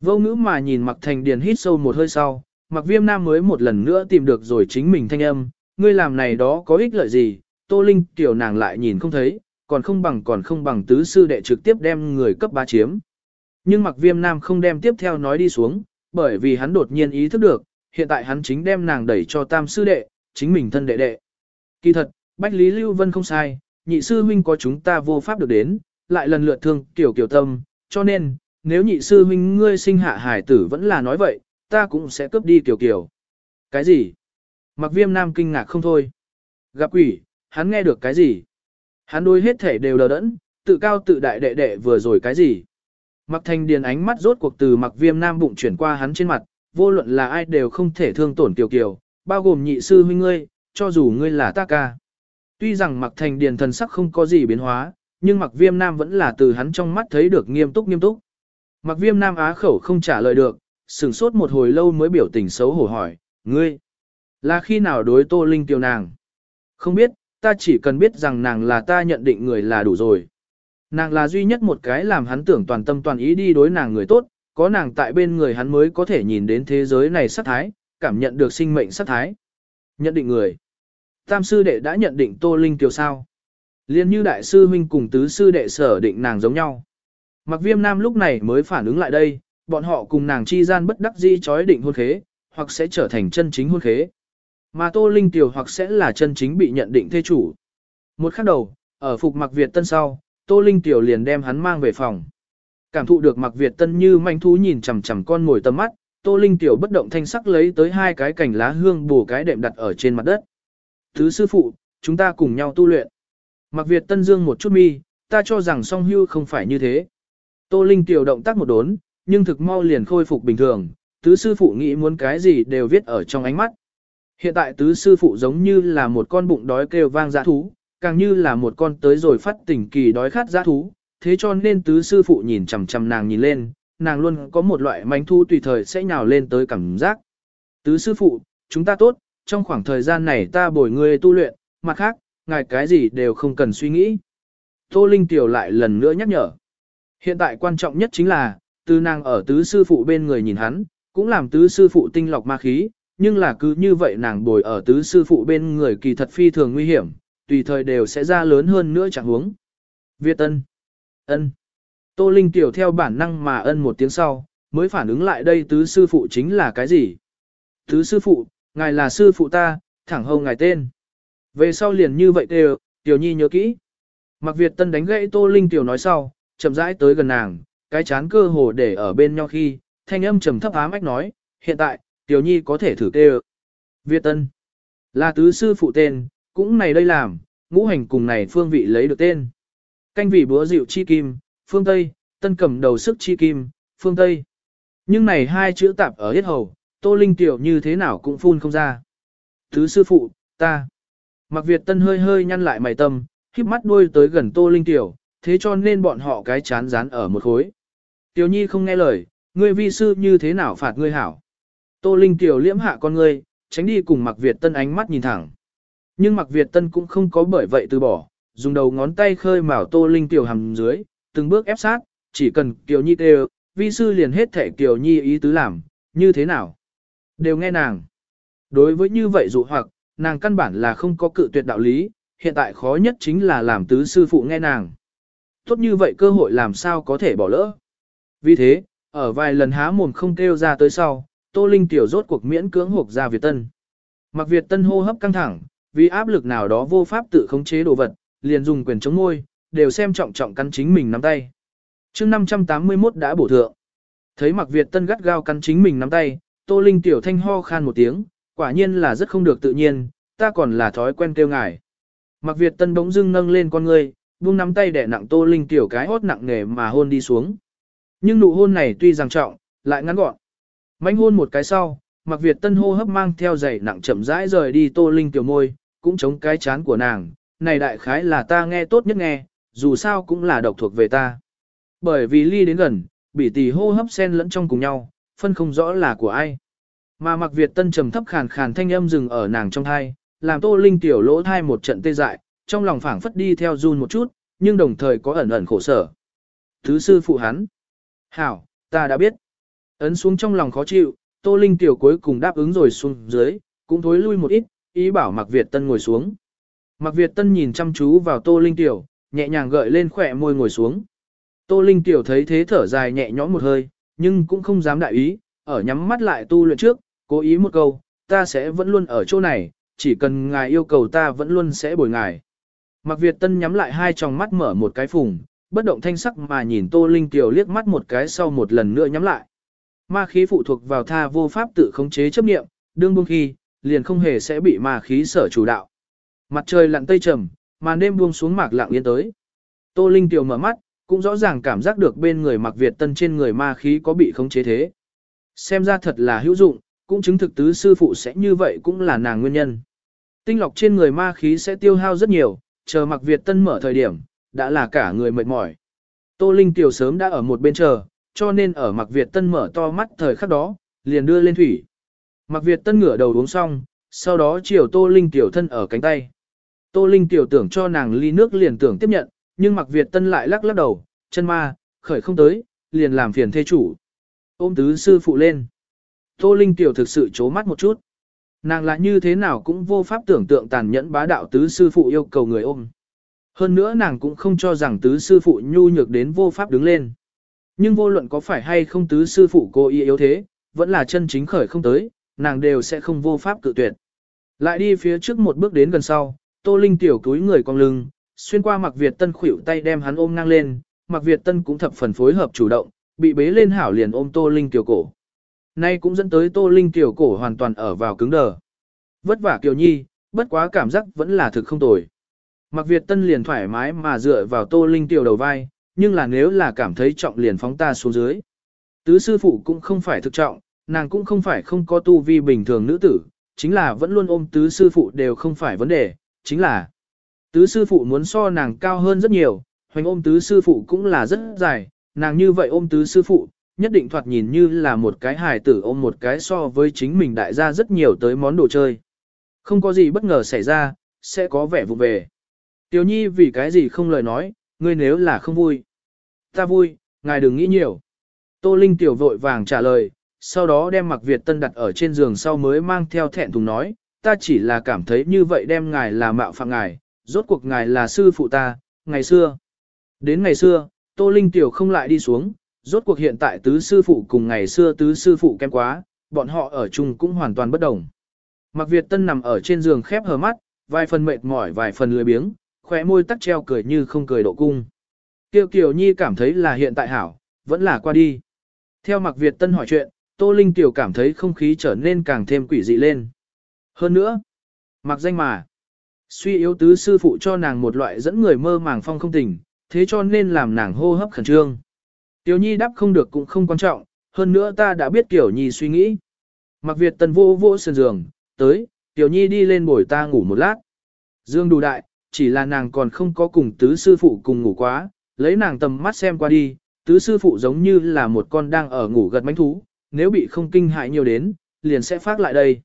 S1: Vô ngữ mà nhìn mặc thành điền hít sâu một hơi sau, mặc viêm nam mới một lần nữa tìm được rồi chính mình thanh âm, ngươi làm này đó có ích lợi gì, tô linh tiểu nàng lại nhìn không thấy, còn không bằng còn không bằng tứ sư đệ trực tiếp đem người cấp ba chiếm. Nhưng mặc viêm nam không đem tiếp theo nói đi xuống, bởi vì hắn đột nhiên ý thức được, hiện tại hắn chính đem nàng đẩy cho tam sư đệ, chính mình thân đệ đệ. Kỳ thật, Bách Lý Lưu Vân không sai, nhị sư huynh có chúng ta vô pháp được đến, lại lần lượt thương tiểu kiểu tâm, cho nên, nếu nhị sư huynh ngươi sinh hạ hải tử vẫn là nói vậy, ta cũng sẽ cướp đi kiểu kiểu. Cái gì? Mặc viêm nam kinh ngạc không thôi. Gặp quỷ, hắn nghe được cái gì? Hắn đôi hết thể đều đờ đẫn, tự cao tự đại đệ đệ vừa rồi cái gì? Mặc thành điền ánh mắt rốt cuộc từ mặc viêm nam bụng chuyển qua hắn trên mặt, vô luận là ai đều không thể thương tổn kiều kiều, bao gồm nhị sư huynh ngươi, cho dù ngươi là ta ca. Tuy rằng mặc thành điền thần sắc không có gì biến hóa, nhưng mặc viêm nam vẫn là từ hắn trong mắt thấy được nghiêm túc nghiêm túc. Mặc viêm nam á khẩu không trả lời được, sửng sốt một hồi lâu mới biểu tình xấu hổ hỏi, ngươi, là khi nào đối tô linh tiêu nàng? Không biết, ta chỉ cần biết rằng nàng là ta nhận định người là đủ rồi. Nàng là duy nhất một cái làm hắn tưởng toàn tâm toàn ý đi đối nàng người tốt, có nàng tại bên người hắn mới có thể nhìn đến thế giới này sát thái, cảm nhận được sinh mệnh sát thái. Nhận định người. Tam sư đệ đã nhận định Tô Linh Kiều sao. Liên như đại sư huynh cùng tứ sư đệ sở định nàng giống nhau. Mặc viêm nam lúc này mới phản ứng lại đây, bọn họ cùng nàng chi gian bất đắc di chói định hôn khế, hoặc sẽ trở thành chân chính hôn khế. Mà Tô Linh tiểu hoặc sẽ là chân chính bị nhận định thê chủ. Một khắc đầu, ở phục mặc Việt tân sau, Tô Linh Tiểu liền đem hắn mang về phòng. Cảm thụ được mặc Việt tân như manh thú nhìn chằm chằm con ngồi tầm mắt, Tô Linh Tiểu bất động thanh sắc lấy tới hai cái cành lá hương bổ cái đệm đặt ở trên mặt đất. Thứ sư phụ, chúng ta cùng nhau tu luyện. Mặc Việt Tân Dương một chút mi, ta cho rằng song hưu không phải như thế. Tô Linh Tiểu động tác một đốn, nhưng thực mau liền khôi phục bình thường, tứ sư phụ nghĩ muốn cái gì đều viết ở trong ánh mắt. Hiện tại tứ sư phụ giống như là một con bụng đói kêu vang dã thú, càng như là một con tới rồi phát tỉnh kỳ đói khát giã thú, thế cho nên tứ sư phụ nhìn chằm chằm nàng nhìn lên, nàng luôn có một loại mánh thu tùy thời sẽ nhào lên tới cảm giác. Tứ sư phụ, chúng ta tốt, trong khoảng thời gian này ta bồi ngươi tu luyện, mặt khác, ngài cái gì đều không cần suy nghĩ. Tô Linh Tiểu lại lần nữa nhắc nhở. Hiện tại quan trọng nhất chính là, từ nàng ở tứ sư phụ bên người nhìn hắn, cũng làm tứ sư phụ tinh lọc ma khí, nhưng là cứ như vậy nàng bồi ở tứ sư phụ bên người kỳ thật phi thường nguy hiểm, tùy thời đều sẽ ra lớn hơn nữa chẳng huống. Việt Tân. ân. Tô Linh tiểu theo bản năng mà ân một tiếng sau, mới phản ứng lại đây tứ sư phụ chính là cái gì. Tứ sư phụ, ngài là sư phụ ta, thẳng hầu ngài tên. Về sau liền như vậy đều, tiểu nhi nhớ kỹ. Mặc Việt Tân đánh gãy Tô Linh tiểu nói sau, chậm rãi tới gần nàng, cái chán cơ hồ để ở bên nhau khi, thanh âm trầm thấp ám ách nói, hiện tại, tiểu nhi có thể thử kêu. Việt Tân. Là tứ sư phụ tên, cũng này đây làm, ngũ hành cùng này phương vị lấy được tên. Canh vị búa dịu chi kim, phương Tây, tân cầm đầu sức chi kim, phương Tây. Nhưng này hai chữ tạp ở hết hầu, tô linh tiểu như thế nào cũng phun không ra. Thứ sư phụ, ta. Mặc Việt tân hơi hơi nhăn lại mày tâm, khiếp mắt đuôi tới gần tô linh tiểu, thế cho nên bọn họ cái chán rán ở một khối. Tiểu nhi không nghe lời, ngươi vi sư như thế nào phạt ngươi hảo. Tô linh tiểu liễm hạ con ngươi, tránh đi cùng mặc Việt tân ánh mắt nhìn thẳng. Nhưng mặc Việt tân cũng không có bởi vậy từ bỏ, dùng đầu ngón tay khơi mào tô linh tiểu hầm dưới, từng bước ép sát, chỉ cần Kiều Nhi đều, vi sư liền hết thể Kiều Nhi ý tứ làm, như thế nào? Đều nghe nàng. Đối với như vậy dụ hoặc, nàng căn bản là không có cự tuyệt đạo lý, hiện tại khó nhất chính là làm tứ sư phụ nghe nàng. Tốt như vậy cơ hội làm sao có thể bỏ lỡ. Vì thế, ở vài lần há mồm không kêu ra tới sau, Tô Linh tiểu rốt cuộc miễn cưỡng hộp ra Việt Tân. Mặc Việt Tân hô hấp căng thẳng, vì áp lực nào đó vô pháp tự khống chế đồ vật, liền dùng quyền chống môi, đều xem trọng trọng cắn chính mình nắm tay. chương 581 đã bổ thượng. Thấy mặc Việt Tân gắt gao cắn chính mình nắm tay, Tô Linh tiểu thanh ho khan một tiếng, quả nhiên là rất không được tự nhiên, ta còn là thói quen kêu ngài. Mặc Việt Tân bỗng dưng nâng lên con ngươi, buông nắm tay đẻ nặng Tô Linh tiểu cái hốt nặng nề mà hôn đi xuống. Nhưng nụ hôn này tuy rằng trọng, lại ngắn gọn. Mánh hôn một cái sau, Mặc Việt Tân hô hấp mang theo dày nặng chậm rãi rời đi Tô Linh tiểu môi, cũng chống cái chán của nàng, này đại khái là ta nghe tốt nhất nghe, dù sao cũng là độc thuộc về ta. Bởi vì ly đến gần, bỉ tỷ hô hấp xen lẫn trong cùng nhau, phân không rõ là của ai. Mà mặc Việt tân trầm thấp khàn khàn thanh âm dừng ở nàng trong thai, làm tô linh tiểu lỗ thai một trận tê dại, trong lòng phảng phất đi theo run một chút, nhưng đồng thời có ẩn ẩn khổ sở. Thứ sư phụ hắn. Hảo, ta đã biết. Ấn xuống trong lòng khó chịu, tô linh tiểu cuối cùng đáp ứng rồi xuống dưới, cũng thối lui một ít, ý bảo mặc Việt tân ngồi xuống. Mặc Việt tân nhìn chăm chú vào tô linh tiểu, nhẹ nhàng gợi lên khỏe môi ngồi xuống. Tô Linh Tiểu thấy thế thở dài nhẹ nhõm một hơi, nhưng cũng không dám đại ý, ở nhắm mắt lại tu luyện trước, cố ý một câu, ta sẽ vẫn luôn ở chỗ này, chỉ cần ngài yêu cầu ta vẫn luôn sẽ bồi ngài. Mặc Việt Tân nhắm lại hai tròng mắt mở một cái phùng, bất động thanh sắc mà nhìn Tô Linh Tiểu liếc mắt một cái sau một lần nữa nhắm lại. Ma khí phụ thuộc vào tha vô pháp tự khống chế chấp niệm, đương buông khi, liền không hề sẽ bị ma khí sở chủ đạo. Mặt trời lặn tây trầm, màn đêm buông xuống mạc lặng yên tới. Tô Linh Tiểu mở mắt, cũng rõ ràng cảm giác được bên người mặc Việt tân trên người ma khí có bị khống chế thế. Xem ra thật là hữu dụng, cũng chứng thực tứ sư phụ sẽ như vậy cũng là nàng nguyên nhân. Tinh lọc trên người ma khí sẽ tiêu hao rất nhiều, chờ mặc Việt tân mở thời điểm, đã là cả người mệt mỏi. Tô Linh Tiểu sớm đã ở một bên chờ, cho nên ở mặc Việt tân mở to mắt thời khắc đó, liền đưa lên thủy. Mặc Việt tân ngửa đầu uống xong, sau đó chiều Tô Linh Tiểu thân ở cánh tay. Tô Linh tiểu tưởng cho nàng ly nước liền tưởng tiếp nhận, nhưng Mặc Việt Tân lại lắc lắc đầu, chân ma, khởi không tới, liền làm phiền thê chủ. Ôm tứ sư phụ lên. Tô Linh tiểu thực sự chố mắt một chút. Nàng lại như thế nào cũng vô pháp tưởng tượng tàn nhẫn bá đạo tứ sư phụ yêu cầu người ôm. Hơn nữa nàng cũng không cho rằng tứ sư phụ nhu nhược đến vô pháp đứng lên. Nhưng vô luận có phải hay không tứ sư phụ cô y yếu thế, vẫn là chân chính khởi không tới, nàng đều sẽ không vô pháp cự tuyệt. Lại đi phía trước một bước đến gần sau, Tô Linh tiểu túi người cong lưng, xuyên qua Mạc Việt Tân khuỷu tay đem hắn ôm ngang lên, Mạc Việt Tân cũng thập phần phối hợp chủ động, bị bế lên hảo liền ôm Tô Linh tiểu cổ. Nay cũng dẫn tới Tô Linh tiểu cổ hoàn toàn ở vào cứng đờ. Vất vả Kiều Nhi, bất quá cảm giác vẫn là thực không tồi. Mạc Việt Tân liền thoải mái mà dựa vào Tô Linh tiểu đầu vai, nhưng là nếu là cảm thấy trọng liền phóng ta xuống dưới. Tứ sư phụ cũng không phải thực trọng, nàng cũng không phải không có tu vi bình thường nữ tử, chính là vẫn luôn ôm tứ sư phụ đều không phải vấn đề, chính là tứ sư phụ muốn so nàng cao hơn rất nhiều, hoành ôm tứ sư phụ cũng là rất dài, nàng như vậy ôm tứ sư phụ, nhất định thoạt nhìn như là một cái hài tử ôm một cái so với chính mình đại gia rất nhiều tới món đồ chơi. Không có gì bất ngờ xảy ra, sẽ có vẻ vụ về. Tiểu nhi vì cái gì không lời nói, ngươi nếu là không vui. Ta vui, ngài đừng nghĩ nhiều. Tô Linh tiểu vội vàng trả lời, sau đó đem mặc Việt Tân đặt ở trên giường sau mới mang theo thẹn thùng nói, ta chỉ là cảm thấy như vậy đem ngài là mạo phạm ngài, rốt cuộc ngài là sư phụ ta, ngày xưa. Đến ngày xưa, Tô Linh tiểu không lại đi xuống, rốt cuộc hiện tại tứ sư phụ cùng ngày xưa tứ sư phụ kém quá, bọn họ ở chung cũng hoàn toàn bất đồng. Mặc Việt Tân nằm ở trên giường khép hờ mắt, vài phần mệt mỏi vài phần lười biếng, khóe môi tắt treo cười như không cười độ cung. Kiều Kiều Nhi cảm thấy là hiện tại hảo, vẫn là qua đi. Theo Mạc Việt Tân hỏi chuyện, Tô Linh Tiểu cảm thấy không khí trở nên càng thêm quỷ dị lên. Hơn nữa, mặc danh mà, suy yếu tứ sư phụ cho nàng một loại dẫn người mơ màng phong không tình, thế cho nên làm nàng hô hấp khẩn trương. Tiểu Nhi đáp không được cũng không quan trọng, hơn nữa ta đã biết Tiểu Nhi suy nghĩ. Mặc Việt Tần vô vô sườn giường, tới, Tiểu Nhi đi lên bồi ta ngủ một lát. Dương đủ đại, chỉ là nàng còn không có cùng tứ sư phụ cùng ngủ quá, lấy nàng tầm mắt xem qua đi, tứ sư phụ giống như là một con đang ở ngủ gật bánh thú, nếu bị không kinh hại nhiều đến, liền sẽ phát lại đây.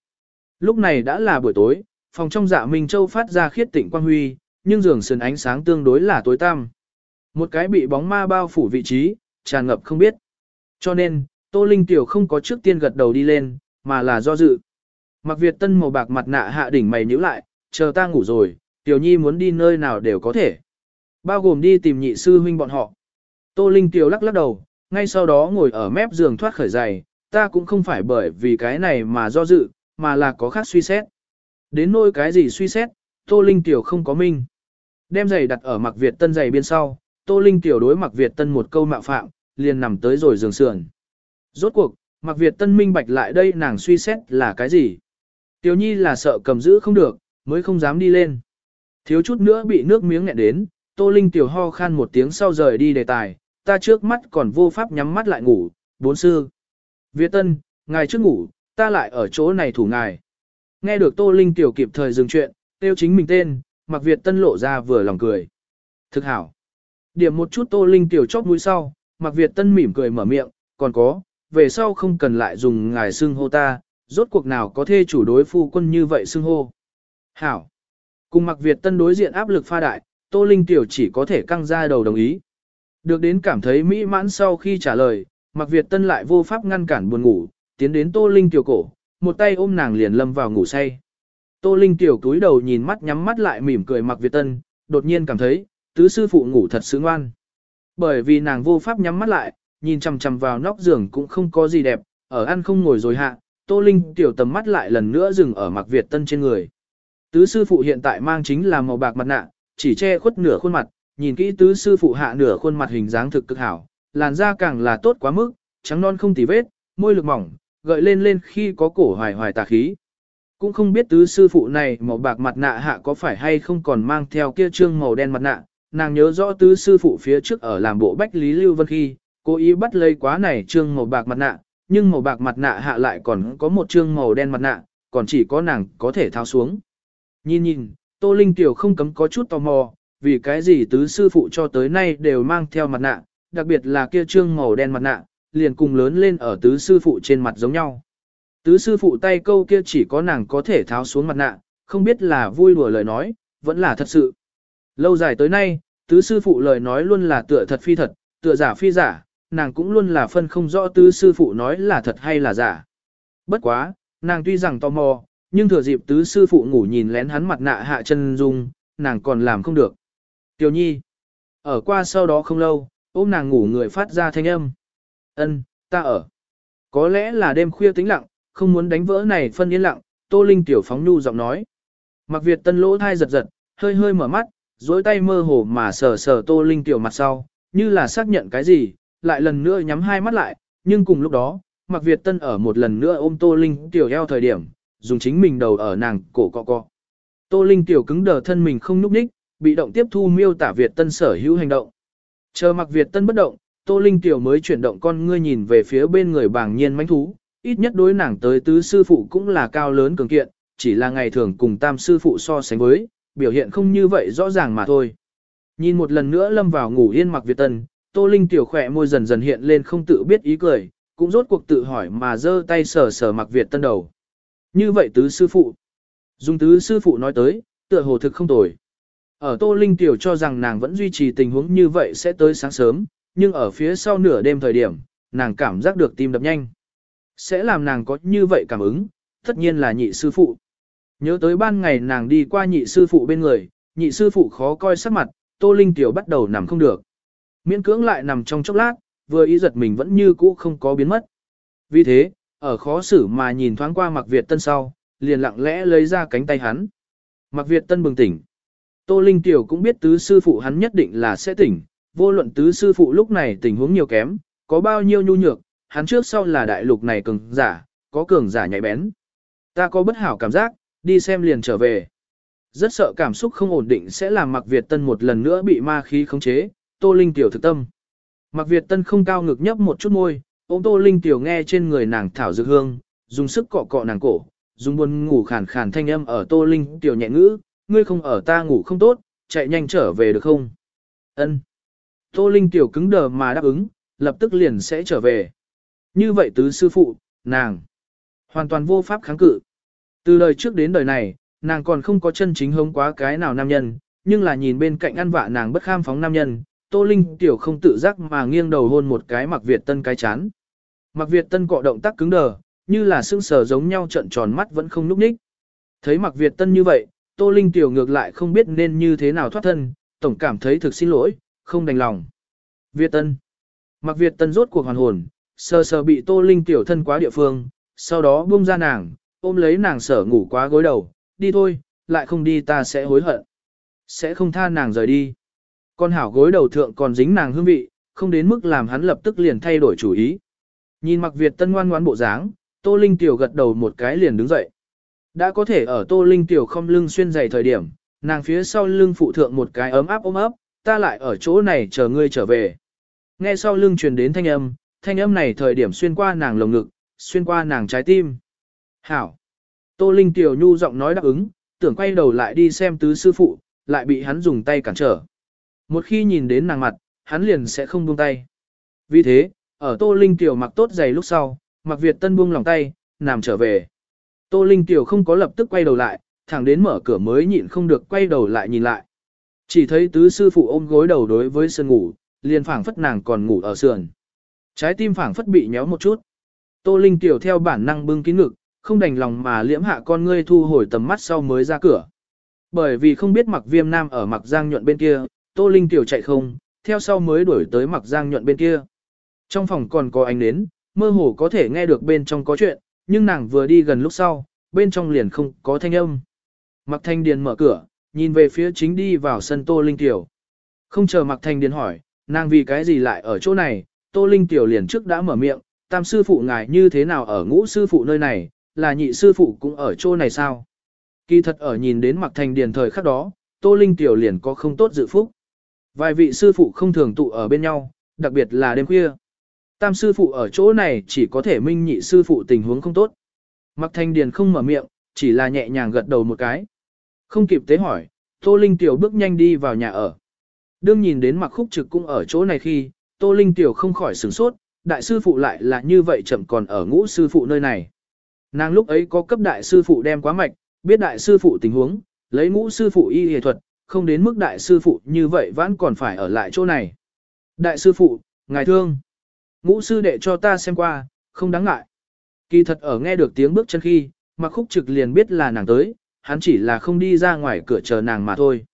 S1: Lúc này đã là buổi tối, phòng trong dạ Minh Châu phát ra khiết tịnh quang huy, nhưng giường sườn ánh sáng tương đối là tối tăm. Một cái bị bóng ma bao phủ vị trí, tràn ngập không biết. Cho nên, Tô Linh Tiểu không có trước tiên gật đầu đi lên, mà là do dự. Mặc Việt Tân màu bạc mặt nạ hạ đỉnh mày nhíu lại, chờ ta ngủ rồi, Tiểu Nhi muốn đi nơi nào đều có thể. Bao gồm đi tìm nhị sư huynh bọn họ. Tô Linh Tiểu lắc lắc đầu, ngay sau đó ngồi ở mép giường thoát khởi giày, ta cũng không phải bởi vì cái này mà do dự, mà là có khác suy xét. Đến nỗi cái gì suy xét, Tô Linh Tiểu không có minh. Đem giày đặt ở mặc Việt Tân giày bên sau, Tô Linh Tiểu đối mặc Việt Tân một câu mạo phạm, liền nằm tới rồi giường sườn. Rốt cuộc, mặc Việt Tân minh bạch lại đây nàng suy xét là cái gì. Tiểu Nhi là sợ cầm giữ không được, mới không dám đi lên. Thiếu chút nữa bị nước miếng nghẹn đến, Tô Linh Tiểu ho khan một tiếng sau rời đi đề tài, ta trước mắt còn vô pháp nhắm mắt lại ngủ, bốn sư. Việt Tân, ngài trước ngủ, ta lại ở chỗ này thủ ngài. Nghe được Tô Linh Tiểu kịp thời dừng chuyện, tiêu chính mình tên, mặc Việt Tân lộ ra vừa lòng cười. Thực hảo. Điểm một chút Tô Linh Tiểu chóp mũi sau, mặc Việt Tân mỉm cười mở miệng, còn có, về sau không cần lại dùng ngài xưng hô ta, rốt cuộc nào có thê chủ đối phu quân như vậy xưng hô. Hảo. Cùng mặc Việt Tân đối diện áp lực pha đại, Tô Linh Tiểu chỉ có thể căng ra đầu đồng ý. Được đến cảm thấy mỹ mãn sau khi trả lời, Mạc Việt Tân lại vô pháp ngăn cản buồn ngủ, tiến đến Tô Linh Tiểu cổ, một tay ôm nàng liền lâm vào ngủ say. Tô Linh Tiểu cúi đầu nhìn mắt nhắm mắt lại mỉm cười Mạc Việt Tân, đột nhiên cảm thấy, tứ sư phụ ngủ thật sướng ngoan. Bởi vì nàng vô pháp nhắm mắt lại, nhìn chằm chằm vào nóc giường cũng không có gì đẹp, ở ăn không ngồi rồi hạ, Tô Linh Tiểu tầm mắt lại lần nữa dừng ở Mạc Việt Tân trên người. Tứ sư phụ hiện tại mang chính là màu bạc mặt nạ, chỉ che khuất nửa khuôn mặt, nhìn kỹ tứ sư phụ hạ nửa khuôn mặt hình dáng thực cực hảo, làn da càng là tốt quá mức, trắng non không tì vết, môi lực mỏng, gợi lên lên khi có cổ hoài hoài tà khí. Cũng không biết tứ sư phụ này màu bạc mặt nạ hạ có phải hay không còn mang theo kia trương màu đen mặt nạ, nàng nhớ rõ tứ sư phụ phía trước ở làm bộ bách lý lưu vân khi, cố ý bắt lấy quá này trương màu bạc mặt nạ, nhưng màu bạc mặt nạ hạ lại còn có một trương màu đen mặt nạ, còn chỉ có nàng có thể tháo xuống. Nhìn nhìn, Tô Linh Tiểu không cấm có chút tò mò, vì cái gì tứ sư phụ cho tới nay đều mang theo mặt nạ, đặc biệt là kia trương màu đen mặt nạ, liền cùng lớn lên ở tứ sư phụ trên mặt giống nhau. Tứ sư phụ tay câu kia chỉ có nàng có thể tháo xuống mặt nạ, không biết là vui đùa lời nói, vẫn là thật sự. Lâu dài tới nay, tứ sư phụ lời nói luôn là tựa thật phi thật, tựa giả phi giả, nàng cũng luôn là phân không rõ tứ sư phụ nói là thật hay là giả. Bất quá, nàng tuy rằng tò mò, nhưng thừa dịp tứ sư phụ ngủ nhìn lén hắn mặt nạ hạ chân dung, nàng còn làm không được. Tiểu nhi, ở qua sau đó không lâu, ôm nàng ngủ người phát ra thanh âm. Ân, ta ở. Có lẽ là đêm khuya tĩnh lặng, không muốn đánh vỡ này phân yên lặng, Tô Linh tiểu phóng nhu giọng nói. Mặc Việt tân lỗ thai giật giật, hơi hơi mở mắt, duỗi tay mơ hồ mà sờ sờ Tô Linh tiểu mặt sau, như là xác nhận cái gì, lại lần nữa nhắm hai mắt lại, nhưng cùng lúc đó, Mặc Việt tân ở một lần nữa ôm Tô Linh tiểu eo thời điểm, dùng chính mình đầu ở nàng cổ cọ cọ. Tô Linh tiểu cứng đờ thân mình không nhúc nhích, bị động tiếp thu miêu tả Việt Tân sở hữu hành động. Chờ mặc Việt Tân bất động, Tô Linh tiểu mới chuyển động con ngươi nhìn về phía bên người bảng nhiên mánh thú, ít nhất đối nàng tới tứ sư phụ cũng là cao lớn cường kiện, chỉ là ngày thường cùng tam sư phụ so sánh với, biểu hiện không như vậy rõ ràng mà thôi. Nhìn một lần nữa lâm vào ngủ yên mặc Việt Tân, Tô Linh tiểu khỏe môi dần dần hiện lên không tự biết ý cười, cũng rốt cuộc tự hỏi mà giơ tay sờ sờ mặc Việt Tân đầu. Như vậy tứ sư phụ. dùng tứ sư phụ nói tới, tựa hồ thực không tồi. Ở Tô Linh Tiểu cho rằng nàng vẫn duy trì tình huống như vậy sẽ tới sáng sớm, nhưng ở phía sau nửa đêm thời điểm, nàng cảm giác được tim đập nhanh. Sẽ làm nàng có như vậy cảm ứng, tất nhiên là nhị sư phụ. Nhớ tới ban ngày nàng đi qua nhị sư phụ bên người, nhị sư phụ khó coi sắc mặt, Tô Linh Tiểu bắt đầu nằm không được. Miễn cưỡng lại nằm trong chốc lát, vừa ý giật mình vẫn như cũ không có biến mất. Vì thế, ở khó xử mà nhìn thoáng qua Mạc Việt Tân sau, liền lặng lẽ lấy ra cánh tay hắn. Mạc Việt Tân bừng tỉnh. Tô Linh Tiểu cũng biết tứ sư phụ hắn nhất định là sẽ tỉnh, vô luận tứ sư phụ lúc này tình huống nhiều kém, có bao nhiêu nhu nhược, hắn trước sau là đại lục này cường giả, có cường giả nhạy bén. Ta có bất hảo cảm giác, đi xem liền trở về. Rất sợ cảm xúc không ổn định sẽ làm Mạc Việt Tân một lần nữa bị ma khí khống chế, Tô Linh Tiểu thực tâm. Mạc Việt Tân không cao ngực nhấp một chút môi, ôm Tô Linh Tiểu nghe trên người nàng thảo dược hương, dùng sức cọ cọ nàng cổ, dùng buồn ngủ khàn khàn thanh âm ở Tô Linh Tiểu nhẹ ngữ, ngươi không ở ta ngủ không tốt, chạy nhanh trở về được không? Ân. Tô Linh Tiểu cứng đờ mà đáp ứng, lập tức liền sẽ trở về. Như vậy tứ sư phụ, nàng, hoàn toàn vô pháp kháng cự. Từ đời trước đến đời này, nàng còn không có chân chính hống quá cái nào nam nhân, nhưng là nhìn bên cạnh ăn vạ nàng bất kham phóng nam nhân, Tô Linh tiểu không tự giác mà nghiêng đầu hôn một cái Mặc Việt Tân cái chán. Mặc Việt Tân cọ động tác cứng đờ, như là sững sờ giống nhau trận tròn mắt vẫn không lúc ních. Thấy Mặc Việt Tân như vậy, Tô Linh tiểu ngược lại không biết nên như thế nào thoát thân, tổng cảm thấy thực xin lỗi, không đành lòng. Việt Tân. Mặc Việt Tân rốt cuộc hoàn hồn, sờ sờ bị Tô Linh tiểu thân quá địa phương, sau đó buông ra nàng, ôm lấy nàng sở ngủ quá gối đầu, đi thôi, lại không đi ta sẽ hối hận. Sẽ không tha nàng rời đi. Con hảo gối đầu thượng còn dính nàng hương vị, không đến mức làm hắn lập tức liền thay đổi chủ ý. Nhìn mặc Việt tân ngoan ngoãn bộ dáng, Tô Linh Tiểu gật đầu một cái liền đứng dậy. Đã có thể ở Tô Linh Tiểu không lưng xuyên dày thời điểm, nàng phía sau lưng phụ thượng một cái ấm áp ôm ấp, ta lại ở chỗ này chờ ngươi trở về. Nghe sau lưng truyền đến thanh âm, thanh âm này thời điểm xuyên qua nàng lồng ngực, xuyên qua nàng trái tim. Hảo. Tô Linh Tiểu nhu giọng nói đáp ứng, tưởng quay đầu lại đi xem tứ sư phụ, lại bị hắn dùng tay cản trở. Một khi nhìn đến nàng mặt, hắn liền sẽ không buông tay. Vì thế, ở Tô Linh Tiểu mặc tốt giày lúc sau, mặc Việt Tân buông lòng tay, nằm trở về. Tô Linh Tiểu không có lập tức quay đầu lại, thẳng đến mở cửa mới nhịn không được quay đầu lại nhìn lại. Chỉ thấy tứ sư phụ ôm gối đầu đối với sân ngủ, liền phảng phất nàng còn ngủ ở sườn. Trái tim phảng phất bị nhéo một chút. Tô Linh Tiểu theo bản năng bưng kín ngực, không đành lòng mà liễm hạ con ngươi thu hồi tầm mắt sau mới ra cửa. Bởi vì không biết mặc viêm nam ở mặc giang nhuận bên kia, Tô Linh tiểu chạy không, theo sau mới đuổi tới mặc giang nhuận bên kia. Trong phòng còn có ánh nến, mơ hồ có thể nghe được bên trong có chuyện, nhưng nàng vừa đi gần lúc sau, bên trong liền không có thanh âm. Mặc thanh điền mở cửa, nhìn về phía chính đi vào sân Tô Linh tiểu. Không chờ mặc thanh điền hỏi, nàng vì cái gì lại ở chỗ này, Tô Linh tiểu liền trước đã mở miệng, tam sư phụ ngài như thế nào ở ngũ sư phụ nơi này, là nhị sư phụ cũng ở chỗ này sao? Kỳ thật ở nhìn đến mặc thanh điền thời khắc đó, Tô Linh Tiểu liền có không tốt dự phúc. Vài vị sư phụ không thường tụ ở bên nhau, đặc biệt là đêm khuya. Tam sư phụ ở chỗ này chỉ có thể minh nhị sư phụ tình huống không tốt. Mặc Thanh điền không mở miệng, chỉ là nhẹ nhàng gật đầu một cái. Không kịp tế hỏi, Tô Linh Tiểu bước nhanh đi vào nhà ở. Đương nhìn đến mặc khúc trực cũng ở chỗ này khi, Tô Linh Tiểu không khỏi sửng sốt, đại sư phụ lại là như vậy chậm còn ở ngũ sư phụ nơi này. Nàng lúc ấy có cấp đại sư phụ đem quá mạch, biết đại sư phụ tình huống, lấy ngũ sư phụ y y thuật, không đến mức đại sư phụ như vậy vẫn còn phải ở lại chỗ này. Đại sư phụ, ngài thương. Ngũ sư đệ cho ta xem qua, không đáng ngại. Kỳ thật ở nghe được tiếng bước chân khi, mặc khúc trực liền biết là nàng tới, hắn chỉ là không đi ra ngoài cửa chờ nàng mà thôi.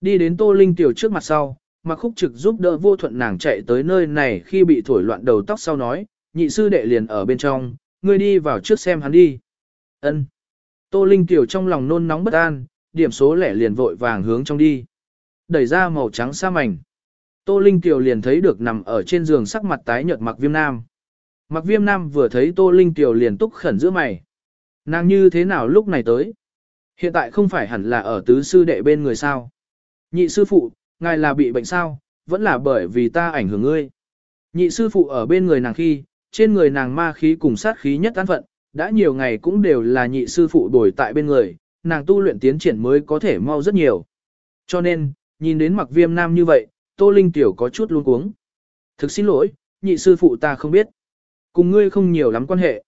S1: Đi đến tô linh tiểu trước mặt sau, mặc khúc trực giúp đỡ vô thuận nàng chạy tới nơi này khi bị thổi loạn đầu tóc sau nói, nhị sư đệ liền ở bên trong, ngươi đi vào trước xem hắn đi. Ân. Tô Linh tiểu trong lòng nôn nóng bất an, điểm số lẻ liền vội vàng hướng trong đi. Đẩy ra màu trắng sa mảnh. Tô Linh tiểu liền thấy được nằm ở trên giường sắc mặt tái nhợt mặc viêm nam. Mặc viêm nam vừa thấy Tô Linh tiểu liền túc khẩn giữa mày. Nàng như thế nào lúc này tới? Hiện tại không phải hẳn là ở tứ sư đệ bên người sao? Nhị sư phụ, ngài là bị bệnh sao? Vẫn là bởi vì ta ảnh hưởng ngươi. Nhị sư phụ ở bên người nàng khi, trên người nàng ma khí cùng sát khí nhất an phận, đã nhiều ngày cũng đều là nhị sư phụ đổi tại bên người, nàng tu luyện tiến triển mới có thể mau rất nhiều. Cho nên, nhìn đến mặc viêm nam như vậy, Tô Linh Tiểu có chút luống cuống. Thực xin lỗi, nhị sư phụ ta không biết. Cùng ngươi không nhiều lắm quan hệ.